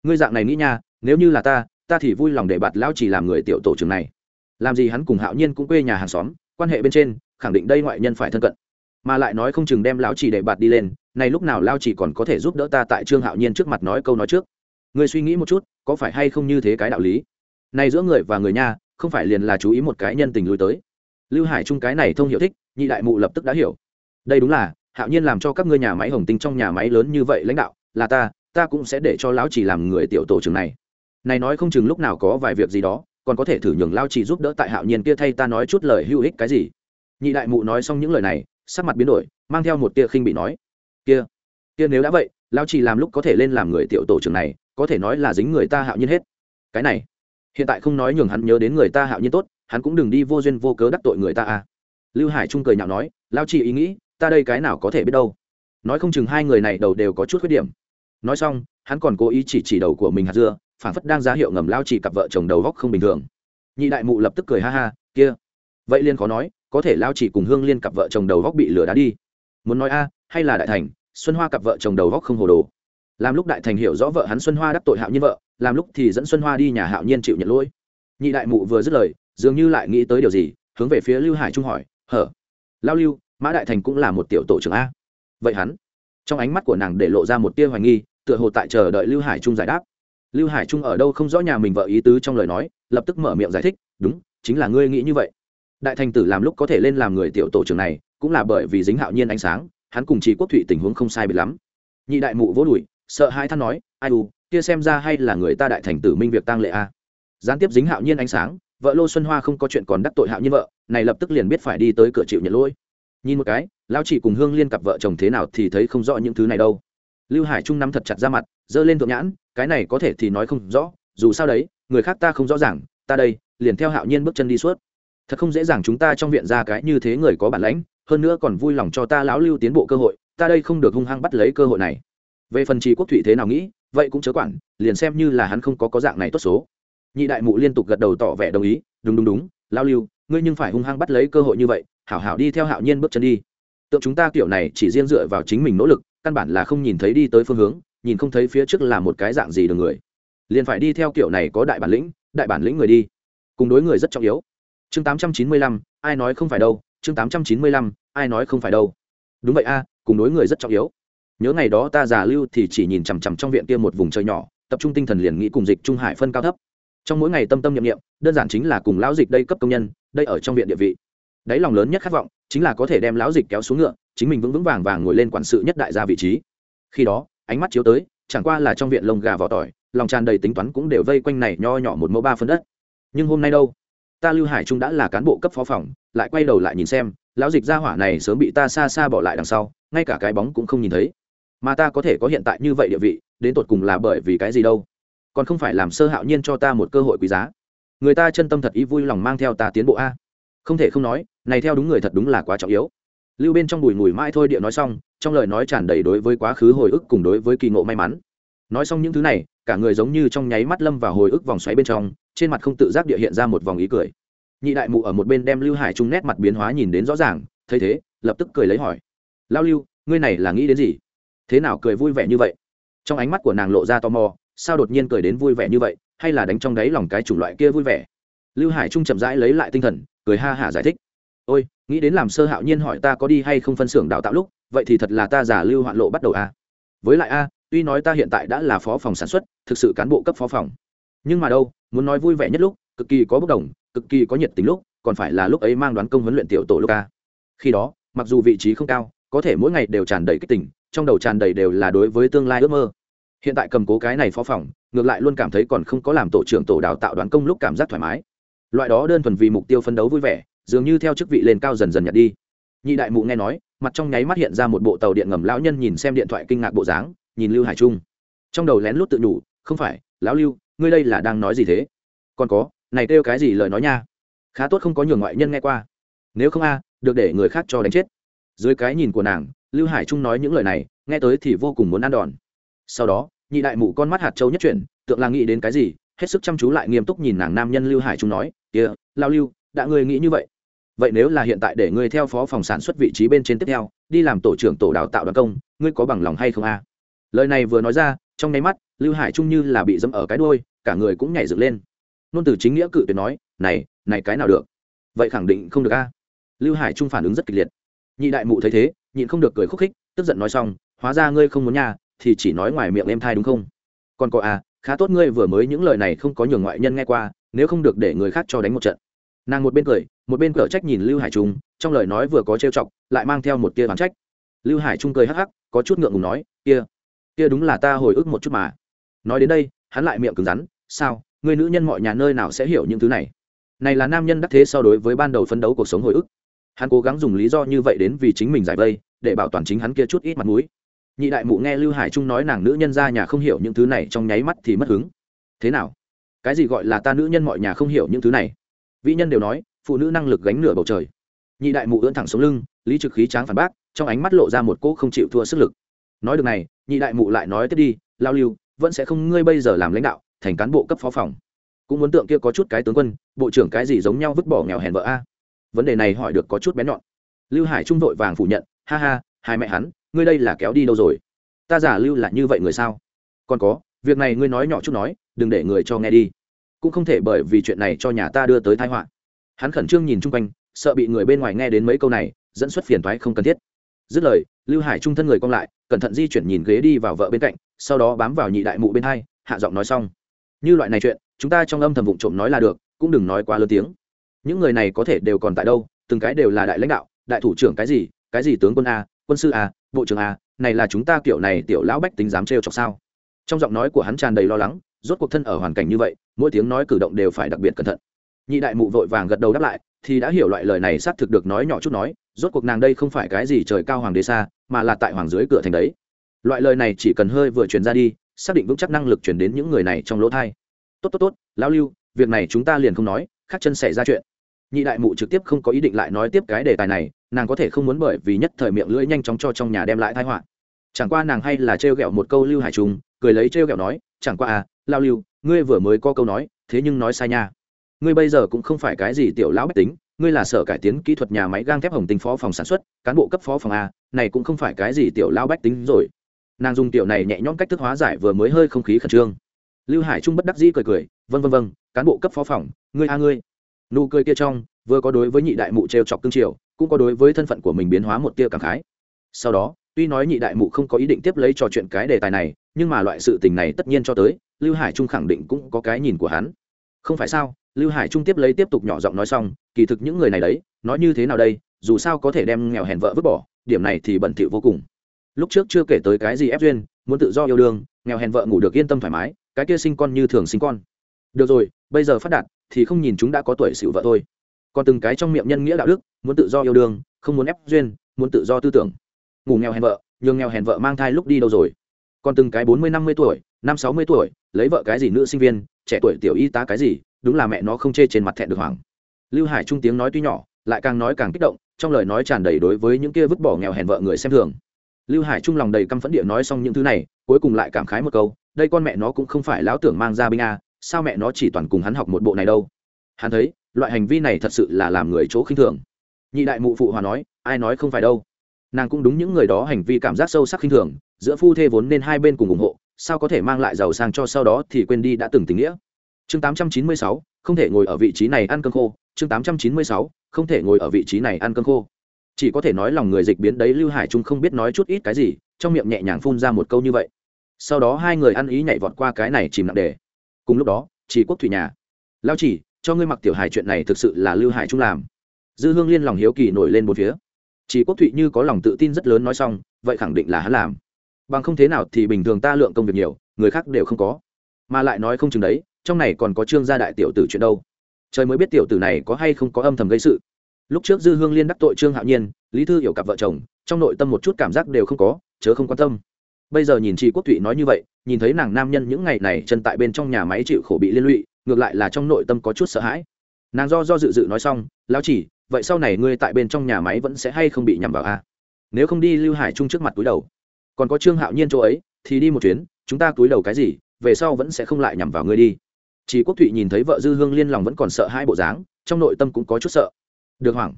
Speaker 1: Ngươi dạng này nghĩ nha, nếu như là ta ta thì vui lòng để bạt lao chỉ làm người tiểu tổ trưởng này. Làm gì hắn cùng hạo nhiên cũng quê nhà hàng xóm, quan hệ bên trên, khẳng định đây ngoại nhân phải thân cận. Mà lại nói không chừng đem lão chỉ để bạt đi lên, này lúc nào lao chỉ còn có thể giúp đỡ ta tại trương hạo nhiên trước mặt nói câu nói trước. Người suy nghĩ một chút, có phải hay không như thế cái đạo lý? Này giữa người và người nha, không phải liền là chú ý một cái nhân tình lui tới. Lưu hải trung cái này thông hiểu thích, nhị đại mụ lập tức đã hiểu. Đây đúng là hạo nhiên làm cho các ngươi nhà máy hồng tinh trong nhà máy lớn như vậy lãnh đạo, là ta ta cũng sẽ để cho lão chỉ làm người tiểu tổ trưởng này. Này nói không chừng lúc nào có vài việc gì đó, còn có thể thử nhường lao chỉ giúp đỡ tại hạo nhiên kia thay ta nói chút lời hữu ích cái gì. Nhị đại mụ nói xong những lời này, sắc mặt biến đổi, mang theo một tia khinh bị nói. Kia kia nếu đã vậy lao chỉ làm lúc có thể lên làm người tiểu tổ trưởng này, có thể nói là dính người ta hạo nhiên hết. Cái này, hiện tại không nói nhường hắn nhớ đến người ta hạo nhiên tốt, hắn cũng đừng đi vô duyên vô cớ đắc tội người ta à. Lưu hải trung cười nhạo nói lao chỉ ý nghĩ ta đây cái nào có thể biết đâu. Nói không chừng hai người này đầu đều có chút khuyết điểm. Nói xong, hắn còn cố ý chỉ chỉ đầu của mình hạt dưa phản phất đang ra hiệu ngầm lao chỉ cặp vợ chồng đầu góc không bình thường. Nhị đại mụ lập tức cười ha ha, kia, vậy liên khó nói, có thể lao chỉ cùng hương liên cặp vợ chồng đầu góc bị lửa đá đi. Muốn nói a, hay là đại thành, xuân hoa cặp vợ chồng đầu góc không hồ đồ. Làm lúc đại thành hiểu rõ vợ hắn xuân hoa đắc tội hạo nhiên vợ, làm lúc thì dẫn xuân hoa đi nhà hạo nhiên chịu nhận lỗi. Nhị đại mụ vừa dứt lời, dường như lại nghĩ tới điều gì, hướng về phía lưu hải trung hỏi, hở? Lao lưu mã đại thành cũng là một tiểu tổ trưởng a. Vậy hắn, trong ánh mắt của nàng để lộ ra một tia hoài nghi, tựa hồ tại chờ đợi lưu hải trung giải đáp. Lưu hải trung ở đâu không rõ nhà mình vợ ý tứ trong lời nói, lập tức mở miệng giải thích, đúng, chính là ngươi nghĩ như vậy. Đại thành tử làm lúc có thể lên làm người tiểu tổ trưởng này, cũng là bởi vì dính hạo nhiên ánh sáng, hắn cùng chỉ quốc thụy tình huống không sai biệt lắm. Nhị đại mụ vỗ đùi, sợ hai than nói, ai u, kia xem ra hay là người ta đại thành tử minh việc tăng lệ a. Gián tiếp dính hạo nhiên ánh sáng, vợ lô xuân hoa không có chuyện còn đắc tội hạo nhiên vợ, này lập tức liền biết phải đi tới cửa chịu nhận lỗi nhìn một cái lao chỉ cùng hương liên cặp vợ chồng thế nào thì thấy không rõ những thứ này đâu. Lưu hải trung nắm thật chặt ra mặt, giơ lên thượng nhãn, cái này có thể thì nói không rõ, dù sao đấy, người khác ta không rõ ràng, ta đây, liền theo hạo nhiên bước chân đi suốt. Thật không dễ dàng chúng ta trong viện ra cái như thế người có bản lãnh, hơn nữa còn vui lòng cho ta lão lưu tiến bộ cơ hội, ta đây không được hung hăng bắt lấy cơ hội này. Về phần trì quốc thụy thế nào nghĩ, vậy cũng chớ quản, liền xem như là hắn không có có dạng này tốt số. Nhị đại mụ liên tục gật đầu tỏ vẻ đồng ý, đúng đúng đúng lao lưu, ngươi nhưng phải hung hăng bắt lấy cơ hội như vậy hảo hảo đi theo hạo nhiên bước chân đi. Tượng chúng ta kiểu này chỉ riêng dựa vào chính mình nỗ lực, căn bản là không nhìn thấy đi tới phương hướng, nhìn không thấy phía trước là một cái dạng gì được người. Liền phải đi theo kiểu này có đại bản lĩnh, đại bản lĩnh người đi. Cùng đối người rất trọng yếu. Chương tám trăm chín mươi lăm, ai nói không phải đâu, chương tám trăm chín mươi lăm, ai nói không phải đâu. Đúng vậy a, cùng đối người rất trọng yếu. Nhớ ngày đó ta già lưu thì chỉ nhìn chằm chằm trong viện kia một vùng trời nhỏ, tập trung tinh thần liền nghĩ cùng dịch trung hải phân cao thấp. Trong mỗi ngày tâm tâm nhiệm nghiệm đơn giản chính là cùng lão dịch đây cấp công nhân, đây ở trong viện địa vị đáy lòng lớn nhất khát vọng chính là có thể đem lão dịch kéo xuống ngựa, chính mình vững vững vàng vàng ngồi lên quản sự nhất đại gia vị trí. Khi đó, ánh mắt chiếu tới, chẳng qua là trong viện lông gà vỏ tỏi, lòng tràn đầy tính toán cũng đều vây quanh này nho nhỏ một mẫu ba phân đất. Nhưng hôm nay đâu? Ta lưu hải trung đã là cán bộ cấp phó phòng, lại quay đầu lại nhìn xem, lão dịch gia hỏa này sớm bị ta xa xa bỏ lại đằng sau, ngay cả cái bóng cũng không nhìn thấy. Mà ta có thể có hiện tại như vậy địa vị, đến tột cùng là bởi vì cái gì đâu? Còn không phải làm sơ hạo nhiên cho ta một cơ hội quý giá. Người ta chân tâm thật ý vui lòng mang theo ta tiến bộ a. Không thể không nói này theo đúng người thật đúng là quá trọng yếu. Lưu bên trong bùi mùi mãi thôi địa nói xong, trong lời nói tràn đầy đối với quá khứ hồi ức cùng đối với kỳ ngộ may mắn. Nói xong những thứ này, cả người giống như trong nháy mắt lâm vào hồi ức vòng xoáy bên trong, trên mặt không tự giác địa hiện ra một vòng ý cười. Nhị đại mụ ở một bên đem lưu hải trung nét mặt biến hóa nhìn đến rõ ràng, thấy thế, lập tức cười lấy hỏi. Lao lưu, ngươi này là nghĩ đến gì? Thế nào cười vui vẻ như vậy? Trong ánh mắt của nàng lộ ra tò mò, sao đột nhiên cười đến vui vẻ như vậy, hay là đánh trong đáy lòng cái chủng loại kia vui vẻ? Lưu hải trung chậm rãi lấy lại tinh thần, cười ha hả giải thích ôi, nghĩ đến làm sơ hạo nhiên hỏi ta có đi hay không phân xưởng đào tạo lúc, vậy thì thật là ta giả lưu hoạn lộ bắt đầu a với lại a, tuy nói ta hiện tại đã là phó phòng sản xuất, thực sự cán bộ cấp phó phòng. Nhưng mà đâu, muốn nói vui vẻ nhất lúc, cực kỳ có bốc đồng, cực kỳ có nhiệt tình lúc, còn phải là lúc ấy mang đoán công huấn luyện tiểu tổ lúc a. Khi đó, mặc dù vị trí không cao, có thể mỗi ngày đều tràn đầy kích tình, trong đầu tràn đầy đều là đối với tương lai ước mơ. Hiện tại cầm cố cái này phó phòng, ngược lại luôn cảm thấy còn không có làm tổ trưởng tổ đào tạo đoán công lúc cảm giác thoải mái. Loại đó đơn thuần vì mục tiêu phân đấu vui vẻ dường như theo chức vị lên cao dần dần nhặt đi. Nhị đại mụ nghe nói, mặt trong nháy mắt hiện ra một bộ tàu điện ngầm lão nhân nhìn xem điện thoại kinh ngạc bộ dáng, nhìn lưu hải trung. Trong đầu lén lút tự nhủ, không phải, lão lưu, ngươi đây là đang nói gì thế? Còn có, này kêu cái gì lời nói nha? Khá tốt không có nhường ngoại nhân nghe qua. Nếu không a, được để người khác cho đánh chết. Dưới cái nhìn của nàng, lưu hải trung nói những lời này, nghe tới thì vô cùng muốn ăn đòn. Sau đó, nhị đại mụ con mắt hạt châu nhất chuyển, tượng là nghĩ đến cái gì, hết sức chăm chú lại nghiêm túc nhìn nàng nam nhân lưu hải trung nói, kia lao lưu, đã ngươi nghĩ như vậy? Vậy nếu là hiện tại để ngươi theo phó phòng sản xuất vị trí bên trên tiếp theo, đi làm tổ trưởng tổ đào tạo đoàn công, ngươi có bằng lòng hay không a? Lời này vừa nói ra, trong nháy mắt, lưu hải trung như là bị dẫm ở cái đôi cả người cũng nhảy dựng lên. Nôn từ chính nghĩa cự tuyệt nói, này này cái nào được? Vậy khẳng định không được a. Lưu hải trung phản ứng rất kịch liệt. Nhị đại mụ thấy thế, nhịn không được cười khúc khích, tức giận nói xong, hóa ra ngươi không muốn nhà thì chỉ nói ngoài miệng em thai đúng không? Còn có à khá tốt ngươi vừa mới những lời này không có nhường ngoại nhân nghe qua, nếu không được để người khác cho đánh một trận. Nàng một bên cười một bên cở trách nhìn lưu hải trung, trong lời nói vừa có trêu chọc, lại mang theo một tia bán trách. Lưu hải trung cười hắc hắc, có chút ngượng ngùng nói, kia kia đúng là ta hồi ức một chút mà. Nói đến đây, hắn lại miệng cứng rắn, sao, người nữ nhân mọi nhà nơi nào sẽ hiểu những thứ này? Này là nam nhân đắc thế so đối với ban đầu phấn đấu cuộc sống hồi ức. Hắn cố gắng dùng lý do như vậy đến vì chính mình giải vây, để bảo toàn chính hắn kia chút ít mặt mũi. Nhị đại mụ nghe lưu hải trung nói nàng nữ nhân ra nhà không hiểu những thứ này trong nháy mắt thì mất hứng. Thế nào? Cái gì gọi là ta nữ nhân mọi nhà không hiểu những thứ này? Vĩ nhân đều nói phụ nữ năng lực gánh nửa bầu trời. Nhị đại mụ ưỡn thẳng xuống lưng, lý trực khí tráng phản bác, trong ánh mắt lộ ra một cỗ không chịu thua sức lực. Nói được này, nhị đại mụ lại nói tiếp đi, lao lưu, vẫn sẽ không ngươi bây giờ làm lãnh đạo, thành cán bộ cấp phó phòng. Cũng muốn tượng kia có chút cái tướng quân, bộ trưởng cái gì giống nhau vứt bỏ nghèo hèn vợ a? Vấn đề này hỏi được có chút bén nhọn. Lưu hải trung vội vàng phủ nhận, ha ha, hai mẹ hắn, ngươi đây là kéo đi đâu rồi? Ta giả lưu là như vậy người sao? Còn có, việc này ngươi nói nhỏ chút nói, đừng để người cho nghe đi. Cũng không thể bởi vì chuyện này cho nhà ta đưa tới thái họa hắn khẩn trương nhìn chung quanh, sợ bị người bên ngoài nghe đến mấy câu này, dẫn xuất phiền thoái không cần thiết. Dứt lời, lưu hải trung thân người cong lại, cẩn thận di chuyển nhìn ghế đi vào vợ bên cạnh, sau đó bám vào nhị đại mụ bên hai, hạ giọng nói xong. Như loại này chuyện, chúng ta trong âm thầm vụng trộm nói là được, cũng đừng nói quá lớn tiếng. Những người này có thể đều còn tại đâu, từng cái đều là đại lãnh đạo, đại thủ trưởng cái gì cái gì tướng quân a, quân sư a, bộ trưởng a, này là chúng ta kiểu này tiểu lão bách tính dám trêu chọc sao? Trong giọng nói của hắn tràn đầy lo lắng, rốt cuộc thân ở hoàn cảnh như vậy, mỗi tiếng nói cử động đều phải đặc biệt cẩn thận nhị đại mụ vội vàng gật đầu đáp lại, thì đã hiểu loại lời này xác thực được nói nhỏ chút nói, rốt cuộc nàng đây không phải cái gì trời cao hoàng đế xa, mà là tại hoàng dưới cửa thành đấy. Loại lời này chỉ cần hơi vừa truyền ra đi, xác định vững chắc năng lực truyền đến những người này trong lỗ thai. Tốt tốt tốt, lão lưu, việc này chúng ta liền không nói, khác chân xảy ra chuyện. Nhị đại mụ trực tiếp không có ý định lại nói tiếp cái đề tài này, nàng có thể không muốn bởi vì nhất thời miệng lưỡi nhanh chóng cho trong nhà đem lại thái họa. Chẳng qua nàng hay là trêu ghẹo một câu lưu hải trùng cười lấy trêu ghẹo nói, chẳng qua à lao lưu, ngươi vừa mới có câu nói, thế nhưng nói sai nha ngươi bây giờ cũng không phải cái gì tiểu lão bách tính, ngươi là sở cải tiến kỹ thuật nhà máy gang thép hồng tinh phó phòng sản xuất, cán bộ cấp phó phòng a, này cũng không phải cái gì tiểu lão bách tính rồi. Nàng dùng tiểu này nhẹ nhõm cách thức hóa giải vừa mới hơi không khí khẩn trương. Lưu hải trung bất đắc dĩ cười cười vân vân vân cán bộ cấp phó phòng, ngươi a ngươi. Nụ cười kia trong, vừa có đối với nhị đại mụ trêu chọc cương triều, cũng có đối với thân phận của mình biến hóa một tia cảm khái. Sau đó, tuy nói nhị đại mụ không có ý định tiếp lấy trò chuyện cái đề tài này, nhưng mà loại sự tình này tất nhiên cho tới, lưu hải trung khẳng định cũng có cái nhìn của hắn không phải sao, lưu hải trung tiếp lấy tiếp tục nhỏ giọng nói xong, kỳ thực những người này đấy, nói như thế nào đây, dù sao có thể đem nghèo hèn vợ vứt bỏ, điểm này thì bẩn thỉu vô cùng. Lúc trước chưa kể tới cái gì ép duyên, muốn tự do yêu đương, nghèo hèn vợ ngủ được yên tâm thoải mái, cái kia sinh con như thường sinh con. Được rồi, bây giờ phát đạt, thì không nhìn chúng đã có tuổi xịu vợ thôi. Còn từng cái trong miệng nhân nghĩa đạo đức, muốn tự do yêu đương, không muốn ép duyên, muốn tự do tư tưởng. Ngủ nghèo hèn vợ, nhường nghèo hèn vợ mang thai lúc đi đâu rồi? Còn từng cái bốn mươi năm mươi tuổi, năm sáu mươi tuổi, lấy vợ cái gì nữ sinh viên trẻ tuổi tiểu y tá cái gì, đúng là mẹ nó không chê trên mặt thẹn được hoàng lưu hải trung tiếng nói tuy nhỏ, lại càng nói càng kích động, trong lời nói tràn đầy đối với những kia vứt bỏ nghèo hèn vợ người xem thường. Lưu hải trung lòng đầy căm phẫn địa nói xong những thứ này, cuối cùng lại cảm khái một câu, đây con mẹ nó cũng không phải lão tưởng mang ra binh a, sao mẹ nó chỉ toàn cùng hắn học một bộ này đâu? Hắn thấy, loại hành vi này thật sự là làm người chỗ khinh thường. Nhị đại mụ phụ hòa nói, ai nói không phải đâu. Nàng cũng đúng những người đó hành vi cảm giác sâu sắc khinh thường, giữa phu thê vốn nên hai bên cùng ủng hộ sao có thể mang lại giàu sang cho sau đó thì quên đi đã từng tình nghĩa? Chương 896, không thể ngồi ở vị trí này ăn cơm khô. Chương 896, không thể ngồi ở vị trí này ăn cơm khô. Chỉ có thể nói lòng người dịch biến đấy lưu hải trung không biết nói chút ít cái gì trong miệng nhẹ nhàng phun ra một câu như vậy. Sau đó hai người ăn ý nhảy vọt qua cái này chìm nặng đề. Cùng lúc đó chỉ quốc thủy nhà. Lao chỉ cho ngươi mặc tiểu hài chuyện này thực sự là lưu hải trung làm. Dư hương liên lòng hiếu kỳ nổi lên một phía. Chỉ quốc thụy như có lòng tự tin rất lớn nói xong vậy khẳng định là hắn làm bằng không thế nào thì bình thường ta lượng công việc nhiều, người khác đều không có. Mà lại nói không chừng đấy, trong này còn có trương gia đại tiểu tử chuyện đâu. Trời mới biết tiểu tử này có hay không có âm thầm gây sự. Lúc trước dư hương liên đắc tội trương hạo nhiên, lý thư hiểu cặp vợ chồng, trong nội tâm một chút cảm giác đều không có, chớ không quan tâm. Bây giờ nhìn chị quốc thụy nói như vậy, nhìn thấy nàng nam nhân những ngày này chân tại bên trong nhà máy chịu khổ bị liên lụy, ngược lại là trong nội tâm có chút sợ hãi. Nàng do do dự dự nói xong, lão chỉ vậy sau này ngươi tại bên trong nhà máy vẫn sẽ hay không bị nhằm vào a? Nếu không đi lưu hải trung trước mặt túi đầu còn có trương hạo nhiên chỗ ấy, thì đi một chuyến, chúng ta túi đầu cái gì, về sau vẫn sẽ không lại nhằm vào ngươi đi. Chỉ quốc thụy nhìn thấy vợ dư hương liên lòng vẫn còn sợ hai bộ dáng, trong nội tâm cũng có chút sợ. Được hoảng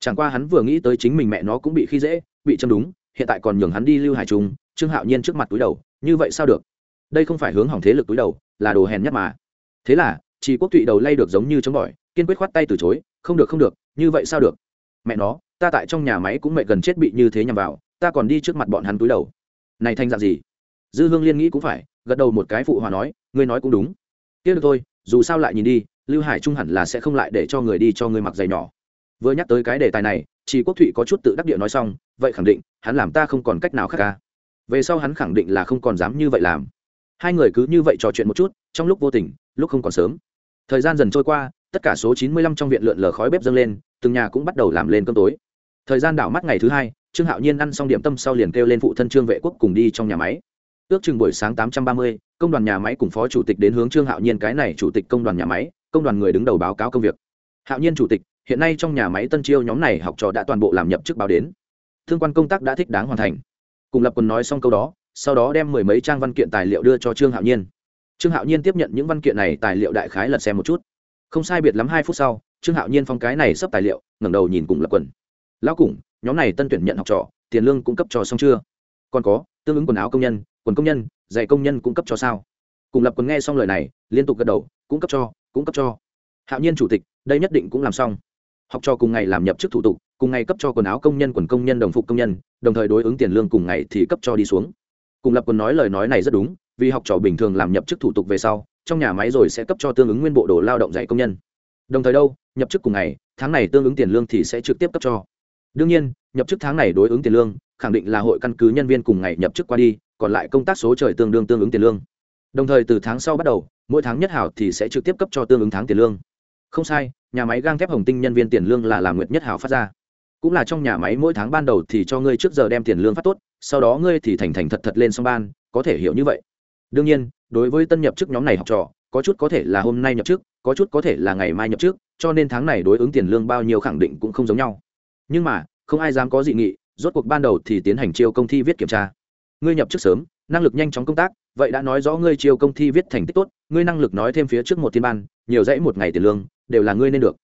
Speaker 1: chẳng qua hắn vừa nghĩ tới chính mình mẹ nó cũng bị khi dễ, bị châm đúng, hiện tại còn nhường hắn đi lưu hải trung, trương hạo nhiên trước mặt túi đầu, như vậy sao được? Đây không phải hướng hỏng thế lực túi đầu, là đồ hèn nhất mà. Thế là chị quốc thụy đầu lay được giống như chống bỏi, kiên quyết khoát tay từ chối, không được không được, như vậy sao được? Mẹ nó, ta tại trong nhà máy cũng mẹ gần chết bị như thế nhằm vào ta còn đi trước mặt bọn hắn túi đầu. Này thành dạng gì? Dư hương liên nghĩ cũng phải, gật đầu một cái phụ hòa nói, ngươi nói cũng đúng. Tiếc được thôi, dù sao lại nhìn đi, lưu hải trung hẳn là sẽ không lại để cho người đi cho ngươi mặc giày nhỏ. Vừa nhắc tới cái đề tài này chị quốc thụy có chút tự đắc địa nói xong, vậy khẳng định, hắn làm ta không còn cách nào khác ca về sau hắn khẳng định là không còn dám như vậy làm. Hai người cứ như vậy trò chuyện một chút, trong lúc vô tình, lúc không còn sớm. Thời gian dần trôi qua, tất cả số chín mươi lăm trong viện lượn lờ khói bếp dâng lên, từng nhà cũng bắt đầu làm lên cơm tối thời gian đảo mắt ngày thứ hai, trương hạo nhiên ăn xong điểm tâm sau liền kêu lên phụ thân trương vệ quốc cùng đi trong nhà máy. Ước chừng buổi sáng tám trăm ba mươi, công đoàn nhà máy cùng phó chủ tịch đến hướng trương hạo nhiên cái này chủ tịch công đoàn nhà máy, công đoàn người đứng đầu báo cáo công việc. Hạo nhiên chủ tịch, hiện nay trong nhà máy tân chiêu nhóm này học trò đã toàn bộ làm nhập chức báo đến. Thương quan công tác đã thích đáng hoàn thành. Cùng lập quần nói xong câu đó, sau đó đem mười mấy trang văn kiện tài liệu đưa cho trương hạo nhiên. Trương hạo nhiên tiếp nhận những văn kiện này tài liệu đại khái lật xem một chút. Không sai biệt lắm hai phút sau, trương hạo nhiên phong cái này sắp tài liệu, ngẩng đầu nhìn cùng lập quần lão Củng, nhóm này tân tuyển nhận học trò tiền lương cung cấp cho xong chưa? Còn có tương ứng quần áo công nhân quần công nhân dạy công nhân cung cấp cho sao? Cùng lập quần nghe xong lời này liên tục gật đầu cung cấp cho cung cấp cho. Hạo nhiên chủ tịch đây nhất định cũng làm xong. Học trò cùng ngày làm nhập chức thủ tục cùng ngày cấp cho quần áo công nhân quần công nhân đồng phục công nhân đồng thời đối ứng tiền lương cùng ngày thì cấp cho đi xuống. Cùng lập quần nói lời nói này rất đúng vì học trò bình thường làm nhập chức thủ tục về sau trong nhà máy rồi sẽ cấp cho tương ứng nguyên bộ đồ lao động dạy công nhân. Đồng thời đâu nhập chức cùng ngày tháng này tương ứng tiền lương thì sẽ trực tiếp cấp cho đương nhiên, nhập chức tháng này đối ứng tiền lương, khẳng định là hội căn cứ nhân viên cùng ngày nhập chức qua đi, còn lại công tác số trời tương đương tương ứng tiền lương. Đồng thời từ tháng sau bắt đầu, mỗi tháng nhất hảo thì sẽ trực tiếp cấp cho tương ứng tháng tiền lương. Không sai, nhà máy gang thép hồng tinh nhân viên tiền lương là làm nguyệt nhất hảo phát ra. Cũng là trong nhà máy mỗi tháng ban đầu thì cho ngươi trước giờ đem tiền lương phát tốt, sau đó ngươi thì thành thành thật thật lên xong ban, có thể hiểu như vậy. Đương nhiên, đối với tân nhập chức nhóm này học trò, có chút có thể là hôm nay nhập chức, có chút có thể là ngày mai nhập chức, cho nên tháng này đối ứng tiền lương bao nhiêu khẳng định cũng không giống nhau nhưng mà, không ai dám có dị nghị, rốt cuộc ban đầu thì tiến hành chiêu công thi viết kiểm tra. Ngươi nhập chức sớm, năng lực nhanh chóng công tác, vậy đã nói rõ ngươi chiêu công thi viết thành tích tốt, ngươi năng lực nói thêm phía trước một thiên ban, nhiều dãy một ngày tiền lương, đều là ngươi nên được.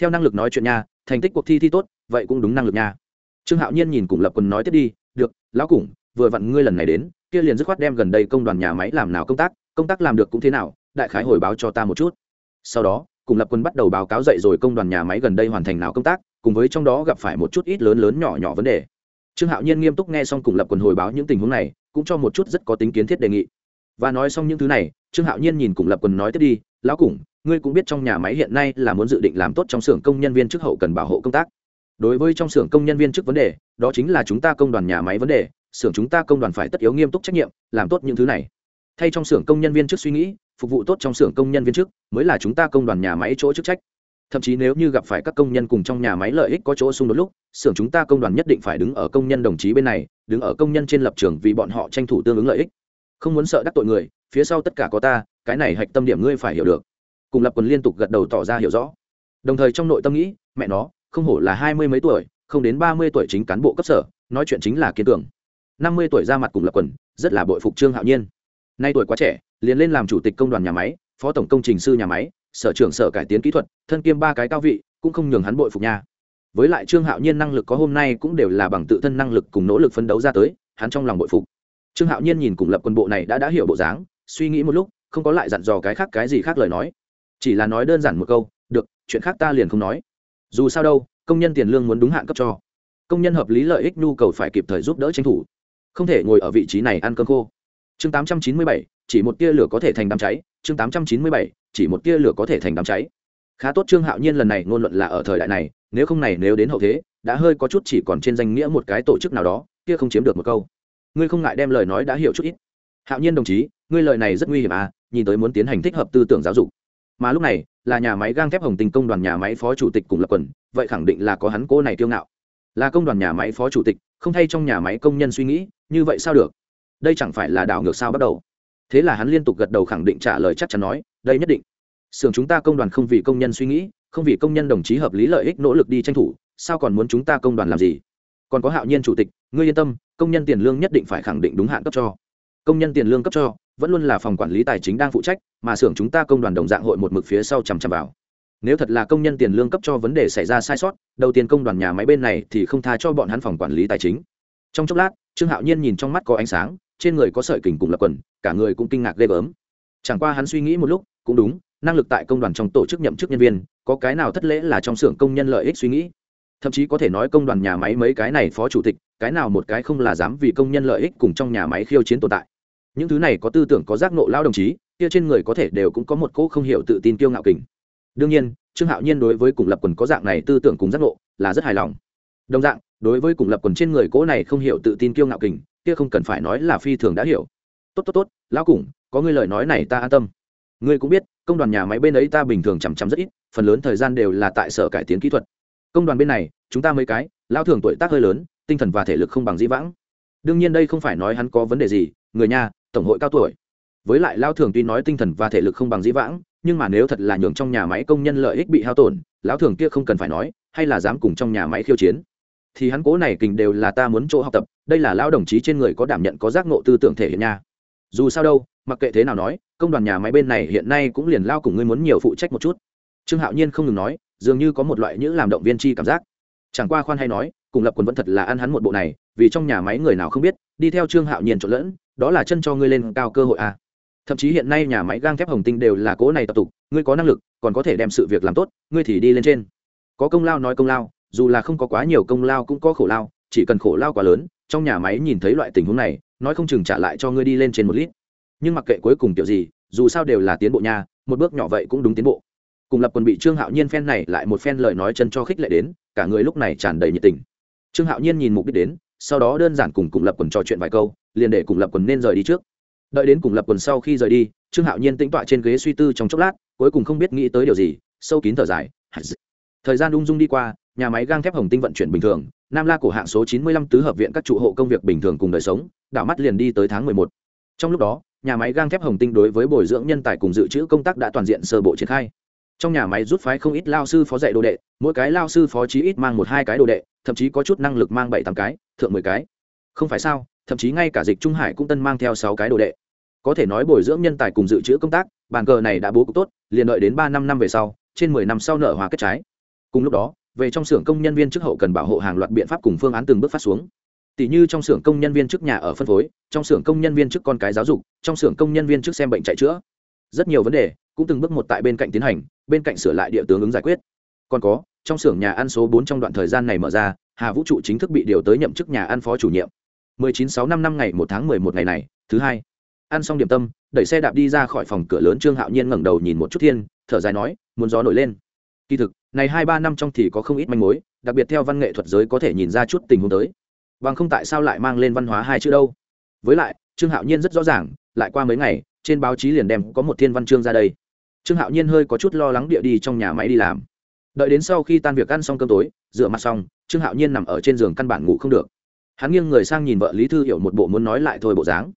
Speaker 1: Theo năng lực nói chuyện nha, thành tích cuộc thi thi tốt, vậy cũng đúng năng lực nha. Trương hạo nhiên nhìn cùng lập quần nói tiếp đi, được, lão củng vừa vặn ngươi lần này đến, kia liền dứt khoát đem gần đây công đoàn nhà máy làm nào công tác công tác làm được cũng thế nào, đại khái hồi báo cho ta một chút. Sau đó, cùng lập quân bắt đầu báo cáo dậy rồi công đoàn nhà máy gần đây hoàn thành nào công tác cùng với trong đó gặp phải một chút ít lớn lớn nhỏ nhỏ vấn đề. Trương hạo nhiên nghiêm túc nghe xong cùng lập quần hồi báo những tình huống này, cũng cho một chút rất có tính kiến thiết đề nghị. Và nói xong những thứ này, trương hạo nhiên nhìn cùng lập quần nói tiếp đi, lão củng, ngươi cũng biết trong nhà máy hiện nay là muốn dự định làm tốt trong xưởng công nhân viên chức hậu cần bảo hộ công tác. Đối với trong xưởng công nhân viên chức vấn đề, đó chính là chúng ta công đoàn nhà máy vấn đề, xưởng chúng ta công đoàn phải tất yếu nghiêm túc trách nhiệm, làm tốt những thứ này. Thay trong xưởng công nhân viên chức suy nghĩ, phục vụ tốt trong xưởng công nhân viên chức, mới là chúng ta công đoàn nhà máy chỗ chức trách thậm chí nếu như gặp phải các công nhân cùng trong nhà máy lợi ích có chỗ xung đột lúc, xưởng chúng ta công đoàn nhất định phải đứng ở công nhân đồng chí bên này, đứng ở công nhân trên lập trường vì bọn họ tranh thủ tương ứng lợi ích. Không muốn sợ đắc tội người, phía sau tất cả có ta, cái này hạch tâm điểm ngươi phải hiểu được. Cùng lập quần liên tục gật đầu tỏ ra hiểu rõ. Đồng thời trong nội tâm nghĩ, mẹ nó, không hổ là hai mươi mấy tuổi, không đến ba mươi tuổi chính cán bộ cấp sở, nói chuyện chính là kiến tưởng năm mươi tuổi ra mặt cùng lập quần, rất là bội phục trương hạo nhiên. Nay tuổi quá trẻ, liền lên làm chủ tịch công đoàn nhà máy, phó tổng công trình sư nhà máy sở trưởng sở cải tiến kỹ thuật thân kiêm ba cái cao vị cũng không nhường hắn bội phục nha. Với lại trương hạo nhiên năng lực có hôm nay cũng đều là bằng tự thân năng lực cùng nỗ lực phấn đấu ra tới hắn trong lòng bội phục. Trương hạo nhiên nhìn cùng lập quân bộ này đã đã hiểu bộ dáng suy nghĩ một lúc không có lại dặn dò cái khác cái gì khác lời nói. Chỉ là nói đơn giản một câu được chuyện khác ta liền không nói. Dù sao đâu công nhân tiền lương muốn đúng hạn cấp cho. Công nhân hợp lý lợi ích nhu cầu phải kịp thời giúp đỡ tranh thủ. Không thể ngồi ở vị trí này ăn cơm khô. Chương 897, chỉ một tia lửa có thể thành đám cháy. Chương 897, chỉ một tia lửa có thể thành đám cháy. Khá tốt trương hạo nhiên lần này ngôn luận là ở thời đại này, nếu không này nếu đến hậu thế, đã hơi có chút chỉ còn trên danh nghĩa một cái tổ chức nào đó, kia không chiếm được một câu. Ngươi không ngại đem lời nói đã hiểu chút ít. Hạo nhiên đồng chí, ngươi lời này rất nguy hiểm à nhìn tới muốn tiến hành thích hợp tư tưởng giáo dục. Mà lúc này, là nhà máy gang thép hồng tình công đoàn nhà máy phó chủ tịch cùng lập quần, vậy khẳng định là có hắn cô này kiêu ngạo. Là công đoàn nhà máy phó chủ tịch, không thay trong nhà máy công nhân suy nghĩ, như vậy sao được? Đây chẳng phải là đảo ngược sao bắt đầu? Thế là hắn liên tục gật đầu khẳng định trả lời chắc chắn nói, đây nhất định. Xưởng chúng ta công đoàn không vì công nhân suy nghĩ, không vì công nhân đồng chí hợp lý lợi ích nỗ lực đi tranh thủ, sao còn muốn chúng ta công đoàn làm gì? Còn có hạo nhiên chủ tịch, ngươi yên tâm, công nhân tiền lương nhất định phải khẳng định đúng hạn cấp cho. Công nhân tiền lương cấp cho, vẫn luôn là phòng quản lý tài chính đang phụ trách, mà xưởng chúng ta công đoàn đồng dạng hội một mực phía sau chằm chằm vào. Nếu thật là công nhân tiền lương cấp cho vấn đề xảy ra sai sót, đầu tiên công đoàn nhà máy bên này thì không tha cho bọn hắn phòng quản lý tài chính. Trong chốc lát, trương hạo nhiên nhìn trong mắt có ánh sáng trên người có sợi kình cùng lập quần, cả người cũng kinh ngạc ghê gớm. Chẳng qua hắn suy nghĩ một lúc, cũng đúng, năng lực tại công đoàn trong tổ chức nhậm chức nhân viên, có cái nào thất lễ là trong xưởng công nhân lợi ích suy nghĩ. Thậm chí có thể nói công đoàn nhà máy mấy cái này phó chủ tịch, cái nào một cái không là dám vì công nhân lợi ích cùng trong nhà máy khiêu chiến tồn tại. Những thứ này có tư tưởng có giác nộ lao đồng chí, kia trên người có thể đều cũng có một cỗ không hiểu tự tin kiêu ngạo kình. Đương nhiên, trương hạo nhiên đối với cùng lập quần có dạng này tư tưởng cùng giác nộ là rất hài lòng. Đồng dạng đối với cùng lập quần trên người cỗ này không hiểu tự tin kiêu ngạo kình, kia không cần phải nói là phi thường đã hiểu. Tốt tốt tốt, lão cùng có ngươi lời nói này ta an tâm. Ngươi cũng biết, công đoàn nhà máy bên ấy ta bình thường chằm chằm rất ít, phần lớn thời gian đều là tại sở cải tiến kỹ thuật. Công đoàn bên này, chúng ta mấy cái, lão thường tuổi tác hơi lớn, tinh thần và thể lực không bằng dĩ vãng. Đương nhiên đây không phải nói hắn có vấn đề gì, người nhà, tổng hội cao tuổi. Với lại lao thường tuy nói tinh thần và thể lực không bằng dĩ vãng, nhưng mà nếu thật là nhường trong nhà máy công nhân lợi ích bị hao tổn, lão thường kia không cần phải nói, hay là dám cùng trong nhà máy khiêu chiến thì hắn cố này kình đều là ta muốn chỗ học tập, đây là lao đồng chí trên người có đảm nhận có giác ngộ tư tưởng thể hiện nha. Dù sao đâu, mặc kệ thế nào nói, công đoàn nhà máy bên này hiện nay cũng liền lao cùng ngươi muốn nhiều phụ trách một chút. Trương hạo nhiên không ngừng nói, dường như có một loại những làm động viên chi cảm giác. Chẳng qua khoan hay nói, cùng lập quần vẫn thật là ăn hắn một bộ này, vì trong nhà máy người nào không biết, đi theo trương hạo nhiên trộn lẫn, đó là chân cho ngươi lên cao cơ hội à. thậm chí hiện nay nhà máy gang thép hồng tinh đều là cố này tập tục, ngươi có năng lực, còn có thể đem sự việc làm tốt, ngươi thì đi lên trên. Có công lao nói công lao dù là không có quá nhiều công lao cũng có khổ lao, chỉ cần khổ lao quá lớn, trong nhà máy nhìn thấy loại tình huống này, nói không chừng trả lại cho ngươi đi lên trên một lít. Nhưng mặc kệ cuối cùng kiểu gì, dù sao đều là tiến bộ nha, một bước nhỏ vậy cũng đúng tiến bộ. Cùng lập quần bị trương hạo nhiên phen này lại một phen lời nói chân cho khích lệ đến, cả người lúc này tràn đầy nhiệt tình. Trương hạo nhiên nhìn mục đích đến, sau đó đơn giản cùng cùng lập quần trò chuyện vài câu, liền để cùng lập quần nên rời đi trước. Đợi đến cùng lập quần sau khi rời đi, trương hạo nhiên tĩnh tọa trên ghế suy tư trong chốc lát, cuối cùng không biết nghĩ tới điều gì, sâu kín thở dài. Thời gian ung dung đi qua nhà máy gang thép hồng tinh vận chuyển bình thường, nam la cổ hạng số chín mươi lăm tứ hợp viện các trụ hộ công việc bình thường cùng đời sống, đảo mắt liền đi tới tháng mười một. Trong lúc đó, nhà máy gang thép hồng tinh đối với bồi dưỡng nhân tài cùng dự trữ công tác đã toàn diện sơ bộ triển khai. Trong nhà máy rút phái không ít lao sư phó dạy đồ đệ, mỗi cái lao sư phó chí ít mang một hai cái đồ đệ, thậm chí có chút năng lực mang bảy tám cái, thượng mười cái. Không phải sao, thậm chí ngay cả dịch trung hải cũng tân mang theo sáu cái đồ đệ. Có thể nói bồi dưỡng nhân tài cùng dự trữ công tác, bàn cờ này đã bố cục tốt, liền đợi đến ba năm năm về sau, trên mười năm sau nợ hóa kết trái. Cùng lúc đó về trong xưởng công nhân viên chức hậu cần bảo hộ hàng loạt biện pháp cùng phương án từng bước phát xuống. Tỷ như trong xưởng công nhân viên chức nhà ở phân phối, trong xưởng công nhân viên chức con cái giáo dục, trong xưởng công nhân viên chức xem bệnh chạy chữa. Rất nhiều vấn đề cũng từng bước một tại bên cạnh tiến hành, bên cạnh sửa lại địa tướng ứng giải quyết. Còn có, trong xưởng nhà ăn số bốn trong đoạn thời gian này mở ra, hà vũ trụ chính thức bị điều tới nhậm chức nhà ăn phó chủ nhiệm. 1965 năm năm ngày một tháng 11 ngày này, thứ hai. Ăn xong điểm tâm, đẩy xe đạp đi ra khỏi phòng cửa lớn trương hạo nhiên ngẩng đầu nhìn một chút thiên, thở dài nói, muốn gió nổi lên kỳ thực, này hai ba năm trong thì có không ít manh mối, đặc biệt theo văn nghệ thuật giới có thể nhìn ra chút tình huống tới. Bằng không tại sao lại mang lên văn hóa hai chữ đâu? Với lại, trương hạo nhiên rất rõ ràng, lại qua mấy ngày, trên báo chí liền đem có một thiên văn chương ra đây. Trương hạo nhiên hơi có chút lo lắng địa đi trong nhà máy đi làm. Đợi đến sau khi tan việc ăn xong cơm tối, rửa mặt xong, trương hạo nhiên nằm ở trên giường căn bản ngủ không được. Hắn nghiêng người sang nhìn vợ lý thư hiểu một bộ muốn nói lại thôi bộ dáng.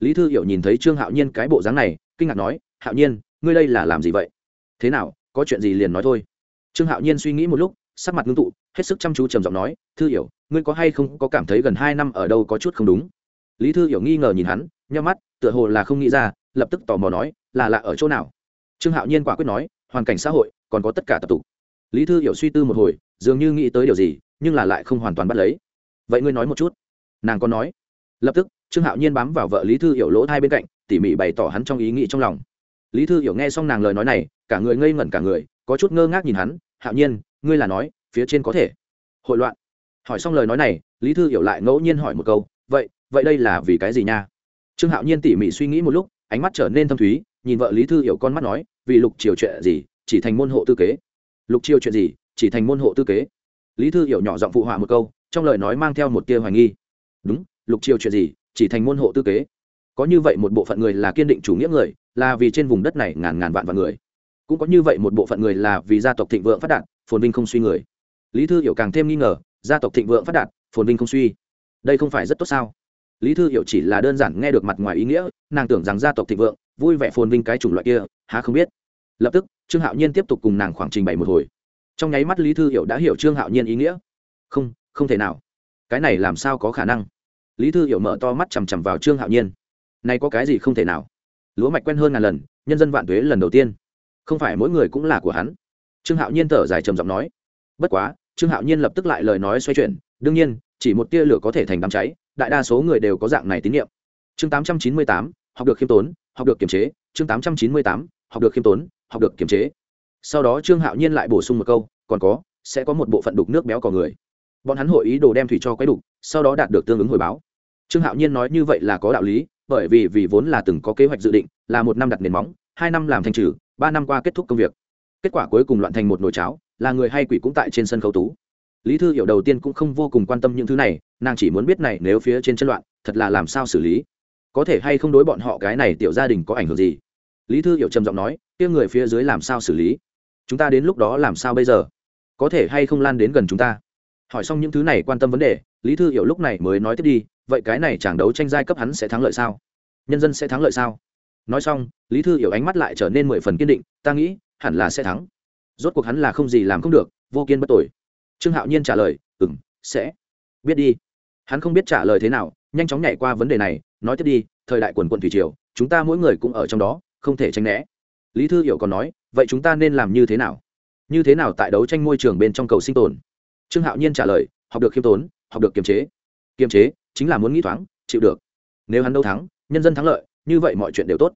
Speaker 1: Lý thư hiểu nhìn thấy trương hạo nhiên cái bộ dáng này, kinh ngạc nói, hạo nhiên, ngươi đây là làm gì vậy? Thế nào, có chuyện gì liền nói thôi trương hạo nhiên suy nghĩ một lúc, sắc mặt ngưng tụ, hết sức chăm chú trầm giọng nói, thư hiểu, ngươi có hay không có cảm thấy gần hai năm ở đâu có chút không đúng? Lý thư hiểu nghi ngờ nhìn hắn, nheo mắt, tựa hồ là không nghĩ ra, lập tức tò mò nói, là lạ ở chỗ nào? Trương hạo nhiên quả quyết nói, hoàn cảnh xã hội, còn có tất cả tập tục. Lý thư hiểu suy tư một hồi, dường như nghĩ tới điều gì, nhưng là lại không hoàn toàn bắt lấy. Vậy ngươi nói một chút. Nàng có nói. Lập tức, trương hạo nhiên bám vào vợ lý thư hiểu lỗ hai bên cạnh, tỉ mỉ bày tỏ hắn trong ý nghĩ trong lòng. Lý thư hiểu nghe xong nàng lời nói này, cả người ngây ngẩn cả người, có chút ngơ ngác nhìn hắn hạo nhiên, ngươi là nói, phía trên có thể. Hội loạn. Hỏi xong lời nói này, lý thư hiểu lại ngẫu nhiên hỏi một câu, vậy vậy đây là vì cái gì nha? Trương hạo nhiên tỉ mỉ suy nghĩ một lúc, ánh mắt trở nên thâm thúy, nhìn vợ lý thư hiểu con mắt nói, vì lục triều chuyện gì, chỉ thành môn hộ tư kế. Lục triều chuyện gì, chỉ thành môn hộ tư kế? Lý thư hiểu nhỏ giọng phụ họa một câu, trong lời nói mang theo một tia hoài nghi. Đúng, lục triều chuyện gì, chỉ thành môn hộ tư kế? Có như vậy một bộ phận người là kiên định chủ nghĩa người, là vì trên vùng đất này ngàn ngàn vạn vạn người cũng có như vậy một bộ phận người là vì gia tộc thịnh vượng phát đạt, phồn vinh không suy người. Lý thư hiểu càng thêm nghi ngờ, gia tộc thịnh vượng phát đạt, phồn vinh không suy. Đây không phải rất tốt sao? Lý thư hiểu chỉ là đơn giản nghe được mặt ngoài ý nghĩa, nàng tưởng rằng gia tộc thịnh vượng vui vẻ phồn vinh cái chủng loại kia, há không biết. Lập tức, trương hạo nhiên tiếp tục cùng nàng khoảng trình bày một hồi. Trong nháy mắt lý thư hiểu đã hiểu trương hạo nhiên ý nghĩa. Không không thể nào. Cái này làm sao có khả năng? Lý thư hiểu mở to mắt chằm chằm vào trương hạo nhiên. Nay có cái gì không thể nào? Lúa mạch quen hơn ngàn lần, nhân dân vạn tuế lần đầu tiên không phải mỗi người cũng là của hắn. Trương hạo nhiên thở dài trầm giọng nói. Bất quá, trương hạo nhiên lập tức lại lời nói xoay chuyển, đương nhiên, chỉ một tia lửa có thể thành đám cháy, đại đa số người đều có dạng này tín nhiệm chương tám trăm chín mươi tám, học được khiêm tốn, học được kiềm chế. Chương tám trăm chín mươi tám, học được khiêm tốn, học được kiềm chế. Sau đó trương hạo nhiên lại bổ sung một câu, còn có, sẽ có một bộ phận đục nước béo cò người. Bọn hắn hội ý đồ đem thủy cho quấy đục, sau đó đạt được tương ứng hồi báo. Trương hạo nhiên nói như vậy là có đạo lý, bởi vì vì vốn là từng có kế hoạch dự định, là một năm đặt nền móng, hai năm làm thành trừ ba năm qua kết thúc công việc. Kết quả cuối cùng loạn thành một nồi cháo, là người hay quỷ cũng tại trên sân khấu tú. Lý thư hiểu đầu tiên cũng không vô cùng quan tâm những thứ này, nàng chỉ muốn biết này nếu phía trên chân loạn, thật là làm sao xử lý? Có thể hay không đối bọn họ cái này tiểu gia đình có ảnh hưởng gì? Lý thư hiểu trầm giọng nói, kia người phía dưới làm sao xử lý? Chúng ta đến lúc đó làm sao bây giờ? Có thể hay không lan đến gần chúng ta? Hỏi xong những thứ này quan tâm vấn đề, lý thư hiểu lúc này mới nói tiếp đi, vậy cái này chẳng đấu tranh giai cấp hắn sẽ thắng lợi sao? Nhân dân sẽ thắng lợi sao? Nói xong, lý thư hiểu ánh mắt lại trở nên mười phần kiên định, ta nghĩ, hẳn là sẽ thắng. Rốt cuộc hắn là không gì làm không được, vô kiên bất tội trương hạo nhiên trả lời ừ m sẽ. Biết đi. Hắn không biết trả lời thế nào, nhanh chóng nhảy qua vấn đề này, nói tiếp đi, thời đại quần quận thủy triều, chúng ta mỗi người cũng ở trong đó, không thể tránh né. Lý thư hiểu còn nói, vậy chúng ta nên làm như thế nào? Như thế nào tại đấu tranh môi trường bên trong cầu sinh tồn? Trương hạo nhiên trả lời, học được khiêm tốn, học được kiềm chế. Kiềm chế chính là muốn nghĩ thoáng, chịu được. Nếu hắn đâu thắng, nhân dân thắng lợi như vậy mọi chuyện đều tốt.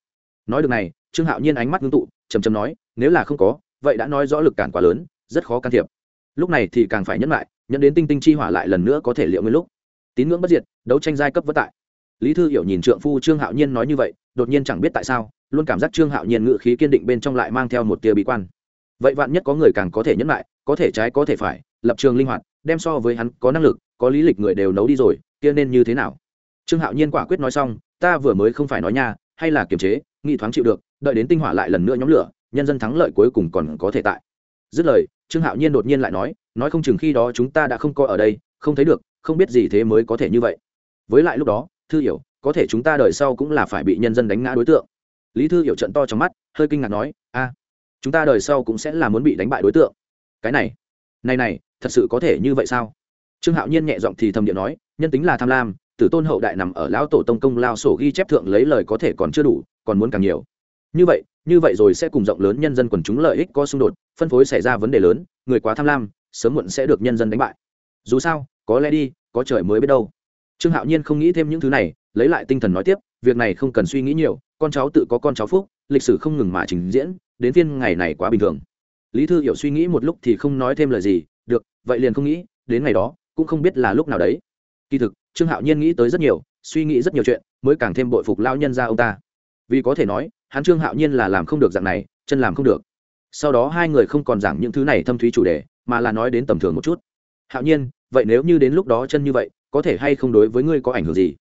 Speaker 1: Nói được này, trương hạo nhiên ánh mắt ngưng tụ chầm chầm nói, nếu là không có, vậy đã nói rõ lực cản quá lớn, rất khó can thiệp. Lúc này thì càng phải nhấn lại nhận đến tinh tinh chi hỏa lại lần nữa có thể liệu nguyên lúc. Tín ngưỡng bất diệt, đấu tranh giai cấp vất tại. Lý thư hiểu nhìn trượng phu trương hạo nhiên nói như vậy, đột nhiên chẳng biết tại sao, luôn cảm giác trương hạo nhiên ngự khí kiên định bên trong lại mang theo một tia bí quan. Vậy vạn nhất có người càng có thể nhẫn lại, có thể trái có thể phải, lập trường linh hoạt, đem so với hắn có năng lực, có lý lịch người đều nấu đi rồi, kia nên như thế nào? Trương hạo nhiên quả quyết nói xong ta vừa mới không phải nói nha, hay là kiềm chế nghị thoáng chịu được, đợi đến tinh hỏa lại lần nữa nhóm lửa, nhân dân thắng lợi cuối cùng còn có thể tại. Dứt lời, trương hạo nhiên đột nhiên lại nói nói không chừng khi đó chúng ta đã không coi ở đây, không thấy được, không biết gì thế mới có thể như vậy. Với lại lúc đó, thư hiểu, có thể chúng ta đời sau cũng là phải bị nhân dân đánh ngã đối tượng. Lý thư hiểu trận to trong mắt, hơi kinh ngạc nói, a, chúng ta đời sau cũng sẽ là muốn bị đánh bại đối tượng. Cái này này này, thật sự có thể như vậy sao? Trương hạo nhiên nhẹ giọng thì thầm điện nói, nhân tính là tham lam tử tôn hậu đại nằm ở lão tổ tông công lao sổ ghi chép thượng lấy lời có thể còn chưa đủ, còn muốn càng nhiều. Như vậy như vậy rồi sẽ cùng rộng lớn nhân dân quần chúng lợi ích có xung đột, phân phối xảy ra vấn đề lớn, người quá tham lam, sớm muộn sẽ được nhân dân đánh bại. Dù sao, có lẽ đi, có trời mới biết đâu. Trương hạo nhiên không nghĩ thêm những thứ này, lấy lại tinh thần nói tiếp, việc này không cần suy nghĩ nhiều, con cháu tự có con cháu phúc, lịch sử không ngừng mà trình diễn, đến phiên ngày này quá bình thường. Lý thư hiểu suy nghĩ một lúc thì không nói thêm lời gì, được, vậy liền không nghĩ, đến ngày đó, cũng không biết là lúc nào đấy kỳ thực, trương hạo nhiên nghĩ tới rất nhiều, suy nghĩ rất nhiều chuyện, mới càng thêm bội phục lao nhân ra ông ta. Vì có thể nói, hắn trương hạo nhiên là làm không được dạng này, chân làm không được. Sau đó hai người không còn giảng những thứ này thâm thúy chủ đề, mà là nói đến tầm thường một chút. Hạo nhiên, vậy nếu như đến lúc đó chân như vậy, có thể hay không đối với ngươi có ảnh hưởng gì?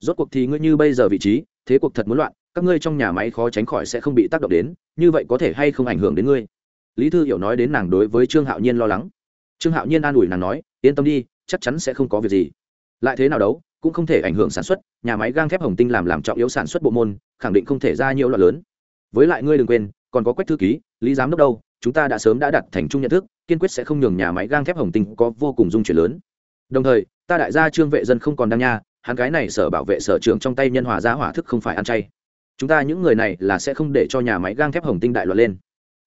Speaker 1: Rốt cuộc thì ngươi như bây giờ vị trí, thế cuộc thật muốn loạn, các ngươi trong nhà máy khó tránh khỏi sẽ không bị tác động đến, như vậy có thể hay không ảnh hưởng đến ngươi? Lý thư hiểu nói đến nàng đối với trương hạo nhiên lo lắng. Trương hạo nhiên an ủi nàng nói, yên tâm đi, chắc chắn sẽ không có việc gì lại thế nào đấu, cũng không thể ảnh hưởng sản xuất, nhà máy gang thép hồng tinh làm làm trọng yếu sản xuất bộ môn, khẳng định không thể ra nhiều loại lớn. Với lại ngươi đừng quên, còn có quách thư ký, lý giám đốc đâu, chúng ta đã sớm đã đặt thành chung nhận thức, kiên quyết sẽ không nhường nhà máy gang thép hồng tinh có vô cùng dung chuyển lớn. Đồng thời, ta đại gia trương vệ dân không còn đang nha, hắn cái này sở bảo vệ sở trường trong tay nhân hòa giá hỏa thức không phải ăn chay. Chúng ta những người này là sẽ không để cho nhà máy gang thép hồng tinh đại loạn lên.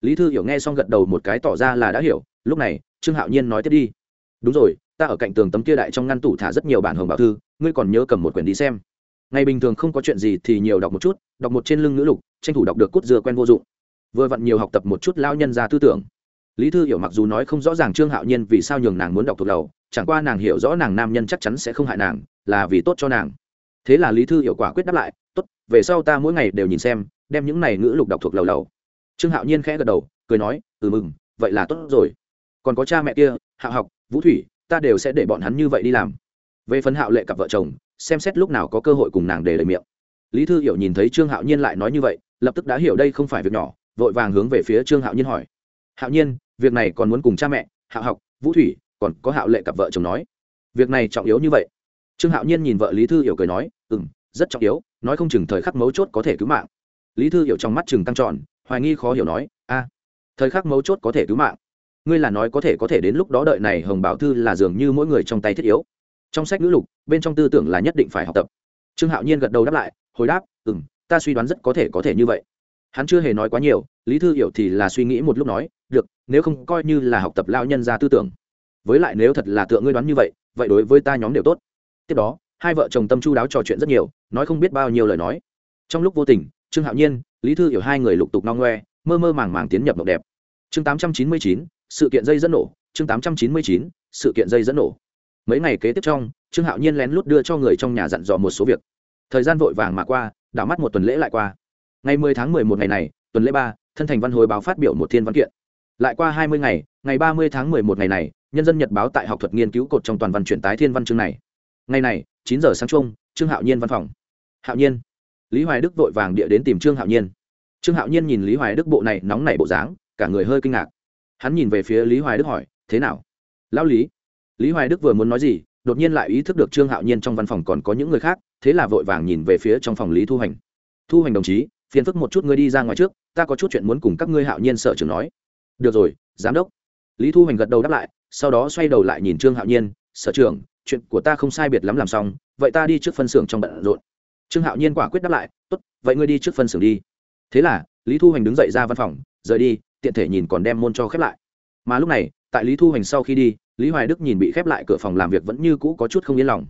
Speaker 1: Lý thư hiểu nghe xong gật đầu một cái tỏ ra là đã hiểu, lúc này, trương hạo nhiên nói tiếp đi. Đúng rồi ta ở cạnh tường tấm kia đại trong ngăn tủ thả rất nhiều bản hồng bảo thư, ngươi còn nhớ cầm một quyển đi xem. Ngày bình thường không có chuyện gì thì nhiều đọc một chút, đọc một trên lưng ngữ lục, tranh thủ đọc được cút dừa quen vô dụng. Vừa vặn nhiều học tập một chút lao nhân ra tư tưởng. Lý thư hiểu mặc dù nói không rõ ràng trương hạo nhiên vì sao nhường nàng muốn đọc thuộc đầu, chẳng qua nàng hiểu rõ nàng nam nhân chắc chắn sẽ không hại nàng, là vì tốt cho nàng. Thế là lý thư hiểu quả quyết đáp lại, tốt, về sau ta mỗi ngày đều nhìn xem, đem những này ngữ lục đọc thuộc lầu lầu trương hạo nhiên khẽ gật đầu, cười nói ừ mừng vậy là tốt rồi. Còn có cha mẹ kia, hạ học, vũ thủy ta đều sẽ để bọn hắn như vậy đi làm. Về phần hạo lệ cặp vợ chồng, xem xét lúc nào có cơ hội cùng nàng để lời miệng. Lý thư hiểu nhìn thấy trương hạo nhiên lại nói như vậy, lập tức đã hiểu đây không phải việc nhỏ, vội vàng hướng về phía trương hạo nhiên hỏi. Hạo nhiên, việc này còn muốn cùng cha mẹ, Hạo học, vũ thủy, còn có hạo lệ cặp vợ chồng nói? Việc này trọng yếu như vậy. Trương hạo nhiên nhìn vợ lý thư hiểu cười nói ừ m rất trọng yếu, nói không chừng thời khắc mấu chốt có thể cứu mạng. Lý thư hiểu trong mắt chừng tăng tròn, hoài nghi khó hiểu nói a thời khắc mấu chốt có thể cứu mạng ngươi là nói có thể có thể đến lúc đó đợi này hồng bảo thư là dường như mỗi người trong tay thiết yếu. Trong sách ngữ lục bên trong tư tưởng là nhất định phải học tập. Trương hạo nhiên gật đầu đáp lại hồi đáp ừ m ta suy đoán rất có thể có thể như vậy. Hắn chưa hề nói quá nhiều lý thư hiểu thì là suy nghĩ một lúc nói được nếu không coi như là học tập lao nhân ra tư tưởng. Với lại nếu thật là tượng ngươi đoán như vậy vậy đối với ta nhóm đều tốt. Tiếp đó hai vợ chồng tâm chu đáo trò chuyện rất nhiều nói không biết bao nhiêu lời nói. Trong lúc vô tình trương hạo nhiên lý thư hiểu hai người lục tục no ngoe mơ mơ màng màng tiến nhập mộng đẹp. Chương 899, sự kiện dây dẫn nổ chương 899, sự kiện dây dẫn nổ. Mấy ngày kế tiếp trong trương hạo nhiên lén lút đưa cho người trong nhà dặn dò một số việc. Thời gian vội vàng mà qua đảo mắt một tuần lễ lại qua. Ngày 10 tháng 11 ngày này tuần lễ ba thân thành văn hồi báo phát biểu một thiên văn kiện. Lại qua 20 ngày ngày 30 tháng 11 ngày này nhân dân nhật báo tại học thuật nghiên cứu cột trong toàn văn chuyển tái thiên văn chương này. Ngày này 9 giờ sáng chung trương hạo nhiên văn phòng. Hạo nhiên. Lý hoài đức vội vàng địa đến tìm trương hạo nhiên. Trương hạo nhiên nhìn lý hoài đức bộ này nóng nảy bộ dáng cả người hơi kinh ngạc hắn nhìn về phía lý hoài đức hỏi, thế nào? Lão lý. Lý hoài đức vừa muốn nói gì, đột nhiên lại ý thức được trương hạo nhiên trong văn phòng còn có những người khác, thế là vội vàng nhìn về phía trong phòng lý thu hành. Thu hành đồng chí, phiền phức một chút ngươi đi ra ngoài trước, ta có chút chuyện muốn cùng các ngươi hạo nhiên Sở trưởng nói. Được rồi, giám đốc. Lý thu hành gật đầu đáp lại, sau đó xoay đầu lại nhìn trương hạo nhiên, sở trưởng, chuyện của ta không sai biệt lắm làm xong, vậy ta đi trước phân xưởng trong bận rộn. Trương hạo nhiên quả quyết đáp lại, tốt, vậy ngươi đi trước phân xưởng đi. Thế là, lý thu hành đứng dậy ra văn phòng, rời đi tiện thể nhìn còn đem môn cho khép lại. Mà lúc này, tại lý thu hành sau khi đi, lý hoài đức nhìn bị khép lại cửa phòng làm việc vẫn như cũ có chút không yên lòng.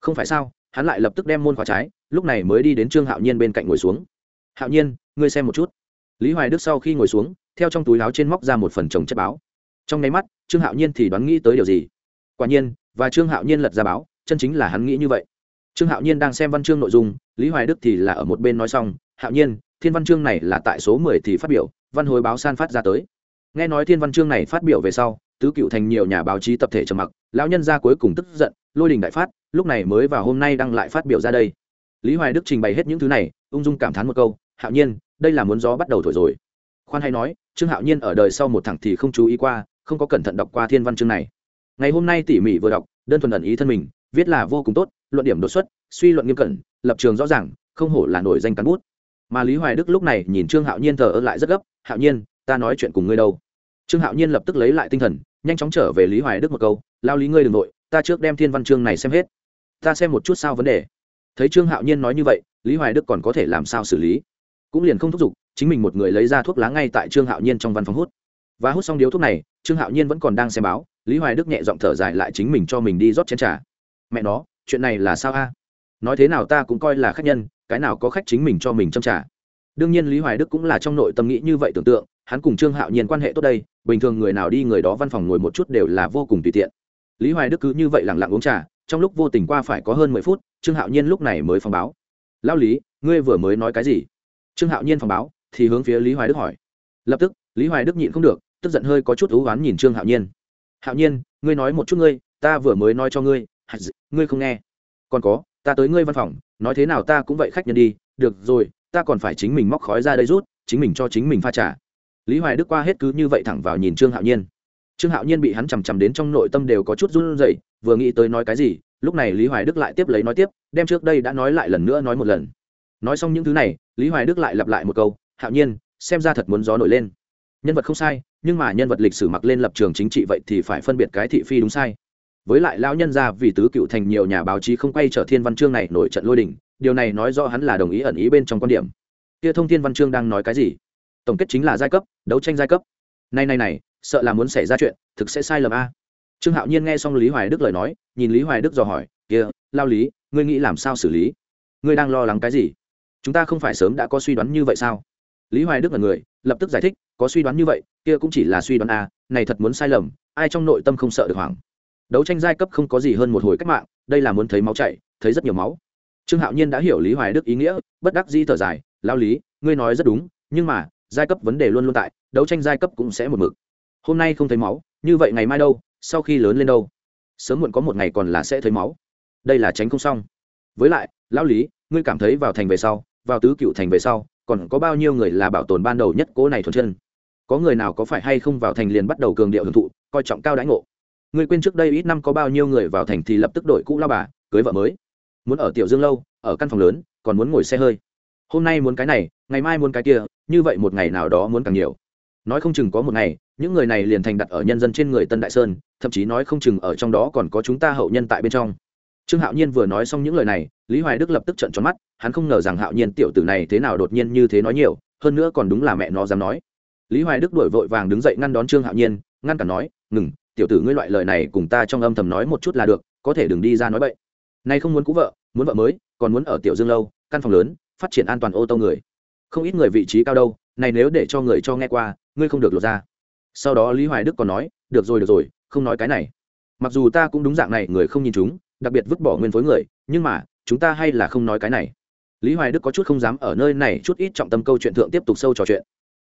Speaker 1: Không phải sao, hắn lại lập tức đem môn khóa trái, lúc này mới đi đến trương hạo nhiên bên cạnh ngồi xuống. Hạo nhiên, ngươi xem một chút. Lý hoài đức sau khi ngồi xuống, theo trong túi áo trên móc ra một phần chồng chất báo. Trong nháy mắt, trương hạo nhiên thì đoán nghĩ tới điều gì. Quả nhiên, và trương hạo nhiên lật ra báo, chân chính là hắn nghĩ như vậy. Trương hạo nhiên đang xem văn chương nội dung, lý hoài đức thì là ở một bên nói xong, hạo nhiên, thiên văn chương này là tại số mười thì phát biểu văn hồi báo san phát ra tới. Nghe nói thiên văn chương này phát biểu về sau, tứ cựu thành nhiều nhà báo chí tập thể trầm mặc, lão nhân ra cuối cùng tức giận, lôi đình đại phát, lúc này mới vào hôm nay đăng lại phát biểu ra đây. Lý hoài đức trình bày hết những thứ này, ung dung cảm thán một câu, hạo nhiên, đây là muốn gió bắt đầu thổi rồi. Khoan hay nói, trương hạo nhiên ở đời sau một thẳng thì không chú ý qua, không có cẩn thận đọc qua thiên văn chương này. Ngày hôm nay tỉ mỉ vừa đọc, đơn thuần ẩn ý thân mình, viết là vô cùng tốt, luận điểm đột xuất, suy luận nghiêm cẩn, lập trường rõ ràng, không hổ là nổi danh cán bút. Mà lý hoài đức lúc này nhìn trương hạo nhiên thờ ơ lại rất gấp hạo nhiên, ta nói chuyện cùng ngươi đâu? Trương hạo nhiên lập tức lấy lại tinh thần, nhanh chóng trở về lý hoài đức một câu, lao lý ngươi đ ừ n g nội, ta trước đem thiên văn chương này xem hết. Ta xem một chút sao vấn đề. Thấy trương hạo nhiên nói như vậy, lý hoài đức còn có thể làm sao xử lý? Cũng liền không thúc giục, chính mình một người lấy ra thuốc lá ngay tại trương hạo nhiên trong văn phòng hút. Và hút xong điếu thuốc này, trương hạo nhiên vẫn còn đang xem báo, lý hoài đức nhẹ giọng thở dài lại chính mình cho mình đi rót chén t r à mẹ nó, chuyện này là sao a? Nói thế nào ta cũng coi là khách nhân, cái nào có khách chính mình cho mình châm trả đương nhiên lý hoài đức cũng là trong nội tâm nghĩ như vậy tưởng tượng, hắn cùng trương hạo nhiên quan hệ tốt đây, bình thường người nào đi người đó văn phòng ngồi một chút đều là vô cùng tùy tiện. Lý hoài đức cứ như vậy lẳng lặng uống trà, trong lúc vô tình qua phải có hơn mười phút, trương hạo nhiên lúc này mới phóng báo. Lao lý, ngươi vừa mới nói cái gì? Trương hạo nhiên phóng báo, thì hướng phía lý hoài đức hỏi. Lập tức, lý hoài đức nhịn không được, tức giận hơi có chút thú oán nhìn trương hạo nhiên. Hạo nhiên, ngươi nói một chút ngươi, ta vừa mới nói cho ngươi ngươi không nghe. Còn có, ta tới ngươi văn phòng, nói thế nào ta cũng vậy khách nhân đi, được rồi ta còn phải chính mình móc khói ra đây rút, chính mình cho chính mình pha trả lý hoài đức qua hết cứ như vậy thẳng vào nhìn trương hạo nhiên. Trương hạo nhiên bị hắn chằm chằm đến trong nội tâm đều có chút run rẩy, vừa nghĩ tới nói cái gì, lúc này lý hoài đức lại tiếp lấy nói tiếp, đem trước đây đã nói lại lần nữa nói một lần. Nói xong những thứ này, lý hoài đức lại lặp lại một câu, hạo nhiên, xem ra thật muốn gió nổi lên. Nhân vật không sai, nhưng mà nhân vật lịch sử mặc lên lập trường chính trị vậy thì phải phân biệt cái thị phi đúng sai. Với lại lão nhân ra vì tứ cựu thành nhiều nhà báo chí không quay trở thiên văn chương này nổi trận lôi đình điều này nói rõ hắn là đồng ý ẩn ý bên trong quan điểm. Kia thông thiên văn chương đang nói cái gì? Tổng kết chính là giai cấp, đấu tranh giai cấp. Này này này, sợ là muốn xảy ra chuyện, thực sẽ sai lầm a. Trương hạo nhiên nghe xong lý hoài đức lời nói, nhìn lý hoài đức dò hỏi, kia, lao lý, ngươi nghĩ làm sao xử lý? Ngươi đang lo lắng cái gì? Chúng ta không phải sớm đã có suy đoán như vậy sao? Lý hoài đức là người, lập tức giải thích, có suy đoán như vậy, kia cũng chỉ là suy đoán a, này thật muốn sai lầm, ai trong nội tâm không sợ được hoảng? Đấu tranh giai cấp không có gì hơn một hồi cách mạng, đây là muốn thấy máu chảy, thấy rất nhiều máu trương hạo nhiên đã hiểu lý hoài đức ý nghĩa, bất đắc di thở dài lao lý, ngươi nói rất đúng, nhưng mà, giai cấp vấn đề luôn luôn tại, đấu tranh giai cấp cũng sẽ một mực. Hôm nay không thấy máu, như vậy ngày mai đâu, sau khi lớn lên đâu? Sớm muộn có một ngày còn là sẽ thấy máu. Đây là tránh không xong. Với lại, lão lý, ngươi cảm thấy vào thành về sau, vào tứ cựu thành về sau, còn có bao nhiêu người là bảo tồn ban đầu nhất cố này thuần chân? Có người nào có phải hay không vào thành liền bắt đầu cường điệu hưởng thụ, coi trọng cao đãi ngộ? Ngươi quên trước đây ít năm có bao nhiêu người vào thành thì lập tức đổi cũ lao bà, cưới vợ mới muốn ở tiểu dương lâu, ở căn phòng lớn, còn muốn ngồi xe hơi. Hôm nay muốn cái này, ngày mai muốn cái kia, như vậy một ngày nào đó muốn càng nhiều. Nói không chừng có một ngày, những người này liền thành đặt ở nhân dân trên người tân đại sơn, thậm chí nói không chừng ở trong đó còn có chúng ta hậu nhân tại bên trong. Trương hạo nhiên vừa nói xong những lời này, lý hoài đức lập tức trận tròn mắt, hắn không ngờ rằng hạo nhiên tiểu tử này thế nào đột nhiên như thế nói nhiều, hơn nữa còn đúng là mẹ nó dám nói. Lý hoài đức đổi vội vàng đứng dậy ngăn đón trương hạo nhiên, ngăn cản nói, ngừng, tiểu tử ngươi loại lời này cùng ta trong âm thầm nói một chút là được, có thể đừng đi ra nói vậy nay không muốn cũ vợ muốn vợ mới, còn muốn ở tiểu dương lâu, căn phòng lớn, phát triển an toàn ô tô người. Không ít người vị trí cao đâu, này nếu để cho người cho nghe qua, ngươi không được lột ra. Sau đó lý hoài đức còn nói, được rồi được rồi, không nói cái này. Mặc dù ta cũng đúng dạng này, người không nhìn chúng, đặc biệt vứt bỏ nguyên phối người, nhưng mà, chúng ta hay là không nói cái này. Lý hoài đức có chút không dám ở nơi này chút ít trọng tâm câu chuyện thượng tiếp tục sâu trò chuyện.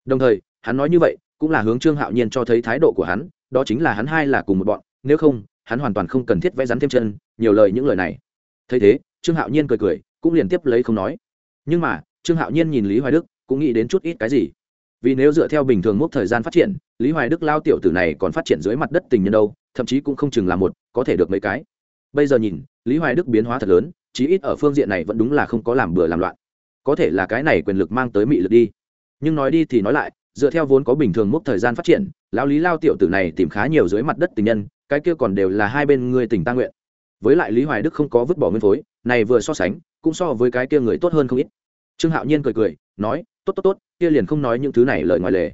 Speaker 1: Đồng thời, hắn nói như vậy, cũng là hướng trương hạo nhiên cho thấy thái độ của hắn, đó chính là hắn hai là cùng một bọn, nếu không, hắn hoàn toàn không cần thiết vẽ rắn thêm chân, nhiều lời những lời này. Thấy thế trương hạo nhiên cười cười, cũng liền tiếp lấy không nói. Nhưng mà, trương hạo nhiên nhìn lý hoài đức, cũng nghĩ đến chút ít cái gì. Vì nếu dựa theo bình thường mốc thời gian phát triển, lý hoài đức lao tiểu tử này còn phát triển dưới mặt đất tình nhân đâu, thậm chí cũng không chừng là một, có thể được mấy cái. Bây giờ nhìn, lý hoài đức biến hóa thật lớn, chí ít ở phương diện này vẫn đúng là không có làm bừa làm loạn. Có thể là cái này quyền lực mang tới mị lực đi. Nhưng nói đi thì nói lại, dựa theo vốn có bình thường mốc thời gian phát triển, lão lý lao tiểu tử này tìm khá nhiều dưới mặt đất tình nhân, cái kia còn đều là hai bên người tỉnh ta nguyện với lại lý hoài đức không có vứt bỏ nguyên phối, này vừa so sánh, cũng so với cái kia người tốt hơn không ít. Trương hạo nhiên cười cười, nói, tốt tốt tốt, kia liền không nói những thứ này lời ngoài lề.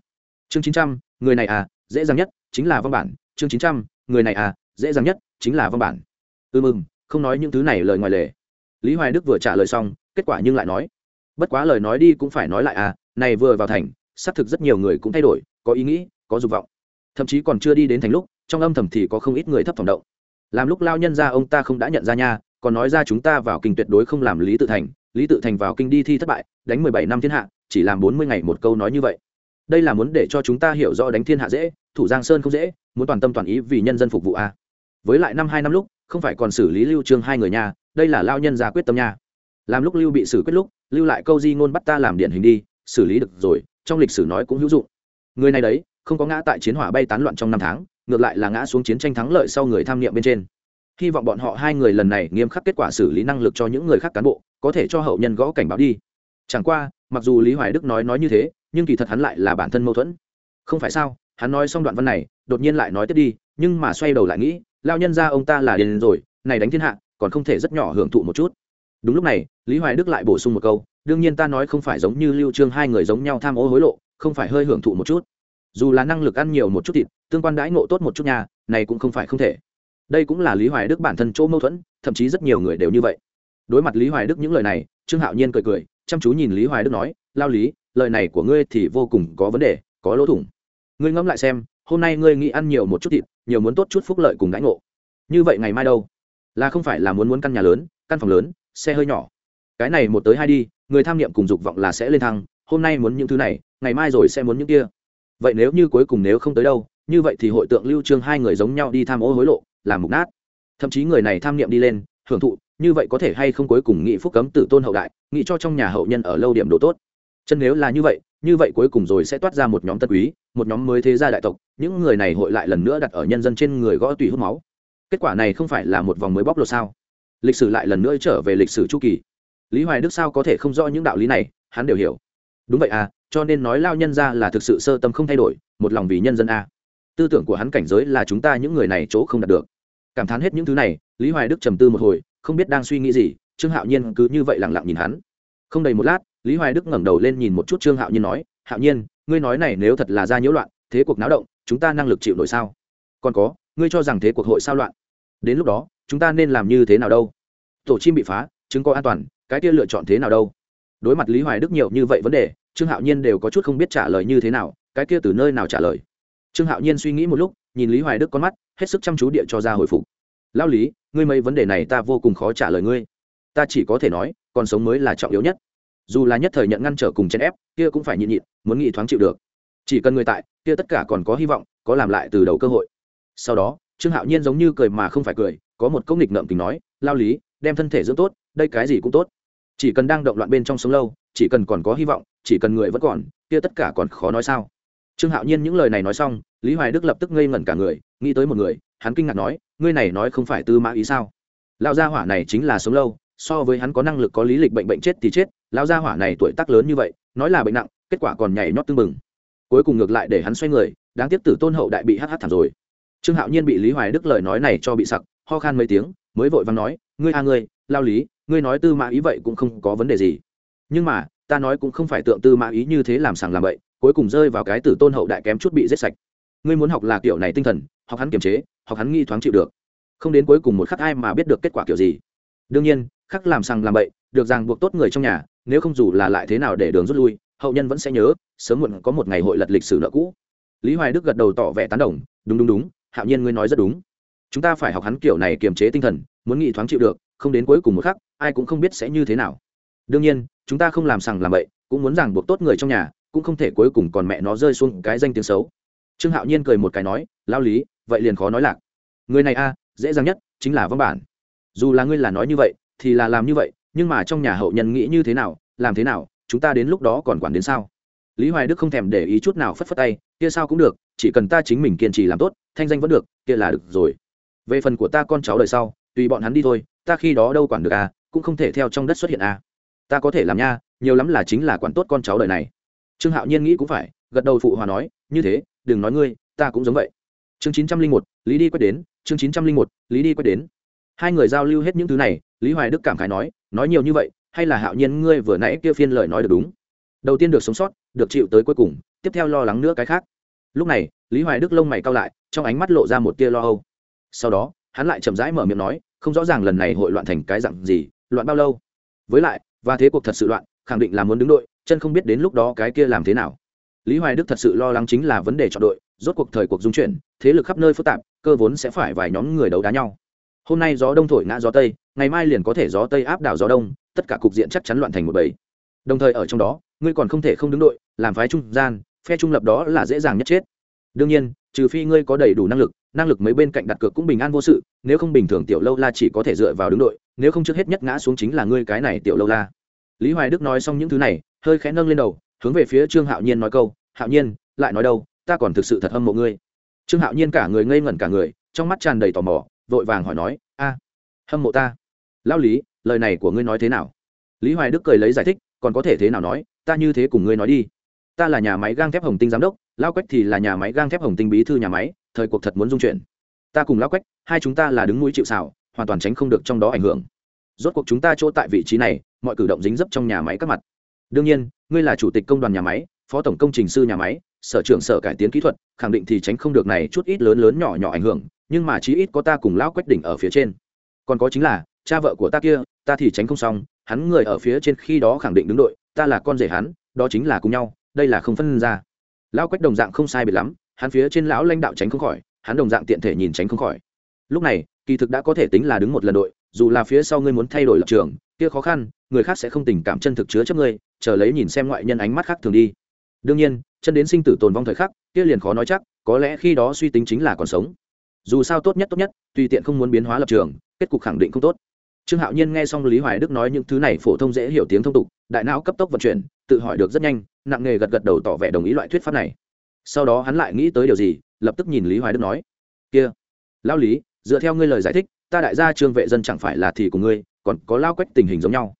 Speaker 1: Chương chín trăm, người này à dễ dàng nhất chính là văn bản. Chương chín trăm, người này à dễ dàng nhất chính là văn bản. Ư ừ mừng, không nói những thứ này lời ngoài lề. Lý hoài đức vừa trả lời xong, kết quả nhưng lại nói, bất quá lời nói đi cũng phải nói lại à này vừa vào thành, xác thực rất nhiều người cũng thay đổi, có ý nghĩ, có dục vọng. Thậm chí còn chưa đi đến thành lúc, trong âm thầm thì có không ít người thấp phòng động làm lúc lao nhân ra ông ta không đã nhận ra nha, còn nói ra chúng ta vào kinh tuyệt đối không làm lý tự thành. Lý tự thành vào kinh đi thi thất bại, đánh mười bảy năm thiên hạ, chỉ làm bốn mươi ngày một câu nói như vậy. Đây là muốn để cho chúng ta hiểu rõ đánh thiên hạ dễ, thủ giang sơn không dễ, muốn toàn tâm toàn ý vì nhân dân phục vụ a. Với lại năm hai năm lúc, không phải còn xử lý lưu trương hai người nha, đây là lao nhân ra quyết tâm nha. Làm lúc lưu bị xử quyết lúc, lưu lại câu di ngôn bắt ta làm điển hình đi, xử lý được rồi, trong lịch sử nói cũng hữu dụng. Người này đấy, không có ngã tại chiến hỏa bay tán loạn trong năm tháng ngược lại là ngã xuống chiến tranh thắng lợi sau người tham niệm bên trên. Hy vọng bọn họ hai người lần này nghiêm khắc kết quả xử lý năng lực cho những người khác cán bộ, có thể cho hậu nhân gõ cảnh báo đi. Chẳng qua, mặc dù lý hoài đức nói nói như thế, nhưng kỳ thật hắn lại là bản thân mâu thuẫn. Không phải sao, hắn nói xong đoạn văn này, đột nhiên lại nói tiếp đi, nhưng mà xoay đầu lại nghĩ, lao nhân ra ông ta là điền rồi, này đánh thiên hạ, còn không thể rất nhỏ hưởng thụ một chút. Đúng lúc này, lý hoài đức lại bổ sung một câu, đương nhiên ta nói không phải giống như lưu trương hai người giống nhau tham ô hối lộ, không phải hơi hưởng thụ một chút dù là năng lực ăn nhiều một chút thịt, tương quan đãi ngộ tốt một chút nhà này cũng không phải không thể. Đây cũng là lý hoài đức bản thân chỗ mâu thuẫn, thậm chí rất nhiều người đều như vậy. Đối mặt lý hoài đức những lời này, trương hạo nhiên cười cười, chăm chú nhìn lý hoài đức nói, lao lý, lời này của ngươi thì vô cùng có vấn đề, có lỗ thủng. Ngươi ngẫm lại xem, hôm nay ngươi nghĩ ăn nhiều một chút thịt, nhiều muốn tốt chút phúc lợi cùng đãi ngộ. Như vậy ngày mai đâu? Là không phải là muốn muốn căn nhà lớn, căn phòng lớn, xe hơi nhỏ. Cái này một tới hai đi, người tham niệm cùng dục vọng là sẽ lên thăng, hôm nay muốn những thứ này, ngày mai rồi sẽ muốn những kia vậy nếu như cuối cùng nếu không tới đâu, như vậy thì hội tượng lưu trương hai người giống nhau đi tham ô hối lộ, làm mục nát. Thậm chí người này tham niệm đi lên, hưởng thụ, như vậy có thể hay không cuối cùng nghị phúc cấm tử tôn hậu đại, nghị cho trong nhà hậu nhân ở lâu điểm đồ tốt. Chân nếu là như vậy như vậy cuối cùng rồi sẽ toát ra một nhóm tân quý, một nhóm mới thế gia đại tộc, những người này hội lại lần nữa đặt ở nhân dân trên người gõ tùy hút máu. Kết quả này không phải là một vòng mới bóc lột sao? Lịch sử lại lần nữa trở về lịch sử chu kỳ. Lý hoài đức sao có thể không rõ những đạo lý này, hắn đều hiểu. Đúng vậy à cho nên nói lao nhân ra là thực sự sơ tâm không thay đổi, một lòng vì nhân dân a. Tư tưởng của hắn cảnh giới là chúng ta những người này chỗ không đạt được. Cảm thán hết những thứ này, lý hoài đức trầm tư một hồi, không biết đang suy nghĩ gì, trương hạo nhiên cứ như vậy lẳng lặng nhìn hắn. Không đầy một lát, lý hoài đức ngẩng đầu lên nhìn một chút trương hạo nhiên nói, hạo nhiên, ngươi nói này nếu thật là ra nhiễu loạn, thế cuộc náo động, chúng ta năng lực chịu nổi sao? Còn có, ngươi cho rằng thế cuộc hội sao loạn? Đến lúc đó, chúng ta nên làm như thế nào đâu? Tổ chim bị phá chứng có an toàn, cái kia lựa chọn thế nào đâu? Đối mặt lý hoài đức nhiều như vậy vấn đề trương hạo nhiên đều có chút không biết trả lời như thế nào, cái kia từ nơi nào trả lời? Trương hạo nhiên suy nghĩ một lúc, nhìn lý hoài đức con mắt, hết sức chăm chú địa cho ra hồi phục. Lao lý, ngươi mấy vấn đề này ta vô cùng khó trả lời ngươi. Ta chỉ có thể nói, còn sống mới là trọng yếu nhất. Dù là nhất thời nhận ngăn trở cùng chen ép, kia cũng phải nhịn nhịn, muốn nghĩ thoáng chịu được. Chỉ cần người tại, kia tất cả còn có hy vọng, có làm lại từ đầu cơ hội. Sau đó, trương hạo nhiên giống như cười mà không phải cười, có một công nghịch ngợm tình nói lao lý, đem thân thể dưỡng tốt, đây cái gì cũng tốt. Chỉ cần đang động loạn bên trong sống lâu, chỉ cần còn có hy vọng chỉ cần người vẫn còn, kia tất cả còn khó nói sao? Trương hạo nhiên những lời này nói xong, lý hoài đức lập tức ngây ngẩn cả người, nghĩ tới một người, hắn kinh ngạc nói, ngươi này nói không phải tư mã ý sao? Lão gia hỏa này chính là sống lâu, so với hắn có năng lực có lý lịch bệnh bệnh chết thì chết, lão gia hỏa này tuổi tác lớn như vậy, nói là bệnh nặng, kết quả còn nhảy nhót tương mừng. cuối cùng ngược lại để hắn xoay người, đáng tiếc tử tôn hậu đại bị hh thảm rồi. Trương hạo nhiên bị lý hoài đức lời nói này cho bị sặc, ho khan mấy tiếng, mới vội vàng nói, ngươi a, ngươi, lao lý, ngươi nói tư mã ý vậy cũng không có vấn đề gì. Nhưng mà ta nói cũng không phải tượng tư mã ý như thế làm sàng làm bậy, cuối cùng rơi vào cái tử tôn hậu đại kém chút bị giết sạch. Ngươi muốn học là kiểu này tinh thần, học hắn kiềm chế, học hắn nghi thoáng chịu được. Không đến cuối cùng một khắc ai mà biết được kết quả kiểu gì. Đương nhiên, khắc làm sàng làm bậy, được ràng buộc tốt người trong nhà, nếu không dù là lại thế nào để đường rút lui, hậu nhân vẫn sẽ nhớ, sớm muộn có một ngày hội lật lịch sử nợ cũ. Lý hoài đức gật đầu tỏ vẻ tán đồng, đúng đúng đúng, hạo nhiên ngươi nói rất đúng. Chúng ta phải học hắn kiểu này kiềm chế tinh thần, muốn nghị thoáng chịu được, không đến cuối cùng một khắc, ai cũng không biết sẽ như thế nào đương nhiên, chúng ta không làm sằng làm bậy, cũng muốn ràng buộc tốt người trong nhà, cũng không thể cuối cùng còn mẹ nó rơi xuống cái danh tiếng xấu. Trương hạo nhiên cười một cái nói, lao lý, vậy liền khó nói lạc. Người này a, dễ dàng nhất chính là văn bản. Dù là ngươi là nói như vậy, thì là làm như vậy, nhưng mà trong nhà hậu nhân nghĩ như thế nào, làm thế nào, chúng ta đến lúc đó còn quản đến sao? Lý hoài đức không thèm để ý chút nào phất phất tay, kia sao cũng được, chỉ cần ta chính mình kiên trì làm tốt, thanh danh vẫn được, kia là được rồi. Về phần của ta con cháu đời sau, tùy bọn hắn đi thôi, ta khi đó đâu quản được à cũng không thể theo trong đất xuất hiện à ta có thể làm nha, nhiều lắm là chính là quản tốt con cháu đời này. Trương hạo nhiên nghĩ cũng phải, gật đầu phụ hòa nói, như thế, đừng nói ngươi, ta cũng giống vậy. Chương chín trăm linh một, lý đi quét đến, chương chín trăm linh một, lý đi quét đến. Hai người giao lưu hết những thứ này, lý hoài đức cảm khái nói nói nhiều như vậy, hay là hạo nhiên ngươi vừa nãy kia phiên lời nói được đúng? Đầu tiên được sống sót, được chịu tới cuối cùng, tiếp theo lo lắng nữa cái khác. Lúc này, lý hoài đức lông mày cao lại, trong ánh mắt lộ ra một tia lo âu. Sau đó, hắn lại chậm rãi mở miệng nói, không rõ ràng lần này hội loạn thành cái dặn gì, loạn bao lâu. Với lại và thế cuộc thật sự loạn, khẳng định là muốn đứng đội, chân không biết đến lúc đó cái kia làm thế nào. Lý hoài đức thật sự lo lắng chính là vấn đề chọn đội, rốt cuộc thời cuộc dung chuyển, thế lực khắp nơi phức tạp, cơ vốn sẽ phải vài nhóm người đấu đá nhau. Hôm nay gió đông thổi ngã gió tây, ngày mai liền có thể gió tây áp đảo gió đông, tất cả cục diện chắc chắn loạn thành một bầy. Đồng thời ở trong đó, ngươi còn không thể không đứng đội, làm phái trung gian, phe trung lập đó là dễ dàng nhất chết. Đương nhiên, trừ phi ngươi có đầy đủ năng lực năng lực mấy bên cạnh đặt cược cũng bình an vô sự, nếu không bình thường tiểu lâu la chỉ có thể dựa vào đứng đội nếu không trước hết nhất ngã xuống chính là ngươi cái này tiểu lâu la. Lý hoài đức nói xong những thứ này, hơi khẽ nâng lên đầu, hướng về phía trương hạo nhiên nói câu, hạo nhiên, lại nói đâu, ta còn thực sự thật hâm mộ ngươi. Trương hạo nhiên cả người ngây ngẩn cả người, trong mắt tràn đầy tò mò, vội vàng hỏi nói, a, hâm mộ ta? Lao lý, lời này của ngươi nói thế nào? Lý hoài đức cười lấy giải thích, còn có thể thế nào nói, ta như thế cùng ngươi nói đi. Ta là nhà máy gang thép hồng tinh giám đốc lao quách thì là nhà máy gang thép hồng tinh bí thư nhà máy, thời cuộc thật muốn dung chuyển ta cùng lao quách, hai chúng ta là đứng mũi chịu xảo hoàn toàn tránh không được trong đó ảnh hưởng. Rốt cuộc chúng ta chỗ tại vị trí này, mọi cử động dính dấp trong nhà máy các mặt. Đương nhiên, ngươi là chủ tịch công đoàn nhà máy, phó tổng công trình sư nhà máy, sở trưởng sở cải tiến kỹ thuật, khẳng định thì tránh không được này chút ít lớn lớn nhỏ nhỏ ảnh hưởng, nhưng mà chí ít có ta cùng lão quách đỉnh ở phía trên. Còn có chính là, cha vợ của ta kia, ta thì tránh không xong, hắn người ở phía trên khi đó khẳng định đứng đội, ta là con rể hắn, đó chính là cùng nhau, đây là không phân ra. Lão quách đồng dạng không sai biệt lắm, hắn phía trên lão lãnh đạo tránh không khỏi, hắn đồng dạng tiện thể nhìn tránh không khỏi. Lúc này kỳ thực đã có thể tính là đứng một lần đội, dù là phía sau ngươi muốn thay đổi lập trường, kia khó khăn, người khác sẽ không tình cảm chân thực chứa chấp ngươi, chờ lấy nhìn xem ngoại nhân ánh mắt khác thường đi. Đương nhiên, chân đến sinh tử tồn vong thời khắc, kia liền khó nói chắc, có lẽ khi đó suy tính chính là còn sống. Dù sao tốt nhất tốt nhất, tùy tiện không muốn biến hóa lập trường, kết cục khẳng định không tốt. Trương hạo nhiên nghe xong lý hoài đức nói những thứ này phổ thông dễ hiểu tiếng thông tục, đại não cấp tốc vận chuyển, tự hỏi được rất nhanh, nặng nghề gật gật đầu tỏ vẻ đồng ý loại thuyết pháp này. Sau đó hắn lại nghĩ tới điều gì, lập tức nhìn lý hoài đức nói, kia lao lý dựa theo ngươi lời giải thích, ta đại gia trương vệ dân chẳng phải là thì của ngươi, còn có lao quách tình hình giống nhau.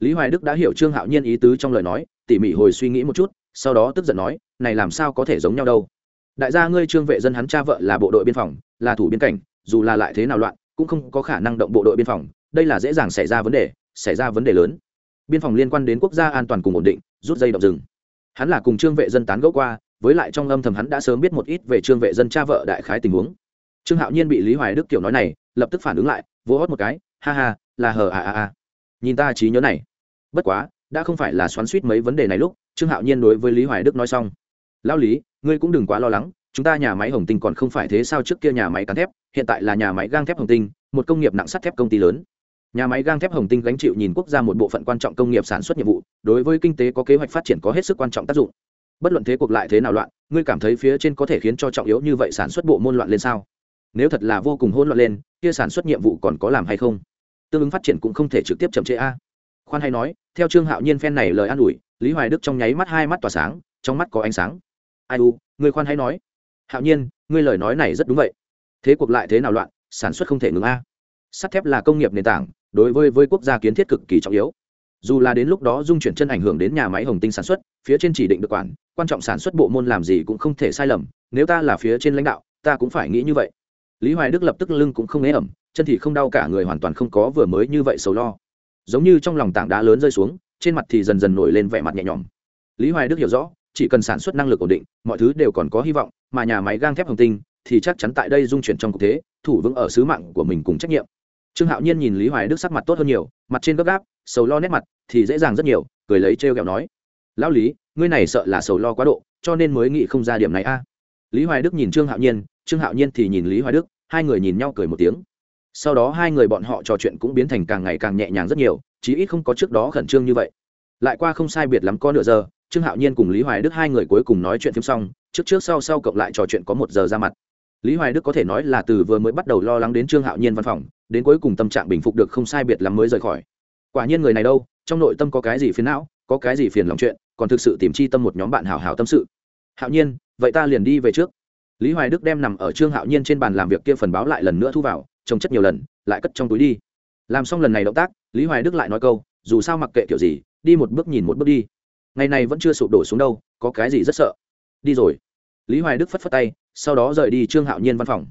Speaker 1: Lý hoài đức đã hiểu trương hạo nhiên ý tứ trong lời nói, tỉ mỉ hồi suy nghĩ một chút, sau đó tức giận nói, này làm sao có thể giống nhau đâu? Đại gia ngươi trương vệ dân hắn cha vợ là bộ đội biên phòng, là thủ biên cảnh, dù là lại thế nào loạn, cũng không có khả năng động bộ đội biên phòng, đây là dễ dàng xảy ra vấn đề, xảy ra vấn đề lớn. Biên phòng liên quan đến quốc gia an toàn cùng ổn định, rút dây động rừng. Hắn là cùng trương vệ dân tán gẫu qua, với lại trong âm thầm hắn đã sớm biết một ít về trương vệ dân cha vợ đại khái tình huống trương hạo nhiên bị lý hoài đức kiểu nói này, lập tức phản ứng lại, vỗ hót một cái, ha ha, là hờ à à à. Nhìn ta trí nhớ này. Bất quá, đã không phải là xoắn suýt mấy vấn đề này lúc, trương hạo nhiên đối với lý hoài đức nói xong. Lao lý, ngươi cũng đừng quá lo lắng, chúng ta nhà máy hồng tinh còn không phải thế sao trước kia nhà máy cán thép, hiện tại là nhà máy gang thép hồng tinh, một công nghiệp nặng sắt thép công ty lớn. Nhà máy gang thép hồng tinh gánh chịu nhìn quốc gia một bộ phận quan trọng công nghiệp sản xuất nhiệm vụ, đối với kinh tế có kế hoạch phát triển có hết sức quan trọng tác dụng. Bất luận thế cuộc lại thế nào loạn, ngươi cảm thấy phía trên có thể khiến cho trọng yếu như vậy sản xuất bộ môn loạn lên sao? Nếu thật là vô cùng hỗn loạn lên, kia sản xuất nhiệm vụ còn có làm hay không? Tương ứng phát triển cũng không thể trực tiếp chậm trễ a. Khoan hay nói, theo trương hạo nhiên phen này lời an ủi, lý hoài đức trong nháy mắt hai mắt tỏa sáng, trong mắt có ánh sáng. Ai u, người khoan hay nói? Hạo nhiên, ngươi lời nói này rất đúng vậy. Thế cuộc lại thế nào loạn, sản xuất không thể ngừng a. Sắt thép là công nghiệp nền tảng, đối với với quốc gia kiến thiết cực kỳ trọng yếu. Dù là đến lúc đó dung chuyển chân ảnh hưởng đến nhà máy hồng tinh sản xuất, phía trên chỉ định được quản, quan trọng sản xuất bộ môn làm gì cũng không thể sai lầm, nếu ta là phía trên lãnh đạo, ta cũng phải nghĩ như vậy lý hoài đức lập tức lưng cũng không ế ẩm, chân thì không đau cả người hoàn toàn không có vừa mới như vậy sầu lo. Giống như trong lòng tảng đá lớn rơi xuống, trên mặt thì dần dần nổi lên vẻ mặt nhẹ nhõm. Lý hoài đức hiểu rõ, chỉ cần sản xuất năng lực ổn định, mọi thứ đều còn có hy vọng, mà nhà máy gang thép hồng tinh thì chắc chắn tại đây dung chuyển trong cục thế, thủ vững ở sứ mạng của mình cùng trách nhiệm. Trương hạo nhiên nhìn lý hoài đức sắc mặt tốt hơn nhiều, mặt trên gấp gáp, sầu lo nét mặt thì dễ dàng rất nhiều, cười lấy trêu ghẹo nói, lão lý, ngươi này sợ là sầu lo quá độ, cho nên mới nghĩ không ra điểm này a. Lý hoài đức nhìn trương hạo nhiên, trương hạo nhiên thì nhìn lý hoài đức hai người nhìn nhau cười một tiếng. Sau đó hai người bọn họ trò chuyện cũng biến thành càng ngày càng nhẹ nhàng rất nhiều, chí ít không có trước đó khẩn trương như vậy. Lại qua không sai biệt lắm có nửa giờ, trương hạo nhiên cùng lý hoài đức hai người cuối cùng nói chuyện phim xong, trước trước sau sau cộng lại trò chuyện có một giờ ra mặt. Lý hoài đức có thể nói là từ vừa mới bắt đầu lo lắng đến trương hạo nhiên văn phòng, đến cuối cùng tâm trạng bình phục được không sai biệt lắm mới rời khỏi. Quả nhiên người này đâu, trong nội tâm có cái gì phiền não, có cái gì phiền lòng chuyện, còn thực sự tìm chi tâm một nhóm bạn hảo hảo tâm sự. Hạo nhiên, vậy ta liền đi về trước lý hoài đức đem nằm ở trương hạo nhiên trên bàn làm việc kia phần báo lại lần nữa thu vào, trồng chất nhiều lần, lại cất trong túi đi. Làm xong lần này động tác, lý hoài đức lại nói câu, dù sao mặc kệ kiểu gì, đi một bước nhìn một bước đi. Ngày này vẫn chưa sụp đổ xuống đâu, có cái gì rất sợ. Đi rồi. Lý hoài đức phất phất tay, sau đó rời đi trương hạo nhiên văn phòng.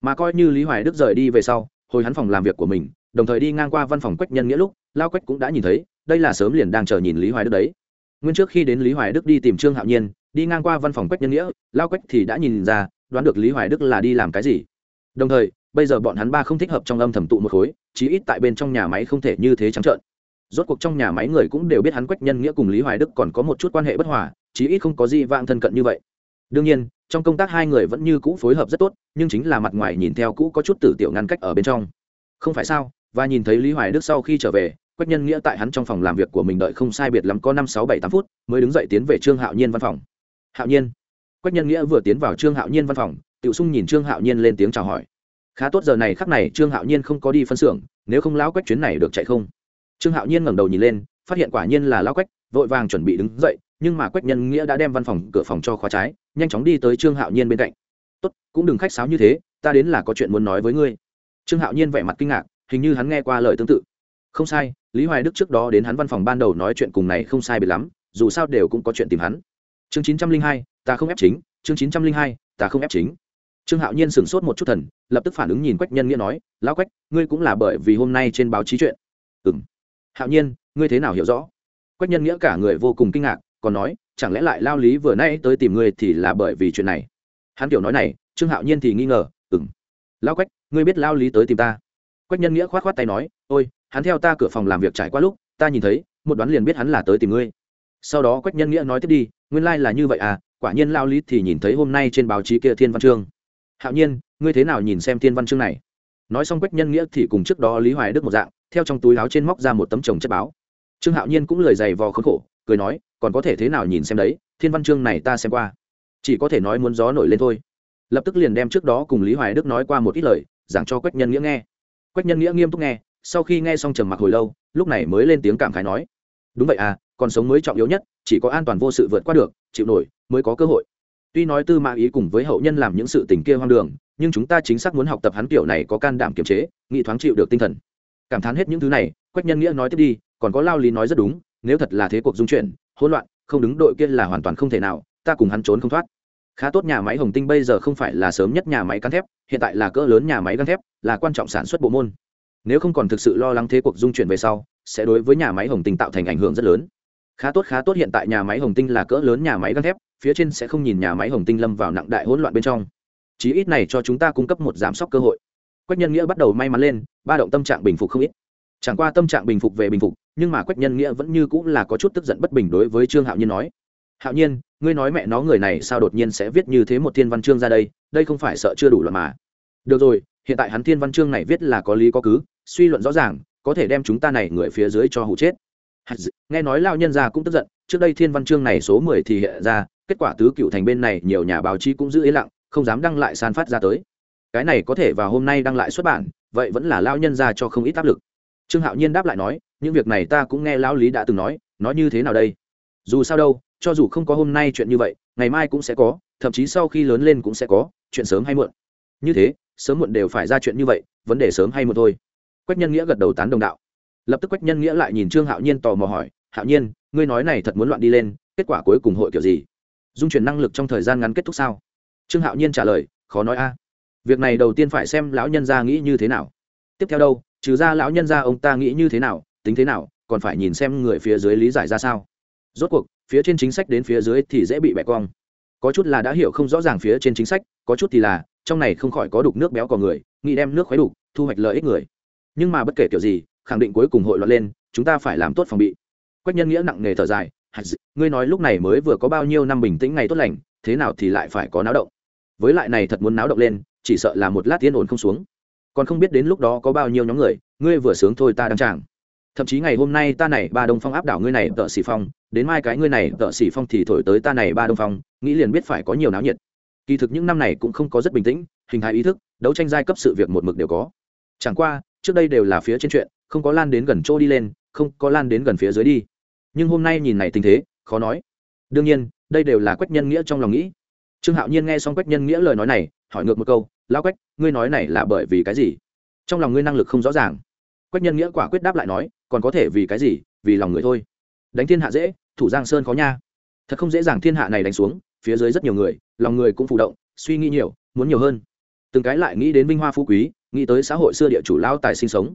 Speaker 1: Mà coi như lý hoài đức rời đi về sau, hồi hắn phòng làm việc của mình, đồng thời đi ngang qua văn phòng quách nhân nghĩa lúc, lao quách cũng đã nhìn thấy, đây là sớm liền đang chờ nhìn lý hoài đức đấy nguyên trước khi đến lý hoài đức đi tìm trương hạo nhiên, đi ngang qua văn phòng quách nhân nghĩa, lao quách thì đã nhìn ra, đoán được lý hoài đức là đi làm cái gì. Đồng thời, bây giờ bọn hắn ba không thích hợp trong âm thầm tụ một khối, chí ít tại bên trong nhà máy không thể như thế trắng trợn. Rốt cuộc trong nhà máy người cũng đều biết hắn quách nhân nghĩa cùng lý hoài đức còn có một chút quan hệ bất hòa, chí ít không có gì vang thân cận như vậy. Đương nhiên, trong công tác hai người vẫn như cũ phối hợp rất tốt, nhưng chính là mặt ngoài nhìn theo cũ có chút tử tiểu ngăn cách ở bên trong. Không phải sao? Và nhìn thấy lý hoài đức sau khi trở về quách nhân nghĩa tại hắn trong phòng làm việc của mình đợi không sai biệt lắm có năm, sáu, bảy, tám phút, mới đứng dậy tiến về trương hạo nhiên văn phòng. Hạo nhiên. Quách nhân nghĩa vừa tiến vào trương hạo nhiên văn phòng, tiểu sung nhìn trương hạo nhiên lên tiếng chào hỏi. Khá tốt, giờ này khắc này trương hạo nhiên không có đi phân xưởng, nếu không lão quách chuyến này được chạy không? Trương hạo nhiên ngẩng đầu nhìn lên, phát hiện quả nhiên là lão quách, vội vàng chuẩn bị đứng dậy, nhưng mà quách nhân nghĩa đã đem văn phòng cửa phòng cho khóa trái, nhanh chóng đi tới trương hạo nhiên bên cạnh. Tốt, cũng đừng khách sáo như thế, ta đến là có chuyện muốn nói với ngươi. Trương hạo nhiên vẻ mặt kinh ngạc, hình như hắn nghe qua lời tương tự. Không sai lý hoài đức trước đó đến hắn văn phòng ban đầu nói chuyện cùng này không sai biệt lắm, dù sao đều cũng có chuyện tìm hắn. Chương chín trăm linh hai, ta không ép chính, chương chín trăm linh hai, ta không ép chính. Trương hạo nhiên sửng sốt một chút thần, lập tức phản ứng nhìn quách nhân nghĩa nói, lão quách, ngươi cũng là bởi vì hôm nay trên báo chí chuyện. Ừ m hạo nhiên, ngươi thế nào hiểu rõ? Quách nhân nghĩa cả người vô cùng kinh ngạc, còn nói, chẳng lẽ lại lao lý vừa nay tới tìm ngươi thì là bởi vì chuyện này? Hắn kiểu nói này, trương hạo nhiên thì nghi ngờ ừ m lão quách, ngươi biết lao lý tới tìm ta? Quách nhân nghĩa k h o á t k h o á t tay nói, ôi, hắn theo ta cửa phòng làm việc trải qua lúc, ta nhìn thấy, một đoán liền biết hắn là tới tìm ngươi. Sau đó quách nhân nghĩa nói tiếp đi, nguyên lai、like、là như vậy à quả nhiên lao lý thì nhìn thấy hôm nay trên báo chí kia thiên văn chương. Hạo nhiên, ngươi thế nào nhìn xem thiên văn chương này? Nói xong quách nhân nghĩa thì cùng trước đó lý hoài đức một dạng, theo trong túi áo trên móc ra một tấm chồng chất báo. Trương hạo nhiên cũng lời dày vò khốn khổ, cười nói, còn có thể thế nào nhìn xem đấy, thiên văn chương này ta xem qua. Chỉ có thể nói muốn gió nổi lên thôi. Lập tức liền đem trước đó cùng lý hoài đức nói qua một ít lời, giảng cho quách nhân nghĩa nghe quách nhân nghĩa nghiêm túc nghe, sau khi nghe xong trầm mặc hồi lâu, lúc này mới lên tiếng cảm khái nói, đúng vậy à còn sống mới trọng yếu nhất, chỉ có an toàn vô sự vượt qua được, chịu nổi, mới có cơ hội. Tuy nói tư mã ý cùng với hậu nhân làm những sự tình kia hoang đường, nhưng chúng ta chính xác muốn học tập hắn kiểu này có can đảm kiềm chế, nghị thoáng chịu được tinh thần. Cảm thán hết những thứ này, quách nhân nghĩa nói tiếp đi, còn có lao lý nói rất đúng, nếu thật là thế cuộc dung chuyển, hỗn loạn, không đứng đội kia là hoàn toàn không thể nào, ta cùng hắn trốn không thoát khá tốt nhà máy hồng tinh bây giờ không phải là sớm nhất nhà máy cán thép, hiện tại là cỡ lớn nhà máy cán thép, là quan trọng sản xuất bộ môn. Nếu không còn thực sự lo lắng thế cuộc dung chuyển về sau, sẽ đối với nhà máy hồng tinh tạo thành ảnh hưởng rất lớn. Khá tốt khá tốt hiện tại nhà máy hồng tinh là cỡ lớn nhà máy cán thép, phía trên sẽ không nhìn nhà máy hồng tinh lâm vào nặng đại hỗn loạn bên trong. Chí ít này cho chúng ta cung cấp một giảm sốc cơ hội. Quách nhân nghĩa bắt đầu may mắn lên, ba động tâm trạng bình phục không ít. Chẳng qua tâm trạng bình phục về bình phục, nhưng mà quách nhân nghĩa vẫn như cũng là có chút tức giận bất bình đối với trương hạo nhiên nói hạo nhiên, ngươi nói mẹ nó người này sao đột nhiên sẽ viết như thế một thiên văn chương ra đây đây không phải sợ chưa đủ luận mà. Được rồi, hiện tại hắn thiên văn chương này viết là có lý có cứ, suy luận rõ ràng, có thể đem chúng ta này người phía dưới cho hụ chết. Nghe nói lao nhân già cũng tức giận, trước đây thiên văn chương này số mười thì hiện ra, kết quả tứ cựu thành bên này nhiều nhà báo chí cũng giữ ý lặng, không dám đăng lại san phát ra tới. Cái này có thể vào hôm nay đăng lại xuất bản, vậy vẫn là lao nhân ra cho không ít áp lực. Trương hạo nhiên đáp lại nói, những việc này ta cũng nghe lão lý đã từng nói nói như thế nào đây? Dù sao đâu, cho dù không có hôm nay chuyện như vậy, ngày mai cũng sẽ có, thậm chí sau khi lớn lên cũng sẽ có, chuyện sớm hay muộn. Như thế, sớm muộn đều phải ra chuyện như vậy, vấn đề sớm hay muộn thôi. Quách nhân nghĩa gật đầu tán đồng đạo. Lập tức quách nhân nghĩa lại nhìn trương hạo nhiên tò mò hỏi, hạo nhiên, ngươi nói này thật muốn loạn đi lên, kết quả cuối cùng hội kiểu gì? Dung chuyển năng lực trong thời gian ngắn kết thúc sao? Trương hạo nhiên trả lời, khó nói a. Việc này đầu tiên phải xem lão nhân gia nghĩ như thế nào. Tiếp theo đâu, trừ ra lão nhân gia ông ta nghĩ như thế nào, tính thế nào, còn phải nhìn xem người phía dưới lý giải ra sao rốt cuộc, phía trên chính sách đến phía dưới thì dễ bị bẻ cong. Có chút là đã hiểu không rõ ràng phía trên chính sách, có chút thì là, trong này không khỏi có đục nước béo cò người, nghĩ đem nước khoái đục, thu hoạch lợi ích người. Nhưng mà bất kể kiểu gì, khẳng định cuối cùng hội loạn lên, chúng ta phải làm tốt phòng bị. Quách nhân nghĩa nặng nề thở dài ngươi nói lúc này mới vừa có bao nhiêu năm bình tĩnh ngày tốt lành, thế nào thì lại phải có náo động? Với lại này thật muốn náo động lên, chỉ sợ là một lát tiên ổn không xuống. Còn không biết đến lúc đó có bao nhiêu nhóm người, ngươi vừa sướng thôi ta đang chàng thậm chí ngày hôm nay ta này ba đông phong áp đảo ngươi này, tợ xỉ phong, đến mai cái ngươi này, tợ xỉ phong thì thổi tới ta này ba đông phong, nghĩ liền biết phải có nhiều náo nhiệt. Kỳ thực những năm này cũng không có rất bình tĩnh, hình thái ý thức, đấu tranh giai cấp sự việc một mực đều có. Chẳng qua, trước đây đều là phía trên chuyện, không có lan đến gần chỗ đi lên, không có lan đến gần phía dưới đi. Nhưng hôm nay nhìn này tình thế, khó nói. Đương nhiên, đây đều là quách nhân nghĩa trong lòng nghĩ. Trương hạo nhiên nghe xong quách nhân nghĩa lời nói này, hỏi ngược một câu lao quách, ngươi nói này là bởi vì cái gì? Trong lòng ngươi năng lực không rõ ràng quách nhân nghĩa quả quyết đáp lại nói, còn có thể vì cái gì? Vì lòng người thôi. Đánh thiên hạ dễ, thủ giang sơn khó nha. Thật không dễ dàng thiên hạ này đánh xuống, phía dưới rất nhiều người, lòng người cũng phụ động, suy nghĩ nhiều, muốn nhiều hơn. Từng cái lại nghĩ đến vinh hoa phú quý, nghĩ tới xã hội xưa địa chủ lao tài sinh sống.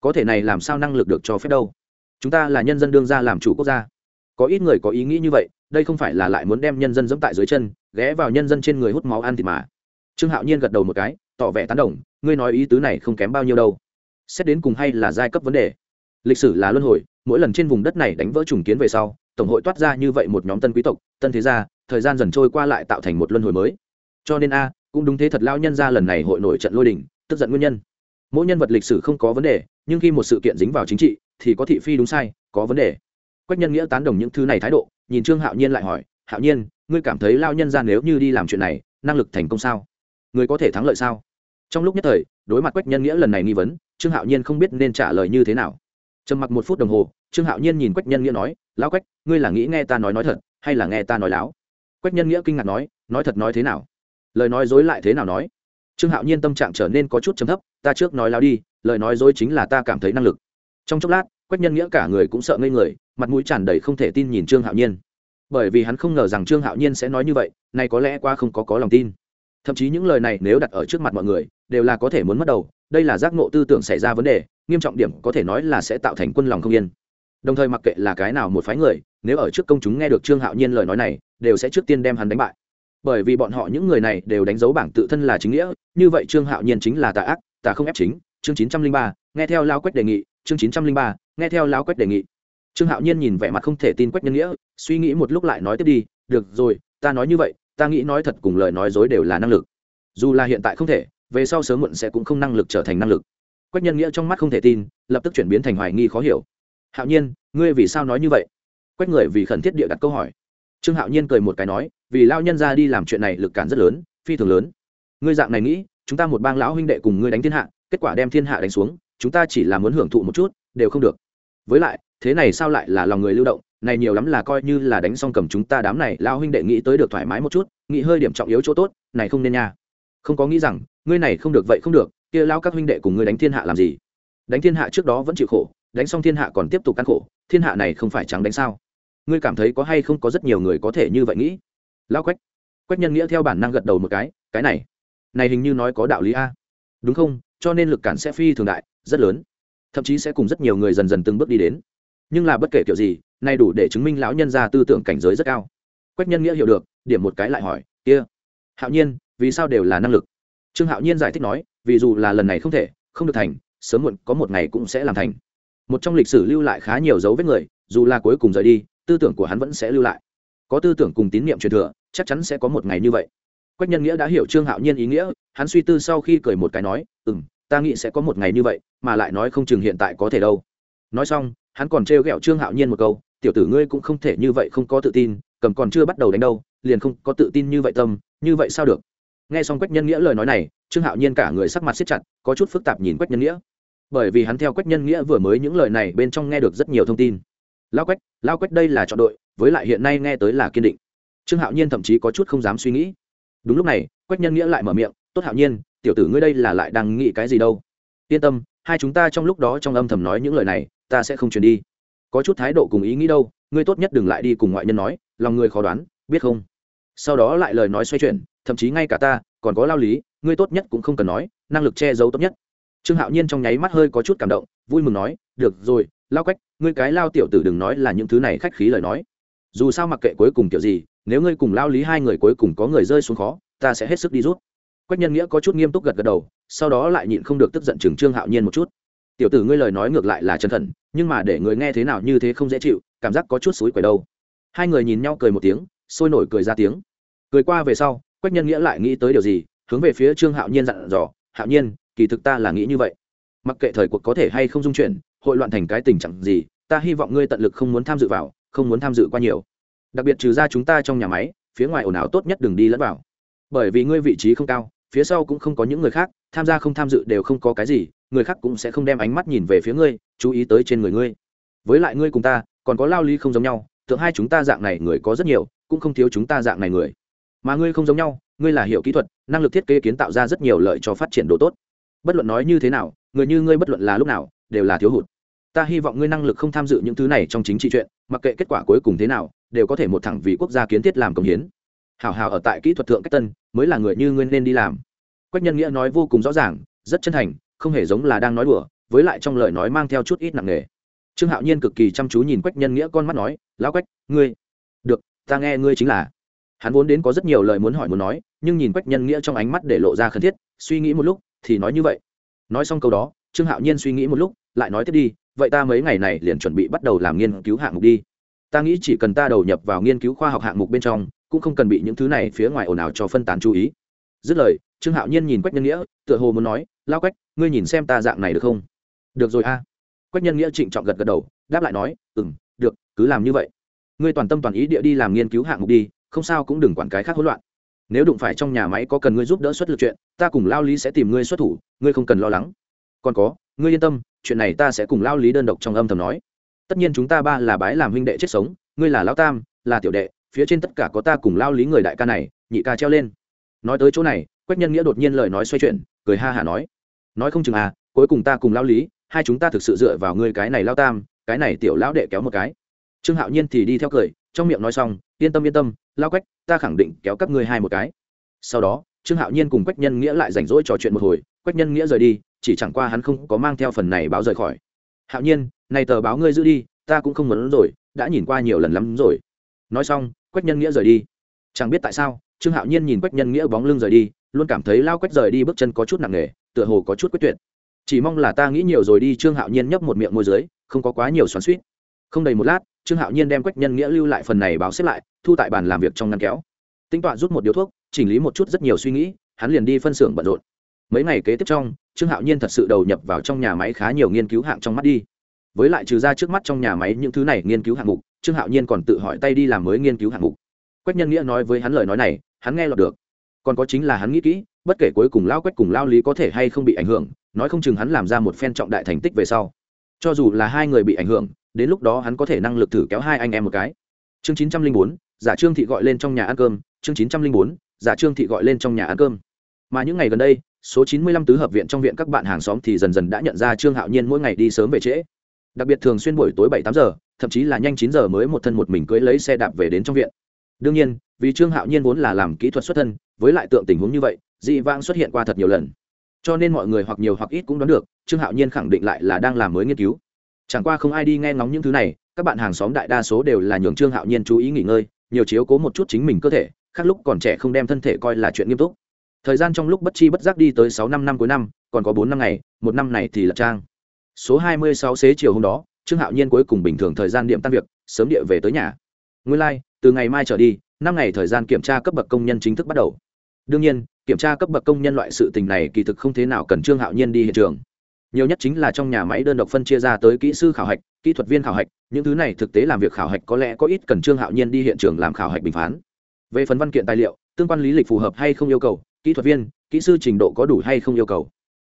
Speaker 1: Có thể này làm sao năng lực được cho phép đâu? Chúng ta là nhân dân đương ra làm chủ quốc gia. Có ít người có ý nghĩ như vậy, đây không phải là lại muốn đem nhân dân dẫm tại dưới chân, ghé vào nhân dân trên người hút máu ăn thịt mà. Trương hạo nhiên gật đầu một cái, tỏ vẻ tán đồng, ngươi nói ý tứ này không kém bao nhiêu đâu xét đến cùng hay là giai cấp vấn đề. Lịch sử là luân hồi, mỗi lần trên vùng đất này đánh vỡ trùng kiến về sau, tổng hội toát ra như vậy một nhóm tân quý tộc, tân thế gia, thời gian dần trôi qua lại tạo thành một luân hồi mới. Cho nên a, cũng đúng thế thật lao nhân ra lần này hội nổi trận lôi đình, tức giận nguyên nhân. Mỗi nhân vật lịch sử không có vấn đề, nhưng khi một sự kiện dính vào chính trị, thì có thị phi đúng sai, có vấn đề. Quách nhân nghĩa tán đồng những thứ này thái độ, nhìn trương hạo nhiên lại hỏi, hạo nhiên, ngươi cảm thấy lao nhân ra nếu như đi làm chuyện này, năng lực thành công sao? Người có thể thắng lợi sao? Trong lúc nhất thời, đối mặt quách nhân nghĩa lần này nghi vấn trương hạo nhiên không biết nên trả lời như thế nào. Trầm mặc một phút đồng hồ, trương hạo nhiên nhìn quách nhân nghĩa nói, lão quách, ngươi là nghĩ nghe ta nói nói thật, hay là nghe ta nói láo? Quách nhân nghĩa kinh ngạc nói nói thật nói thế nào? Lời nói dối lại thế nào nói? Trương hạo nhiên tâm trạng trở nên có chút chấm thấp, ta trước nói láo đi, lời nói dối chính là ta cảm thấy năng lực. Trong chốc lát, quách nhân nghĩa cả người cũng sợ ngây người, mặt mũi tràn đầy không thể tin nhìn trương hạo nhiên. Bởi vì hắn không ngờ rằng trương hạo nhiên sẽ nói như vậy, nay có lẽ qua không có có lòng tin. Thậm chí những lời này nếu đặt ở trước mặt mọi người, đều là có thể muốn mất đầu đây là giác ngộ tư tưởng xảy ra vấn đề, nghiêm trọng điểm có thể nói là sẽ tạo thành quân lòng không yên. Đồng thời mặc kệ là cái nào một phái người, nếu ở trước công chúng nghe được trương hạo nhiên lời nói này, đều sẽ trước tiên đem hắn đánh bại. Bởi vì bọn họ những người này đều đánh dấu bảng tự thân là chính nghĩa, như vậy trương hạo nhiên chính là tà ác, tà không ép chính. Chương chín trăm linh ba, nghe theo lao quách đề nghị. Chương chín trăm linh ba, nghe theo lao quách đề nghị. Trương hạo nhiên nhìn vẻ mặt không thể tin quách nhân nghĩa, suy nghĩ một lúc lại nói tiếp đi, được rồi, ta nói như vậy, ta nghĩ nói thật cùng lời nói dối đều là năng lực. Dù là hiện tại không thể về sau sớm muộn sẽ cũng không năng lực trở thành năng lực. Quách nhân nghĩa trong mắt không thể tin, lập tức chuyển biến thành hoài nghi khó hiểu. Hạo nhiên, ngươi vì sao nói như vậy? Quách người vì khẩn thiết địa đặt câu hỏi. Trương hạo nhiên cười một cái nói, vì lao nhân ra đi làm chuyện này lực cản rất lớn, phi thường lớn. Ngươi dạng này nghĩ, chúng ta một bang lão huynh đệ cùng ngươi đánh thiên hạ, kết quả đem thiên hạ đánh xuống, chúng ta chỉ là muốn hưởng thụ một chút, đều không được. Với lại, thế này sao lại là lòng người lưu động, này nhiều lắm là coi như là đánh xong cầm chúng ta đám này lao huynh đệ nghĩ tới được thoải mái một chút, nghĩ hơi điểm trọng yếu chỗ tốt, này không nên nha. Không có nghĩ rằng ngươi này không được vậy không được, kia lao các huynh đệ cùng ngươi đánh thiên hạ làm gì? Đánh thiên hạ trước đó vẫn chịu khổ, đánh xong thiên hạ còn tiếp tục căn khổ, thiên hạ này không phải trắng đánh sao? Ngươi cảm thấy có hay không có rất nhiều người có thể như vậy nghĩ? Lao quách. Quách nhân nghĩa theo bản năng gật đầu một cái cái này này hình như nói có đạo lý a. Đúng không? Cho nên lực cản sẽ phi thường đại, rất lớn. Thậm chí sẽ cùng rất nhiều người dần dần từng bước đi đến. Nhưng là bất kể kiểu gì nay đủ để chứng minh lão nhân ra tư tưởng cảnh giới rất cao. Quách nhân nghĩa hiểu được, điểm một cái lại hỏi, kia, hạo nhiên, vì sao đều là năng lực? Trương hạo nhiên giải thích nói, vì dù là lần này không thể, không được thành, sớm muộn có một ngày cũng sẽ làm thành. Một trong lịch sử lưu lại khá nhiều dấu vết người, dù là cuối cùng rời đi, tư tưởng của hắn vẫn sẽ lưu lại. Có tư tưởng cùng tín nhiệm truyền thừa, chắc chắn sẽ có một ngày như vậy. Quách nhân nghĩa đã hiểu trương hạo nhiên ý nghĩa, hắn suy tư sau khi cười một cái nói ừ m ta nghĩ sẽ có một ngày như vậy, mà lại nói không chừng hiện tại có thể đâu. Nói xong, hắn còn trêu ghẹo trương hạo nhiên một câu, tiểu tử ngươi cũng không thể như vậy không có tự tin, cầm còn chưa bắt đầu đánh đâu, liền không có tự tin như vậy tâm, như vậy sao được? Nghe xong quách nhân nghĩa lời nói này, trương hạo nhiên cả người sắc mặt siết chặt, có chút phức tạp nhìn quách nhân nghĩa. Bởi vì hắn theo quách nhân nghĩa vừa mới những lời này bên trong nghe được rất nhiều thông tin. Lao quách lao quách đây là chọn đội, với lại hiện nay nghe tới là kiên định. Trương hạo nhiên thậm chí có chút không dám suy nghĩ. Đúng lúc này, quách nhân nghĩa lại mở miệng, tốt hạo nhiên, tiểu tử ngươi đây là lại đang nghĩ cái gì đâu? Yên tâm, hai chúng ta trong lúc đó trong âm thầm nói những lời này, ta sẽ không truyền đi. Có chút thái độ cùng ý nghĩ đâu, ngươi tốt nhất đừng lại đi cùng ngoại nhân nói, lòng ngươi khó đoán, biết không? Sau đó lại lời nói xoay chuyển, thậm chí ngay cả ta, còn có lao lý, ngươi tốt nhất cũng không cần nói, năng lực che giấu tốt nhất. Trương hạo nhiên trong nháy mắt hơi có chút cảm động, vui mừng nói, được rồi, lao quách, ngươi cái lao tiểu tử đừng nói là những thứ này khách khí lời nói. Dù sao mặc kệ cuối cùng kiểu gì, nếu ngươi cùng lao lý hai người cuối cùng có người rơi xuống khó, ta sẽ hết sức đi rút. Quách nhân nghĩa có chút nghiêm túc gật gật đầu, sau đó lại nhịn không được tức giận chừng trương hạo nhiên một chút. Tiểu tử ngươi lời nói ngược lại là chân thần nhưng mà để người nghe thế nào như thế không dễ chịu, cảm giác có chút xúi quầy đâu. Hai người nhìn nhau cười một tiếng sôi nổi cười ra tiếng. Cười qua về sau, quách nhân nghĩa lại nghĩ tới điều gì, hướng về phía trương hạo nhiên dặn dò, hạo nhiên, kỳ thực ta là nghĩ như vậy. Mặc kệ thời cuộc có thể hay không dung chuyển, hội loạn thành cái tình trạng gì, ta hy vọng ngươi tận lực không muốn tham dự vào, không muốn tham dự qua nhiều. Đặc biệt trừ ra chúng ta trong nhà máy, phía ngoài ồn ào tốt nhất đừng đi lẫn vào. Bởi vì ngươi vị trí không cao, phía sau cũng không có những người khác, tham gia không tham dự đều không có cái gì, người khác cũng sẽ không đem ánh mắt nhìn về phía ngươi, chú ý tới trên người ngươi. Với lại ngươi cùng ta, còn có lao lý không giống nhau tượng hai chúng ta dạng này người có rất nhiều cũng không thiếu chúng ta dạng này người. Mà ngươi không giống nhau, ngươi là hiểu kỹ thuật, năng lực thiết kế kiến tạo ra rất nhiều lợi cho phát triển độ tốt. Bất luận nói như thế nào, người như ngươi bất luận là lúc nào, đều là thiếu hụt. Ta hy vọng ngươi năng lực không tham dự những thứ này trong chính trị chuyện, mặc kệ kết quả cuối cùng thế nào, đều có thể một thẳng vì quốc gia kiến thiết làm công hiến. Hào hào ở tại kỹ thuật thượng cách tân, mới là người như ngươi nên đi làm. Quách nhân nghĩa nói vô cùng rõ ràng, rất chân thành, không hề giống là đang nói đùa, với lại trong lời nói mang theo chút ít nặng nề. Trương hạo nhiên cực kỳ chăm chú nhìn quách nhân nghĩa con mắt nói, lão quách, ngươi, được ta nghe ngươi chính là. Hắn vốn đến có rất nhiều lời muốn hỏi muốn nói, nhưng nhìn quách nhân nghĩa trong ánh mắt để lộ ra khẩn thiết, suy nghĩ một lúc, thì nói như vậy. Nói xong câu đó, trương hạo nhiên suy nghĩ một lúc, lại nói tiếp đi, vậy ta mấy ngày này liền chuẩn bị bắt đầu làm nghiên cứu hạng mục đi. Ta nghĩ chỉ cần ta đầu nhập vào nghiên cứu khoa học hạng mục bên trong, cũng không cần bị những thứ này phía ngoài ồn ào cho phân tán chú ý. Dứt lời, trương hạo nhiên nhìn quách nhân nghĩa, tựa hồ muốn nói lao quách, ngươi nhìn xem ta dạng này được không? Được rồi a. Quách nhân nghĩa trịnh trọng gật gật đầu, đáp lại nói ừ m được, cứ làm như vậy ngươi toàn tâm toàn ý địa đi làm nghiên cứu hạng mục đi, không sao cũng đừng quản cái khác hỗn loạn. Nếu đụng phải trong nhà máy có cần ngươi giúp đỡ xuất lực chuyện, ta cùng lao lý sẽ tìm ngươi xuất thủ, ngươi không cần lo lắng. Còn có, ngươi yên tâm, chuyện này ta sẽ cùng lao lý đơn độc trong âm thầm nói. Tất nhiên chúng ta ba là bái làm huynh đệ chết sống, ngươi là lão tam, là tiểu đệ, phía trên tất cả có ta cùng lao lý người đại ca này, nhị ca treo lên. Nói tới chỗ này, quách nhân nghĩa đột nhiên lời nói xoay chuyển, cười ha hả nói. Nói không chừng à cuối cùng ta cùng lao lý, hai chúng ta thực sự dựa vào ngươi cái này lao tam, cái này tiểu lão đệ kéo một cái trương hạo nhiên thì đi theo cười, trong miệng nói xong, yên tâm yên tâm, lao quách, ta khẳng định kéo các ngươi hai một cái. Sau đó, trương hạo nhiên cùng quách nhân nghĩa lại rảnh rỗi trò chuyện một hồi, quách nhân nghĩa rời đi, chỉ chẳng qua hắn không có mang theo phần này báo rời khỏi. Hạo nhiên, này tờ báo ngươi giữ đi, ta cũng không muốn rồi, đã nhìn qua nhiều lần lắm rồi. Nói xong, quách nhân nghĩa rời đi. Chẳng biết tại sao, trương hạo nhiên nhìn quách nhân nghĩa bóng lưng rời đi, luôn cảm thấy lao quách rời đi bước chân có chút nặng nề, tựa hồ có chút quyết tuyệt. Chỉ mong là ta nghĩ nhiều rồi đi, trương hạo nhiên nhấp một miệng môi dưới, không có quá nhiều xoắn suýt không đầy một lát trương hạo nhiên đem quách nhân nghĩa lưu lại phần này báo xếp lại, thu tại bàn làm việc trong ngăn kéo. Tính toán rút một điếu thuốc, chỉnh lý một chút rất nhiều suy nghĩ, hắn liền đi phân xưởng bận rộn. Mấy ngày kế tiếp trong, trương hạo nhiên thật sự đầu nhập vào trong nhà máy khá nhiều nghiên cứu hạng trong mắt đi. Với lại trừ ra trước mắt trong nhà máy những thứ này nghiên cứu hạng mục, trương hạo nhiên còn tự hỏi tay đi làm mới nghiên cứu hạng mục. Quách nhân nghĩa nói với hắn lời nói này, hắn nghe lọt được. Còn có chính là hắn nghĩ kỹ, bất kể cuối cùng lao quách cùng lao lý có thể hay không bị ảnh hưởng, nói không chừng hắn làm ra một phen trọng đại thành tích về sau. Cho dù là hai người bị ảnh hưởng đến lúc đó hắn có thể năng lực thử kéo hai anh em một cái. Chương chín trăm linh bốn, giả trương thị gọi lên trong nhà ăn cơm. Chương chín trăm linh bốn, giả trương thị gọi lên trong nhà ăn cơm. Mà những ngày gần đây, số chín mươi lăm tứ hợp viện trong viện các bạn hàng xóm thì dần dần đã nhận ra trương hạo nhiên mỗi ngày đi sớm về trễ. Đặc biệt thường xuyên buổi tối bảy tám giờ, thậm chí là nhanh chín giờ mới một thân một mình cưới lấy xe đạp về đến trong viện. Đương nhiên, vì trương hạo nhiên vốn là làm kỹ thuật xuất thân, với lại tượng tình huống như vậy, dị vãng xuất hiện qua thật nhiều lần. Cho nên mọi người hoặc nhiều hoặc ít cũng đoán được, trương hạo nhiên khẳng định lại là đang làm mới nghiên cứu chẳng qua không ai đi nghe ngóng những thứ này các bạn hàng xóm đại đa số đều là nhường trương hạo nhiên chú ý nghỉ ngơi nhiều chiếu cố một chút chính mình cơ thể khác lúc còn trẻ không đem thân thể coi là chuyện nghiêm túc. Thời gian trong lúc bất chi bất giác đi tới sáu năm năm cuối năm còn có bốn năm ngày một năm này thì là trang. Số hai mươi sáu xế chiều hôm đó trương hạo nhiên cuối cùng bình thường thời gian điểm tan việc sớm địa về tới nhà. Nguyên lai、like, từ ngày mai trở đi năm ngày thời gian kiểm tra cấp bậc công nhân chính thức bắt đầu. Đương nhiên kiểm tra cấp bậc công nhân loại sự tình này kỳ thực không thế nào cần trương hạo nhiên đi hiện trường nhiều nhất chính là trong nhà máy đơn độc phân chia ra tới kỹ sư khảo hạch, kỹ thuật viên khảo hạch, những thứ này thực tế làm việc khảo hạch có lẽ có ít cần trương hạo nhiên đi hiện trường làm khảo hạch bình phán. Về phần văn kiện tài liệu, tương quan lý lịch phù hợp hay không yêu cầu, kỹ thuật viên, kỹ sư trình độ có đủ hay không yêu cầu.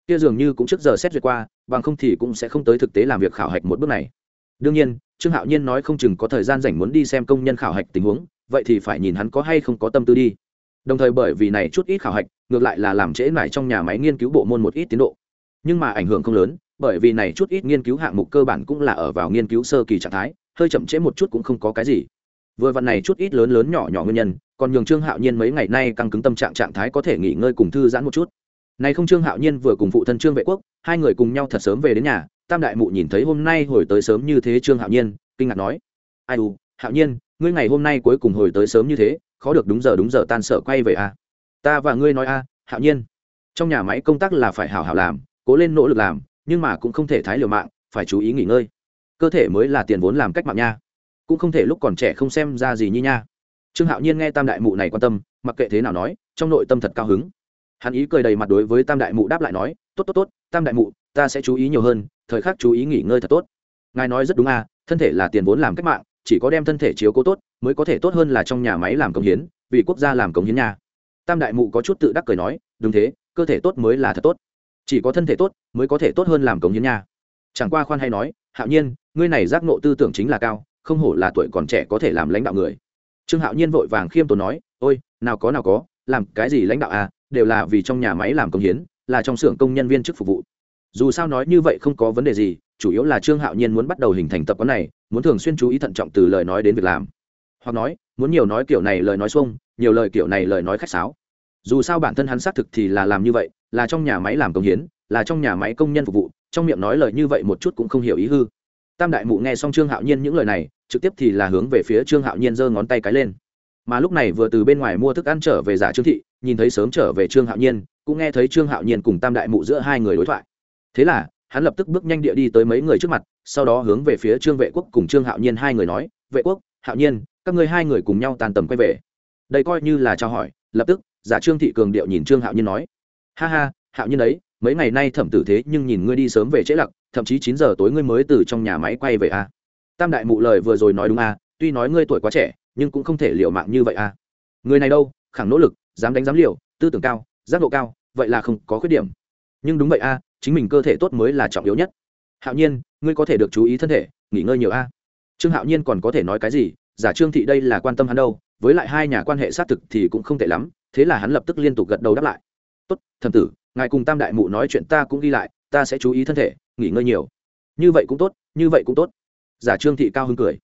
Speaker 1: Kia dường như cũng trước giờ xét duyệt qua, bằng không thì cũng sẽ không tới thực tế làm việc khảo hạch một bước này. Đương nhiên, trương hạo nhiên nói không chừng có thời gian rảnh muốn đi xem công nhân khảo hạch tình huống, vậy thì phải nhìn hắn có hay không có tâm tư đi. Đồng thời bởi vì này chút ít khảo hạch, ngược lại là làm trễ mải trong nhà máy nghiên cứu bộ môn một ít tiến độ nhưng mà ảnh hưởng không lớn, bởi vì này chút ít nghiên cứu hạng mục cơ bản cũng là ở vào nghiên cứu sơ kỳ trạng thái, hơi chậm trễ một chút cũng không có cái gì vừa vặn này chút ít lớn lớn nhỏ nhỏ nguyên nhân, còn nhường trương hạo nhiên mấy ngày nay căng cứng tâm trạng trạng thái có thể nghỉ ngơi cùng thư giãn một chút này không trương hạo nhiên vừa cùng phụ thân trương vệ quốc, hai người cùng nhau thật sớm về đến nhà, tam đại mụ nhìn thấy hôm nay hồi tới sớm như thế trương hạo nhiên, kinh ngạc nói, ai u, hạo nhiên, ngươi ngày hôm nay cuối cùng hồi tới sớm như thế, khó được đúng giờ đúng giờ tan sở quay về à. ta và ngươi nói a, hạo nhiên, trong nhà máy công tác là phải hảo hảo làm cố lên nỗ lực làm, nhưng mà cũng không thể thái liều mạng, phải chú ý nghỉ ngơi. Cơ thể mới là tiền vốn làm cách mạng nha. Cũng không thể lúc còn trẻ không xem ra gì như nha. Trương hạo nhiên nghe tam đại mụ này quan tâm, mặc kệ thế nào nói, trong nội tâm thật cao hứng. Hắn ý cười đầy mặt đối với tam đại mụ đáp lại nói, tốt tốt tốt, tam đại mụ, ta sẽ chú ý nhiều hơn, thời khắc chú ý nghỉ ngơi thật tốt. Ngài nói rất đúng à thân thể là tiền vốn làm cách mạng, chỉ có đem thân thể chiếu cố tốt, mới có thể tốt hơn là trong nhà máy làm công hiến, vì quốc gia làm công hiến nha. Tam đại mụ có chút tự đắc cười nói, đúng thế, cơ thể tốt mới là thật tốt chỉ có thân thể tốt mới có thể tốt hơn làm công hiến nha. Chẳng qua khoan hay nói, hạo nhiên, ngươi này giác nộ tư tưởng chính là cao, không hổ là tuổi còn trẻ có thể làm lãnh đạo người. Trương hạo nhiên vội vàng khiêm tốn nói, ôi, nào có nào có, làm cái gì lãnh đạo à đều là vì trong nhà máy làm công hiến, là trong xưởng công nhân viên chức phục vụ. Dù sao nói như vậy không có vấn đề gì, chủ yếu là trương hạo nhiên muốn bắt đầu hình thành tập quán này, muốn thường xuyên chú ý thận trọng từ lời nói đến việc làm. Hoặc nói, muốn nhiều nói kiểu này lời nói xuông, nhiều lời kiểu này lời nói khách sáo. Dù sao bản thân hắn xác thực thì là làm như vậy là trong nhà máy làm công hiến, là trong nhà máy công nhân phục vụ, trong miệng nói lời như vậy một chút cũng không hiểu ý hư. Tam đại mụ nghe xong trương hạo nhiên những lời này, trực tiếp thì là hướng về phía trương hạo nhiên giơ ngón tay cái lên. Mà lúc này vừa từ bên ngoài mua thức ăn trở về giả trương thị, nhìn thấy sớm trở về trương hạo nhiên, cũng nghe thấy trương hạo nhiên cùng tam đại mụ giữa hai người đối thoại. Thế là, hắn lập tức bước nhanh địa đi tới mấy người trước mặt, sau đó hướng về phía trương vệ quốc cùng trương hạo nhiên hai người nói, vệ quốc, hạo nhiên, các ngươi hai người cùng nhau tàn tầm quay về. Đây coi như là trao hỏi, lập tức, giả trương thị cường điệu nhìn trương hạo nhiên nói ha ha hạo nhiên đấy mấy ngày nay thẩm tử thế nhưng nhìn ngươi đi sớm về trễ lặc thậm chí chín giờ tối ngươi mới từ trong nhà máy quay về a à. tam đại mụ lời vừa rồi nói đúng a à, tuy nói ngươi tuổi quá trẻ nhưng cũng không thể liệu mạng như vậy a à. người này đâu khẳng nỗ lực dám đánh dám liều tư tưởng cao giác độ cao vậy là không có khuyết điểm nhưng đúng vậy a chính mình cơ thể tốt mới là trọng yếu nhất hạo nhiên ngươi có thể được chú ý thân thể nghỉ ngơi nhiều a trương hạo nhiên còn có thể nói cái gì giả trương thị đây là quan tâm hắn đâu với lại hai nhà quan hệ xác thực thì cũng không tệ lắm thế là hắn lập tức liên tục gật đầu đáp lại tốt, thầm tử, ngài cùng tam đại mụ nói chuyện ta cũng ghi lại, ta sẽ chú ý thân thể, nghỉ ngơi nhiều. Như vậy cũng tốt, như vậy cũng tốt. Giả trương thị cao hưng cười.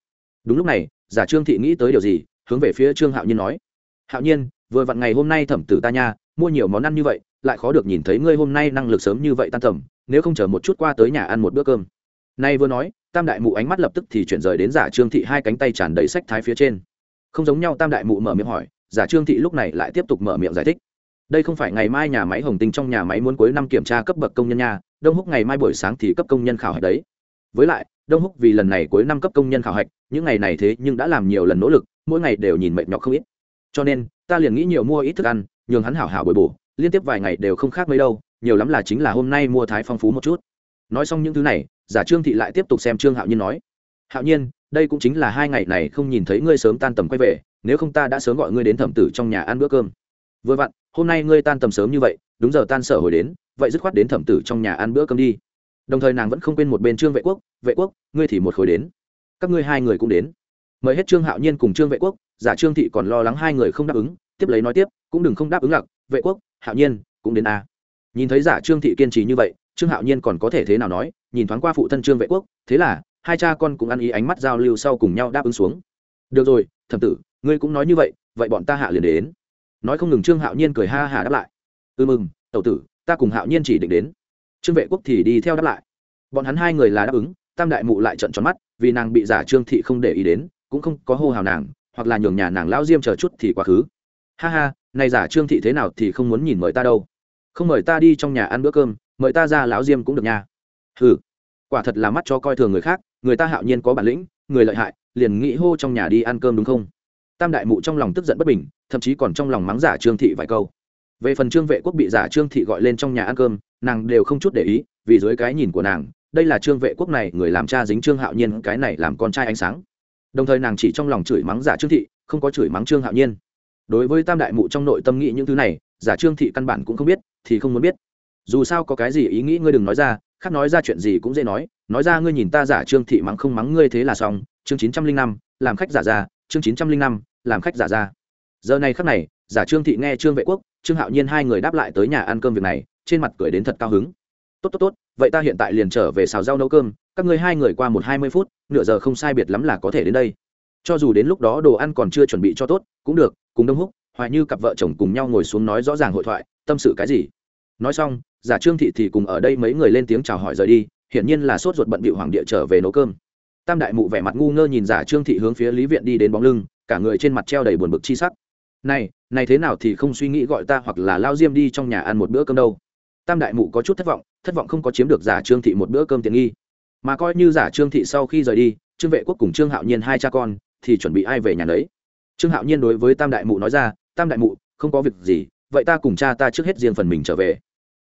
Speaker 1: Đúng lúc này, giả trương thị nghĩ tới điều gì, hướng về phía trương hạo nhiên nói. Hạo nhiên, vừa vặn ngày hôm nay thẩm tử ta nha, mua nhiều món ăn như vậy, lại khó được nhìn thấy ngươi hôm nay năng lực sớm như vậy tan tầm, nếu không chờ một chút qua tới nhà ăn một bữa cơm. Nay vừa nói, tam đại mụ ánh mắt lập tức thì chuyển rời đến giả trương thị hai cánh tay tràn đầy sách thái phía trên. Không giống nhau, tam đại mụ mở miệng hỏi, giả trương thị lúc này lại tiếp tục mở miệng giải thích đây không phải ngày mai nhà máy hồng tinh trong nhà máy muốn cuối năm kiểm tra cấp bậc công nhân nha, đông húc ngày mai buổi sáng thì cấp công nhân khảo hạch đấy. Với lại, đông húc vì lần này cuối năm cấp công nhân khảo hạch, những ngày này thế nhưng đã làm nhiều lần nỗ lực, mỗi ngày đều nhìn mệt nhọc không ít. Cho nên, ta liền nghĩ nhiều mua ít thức ăn, nhường hắn hảo hảo bồi bổ, liên tiếp vài ngày đều không khác mấy đâu, nhiều lắm là chính là hôm nay mua thái phong phú một chút. Nói xong những thứ này, giả trương thị lại tiếp tục xem trương hạo nhiên nói, hạo nhiên, đây cũng chính là hai ngày này không nhìn thấy ngươi sớm tan tầm quay về, nếu không ta đã sớm gọi ngươi đến thẩm tử trong nhà ăn bữa cơm vừa vặn, hôm nay ngươi tan tầm sớm như vậy, đúng giờ tan sở hồi đến, vậy dứt khoát đến thẩm tử trong nhà ăn bữa cơm đi. Đồng thời nàng vẫn không quên một bên trương vệ quốc vệ quốc, ngươi thì một khối đến. Các ngươi hai người cũng đến. Mời hết trương hạo nhiên cùng trương vệ quốc, giả trương thị còn lo lắng hai người không đáp ứng, tiếp lấy nói tiếp, cũng đừng không đáp ứng lặc, vệ quốc, hạo nhiên cũng đến a. Nhìn thấy giả trương thị kiên trì như vậy, trương hạo nhiên còn có thể thế nào nói, nhìn thoáng qua phụ thân trương vệ quốc, thế là hai cha con cũng ăn ý ánh mắt giao lưu sau cùng nhau đáp ứng xuống. Được rồi, thẩm tử, ngươi cũng nói như vậy vậy bọn ta hạ liền đến nói không ngừng trương hạo nhiên cười ha hả đáp lại ư mừng, tẩu tử, ta cùng hạo nhiên chỉ định đến. Trương vệ quốc thì đi theo đáp lại. Bọn hắn hai người là đáp ứng, tam đại mụ lại trận tròn mắt, vì nàng bị giả trương thị không để ý đến, cũng không có hô hào nàng, hoặc là nhường nhà nàng lão diêm chờ chút thì quá khứ. Ha ha, này giả trương thị thế nào thì không muốn nhìn mời ta đâu. Không mời ta đi trong nhà ăn bữa cơm, mời ta ra lão diêm cũng được nha. Hừ, quả thật là mắt cho coi thường người khác, người ta hạo nhiên có bản lĩnh, người lợi hại, liền nghĩ hô trong nhà đi ăn cơm đúng không? Tam đại mụ trong lòng tức giận bất bình, thậm chí còn trong lòng mắng giả trương thị vài câu. Về phần trương vệ quốc bị giả trương thị gọi lên trong nhà ăn cơm, nàng đều không chút để ý, vì dưới cái nhìn của nàng, đây là trương vệ quốc này người làm cha dính trương hạo nhiên, cái này làm con trai ánh sáng. Đồng thời nàng chỉ trong lòng chửi mắng giả trương thị, không có chửi mắng trương hạo nhiên. Đối với tam đại mụ trong nội tâm nghĩ những thứ này, giả trương thị căn bản cũng không biết, thì không muốn biết. Dù sao có cái gì ý nghĩ ngươi đừng nói ra, khác nói ra chuyện gì cũng dễ nói nói ra ngươi nhìn ta giả trương thị mắng không mắng ngươi thế là xong, chương chín trăm linh năm, làm khách giả ra chương chín trăm linh năm, làm khách giả ra. Giờ này khắc này, giả trương thị nghe trương vệ quốc, trương hạo nhiên hai người đáp lại tới nhà ăn cơm việc này, trên mặt cười đến thật cao hứng. Tốt tốt tốt, vậy ta hiện tại liền trở về xào rau nấu cơm, các ngươi hai người qua một hai mươi phút, nửa giờ không sai biệt lắm là có thể đến đây. Cho dù đến lúc đó đồ ăn còn chưa chuẩn bị cho tốt, cũng được, cùng đông húc, hoài như cặp vợ chồng cùng nhau ngồi xuống nói rõ ràng hội thoại, tâm sự cái gì. Nói xong, giả trương thị thì cùng ở đây mấy người lên tiếng chào hỏi rời đi, hiển nhiên là sốt ruột bận bịu hoàng địa trở về nấu cơm tam đại mụ vẻ mặt ngu ngơ nhìn giả trương thị hướng phía lý viện đi đến bóng lưng, cả người trên mặt treo đầy buồn bực chi sắc. Này này thế nào thì không suy nghĩ gọi ta hoặc là lao diêm đi trong nhà ăn một bữa cơm đâu? Tam đại mụ có chút thất vọng thất vọng không có chiếm được giả trương thị một bữa cơm tiện nghi. Mà coi như giả trương thị sau khi rời đi, trương vệ quốc cùng trương hạo nhiên hai cha con thì chuẩn bị ai về nhà đấy trương hạo nhiên đối với tam đại mụ nói ra, tam đại mụ, không có việc gì, vậy ta cùng cha ta trước hết riêng phần mình trở về.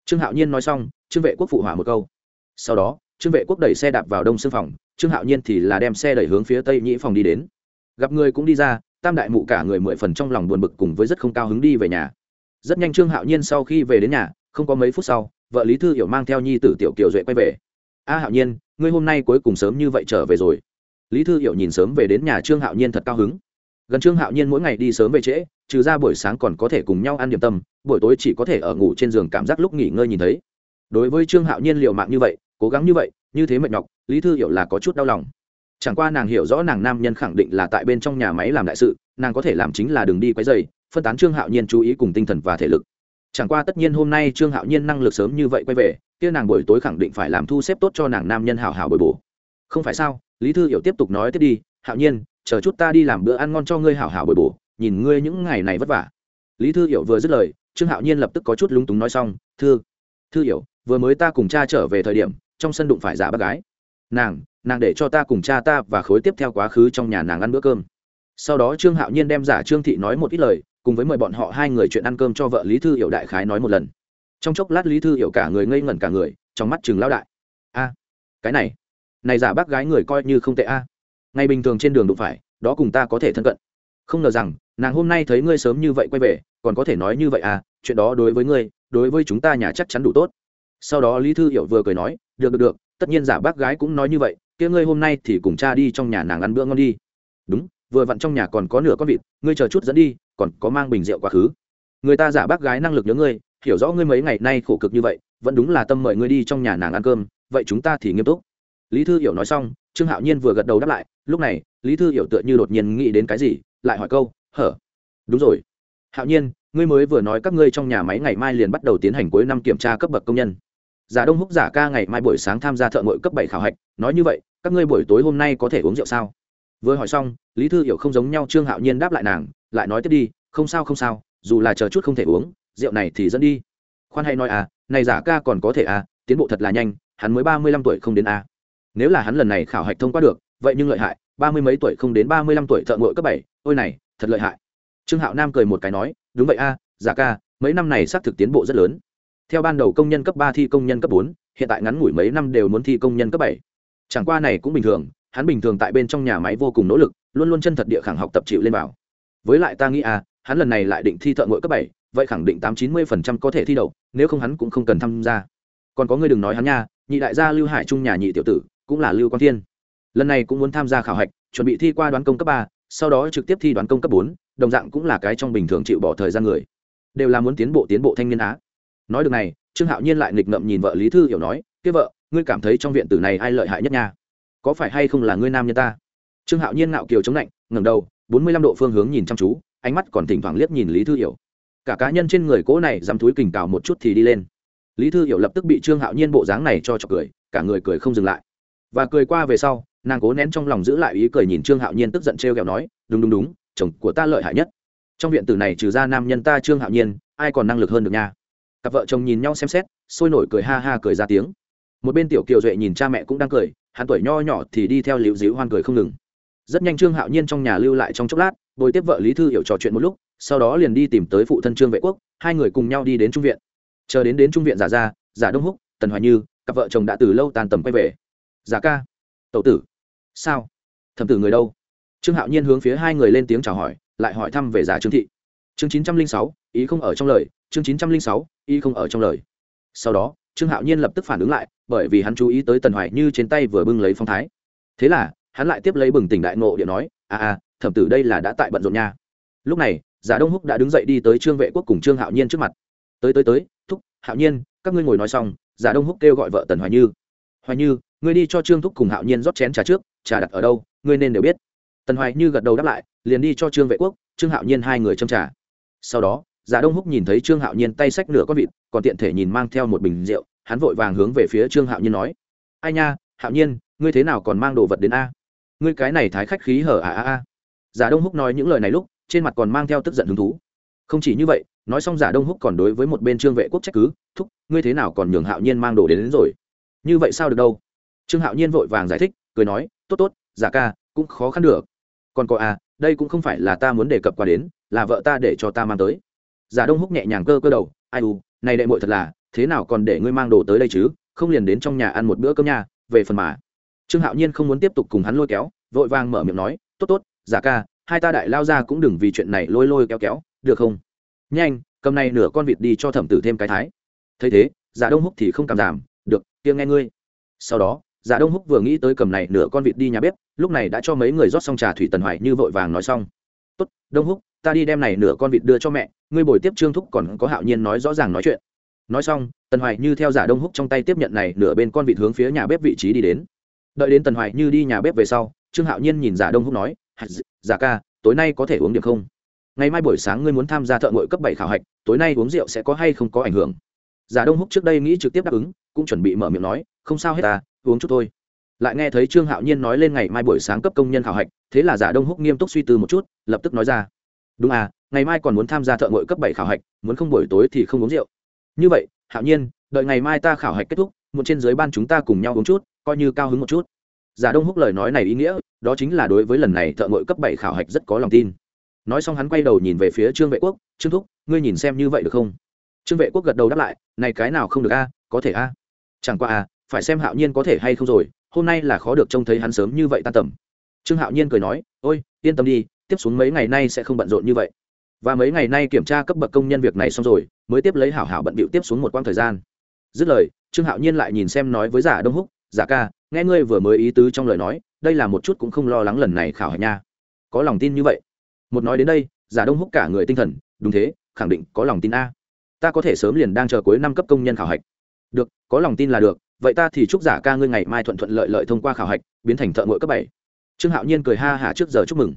Speaker 1: Trương hạo nhiên nói xong, trương vệ quốc phụ hỏa một câu. Sau đó trương vệ quốc đẩy xe đạp vào đông xương phòng, trương hạo nhiên thì là đem xe đẩy hướng phía tây nhĩ phòng đi đến. Gặp người cũng đi ra, tam đại mụ cả người mười phần trong lòng buồn bực cùng với rất không cao hứng đi về nhà. Rất nhanh trương hạo nhiên sau khi về đến nhà, không có mấy phút sau, vợ lý thư hiểu mang theo nhi tử tiểu kiều duệ quay về. A hạo nhiên, ngươi hôm nay cuối cùng sớm như vậy trở về rồi. Lý thư hiểu nhìn sớm về đến nhà trương hạo nhiên thật cao hứng. Gần trương hạo nhiên mỗi ngày đi sớm về trễ, trừ ra buổi sáng còn có thể cùng nhau ăn điểm tâm, buổi tối chỉ có thể ở ngủ trên giường cảm giác lúc nghỉ ngơi nhìn thấy. Đối với trương hạo nhiên liệu mạng như vậy cố gắng như vậy, như thế mệt nhọc, lý thư hiểu là có chút đau lòng. Chẳng qua nàng hiểu rõ nàng nam nhân khẳng định là tại bên trong nhà máy làm đại sự, nàng có thể làm chính là đường đi quấy dày phân tán trương hạo nhiên chú ý cùng tinh thần và thể lực. Chẳng qua tất nhiên hôm nay trương hạo nhiên năng lực sớm như vậy quay về, kia nàng buổi tối khẳng định phải làm thu xếp tốt cho nàng nam nhân hào hào bồi bổ. Không phải sao? Lý thư hiểu tiếp tục nói tiếp đi, hạo nhiên, chờ chút ta đi làm bữa ăn ngon cho ngươi hảo hảo bồi bổ, nhìn ngươi những ngày này vất vả. Lý thư hiểu vừa dứt lời, trương hạo nhiên lập tức có chút lúng túng nói xong, thư thư hiểu, vừa mới ta cùng cha trở về thời điểm trong sân đụng phải giả bác gái. Nàng nàng để cho ta cùng cha ta và khối tiếp theo quá khứ trong nhà nàng ăn bữa cơm. Sau đó trương hạo nhiên đem giả trương thị nói một ít lời, cùng với mời bọn họ hai người chuyện ăn cơm cho vợ lý thư hiểu đại khái nói một lần. Trong chốc lát lý thư hiểu cả người ngây ngẩn cả người, trong mắt chừng lao đại. A, cái này này giả bác gái người coi như không tệ a. Ngày bình thường trên đường đụng phải, đó cùng ta có thể thân cận. Không ngờ rằng, nàng hôm nay thấy ngươi sớm như vậy quay về, còn có thể nói như vậy à chuyện đó đối với ngươi, đối với chúng ta nhà chắc chắn đủ tốt sau đó lý thư hiểu vừa cười nói, được được được, tất nhiên giả bác gái cũng nói như vậy, kia ngươi hôm nay thì cùng cha đi trong nhà nàng ăn bữa ngon đi. Đúng, vừa vặn trong nhà còn có nửa con vịt, ngươi chờ chút dẫn đi, còn có mang bình rượu quá khứ. Người ta giả bác gái năng lực nhớ ngươi, hiểu rõ ngươi mấy ngày nay khổ cực như vậy, vẫn đúng là tâm mời ngươi đi trong nhà nàng ăn cơm, vậy chúng ta thì nghiêm túc. Lý thư hiểu nói xong, trương hạo nhiên vừa gật đầu đáp lại, lúc này, lý thư hiểu tựa như đột nhiên nghĩ đến cái gì, lại hỏi câu, hở? Đúng rồi. Hạo nhiên, ngươi mới vừa nói các ngươi trong nhà máy ngày mai liền bắt đầu tiến hành cuối năm kiểm tra cấp bậc công nhân giả đông húc giả ca ngày mai buổi sáng tham gia thợ ngội cấp bảy khảo hạch, nói như vậy, các ngươi buổi tối hôm nay có thể uống rượu sao? Vừa hỏi xong, lý thư hiểu không giống nhau trương hạo nhiên đáp lại nàng, lại nói tiếp đi, không sao không sao, dù là chờ chút không thể uống, rượu này thì dẫn đi. Khoan hay nói à này giả ca còn có thể à tiến bộ thật là nhanh, hắn mới ba mươi lăm tuổi không đến à. Nếu là hắn lần này khảo hạch thông qua được, vậy nhưng lợi hại, ba mươi mấy tuổi không đến ba mươi lăm tuổi thợ ngội cấp bảy, ôi này, thật lợi hại. Trương hạo nam cười một cái nói, đúng vậy a giả ca, mấy năm này xác thực tiến bộ rất lớn theo ban đầu công nhân cấp ba thi công nhân cấp bốn, hiện tại ngắn ngủi mấy năm đều muốn thi công nhân cấp bảy. Chẳng qua này cũng bình thường, hắn bình thường tại bên trong nhà máy vô cùng nỗ lực, luôn luôn chân thật địa khẳng học tập chịu lên bảo với lại ta nghĩ à hắn lần này lại định thi thợ ngội cấp bảy, vậy khẳng định tám chín mươi phần trăm có thể thi đậu, nếu không hắn cũng không cần tham gia. Còn có người đừng nói hắn nha, nhị đại gia lưu hải trung nhà nhị tiểu tử, cũng là lưu quang thiên. Lần này cũng muốn tham gia khảo hạch, chuẩn bị thi qua đoán công cấp ba, sau đó trực tiếp thi đoán công cấp bốn, đồng dạng cũng là cái trong bình thường chịu bỏ thời gian người. Đều là muốn tiến bộ tiến bộ thanh niên á nói được này, trương hạo nhiên lại nghịch ngậm nhìn vợ lý thư hiểu nói, kia vợ, ngươi cảm thấy trong viện tử này ai lợi hại nhất nha? Có phải hay không là ngươi nam nhân ta? Trương hạo nhiên ngạo kiều chống lạnh, ngẩng đầu, bốn mươi lăm độ phương hướng nhìn chăm chú, ánh mắt còn thỉnh thoảng liếc nhìn lý thư hiểu. Cả cá nhân trên người cỗ này dám túi kình cào một chút thì đi lên. Lý thư hiểu lập tức bị trương hạo nhiên bộ dáng này cho trọc cười, cả người cười không dừng lại. Và cười qua về sau, nàng cố nén trong lòng giữ lại ý cười nhìn trương hạo nhiên tức giận t r e o kẹo nói, đúng đúng đúng, chồng của ta lợi hại nhất. Trong viện tử này trừ ra nam nhân ta trương hạo nhiên, ai còn năng lực hơn được nha? Cặp vợ chồng nhìn nhau xem xét, sôi nổi cười ha ha cười ra tiếng. Một bên tiểu kiều duệ nhìn cha mẹ cũng đang cười, hắn tuổi nho nhỏ thì đi theo liễu dĩu hoan cười không ngừng. Rất nhanh trương hạo nhiên trong nhà lưu lại trong chốc lát, bồi tiếp vợ lý thư hiểu trò chuyện một lúc, sau đó liền đi tìm tới phụ thân trương vệ quốc, hai người cùng nhau đi đến trung viện. Chờ đến đến trung viện giả ra, giả đông húc, tần hoài như, cặp vợ chồng đã từ lâu tàn tầm quay về. Giả ca tậu tử. Sao? Thẩm tử người đâu? Trương hạo nhiên hướng phía hai người lên tiếng chào hỏi, lại hỏi thăm về giả trương thị. Chương chín trăm linh sáu, ý không ở trong lời, chương chín trăm linh sáu Y không ở trong lời. Sau đó, trương hạo nhiên lập tức phản ứng lại, bởi vì hắn chú ý tới tần hoài như trên tay vừa bưng lấy phong thái. Thế là, hắn lại tiếp lấy bừng tỉnh đại nộ điện nói à à thẩm tử đây là đã tại bận rộn nha. Lúc này, giả đông húc đã đứng dậy đi tới trương vệ quốc cùng trương hạo nhiên trước mặt. Tới tới tới, thúc, hạo nhiên, các ngươi ngồi nói xong. Giả đông húc kêu gọi vợ tần hoài như. Hoài như, ngươi đi cho trương thúc cùng hạo nhiên rót chén trà trước, trà đặt ở đâu, ngươi nên đều biết. Tần hoài như gật đầu đáp lại, liền đi cho trương vệ quốc, trương hạo nhiên hai người châm trà. Sau đó giả đông húc nhìn thấy trương hạo nhiên tay xách nửa con vịt còn tiện thể nhìn mang theo một bình rượu hắn vội vàng hướng về phía trương hạo nhiên nói ai nha hạo nhiên ngươi thế nào còn mang đồ vật đến a? Ngươi cái này thái khách khí hở à a a giả đông húc nói những lời này lúc trên mặt còn mang theo tức giận hứng thú. Không chỉ như vậy nói xong giả đông húc còn đối với một bên trương vệ quốc trách cứ thúc ngươi thế nào còn nhường hạo nhiên mang đồ đến, đến rồi? Như vậy sao được đâu? Trương hạo nhiên vội vàng giải thích cười nói tốt tốt giả ca cũng khó khăn được. Còn có à đây cũng không phải là ta muốn đề cập qua đến là vợ ta để cho ta mang tới giả đông húc nhẹ nhàng cơ cơ đầu, ai u, này đệ muội thật là, thế nào còn để ngươi mang đồ tới đây chứ? Không liền đến trong nhà ăn một bữa cơm nhà về phần mà. Trương hạo nhiên không muốn tiếp tục cùng hắn lôi kéo, vội vàng mở miệng nói, tốt tốt, giả ca, hai ta đại lao ra cũng đừng vì chuyện này lôi lôi kéo kéo, được không? Nhanh, cầm này nửa con vịt đi cho thẩm tử thêm cái thái. Thấy thế, giả đông húc thì không cảm giảm, được, kia nghe ngươi. Sau đó, giả đông húc vừa nghĩ tới cầm này nửa con vịt đi nhà bếp, lúc này đã cho mấy người rót xong trà thủy tần hoài như vội vàng nói xong. Tốt, đông húc ta đi đem này nửa con vịt đưa cho mẹ, ngươi bồi tiếp trương thúc còn có hạo nhiên nói rõ ràng nói chuyện. Nói xong, tần hoài như theo giả đông húc trong tay tiếp nhận này nửa bên con vịt hướng phía nhà bếp vị trí đi đến. Đợi đến tần hoài như đi nhà bếp về sau, trương hạo nhiên nhìn giả đông húc nói giả ca, tối nay có thể uống được không? Ngày mai buổi sáng ngươi muốn tham gia thợ ngội cấp bảy khảo hạch, tối nay uống rượu sẽ có hay không có ảnh hưởng? Giả đông húc trước đây nghĩ trực tiếp đáp ứng, cũng chuẩn bị mở miệng nói, không sao hết ta uống chút thôi. Lại nghe thấy trương hạo nhiên nói lên ngày mai buổi sáng cấp công nhân khảo hạch, thế là giả đông húc nghiêm túc suy tư một chút, lập tức nói ra đúng à ngày mai còn muốn tham gia thợ ngội cấp bảy khảo hạch, muốn không buổi tối thì không uống rượu. Như vậy, hạo nhiên, đợi ngày mai ta khảo hạch kết thúc một trên dưới ban chúng ta cùng nhau uống chút, coi như cao hứng một chút. Giả đông húc lời nói này ý nghĩa, đó chính là đối với lần này thợ ngội cấp bảy khảo hạch rất có lòng tin. Nói xong hắn quay đầu nhìn về phía trương vệ quốc, trương thúc, ngươi nhìn xem như vậy được không? Trương vệ quốc gật đầu đáp lại, này cái nào không được a, có thể a. Chẳng qua a phải xem hạo nhiên có thể hay không rồi, hôm nay là khó được trông thấy hắn sớm như vậy tan tầm. Trương hạo nhiên cười nói, ôi, yên tâm đi tiếp xuống mấy ngày nay sẽ không bận rộn như vậy. Và mấy ngày nay kiểm tra cấp bậc công nhân việc này xong rồi, mới tiếp lấy hảo hảo bận bịu tiếp xuống một quãng thời gian. Dứt lời, trương hạo nhiên lại nhìn xem nói với giả đông húc, giả ca, nghe ngươi vừa mới ý tứ trong lời nói, đây là một chút cũng không lo lắng lần này khảo hạch nha. Có lòng tin như vậy? Một nói đến đây, giả đông húc cả người tinh thần, đúng thế, khẳng định có lòng tin a. Ta có thể sớm liền đang chờ cuối năm cấp công nhân khảo hạch. Được, có lòng tin là được, vậy ta thì chúc giả ca ngươi ngày mai thuận thuận lợi lợi thông qua khảo hạch, biến thành thợ ngội cấp bảy. Trương hạo nhiên cười ha hả trước giờ chúc mừng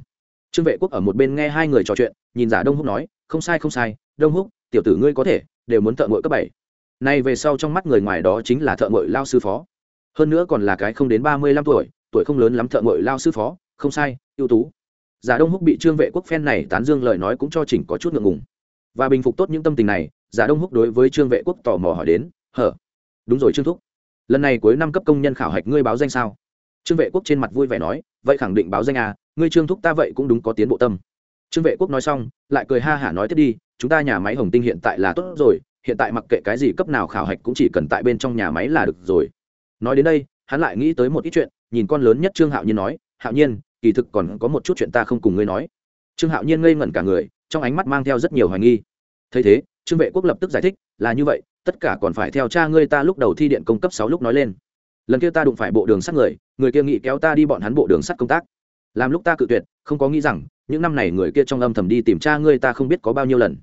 Speaker 1: trương vệ quốc ở một bên nghe hai người trò chuyện, nhìn giả đông húc nói, không sai không sai, đông húc, tiểu tử ngươi có thể, đều muốn thợ ngội cấp bảy. Nay về sau trong mắt người ngoài đó chính là thợ ngội lao sư phó. Hơn nữa còn là cái không đến ba mươi lăm tuổi tuổi không lớn lắm thợ ngội lao sư phó, không sai, ưu tú. Giả đông húc bị trương vệ quốc phen này tán dương lời nói cũng cho chỉnh có chút ngượng ngùng. Và bình phục tốt những tâm tình này, giả đông húc đối với trương vệ quốc tò mò hỏi đến, hở, đúng rồi trương thúc. Lần này cuối năm cấp công nhân khảo hạch ngươi báo danh sao? Trương vệ quốc trên mặt vui vẻ nói, vậy khẳng định báo danh à ngươi trương thúc ta vậy cũng đúng có tiến bộ tâm. Trương vệ quốc nói xong, lại cười ha hả nói tiếp đi, chúng ta nhà máy hồng tinh hiện tại là tốt rồi, hiện tại mặc kệ cái gì cấp nào khảo hạch cũng chỉ cần tại bên trong nhà máy là được rồi. Nói đến đây, hắn lại nghĩ tới một ít chuyện, nhìn con lớn nhất trương hạo nhiên nói, hạo nhiên, kỳ thực còn có một chút chuyện ta không cùng ngươi nói. Trương hạo nhiên ngây ngẩn cả người, trong ánh mắt mang theo rất nhiều hoài nghi. Thấy thế, trương vệ quốc lập tức giải thích, là như vậy, tất cả còn phải theo cha ngươi ta lúc đầu thi điện công cấp sáu lúc nói lên lần kia ta đụng phải bộ đường sắt người người kia nghĩ kéo ta đi bọn hắn bộ đường sắt công tác. Làm lúc ta cự tuyệt, không có nghĩ rằng, những năm này người kia trong âm thầm đi tìm cha ngươi ta không biết có bao nhiêu lần.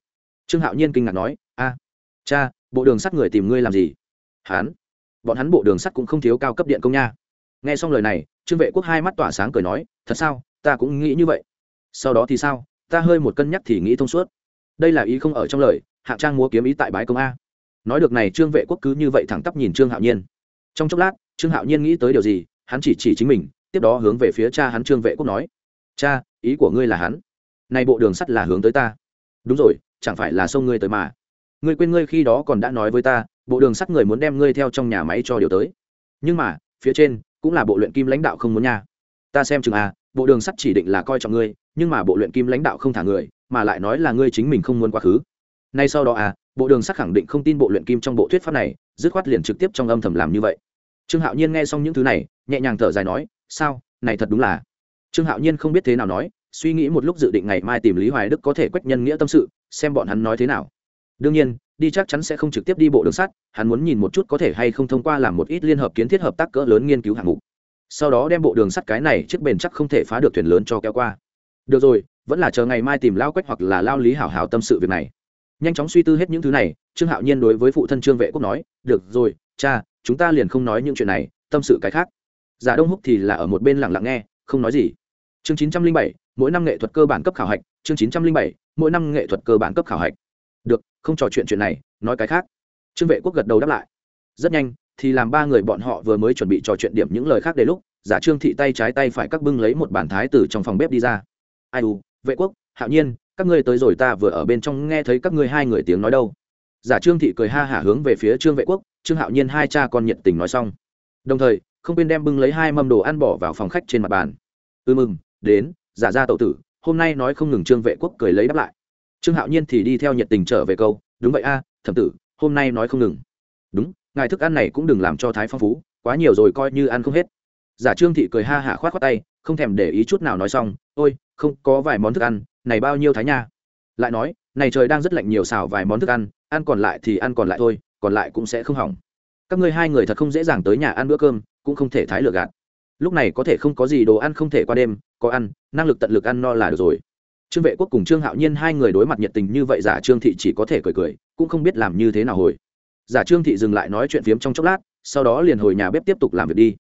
Speaker 1: Trương hạo nhiên kinh ngạc nói, a, cha, bộ đường sắt người tìm ngươi làm gì? Hắn, bọn hắn bộ đường sắt cũng không thiếu cao cấp điện công nha. Nghe xong lời này, trương vệ quốc hai mắt tỏa sáng cười nói, thật sao? Ta cũng nghĩ như vậy. Sau đó thì sao? Ta hơi một cân nhắc thì nghĩ thông suốt. Đây là ý không ở trong lời hạng trang múa kiếm ý tại bái công a. Nói được này, trương vệ quốc cứ như vậy thẳng tắp nhìn trương hạo nhiên trong chốc lát, trương hạo nhiên nghĩ tới điều gì, hắn chỉ chỉ chính mình, tiếp đó hướng về phía cha hắn trương vệ quốc nói, cha, ý của ngươi là hắn. Nay bộ đường sắt là hướng tới ta. Đúng rồi, chẳng phải là sông ngươi tới mà. Ngươi quên ngươi khi đó còn đã nói với ta, bộ đường sắt người muốn đem ngươi theo trong nhà máy cho điều tới. Nhưng mà, phía trên cũng là bộ luyện kim lãnh đạo không muốn nha. Ta xem chừng à bộ đường sắt chỉ định là coi trọng ngươi, nhưng mà bộ luyện kim lãnh đạo không thả người, mà lại nói là ngươi chính mình không muốn quá khứ. Nay sau đó à bộ đường sắt khẳng định không tin bộ luyện kim trong bộ thuyết pháp này dứt khoát liền trực tiếp trong âm thầm làm như vậy. Trương hạo nhiên nghe xong những thứ này, nhẹ nhàng thở dài nói, sao? Này thật đúng là. Trương hạo nhiên không biết thế nào nói, suy nghĩ một lúc dự định ngày mai tìm lý hoài đức có thể quách nhân nghĩa tâm sự, xem bọn hắn nói thế nào. Đương nhiên, đi chắc chắn sẽ không trực tiếp đi bộ đường sắt, hắn muốn nhìn một chút có thể hay không thông qua làm một ít liên hợp kiến thiết hợp tác cỡ lớn nghiên cứu hạng mục. Sau đó đem bộ đường sắt cái này chiếc bền chắc không thể phá được thuyền lớn cho kéo qua. Được rồi, vẫn là chờ ngày mai tìm lao quách hoặc là lao lý hảo hảo tâm sự việc này nhanh chóng suy tư hết những thứ này, trương hạo nhiên đối với phụ thân trương vệ quốc nói, được rồi, cha, chúng ta liền không nói những chuyện này, tâm sự cái khác. Giả đông húc thì là ở một bên lặng lặng nghe, không nói gì. Chương chín trăm linh bảy, mỗi năm nghệ thuật cơ bản cấp khảo hạch, chương chín trăm linh bảy, mỗi năm nghệ thuật cơ bản cấp khảo hạch. Được, không trò chuyện chuyện này, nói cái khác. Trương vệ quốc gật đầu đáp lại. Rất nhanh, thì làm ba người bọn họ vừa mới chuẩn bị trò chuyện điểm những lời khác đến lúc, giả trương thị tay trái tay phải các bưng lấy một bản thái từ trong phòng bếp đi ra. Ai u, vệ quốc, hạo nhiên các ngươi tới rồi ta vừa ở bên trong nghe thấy các ngươi hai người tiếng nói đâu. Giả trương thị cười ha hả hướng về phía trương vệ quốc, trương hạo nhiên hai cha con nhiệt tình nói xong. Đồng thời, không quên đem bưng lấy hai mâm đồ ăn bỏ vào phòng khách trên mặt bàn. Ừ mừng, đến, giả ra tậu tử, hôm nay nói không ngừng trương vệ quốc cười lấy đáp lại. Trương hạo nhiên thì đi theo nhiệt tình trở về câu, đúng vậy a, thẩm tử, hôm nay nói không ngừng. Đúng, ngài thức ăn này cũng đừng làm cho thái phong phú, quá nhiều rồi coi như ăn không hết. Giả trương thị cười ha hả khoát khoát tay, không thèm để ý chút nào nói xong, ôi, không có vài món thức ăn này bao nhiêu thái nha? Lại nói, này trời đang rất lạnh nhiều xào vài món thức ăn ăn còn lại thì ăn còn lại thôi, còn lại cũng sẽ không hỏng. Các ngươi hai người thật không dễ dàng tới nhà ăn bữa cơm, cũng không thể thái lựa gạt. Lúc này có thể không có gì đồ ăn không thể qua đêm, có ăn, năng lực tận lực ăn no là được rồi. Trương vệ quốc cùng trương hạo nhiên hai người đối mặt nhiệt tình như vậy giả trương thị chỉ có thể cười cười, cũng không biết làm như thế nào hồi. Giả trương thị dừng lại nói chuyện phiếm trong chốc lát, sau đó liền hồi nhà bếp tiếp tục làm việc đi.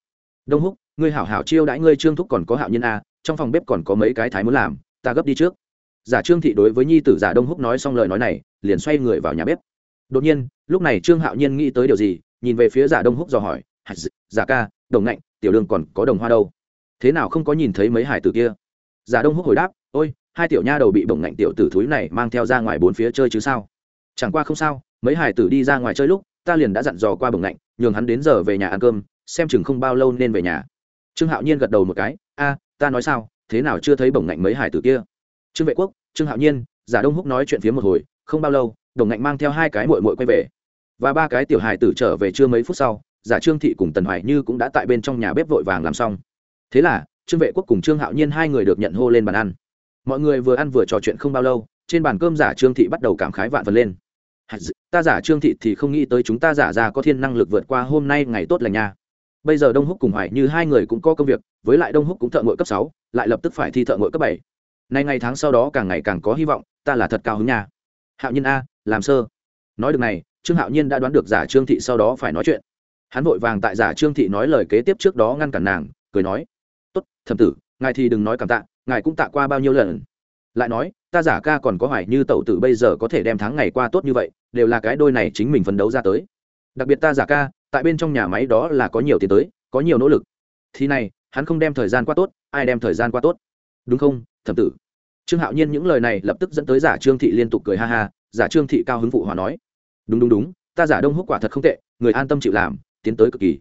Speaker 1: Đông húc, ngươi hảo hảo chiêu đãi ngươi trương thúc còn có hạo nhiên a trong phòng bếp còn có mấy cái thái muốn làm, ta gấp đi trước giả trương thị đối với nhi tử giả đông húc nói xong lời nói này, liền xoay người vào nhà bếp. Đột nhiên, lúc này trương hạo nhiên nghĩ tới điều gì, nhìn về phía giả đông húc dò hỏi giả ca, đồng ngạnh, tiểu đường còn có đồng hoa đâu? Thế nào không có nhìn thấy mấy hải tử kia? Giả đông húc hồi đáp, ôi, hai tiểu nha đầu bị bổng ngạnh tiểu tử thúi này mang theo ra ngoài bốn phía chơi chứ sao? Chẳng qua không sao, mấy hải tử đi ra ngoài chơi lúc, ta liền đã dặn dò qua bổng ngạnh, nhường hắn đến giờ về nhà ăn cơm, xem chừng không bao lâu nên về nhà. Trương hạo nhiên gật đầu một cái, a, ta nói sao, thế nào chưa thấy bổng ngạnh mấy hải tử kia? Trương vệ quốc, trương hạo nhiên, giả đông húc nói chuyện phía một hồi, không bao lâu, đồng ngạnh mang theo hai cái mội mội quay về. Và ba cái tiểu hài tử trở về chưa mấy phút sau, giả trương thị cùng tần hoài như cũng đã tại bên trong nhà bếp vội vàng làm xong. Thế là, trương vệ quốc cùng trương hạo nhiên hai người được nhận hô lên bàn ăn. Mọi người vừa ăn vừa trò chuyện không bao lâu, trên bàn cơm giả trương thị bắt đầu cảm khái vạn vật lên. Ta giả trương thị thì không nghĩ tới chúng ta giả ra có thiên năng lực vượt qua hôm nay ngày tốt lành nha. Bây giờ đông húc cùng hoài như hai người cũng có công việc, với lại đông húc cũng thợ ngội cấp sáu, lại lập tức phải thi thợ ngội cấp bảy nay ngày tháng sau đó càng ngày càng có hy vọng, ta là thật cao hứng nha. Hạo nhiên a, làm sơ. Nói được này, trương hạo nhiên đã đoán được giả trương thị sau đó phải nói chuyện. Hắn vội vàng tại giả trương thị nói lời kế tiếp trước đó ngăn cản nàng, cười nói, tốt thầm tử, ngài thì đừng nói cảm tạ, ngài cũng tạ qua bao nhiêu lần? Lại nói, ta giả ca còn có hoài như tẩu tử bây giờ có thể đem tháng ngày qua tốt như vậy, đều là cái đôi này chính mình phấn đấu ra tới. Đặc biệt ta giả ca, tại bên trong nhà máy đó là có nhiều tiền tới, có nhiều nỗ lực. Thì này, hắn không đem thời gian qua tốt, ai đem thời gian qua tốt? Đúng không? Thẩm tử. Trương hạo nhiên những lời này lập tức dẫn tới giả trương thị liên tục cười ha ha, giả trương thị cao hứng phụ hòa nói. Đúng đúng đúng, ta giả đông húc quả thật không tệ, người an tâm chịu làm, tiến tới cực kỳ.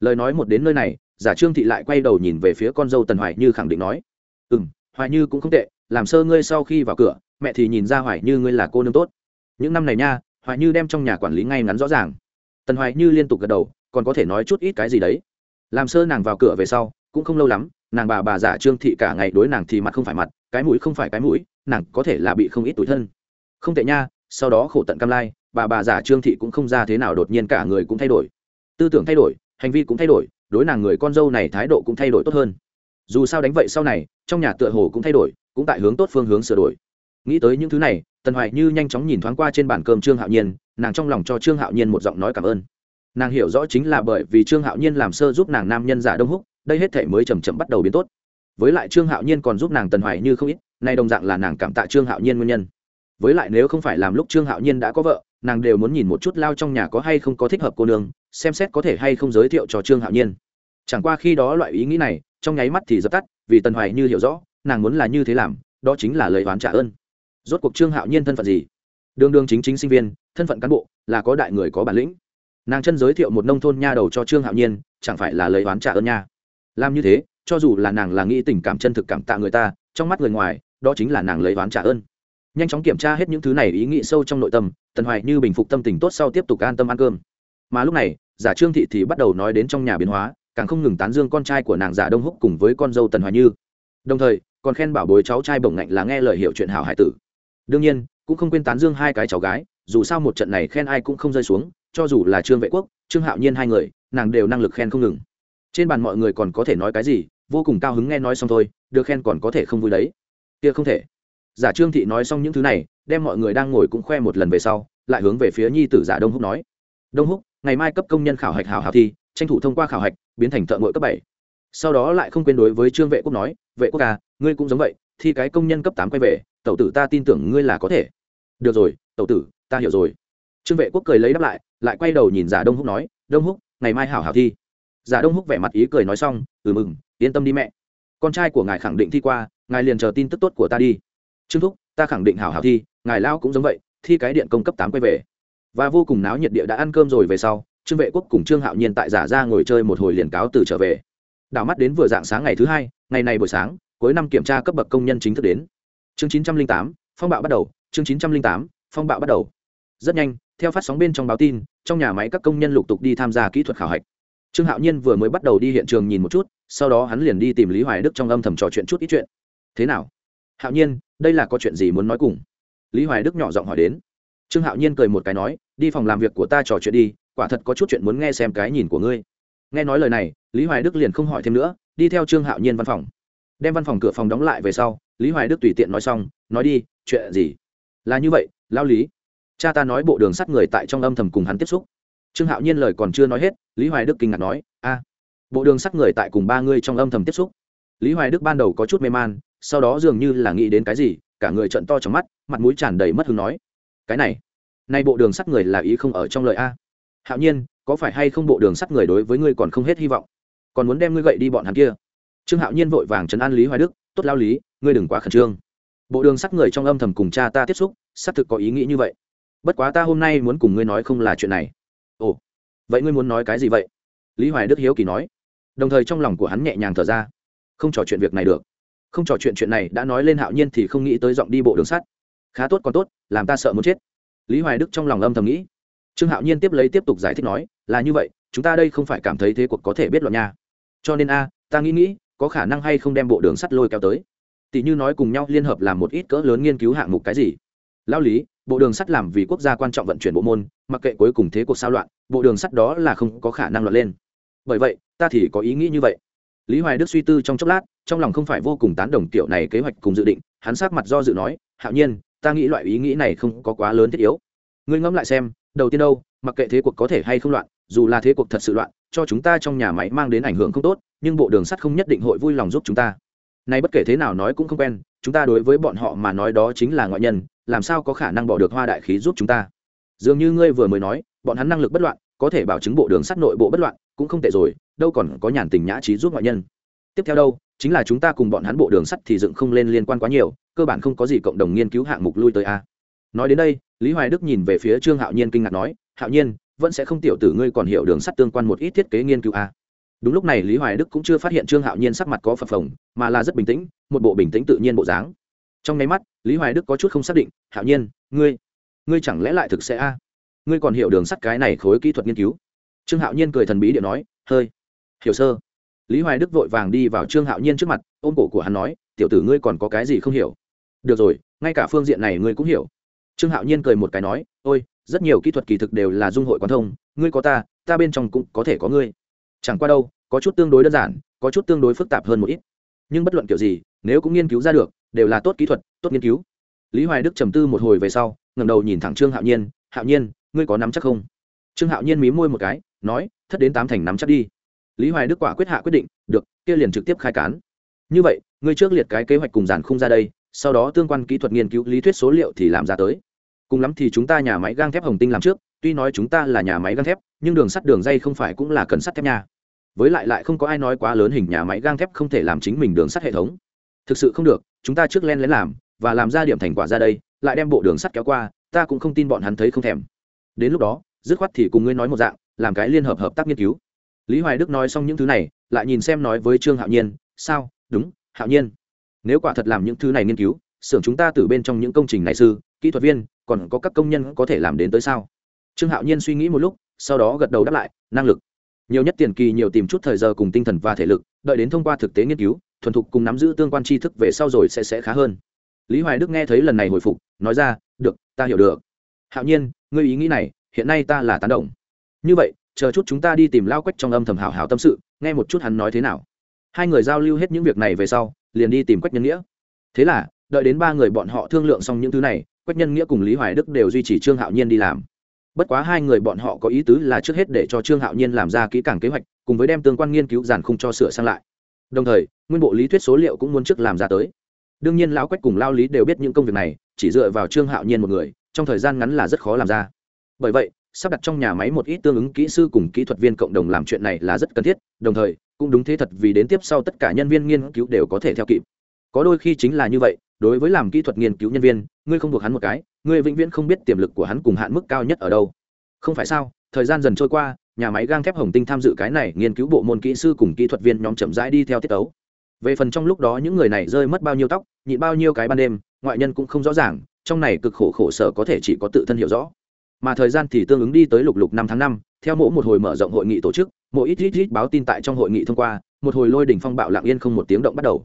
Speaker 1: Lời nói một đến nơi này, giả trương thị lại quay đầu nhìn về phía con dâu tần hoài như khẳng định nói. Ừ m hoài như cũng không tệ, làm sơ ngươi sau khi vào cửa, mẹ thì nhìn ra hoài như ngươi là cô nương tốt. Những năm này nha, hoài như đem trong nhà quản lý ngay ngắn rõ ràng. Tần hoài như liên tục gật đầu, còn có thể nói chút ít cái gì đấy. Làm sơ nàng vào cửa về sau, cũng không lâu lắm nàng bà bà giả trương thị cả ngày đối nàng thì mặt không phải mặt, cái mũi không phải cái mũi, nàng có thể là bị không ít tuổi thân. Không tệ nha, sau đó khổ tận cam lai, bà bà giả trương thị cũng không ra thế nào đột nhiên cả người cũng thay đổi. Tư tưởng thay đổi, hành vi cũng thay đổi, đối nàng người con dâu này thái độ cũng thay đổi tốt hơn. Dù sao đánh vậy sau này, trong nhà tựa hồ cũng thay đổi, cũng tại hướng tốt phương hướng sửa đổi. Nghĩ tới những thứ này, tần hoài như nhanh chóng nhìn thoáng qua trên bàn cơm trương hạo nhiên, nàng trong lòng cho trương hạo nhiên một giọng nói cảm ơn. Nàng hiểu rõ chính là bởi vì trương hạo nhiên làm sơ giúp nàng nam nhân giả đông húc đây hết thể mới chầm chậm bắt đầu biến tốt. Với lại trương hạo nhiên còn giúp nàng tần hoài như không ít, nay đồng dạng là nàng cảm tạ trương hạo nhiên nguyên nhân. Với lại nếu không phải làm lúc trương hạo nhiên đã có vợ, nàng đều muốn nhìn một chút lao trong nhà có hay không có thích hợp cô nương, xem xét có thể hay không giới thiệu cho trương hạo nhiên. Chẳng qua khi đó loại ý nghĩ này, trong nháy mắt thì dập tắt, vì tần hoài như hiểu rõ, nàng muốn là như thế làm, đó chính là lời oán trả ơn. Rốt cuộc trương hạo nhiên thân phận gì? Đương đương chính chính sinh viên, thân phận cán bộ, là có đại người có bản lĩnh. Nàng chân giới thiệu một nông thôn nha đầu cho trương hạo nhiên, chẳng phải là lời oán trả ơn nha làm như thế, cho dù là nàng là nghĩ tình cảm chân thực cảm tạ người ta, trong mắt người ngoài, đó chính là nàng lấy oán trả ơn. Nhanh chóng kiểm tra hết những thứ này ý nghĩ sâu trong nội tâm, tần hoài như bình phục tâm tình tốt sau tiếp tục an tâm ăn cơm. Mà lúc này, giả trương thị thì bắt đầu nói đến trong nhà biến hóa, càng không ngừng tán dương con trai của nàng giả đông húc cùng với con dâu tần hoài như. Đồng thời, còn khen bảo bối cháu trai bổng ngạnh là nghe lời hiệu chuyện hảo hải tử. Đương nhiên, cũng không quên tán dương hai cái cháu gái, dù sao một trận này khen ai cũng không rơi xuống, cho dù là trương vệ quốc, trương hạo nhiên hai người, nàng đều năng lực khen không ngừng trên bàn mọi người còn có thể nói cái gì, vô cùng cao hứng nghe nói xong thôi, được khen còn có thể không vui đấy. Kia không thể. Giả trương thị nói xong những thứ này, đem mọi người đang ngồi cũng khoe một lần về sau, lại hướng về phía nhi tử giả đông húc nói. Đông húc, ngày mai cấp công nhân khảo hạch hảo hảo thi, tranh thủ thông qua khảo hạch, biến thành thợ ngội cấp bảy. Sau đó lại không quên đối với trương vệ quốc nói, vệ quốc à ngươi cũng giống vậy, thi cái công nhân cấp tám quay về, tẩu tử ta tin tưởng ngươi là có thể. Được rồi, tẩu tử, ta hiểu rồi. Trương vệ quốc cười lấy đáp lại lại quay đầu nhìn giả đông húc nói, đông húc, ngày mai hảo hảo thi giả đông húc vẻ mặt ý cười nói xong ừ mừng, yên tâm đi mẹ. Con trai của ngài khẳng định thi qua, ngài liền chờ tin tức tốt của ta đi. Trương thúc, ta khẳng định hảo hảo thi, ngài lao cũng giống vậy, thi cái điện công cấp tám quay về. Và vô cùng náo nhiệt địa đã ăn cơm rồi về sau, trương vệ quốc cùng trương hạo nhiên tại giả ra ngồi chơi một hồi liền cáo từ trở về. Đảo mắt đến vừa dạng sáng ngày thứ hai, ngày này buổi sáng, cuối năm kiểm tra cấp bậc công nhân chính thức đến. Chương chín trăm linh tám, phong bạo bắt đầu, chương chín trăm linh tám, phong bạo bắt đầu. Rất nhanh, theo phát sóng bên trong báo tin, trong nhà máy các công nhân lục tục đi tham gia kỹ thuật khảo hạch trương hạo nhiên vừa mới bắt đầu đi hiện trường nhìn một chút, sau đó hắn liền đi tìm lý hoài đức trong âm thầm trò chuyện chút ít chuyện. Thế nào? Hạo nhiên, đây là có chuyện gì muốn nói cùng? Lý hoài đức nhỏ giọng hỏi đến. Trương hạo nhiên cười một cái nói, đi phòng làm việc của ta trò chuyện đi, quả thật có chút chuyện muốn nghe xem cái nhìn của ngươi. Nghe nói lời này, lý hoài đức liền không hỏi thêm nữa, đi theo trương hạo nhiên văn phòng. Đem văn phòng cửa phòng đóng lại về sau, lý hoài đức tùy tiện nói xong, nói đi, chuyện gì? Là như vậy lao lý. Cha ta nói bộ đường sắt người tại trong âm thầm cùng hắn tiếp xúc trương hạo nhiên lời còn chưa nói hết, lý hoài đức kinh ngạc nói, a, bộ đường sắt người tại cùng ba ngươi trong âm thầm tiếp xúc. Lý hoài đức ban đầu có chút mê man, sau đó dường như là nghĩ đến cái gì, cả người trận to trong mắt, mặt mũi tràn đầy mất hứng nói, cái này, nay bộ đường sắt người là ý không ở trong lời a. Hạo nhiên, có phải hay không bộ đường sắt người đối với ngươi còn không hết hy vọng? Còn muốn đem ngươi gậy đi bọn hắn kia? Trương hạo nhiên vội vàng trấn an lý hoài đức, tốt lao lý, ngươi đừng quá khẩn trương. Bộ đường sắt người trong âm thầm cùng cha ta tiếp xúc, xác thực có ý nghĩ như vậy. Bất quá ta hôm nay muốn cùng ngươi nói không là chuyện này ồ, vậy ngươi muốn nói cái gì vậy? Lý hoài đức hiếu kỳ nói. Đồng thời trong lòng của hắn nhẹ nhàng thở ra. Không trò chuyện việc này được. Không trò chuyện chuyện này đã nói lên hạo nhiên thì không nghĩ tới giọng đi bộ đường sắt. Khá tốt, còn tốt, làm ta sợ muốn chết. Lý hoài đức trong lòng âm thầm nghĩ. Trương hạo nhiên tiếp lấy tiếp tục giải thích nói, là như vậy, chúng ta đây không phải cảm thấy thế cuộc có thể biết loạn nha. Cho nên a, ta nghĩ nghĩ, có khả năng hay không đem bộ đường sắt lôi kéo tới. Tỷ như nói cùng nhau liên hợp làm một ít cỡ lớn nghiên cứu hạng mục cái gì? Lao lý bộ đường sắt làm vì quốc gia quan trọng vận chuyển bộ môn, mặc kệ cuối cùng thế cuộc sao loạn, bộ đường sắt đó là không có khả năng loạn lên. Bởi vậy, ta thì có ý nghĩ như vậy. Lý hoài đức suy tư trong chốc lát, trong lòng không phải vô cùng tán đồng tiểu này kế hoạch cùng dự định, hắn sát mặt do dự nói, hạo nhiên, ta nghĩ loại ý nghĩ này không có quá lớn thiết yếu. Ngươi ngẫm lại xem, đầu tiên đâu, mặc kệ thế cuộc có thể hay không loạn, dù là thế cuộc thật sự loạn, cho chúng ta trong nhà máy mang đến ảnh hưởng không tốt, nhưng bộ đường sắt không nhất định hội vui lòng giúp chúng ta. Nay bất kể thế nào nói cũng không quen chúng ta đối với bọn họ mà nói đó chính là ngoại nhân, làm sao có khả năng bỏ được hoa đại khí giúp chúng ta? Dường như ngươi vừa mới nói, bọn hắn năng lực bất loạn, có thể bảo chứng bộ đường sắt nội bộ bất loạn, cũng không tệ rồi, đâu còn có nhàn tình nhã trí giúp ngoại nhân. Tiếp theo đâu, chính là chúng ta cùng bọn hắn bộ đường sắt thì dựng không lên liên quan quá nhiều, cơ bản không có gì cộng đồng nghiên cứu hạng mục lui tới a. Nói đến đây, lý hoài đức nhìn về phía trương hạo nhiên kinh ngạc nói, hạo nhiên, vẫn sẽ không tiểu tử ngươi còn hiểu đường sắt tương quan một ít thiết kế nghiên cứu a? Đúng lúc này lý hoài đức cũng chưa phát hiện trương hạo nhiên sắc mặt có phập phồng, mà là rất bình tĩnh, một bộ bình tĩnh tự nhiên bộ dáng. Trong nháy mắt, lý hoài đức có chút không xác định, hạo nhiên, ngươi ngươi chẳng lẽ lại thực sẽ a? Ngươi còn hiểu đường sắt cái này khối kỹ thuật nghiên cứu? Trương hạo nhiên cười thần bí điện nói, hơi, hiểu sơ. Lý hoài đức vội vàng đi vào trương hạo nhiên trước mặt, ôm cổ của hắn nói, tiểu tử ngươi còn có cái gì không hiểu? Được rồi, ngay cả phương diện này ngươi cũng hiểu. Trương hạo nhiên cười một cái nói, ôi, rất nhiều kỹ thuật kỳ thực đều là dung hội quán thông, ngươi có ta ta bên trong cũng có thể có ngươi. Chẳng qua đâu có chút tương đối đơn giản, có chút tương đối phức tạp hơn một ít. Nhưng bất luận kiểu gì, nếu cũng nghiên cứu ra được, đều là tốt kỹ thuật, tốt nghiên cứu. Lý hoài đức trầm tư một hồi về sau ngầm đầu nhìn thẳng trương hạo nhiên hạo nhiên, ngươi có nắm chắc không? Trương hạo nhiên mí môi một cái, nói, thất đến tám thành nắm chắc đi. Lý hoài đức quả quyết hạ quyết định, được, kia liền trực tiếp khai cán. Như vậy, ngươi trước liệt cái kế hoạch cùng giàn khung ra đây, sau đó tương quan kỹ thuật nghiên cứu lý thuyết số liệu thì làm ra tới. Cùng lắm thì chúng ta nhà máy gang thép hồng tinh làm trước, tuy nói chúng ta là nhà máy gang thép, nhưng đường sắt đường dây không phải cũng là cần sắt thép nhà? Với lại lại không có ai nói quá lớn hình nhà máy gang thép không thể làm chính mình đường sắt hệ thống. Thực sự không được, chúng ta trước len lén làm, và làm ra điểm thành quả ra đây, lại đem bộ đường sắt kéo qua, ta cũng không tin bọn hắn thấy không thèm. Đến lúc đó, dứt khoát thì cùng ngươi nói một dạng, làm cái liên hợp hợp tác nghiên cứu. Lý hoài đức nói xong những thứ này, lại nhìn xem nói với trương hạo nhiên, sao? Đúng, hạo nhiên. Nếu quả thật làm những thứ này nghiên cứu, xưởng chúng ta từ bên trong những công trình này sư, kỹ thuật viên, còn có các công nhân có thể làm đến tới sao? Trương hạo nhiên suy nghĩ một lúc, sau đó gật đầu đáp lại, năng lực nhiều nhất tiền kỳ nhiều tìm chút thời giờ cùng tinh thần và thể lực, đợi đến thông qua thực tế nghiên cứu, thuần thục cùng nắm giữ tương quan tri thức về sau rồi sẽ sẽ khá hơn. Lý hoài đức nghe thấy lần này hồi phục, nói ra, được, ta hiểu được. Hạo nhiên, ngươi ý nghĩ này, hiện nay ta là tán động như vậy, chờ chút chúng ta đi tìm lao quách trong âm thầm hảo hảo tâm sự, nghe một chút hắn nói thế nào. Hai người giao lưu hết những việc này về sau, liền đi tìm quách nhân nghĩa. Thế là, đợi đến ba người bọn họ thương lượng xong những thứ này, quách nhân nghĩa cùng lý hoài đức đều duy trì trương hạo nhiên đi làm bất quá hai người bọn họ có ý tứ là trước hết để cho trương hạo nhiên làm ra kỹ càng kế hoạch, cùng với đem tương quan nghiên cứu giàn khung cho sửa sang lại. Đồng thời, nguyên bộ lý thuyết số liệu cũng muốn trước làm ra tới. Đương nhiên lão quách cùng lao lý đều biết những công việc này, chỉ dựa vào trương hạo nhiên một người, trong thời gian ngắn là rất khó làm ra. Bởi vậy, sắp đặt trong nhà máy một ít tương ứng kỹ sư cùng kỹ thuật viên cộng đồng làm chuyện này là rất cần thiết, đồng thời, cũng đúng thế thật vì đến tiếp sau tất cả nhân viên nghiên cứu đều có thể theo kịp. Có đôi khi chính là như vậy đối với làm kỹ thuật nghiên cứu nhân viên, ngươi không buộc hắn một cái, ngươi vĩnh viễn không biết tiềm lực của hắn cùng hạn mức cao nhất ở đâu. Không phải sao, thời gian dần trôi qua, nhà máy gang thép hồng tinh tham dự cái này nghiên cứu bộ môn kỹ sư cùng kỹ thuật viên nhóm chậm rãi đi theo tiết tấu. Về phần trong lúc đó những người này rơi mất bao nhiêu tóc, nhịn bao nhiêu cái ban đêm, ngoại nhân cũng không rõ ràng, trong này cực khổ khổ sở có thể chỉ có tự thân hiểu rõ. Mà thời gian thì tương ứng đi tới lục lục năm tháng năm, theo mỗi một hồi mở rộng hội nghị tổ chức, mỗi ít ít ít báo tin tại trong hội nghị thông qua, một hồi lôi đỉnh phong bạo lạng yên không một tiếng động bắt đầu.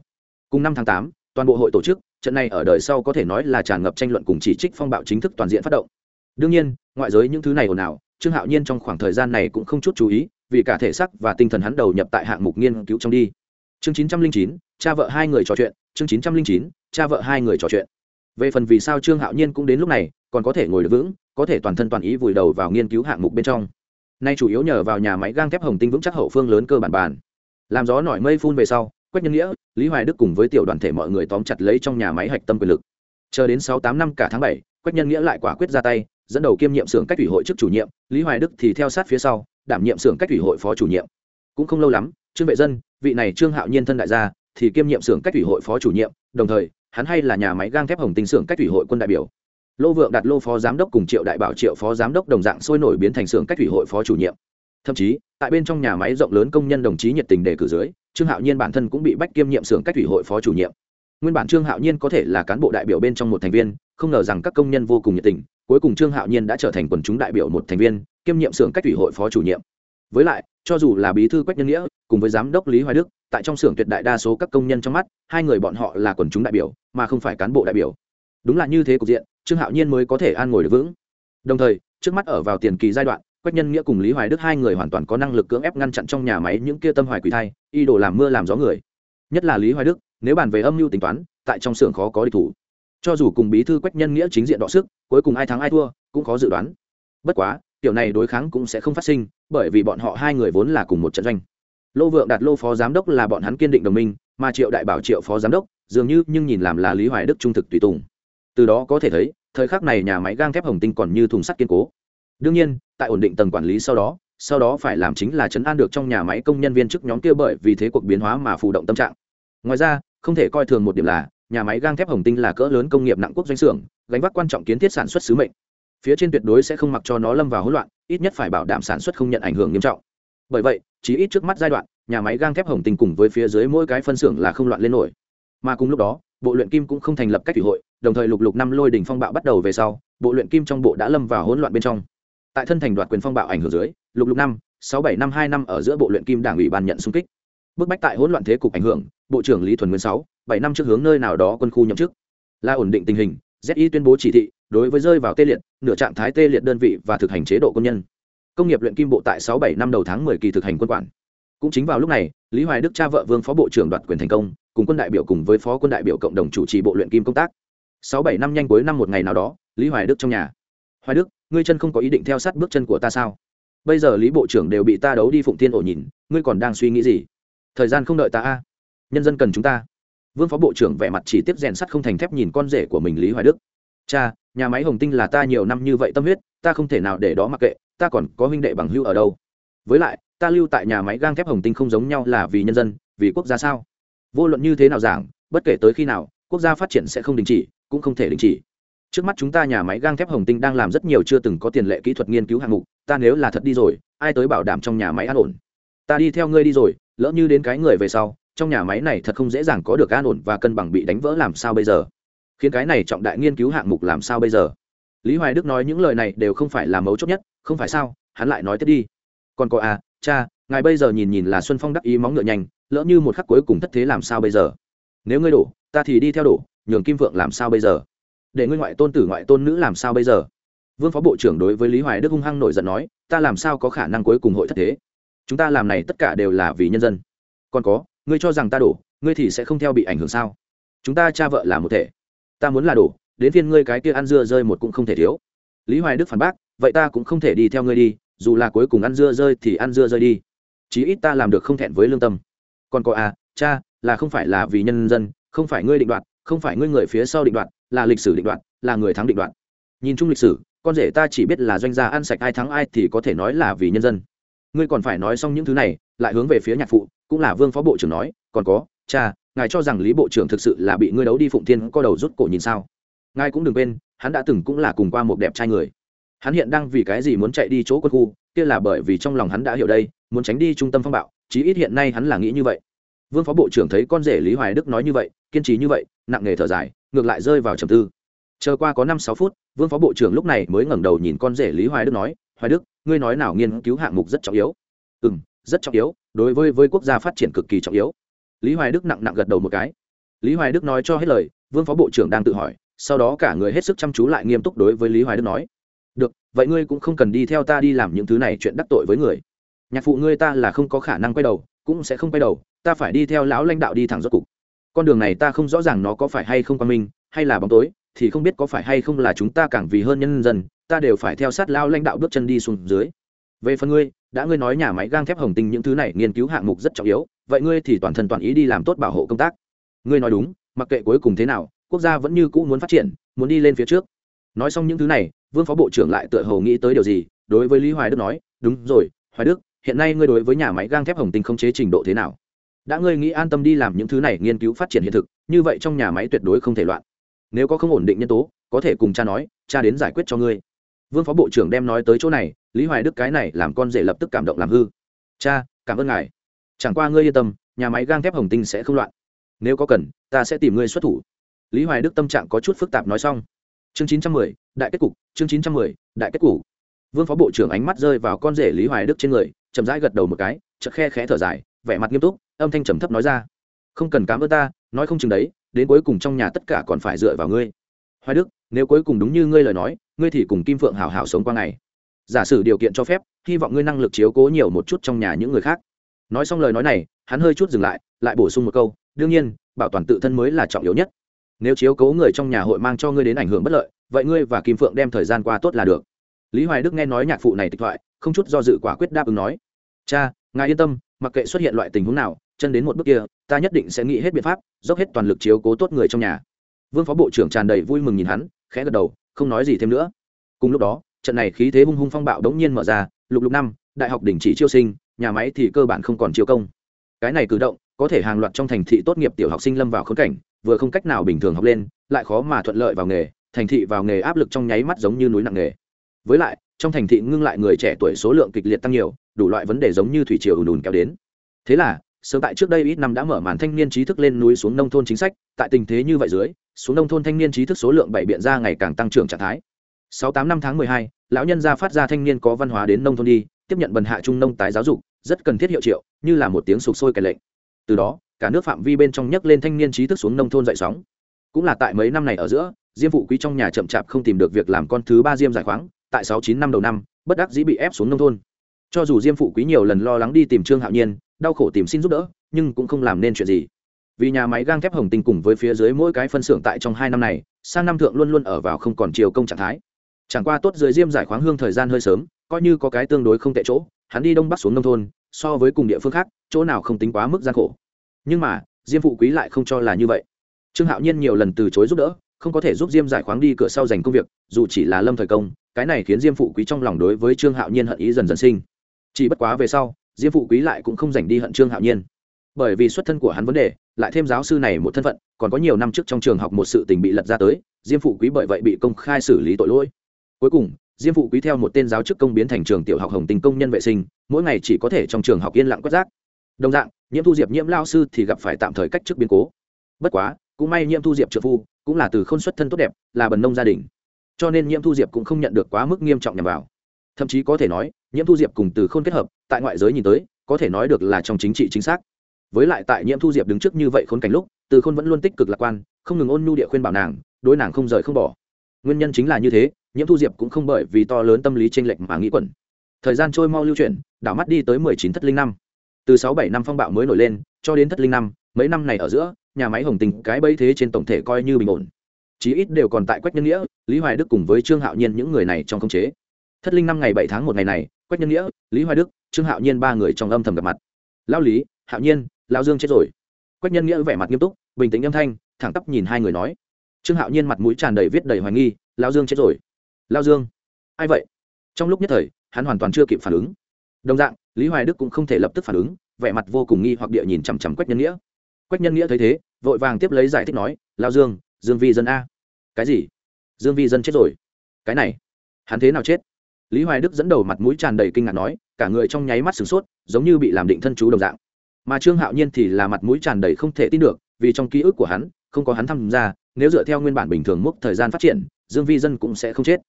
Speaker 1: Cùng năm tháng tám, toàn bộ hội tổ chức trận này ở đời sau có thể nói là tràn ngập tranh luận cùng chỉ trích phong bạo chính thức toàn diện phát động. Đương nhiên, ngoại giới những thứ này ồn ào, trương hạo nhiên trong khoảng thời gian này cũng không chút chú ý, vì cả thể xác và tinh thần hắn đầu nhập tại hạng mục nghiên cứu trong đi. Chương chín trăm linh chín, cha vợ hai người trò chuyện, chương chín trăm linh chín, cha vợ hai người trò chuyện. Về phần vì sao trương hạo nhiên cũng đến lúc này, còn có thể ngồi được vững, có thể toàn thân toàn ý vùi đầu vào nghiên cứu hạng mục bên trong. Nay chủ yếu nhờ vào nhà máy gang thép hồng tinh vững chắc hậu phương lớn cơ bản bản làm gió nổi mây phun về sau quách nhân nghĩa, lý hoài đức cùng với tiểu đoàn thể mọi người tóm chặt lấy trong nhà máy hạch tâm quyền lực. Chờ đến sáu tám năm cả tháng bảy, quách nhân nghĩa lại quả quyết ra tay, dẫn đầu kiêm nhiệm xưởng cách ủy hội chức chủ nhiệm, lý hoài đức thì theo sát phía sau, đảm nhiệm xưởng cách ủy hội phó chủ nhiệm. Cũng không lâu lắm, trương vệ dân, vị này trương hạo nhiên thân đại gia, thì kiêm nhiệm xưởng cách ủy hội phó chủ nhiệm, đồng thời, hắn hay là nhà máy gang thép hồng tinh xưởng cách ủy hội quân đại biểu. Lô vượng đặt lô phó giám đốc cùng triệu đại bảo triệu phó giám đốc đồng dạng sôi nổi biến thành xưởng cách ủy hội phó chủ nhiệm thậm chí, tại bên trong nhà máy rộng lớn công nhân đồng chí nhiệt tình đề cử dưới, trương hạo nhiên bản thân cũng bị bách kiêm nhiệm xưởng cách ủy hội phó chủ nhiệm. Nguyên bản trương hạo nhiên có thể là cán bộ đại biểu bên trong một thành viên, không ngờ rằng các công nhân vô cùng nhiệt tình, cuối cùng trương hạo nhiên đã trở thành quần chúng đại biểu một thành viên, kiêm nhiệm xưởng cách ủy hội phó chủ nhiệm. Với lại, cho dù là bí thư quách nhân nghĩa, cùng với giám đốc lý hoài đức, tại trong xưởng tuyệt đại đa số các công nhân trong mắt, hai người bọn họ là quần chúng đại biểu, mà không phải cán bộ đại biểu. Đúng là như thế cục diện, trương hạo nhiên mới có thể an ngồi được vững. Đồng thời, trước mắt ở vào tiền kỳ giai đoạn quách nhân nghĩa cùng lý hoài đức hai người hoàn toàn có năng lực cưỡng ép ngăn chặn trong nhà máy những kia tâm hoài quỷ thai, y đồ làm mưa làm gió người. Nhất là lý hoài đức, nếu bàn về âm mưu tính toán, tại trong xưởng khó có địch thủ. Cho dù cùng bí thư quách nhân nghĩa chính diện đọ sức, cuối cùng ai thắng ai thua, cũng khó dự đoán. Bất quá, kiểu này đối kháng cũng sẽ không phát sinh, bởi vì bọn họ hai người vốn là cùng một trận doanh. Lô vượng đạt lô phó giám đốc là bọn hắn kiên định đồng minh, mà triệu đại bảo triệu phó giám đốc, dường như nhưng nhìn làm là lý hoài đức trung thực tùy tùng. Từ đó có thể thấy, thời khắc này nhà máy gang thép hồng tinh còn như thùng sắt kiên cố đương nhiên, tại ổn định tầng quản lý sau đó sau đó phải làm chính là chấn an được trong nhà máy công nhân viên chức nhóm kia bởi vì thế cuộc biến hóa mà phụ động tâm trạng. Ngoài ra, không thể coi thường một điểm là, nhà máy gang thép hồng tinh là cỡ lớn công nghiệp nặng quốc doanh xưởng, gánh vác quan trọng kiến thiết sản xuất sứ mệnh. Phía trên tuyệt đối sẽ không mặc cho nó lâm vào hỗn loạn, ít nhất phải bảo đảm sản xuất không nhận ảnh hưởng nghiêm trọng. Bởi vậy chỉ ít trước mắt giai đoạn, nhà máy gang thép hồng tinh cùng với phía dưới mỗi cái phân xưởng là không loạn lên nổi. Mà cùng lúc đó, bộ luyện kim cũng không thành lập cách thủy hội, đồng thời lục lục năm lôi đỉnh phong bạo bắt đầu về sau, bộ luyện kim trong bộ đã lâm vào hỗn loạn bên trong tại thân thành đoạt quyền phong bạo ảnh hưởng dưới, lục lục năm, sáu bảy năm hai năm ở giữa bộ luyện kim đảng ủy ban nhận xung kích. Bức bách tại hỗn loạn thế cục ảnh hưởng, bộ trưởng lý thuần nguyên sáu, bảy năm trước hướng nơi nào đó quân khu nhậm chức. Là ổn định tình hình zi tuyên bố chỉ thị, đối với rơi vào tê liệt, nửa trạng thái tê liệt đơn vị và thực hành chế độ quân nhân. Công nghiệp luyện kim bộ tại sáu bảy năm đầu tháng 10 kỳ thực hành quân quản. Cũng chính vào lúc này, lý hoài đức cha vợ vương phó bộ trưởng đoạt quyền thành công, cùng quân đại biểu cùng với phó quân đại biểu cộng đồng chủ trì bộ luyện kim công tác. Sáu bảy năm nhanh cuối năm một ngày nào đó, lý hoài đức trong nhà. Hoài đức ngươi chân không có ý định theo sát bước chân của ta sao? Bây giờ lý bộ trưởng đều bị ta đấu đi phụng thiên ổ nhìn, ngươi còn đang suy nghĩ gì? Thời gian không đợi ta a. À? Nhân dân cần chúng ta. Vương phó bộ trưởng vẻ mặt chỉ tiếp rèn sắt không thành thép nhìn con rể của mình lý hoài đức. Cha, nhà máy hồng tinh là ta nhiều năm như vậy tâm huyết, ta không thể nào để đó mặc kệ, ta còn có huynh đệ bằng hưu ở đâu? Với lại, ta lưu tại nhà máy gang thép hồng tinh không giống nhau là vì nhân dân, vì quốc gia sao? Vô luận như thế nào giảng, bất kể tới khi nào, quốc gia phát triển sẽ không đình chỉ, cũng không thể đình chỉ trước mắt chúng ta nhà máy gang thép hồng tinh đang làm rất nhiều chưa từng có tiền lệ kỹ thuật nghiên cứu hạng mục, ta nếu là thật đi rồi, ai tới bảo đảm trong nhà máy an ổn? Ta đi theo ngươi đi rồi, lỡ như đến cái người về sau, trong nhà máy này thật không dễ dàng có được an ổn và cân bằng bị đánh vỡ làm sao bây giờ? Khiến cái này trọng đại nghiên cứu hạng mục làm sao bây giờ? Lý hoài đức nói những lời này đều không phải là mấu chốt nhất, không phải sao? Hắn lại nói tiếp đi. Còn có à cha, ngài bây giờ nhìn nhìn là xuân phong đắc ý móng ngựa nhanh, lỡ như một khắc cuối cùng thất thế làm sao bây giờ? Nếu ngươi đổ, ta thì đi theo đổ, nhường kim vượng làm sao bây giờ? Để ngươi ngoại tôn tử ngoại tôn nữ làm sao bây giờ? Vương phó bộ trưởng đối với lý hoài đức hung hăng nổi giận nói, ta làm sao có khả năng cuối cùng hội thất thế? Chúng ta làm này tất cả đều là vì nhân dân. Còn có, ngươi cho rằng ta đổ, ngươi thì sẽ không theo bị ảnh hưởng sao? Chúng ta cha vợ là một thể. Ta muốn là đổ, đến phiên ngươi cái kia ăn dưa rơi một cũng không thể thiếu. Lý hoài đức phản bác, vậy ta cũng không thể đi theo ngươi đi, dù là cuối cùng ăn dưa rơi thì ăn dưa rơi đi. Chí ít ta làm được không thẹn với lương tâm. Còn có à cha, là không phải là vì nhân dân, không phải ngươi định đoạt, không phải ngươi người phía sau định đoạt là lịch sử định đoạn, là người thắng định đoạn. nhìn chung lịch sử con rể ta chỉ biết là doanh gia ăn sạch ai thắng ai thì có thể nói là vì nhân dân. Ngươi còn phải nói xong những thứ này lại hướng về phía nhạc phụ cũng là vương phó bộ trưởng nói còn có cha ngài cho rằng lý bộ trưởng thực sự là bị ngươi đấu đi phụng thiên co đầu rút cổ nhìn sao? Ngài cũng đừng quên hắn đã từng cũng là cùng qua một đẹp trai người. Hắn hiện đang vì cái gì muốn chạy đi chỗ quân khu kia là bởi vì trong lòng hắn đã hiểu đây muốn tránh đi trung tâm phong bạo chí ít hiện nay hắn là nghĩ như vậy. Vương phó bộ trưởng thấy con rể lý hoài đức nói như vậy kiên trì như vậy nặng nề thở dài ngược lại rơi vào trầm tư. Chờ qua có năm sáu phút, vương phó bộ trưởng lúc này mới ngẩng đầu nhìn con rể lý hoài đức nói, hoài đức, ngươi nói nào nghiên cứu hạng mục rất trọng yếu. Ừ m rất trọng yếu, đối với với quốc gia phát triển cực kỳ trọng yếu. Lý hoài đức nặng nặng gật đầu một cái. Lý hoài đức nói cho hết lời, vương phó bộ trưởng đang tự hỏi, sau đó cả người hết sức chăm chú lại nghiêm túc đối với lý hoài đức nói, được, vậy ngươi cũng không cần đi theo ta đi làm những thứ này chuyện đắc tội với người. Nhạc phụ ngươi ta là không có khả năng quay đầu, cũng sẽ không quay đầu, ta phải đi theo lão lãnh đạo đi thẳng rốt cục con đường này ta không rõ ràng nó có phải hay không qua minh hay là bóng tối, thì không biết có phải hay không là chúng ta càng vì hơn nhân dân, ta đều phải theo sát lao lãnh đạo bước chân đi xuống dưới. Về phần ngươi, đã ngươi nói nhà máy gang thép hồng tinh những thứ này nghiên cứu hạng mục rất trọng yếu, vậy ngươi thì toàn thân toàn ý đi làm tốt bảo hộ công tác. Ngươi nói đúng, mặc kệ cuối cùng thế nào, quốc gia vẫn như cũ muốn phát triển, muốn đi lên phía trước. Nói xong những thứ này, vương phó bộ trưởng lại tựa hồ nghĩ tới điều gì, đối với lý hoài đức nói, đúng rồi, hoài đức, hiện nay ngươi đối với nhà máy gang thép hồng tinh không chế trình độ thế nào? Đã ngươi nghĩ an tâm đi làm những thứ này nghiên cứu phát triển hiện thực, như vậy trong nhà máy tuyệt đối không thể loạn. Nếu có không ổn định nhân tố, có thể cùng cha nói, cha đến giải quyết cho ngươi. Vương phó bộ trưởng đem nói tới chỗ này, lý hoài đức cái này làm con rể lập tức cảm động làm hư. Cha, cảm ơn ngài. Chẳng qua ngươi yên tâm, nhà máy gang thép hồng tinh sẽ không loạn. Nếu có cần, ta sẽ tìm ngươi xuất thủ. Lý hoài đức tâm trạng có chút phức tạp nói xong. Chương chín trăm mười, đại kết cục, chương chín trăm mười, đại kết cục. Vương phó bộ trưởng ánh mắt rơi vào con rể lý hoài đức trên người, chậm rãi gật đầu một cái, chợt khe khẽ thở dài, vẻ mặt nghiêm túc âm thanh trầm thấp nói ra. Không cần cám ơn ta, nói không chừng đấy, đến cuối cùng trong nhà tất cả còn phải dựa vào ngươi. Hoài đức, nếu cuối cùng đúng như ngươi lời nói, ngươi thì cùng kim phượng hào hào sống qua ngày. Giả sử điều kiện cho phép, hy vọng ngươi năng lực chiếu cố nhiều một chút trong nhà những người khác. Nói xong lời nói này, hắn hơi chút dừng lại lại bổ sung một câu, đương nhiên, bảo toàn tự thân mới là trọng yếu nhất. Nếu chiếu cố người trong nhà hội mang cho ngươi đến ảnh hưởng bất lợi, vậy ngươi và kim phượng đem thời gian qua tốt là được. Lý hoài đức nghe nói nhạc phụ này tịch thoại, không chút do dự quả quyết đáp ứng nói, cha, ngài yên tâm, mặc kệ xuất hiện loại tình huống nào chân đến một bước kia, ta nhất định sẽ nghĩ hết biện pháp, dốc hết toàn lực chiếu cố tốt người trong nhà. Vương phó bộ trưởng tràn đầy vui mừng nhìn hắn, khẽ gật đầu, không nói gì thêm nữa. Cùng lúc đó, trận này khí thế hung hung phong bạo đống nhiên mở ra, lục lục năm, đại học đình chỉ chiêu sinh, nhà máy thì cơ bản không còn chiêu công. Cái này cử động, có thể hàng loạt trong thành thị tốt nghiệp tiểu học sinh lâm vào khốn cảnh, vừa không cách nào bình thường học lên, lại khó mà thuận lợi vào nghề, thành thị vào nghề áp lực trong nháy mắt giống như núi nặng nghề. Với lại, trong thành thị ngưng lại người trẻ tuổi số lượng kịch liệt tăng nhiều, đủ loại vấn đề giống như thủy triều ùn ùn kéo đến. Thế là sớm tại trước đây ít năm đã mở màn thanh niên trí thức lên núi xuống nông thôn chính sách, tại tình thế như vậy dưới, xuống nông thôn thanh niên trí thức số lượng bảy biện ra ngày càng tăng trưởng trạng thái. Sáu tám năm tháng mười hai, lão nhân gia phát ra thanh niên có văn hóa đến nông thôn đi, tiếp nhận bần hạ trung nông tái giáo dục, rất cần thiết hiệu triệu, như là một tiếng sụp sôi kẻ lệnh. Từ đó, cả nước phạm vi bên trong nhấc lên thanh niên trí thức xuống nông thôn dậy sóng. Cũng là tại mấy năm này ở giữa, diêm phụ quý trong nhà chậm chạp không tìm được việc làm con thứ ba diêm giải khoáng, tại sáu chín năm đầu năm, bất đắc dĩ bị ép xuống nông thôn. Cho dù diêm phụ quý nhiều lần lo lắng đi tìm trương hạo nhiên đau khổ tìm xin giúp đỡ, nhưng cũng không làm nên chuyện gì. Vì nhà máy gang thép hồng tinh cùng với phía dưới mỗi cái phân xưởng tại trong hai năm này, sang năm thượng luôn luôn ở vào không còn chiều công trạng thái. Chẳng qua tốt dưới diêm giải khoáng hương thời gian hơi sớm, coi như có cái tương đối không tệ chỗ, hắn đi đông bắc xuống nông thôn, so với cùng địa phương khác, chỗ nào không tính quá mức gian khổ. Nhưng mà, diêm phụ quý lại không cho là như vậy. Trương hạo nhiên nhiều lần từ chối giúp đỡ, không có thể giúp diêm giải khoáng đi cửa sau giành công việc, dù chỉ là lâm thời công, cái này khiến diêm phụ quý trong lòng đối với trương hạo nhiên hận ý dần dần sinh. Chỉ bất quá về sau diêm phụ quý lại cũng không dành đi hận trương hạo nhiên. Bởi vì xuất thân của hắn vấn đề, lại thêm giáo sư này một thân phận, còn có nhiều năm trước trong trường học một sự tình bị lật ra tới, diêm phụ quý bởi vậy bị công khai xử lý tội lỗi. Cuối cùng, diêm phụ quý theo một tên giáo chức công biến thành trường tiểu học hồng tình công nhân vệ sinh, mỗi ngày chỉ có thể trong trường học yên lặng quét rác. Đồng dạng, nhiễm thu diệp nhiễm lao sư thì gặp phải tạm thời cách chức biến cố. Bất quá, cũng may nhiễm thu diệp trợ phu, cũng là từ khôn xuất thân tốt đẹp, là bần nông gia đình. Cho nên nhiễm thu diệp cũng không nhận được quá mức nghiêm trọng nhằm vào thậm chí có thể nói, nhiễm thu diệp cùng từ khôn kết hợp, tại ngoại giới nhìn tới, có thể nói được là trong chính trị chính xác. Với lại tại nhiễm thu diệp đứng trước như vậy khốn cảnh lúc, từ khôn vẫn luôn tích cực lạc quan, không ngừng ôn nhu địa khuyên bảo nàng, đối nàng không rời không bỏ. Nguyên nhân chính là như thế, nhiễm thu diệp cũng không bởi vì to lớn tâm lý tranh lệch mà nghĩ quẩn. Thời gian trôi mau lưu chuyển, đảo mắt đi tới mười chín thất linh năm. Từ sáu bảy năm phong bạo mới nổi lên, cho đến thất linh năm, mấy năm này ở giữa, nhà máy hồng tình, cái bấy thế trên tổng thể coi như bình ổn. Chí ít đều còn tại quách nhân nghĩa, lý hoài đức cùng với trương hạo nhiên những người này trong khống chế thất linh năm ngày bảy tháng một ngày này, quách nhân nghĩa, lý hoài đức, trương hạo nhiên ba người trong âm thầm gặp mặt. Lao lý, hạo nhiên lao dương chết rồi. Quách nhân nghĩa vẻ mặt nghiêm túc, bình tĩnh âm thanh, thẳng tắp nhìn hai người nói. Trương hạo nhiên mặt mũi tràn đầy viết đầy hoài nghi lao dương chết rồi. Lao dương? Ai vậy? Trong lúc nhất thời, hắn hoàn toàn chưa kịp phản ứng. Đồng dạng, lý hoài đức cũng không thể lập tức phản ứng, vẻ mặt vô cùng nghi hoặc địa nhìn chằm chằm quách nhân nghĩa. Quách nhân nghĩa thấy thế, vội vàng tiếp lấy giải thích nói lao dương dương vi dân a. Cái gì? Dương vi dân chết rồi. Cái này, hắn thế nào chết? Lý hoài đức dẫn đầu mặt mũi tràn đầy kinh ngạc nói, cả người trong nháy mắt sửng sốt, giống như bị làm định thân chú đồng dạng. Mà trương hạo nhiên thì là mặt mũi tràn đầy không thể tin được, vì trong ký ức của hắn, không có hắn tham gia, nếu dựa theo nguyên bản bình thường mốc thời gian phát triển, dương vi dân cũng sẽ không chết.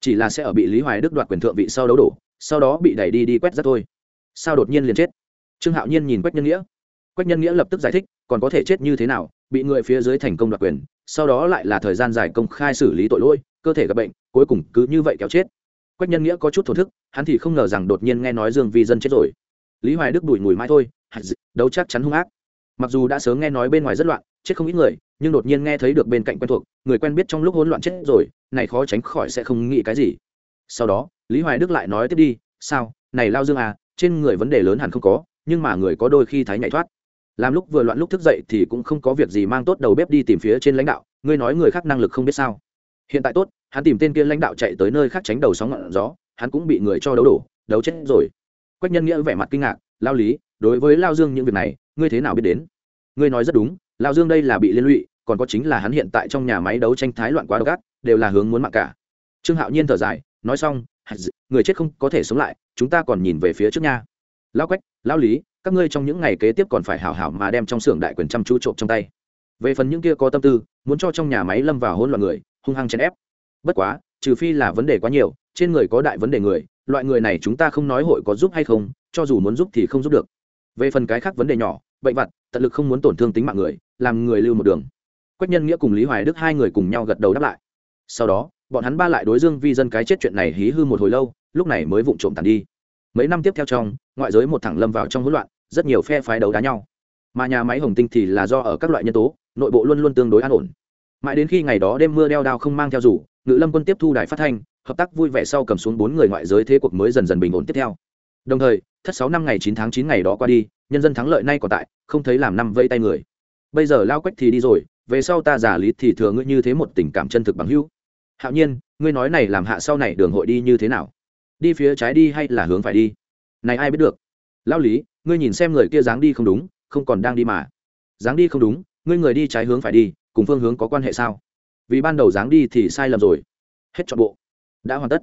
Speaker 1: Chỉ là sẽ ở bị lý hoài đức đoạt quyền thượng vị sau đấu đổ, sau đó bị đẩy đi đi quét rất thôi. Sao đột nhiên liền chết? Trương hạo nhiên nhìn quách nhân nghĩa. Quách nhân nghĩa lập tức giải thích, còn có thể chết như thế nào, bị người phía dưới thành công đoạt quyền, sau đó lại là thời gian dài công khai xử lý tội lỗi, cơ thể gặp bệnh, cuối cùng cứ như vậy kéo chết quách nhân nghĩa có chút thổ thức, hắn thì không ngờ rằng đột nhiên nghe nói dương vi dân chết rồi. Lý hoài đức đùi mùi mai thôi đấu chắc chắn hung ác. Mặc dù đã sớm nghe nói bên ngoài rất loạn, chết không ít người, nhưng đột nhiên nghe thấy được bên cạnh quen thuộc, người quen biết trong lúc hỗn loạn chết rồi, này khó tránh khỏi sẽ không nghĩ cái gì. Sau đó, lý hoài đức lại nói tiếp đi, sao, này lao dương à trên người vấn đề lớn hẳn không có, nhưng mà người có đôi khi thái nhảy thoát. Làm lúc vừa loạn lúc thức dậy thì cũng không có việc gì mang tốt đầu bếp đi tìm phía trên lãnh đạo, ngươi nói người khác năng lực không biết sao? Hiện tại tốt, hắn tìm tên kia lãnh đạo chạy tới nơi khác tránh đầu sóng ngọn gió, hắn cũng bị người cho đấu đổ, đấu chết rồi. Quách nhân nghĩa vẻ mặt kinh ngạc, lao lý, đối với lao dương những việc này, ngươi thế nào biết đến? Ngươi nói rất đúng, lao dương đây là bị liên lụy, còn có chính là hắn hiện tại trong nhà máy đấu tranh thái loạn quá độc ác, đều là hướng muốn mạng cả. Trương hạo nhiên thở dài, nói xong người chết không có thể sống lại, chúng ta còn nhìn về phía trước nha. Lao quách, lao lý, các ngươi trong những ngày kế tiếp còn phải hảo hảo mà đem trong xưởng đại quyền chăm chú trộm trong tay. Về phần những kia có tâm tư, muốn cho trong nhà máy lâm vào hỗn loạn người hung hăng chèn ép. Bất quá, trừ phi là vấn đề quá nhiều, trên người có đại vấn đề người, loại người này chúng ta không nói hội có giúp hay không, cho dù muốn giúp thì không giúp được. Về phần cái khác vấn đề nhỏ, bệnh vặt, tận lực không muốn tổn thương tính mạng người, làm người lưu một đường. Quách nhân nghĩa cùng lý hoài đức hai người cùng nhau gật đầu đáp lại. Sau đó, bọn hắn ba lại đối dương vi dân cái chết chuyện này hí hư một hồi lâu, lúc này mới vụng trộm tàn đi. Mấy năm tiếp theo trong, ngoại giới một thẳng lâm vào trong hỗn loạn, rất nhiều phe phái đấu đá nhau. Mà nhà máy hồng tinh thì là do ở các loại nhân tố, nội bộ luôn luôn tương đối an ổn mãi đến khi ngày đó đêm mưa đeo đao không mang theo rủ ngự lâm quân tiếp thu đài phát thanh, hợp tác vui vẻ sau cầm xuống bốn người ngoại giới thế cuộc mới dần dần bình ổn tiếp theo. Đồng thời, thất sáu năm ngày chín tháng chín ngày đó qua đi, nhân dân thắng lợi nay còn tại, không thấy làm năm vây tay người. Bây giờ lao quách thì đi rồi, về sau ta giả lý thì thừa ngươi như thế một tình cảm chân thực bằng hữu. Hạo nhiên, ngươi nói này làm hạ sau này đường hội đi như thế nào? Đi phía trái đi hay là hướng phải đi? Này ai biết được? Lao lý, ngươi nhìn xem người kia dáng đi không đúng, không còn đang đi mà. Dáng đi không đúng, ngươi người đi trái hướng phải đi cùng phương hướng có quan hệ sao? Vì ban đầu dáng đi thì sai lầm rồi. Hết chọn bộ. Đã hoàn tất.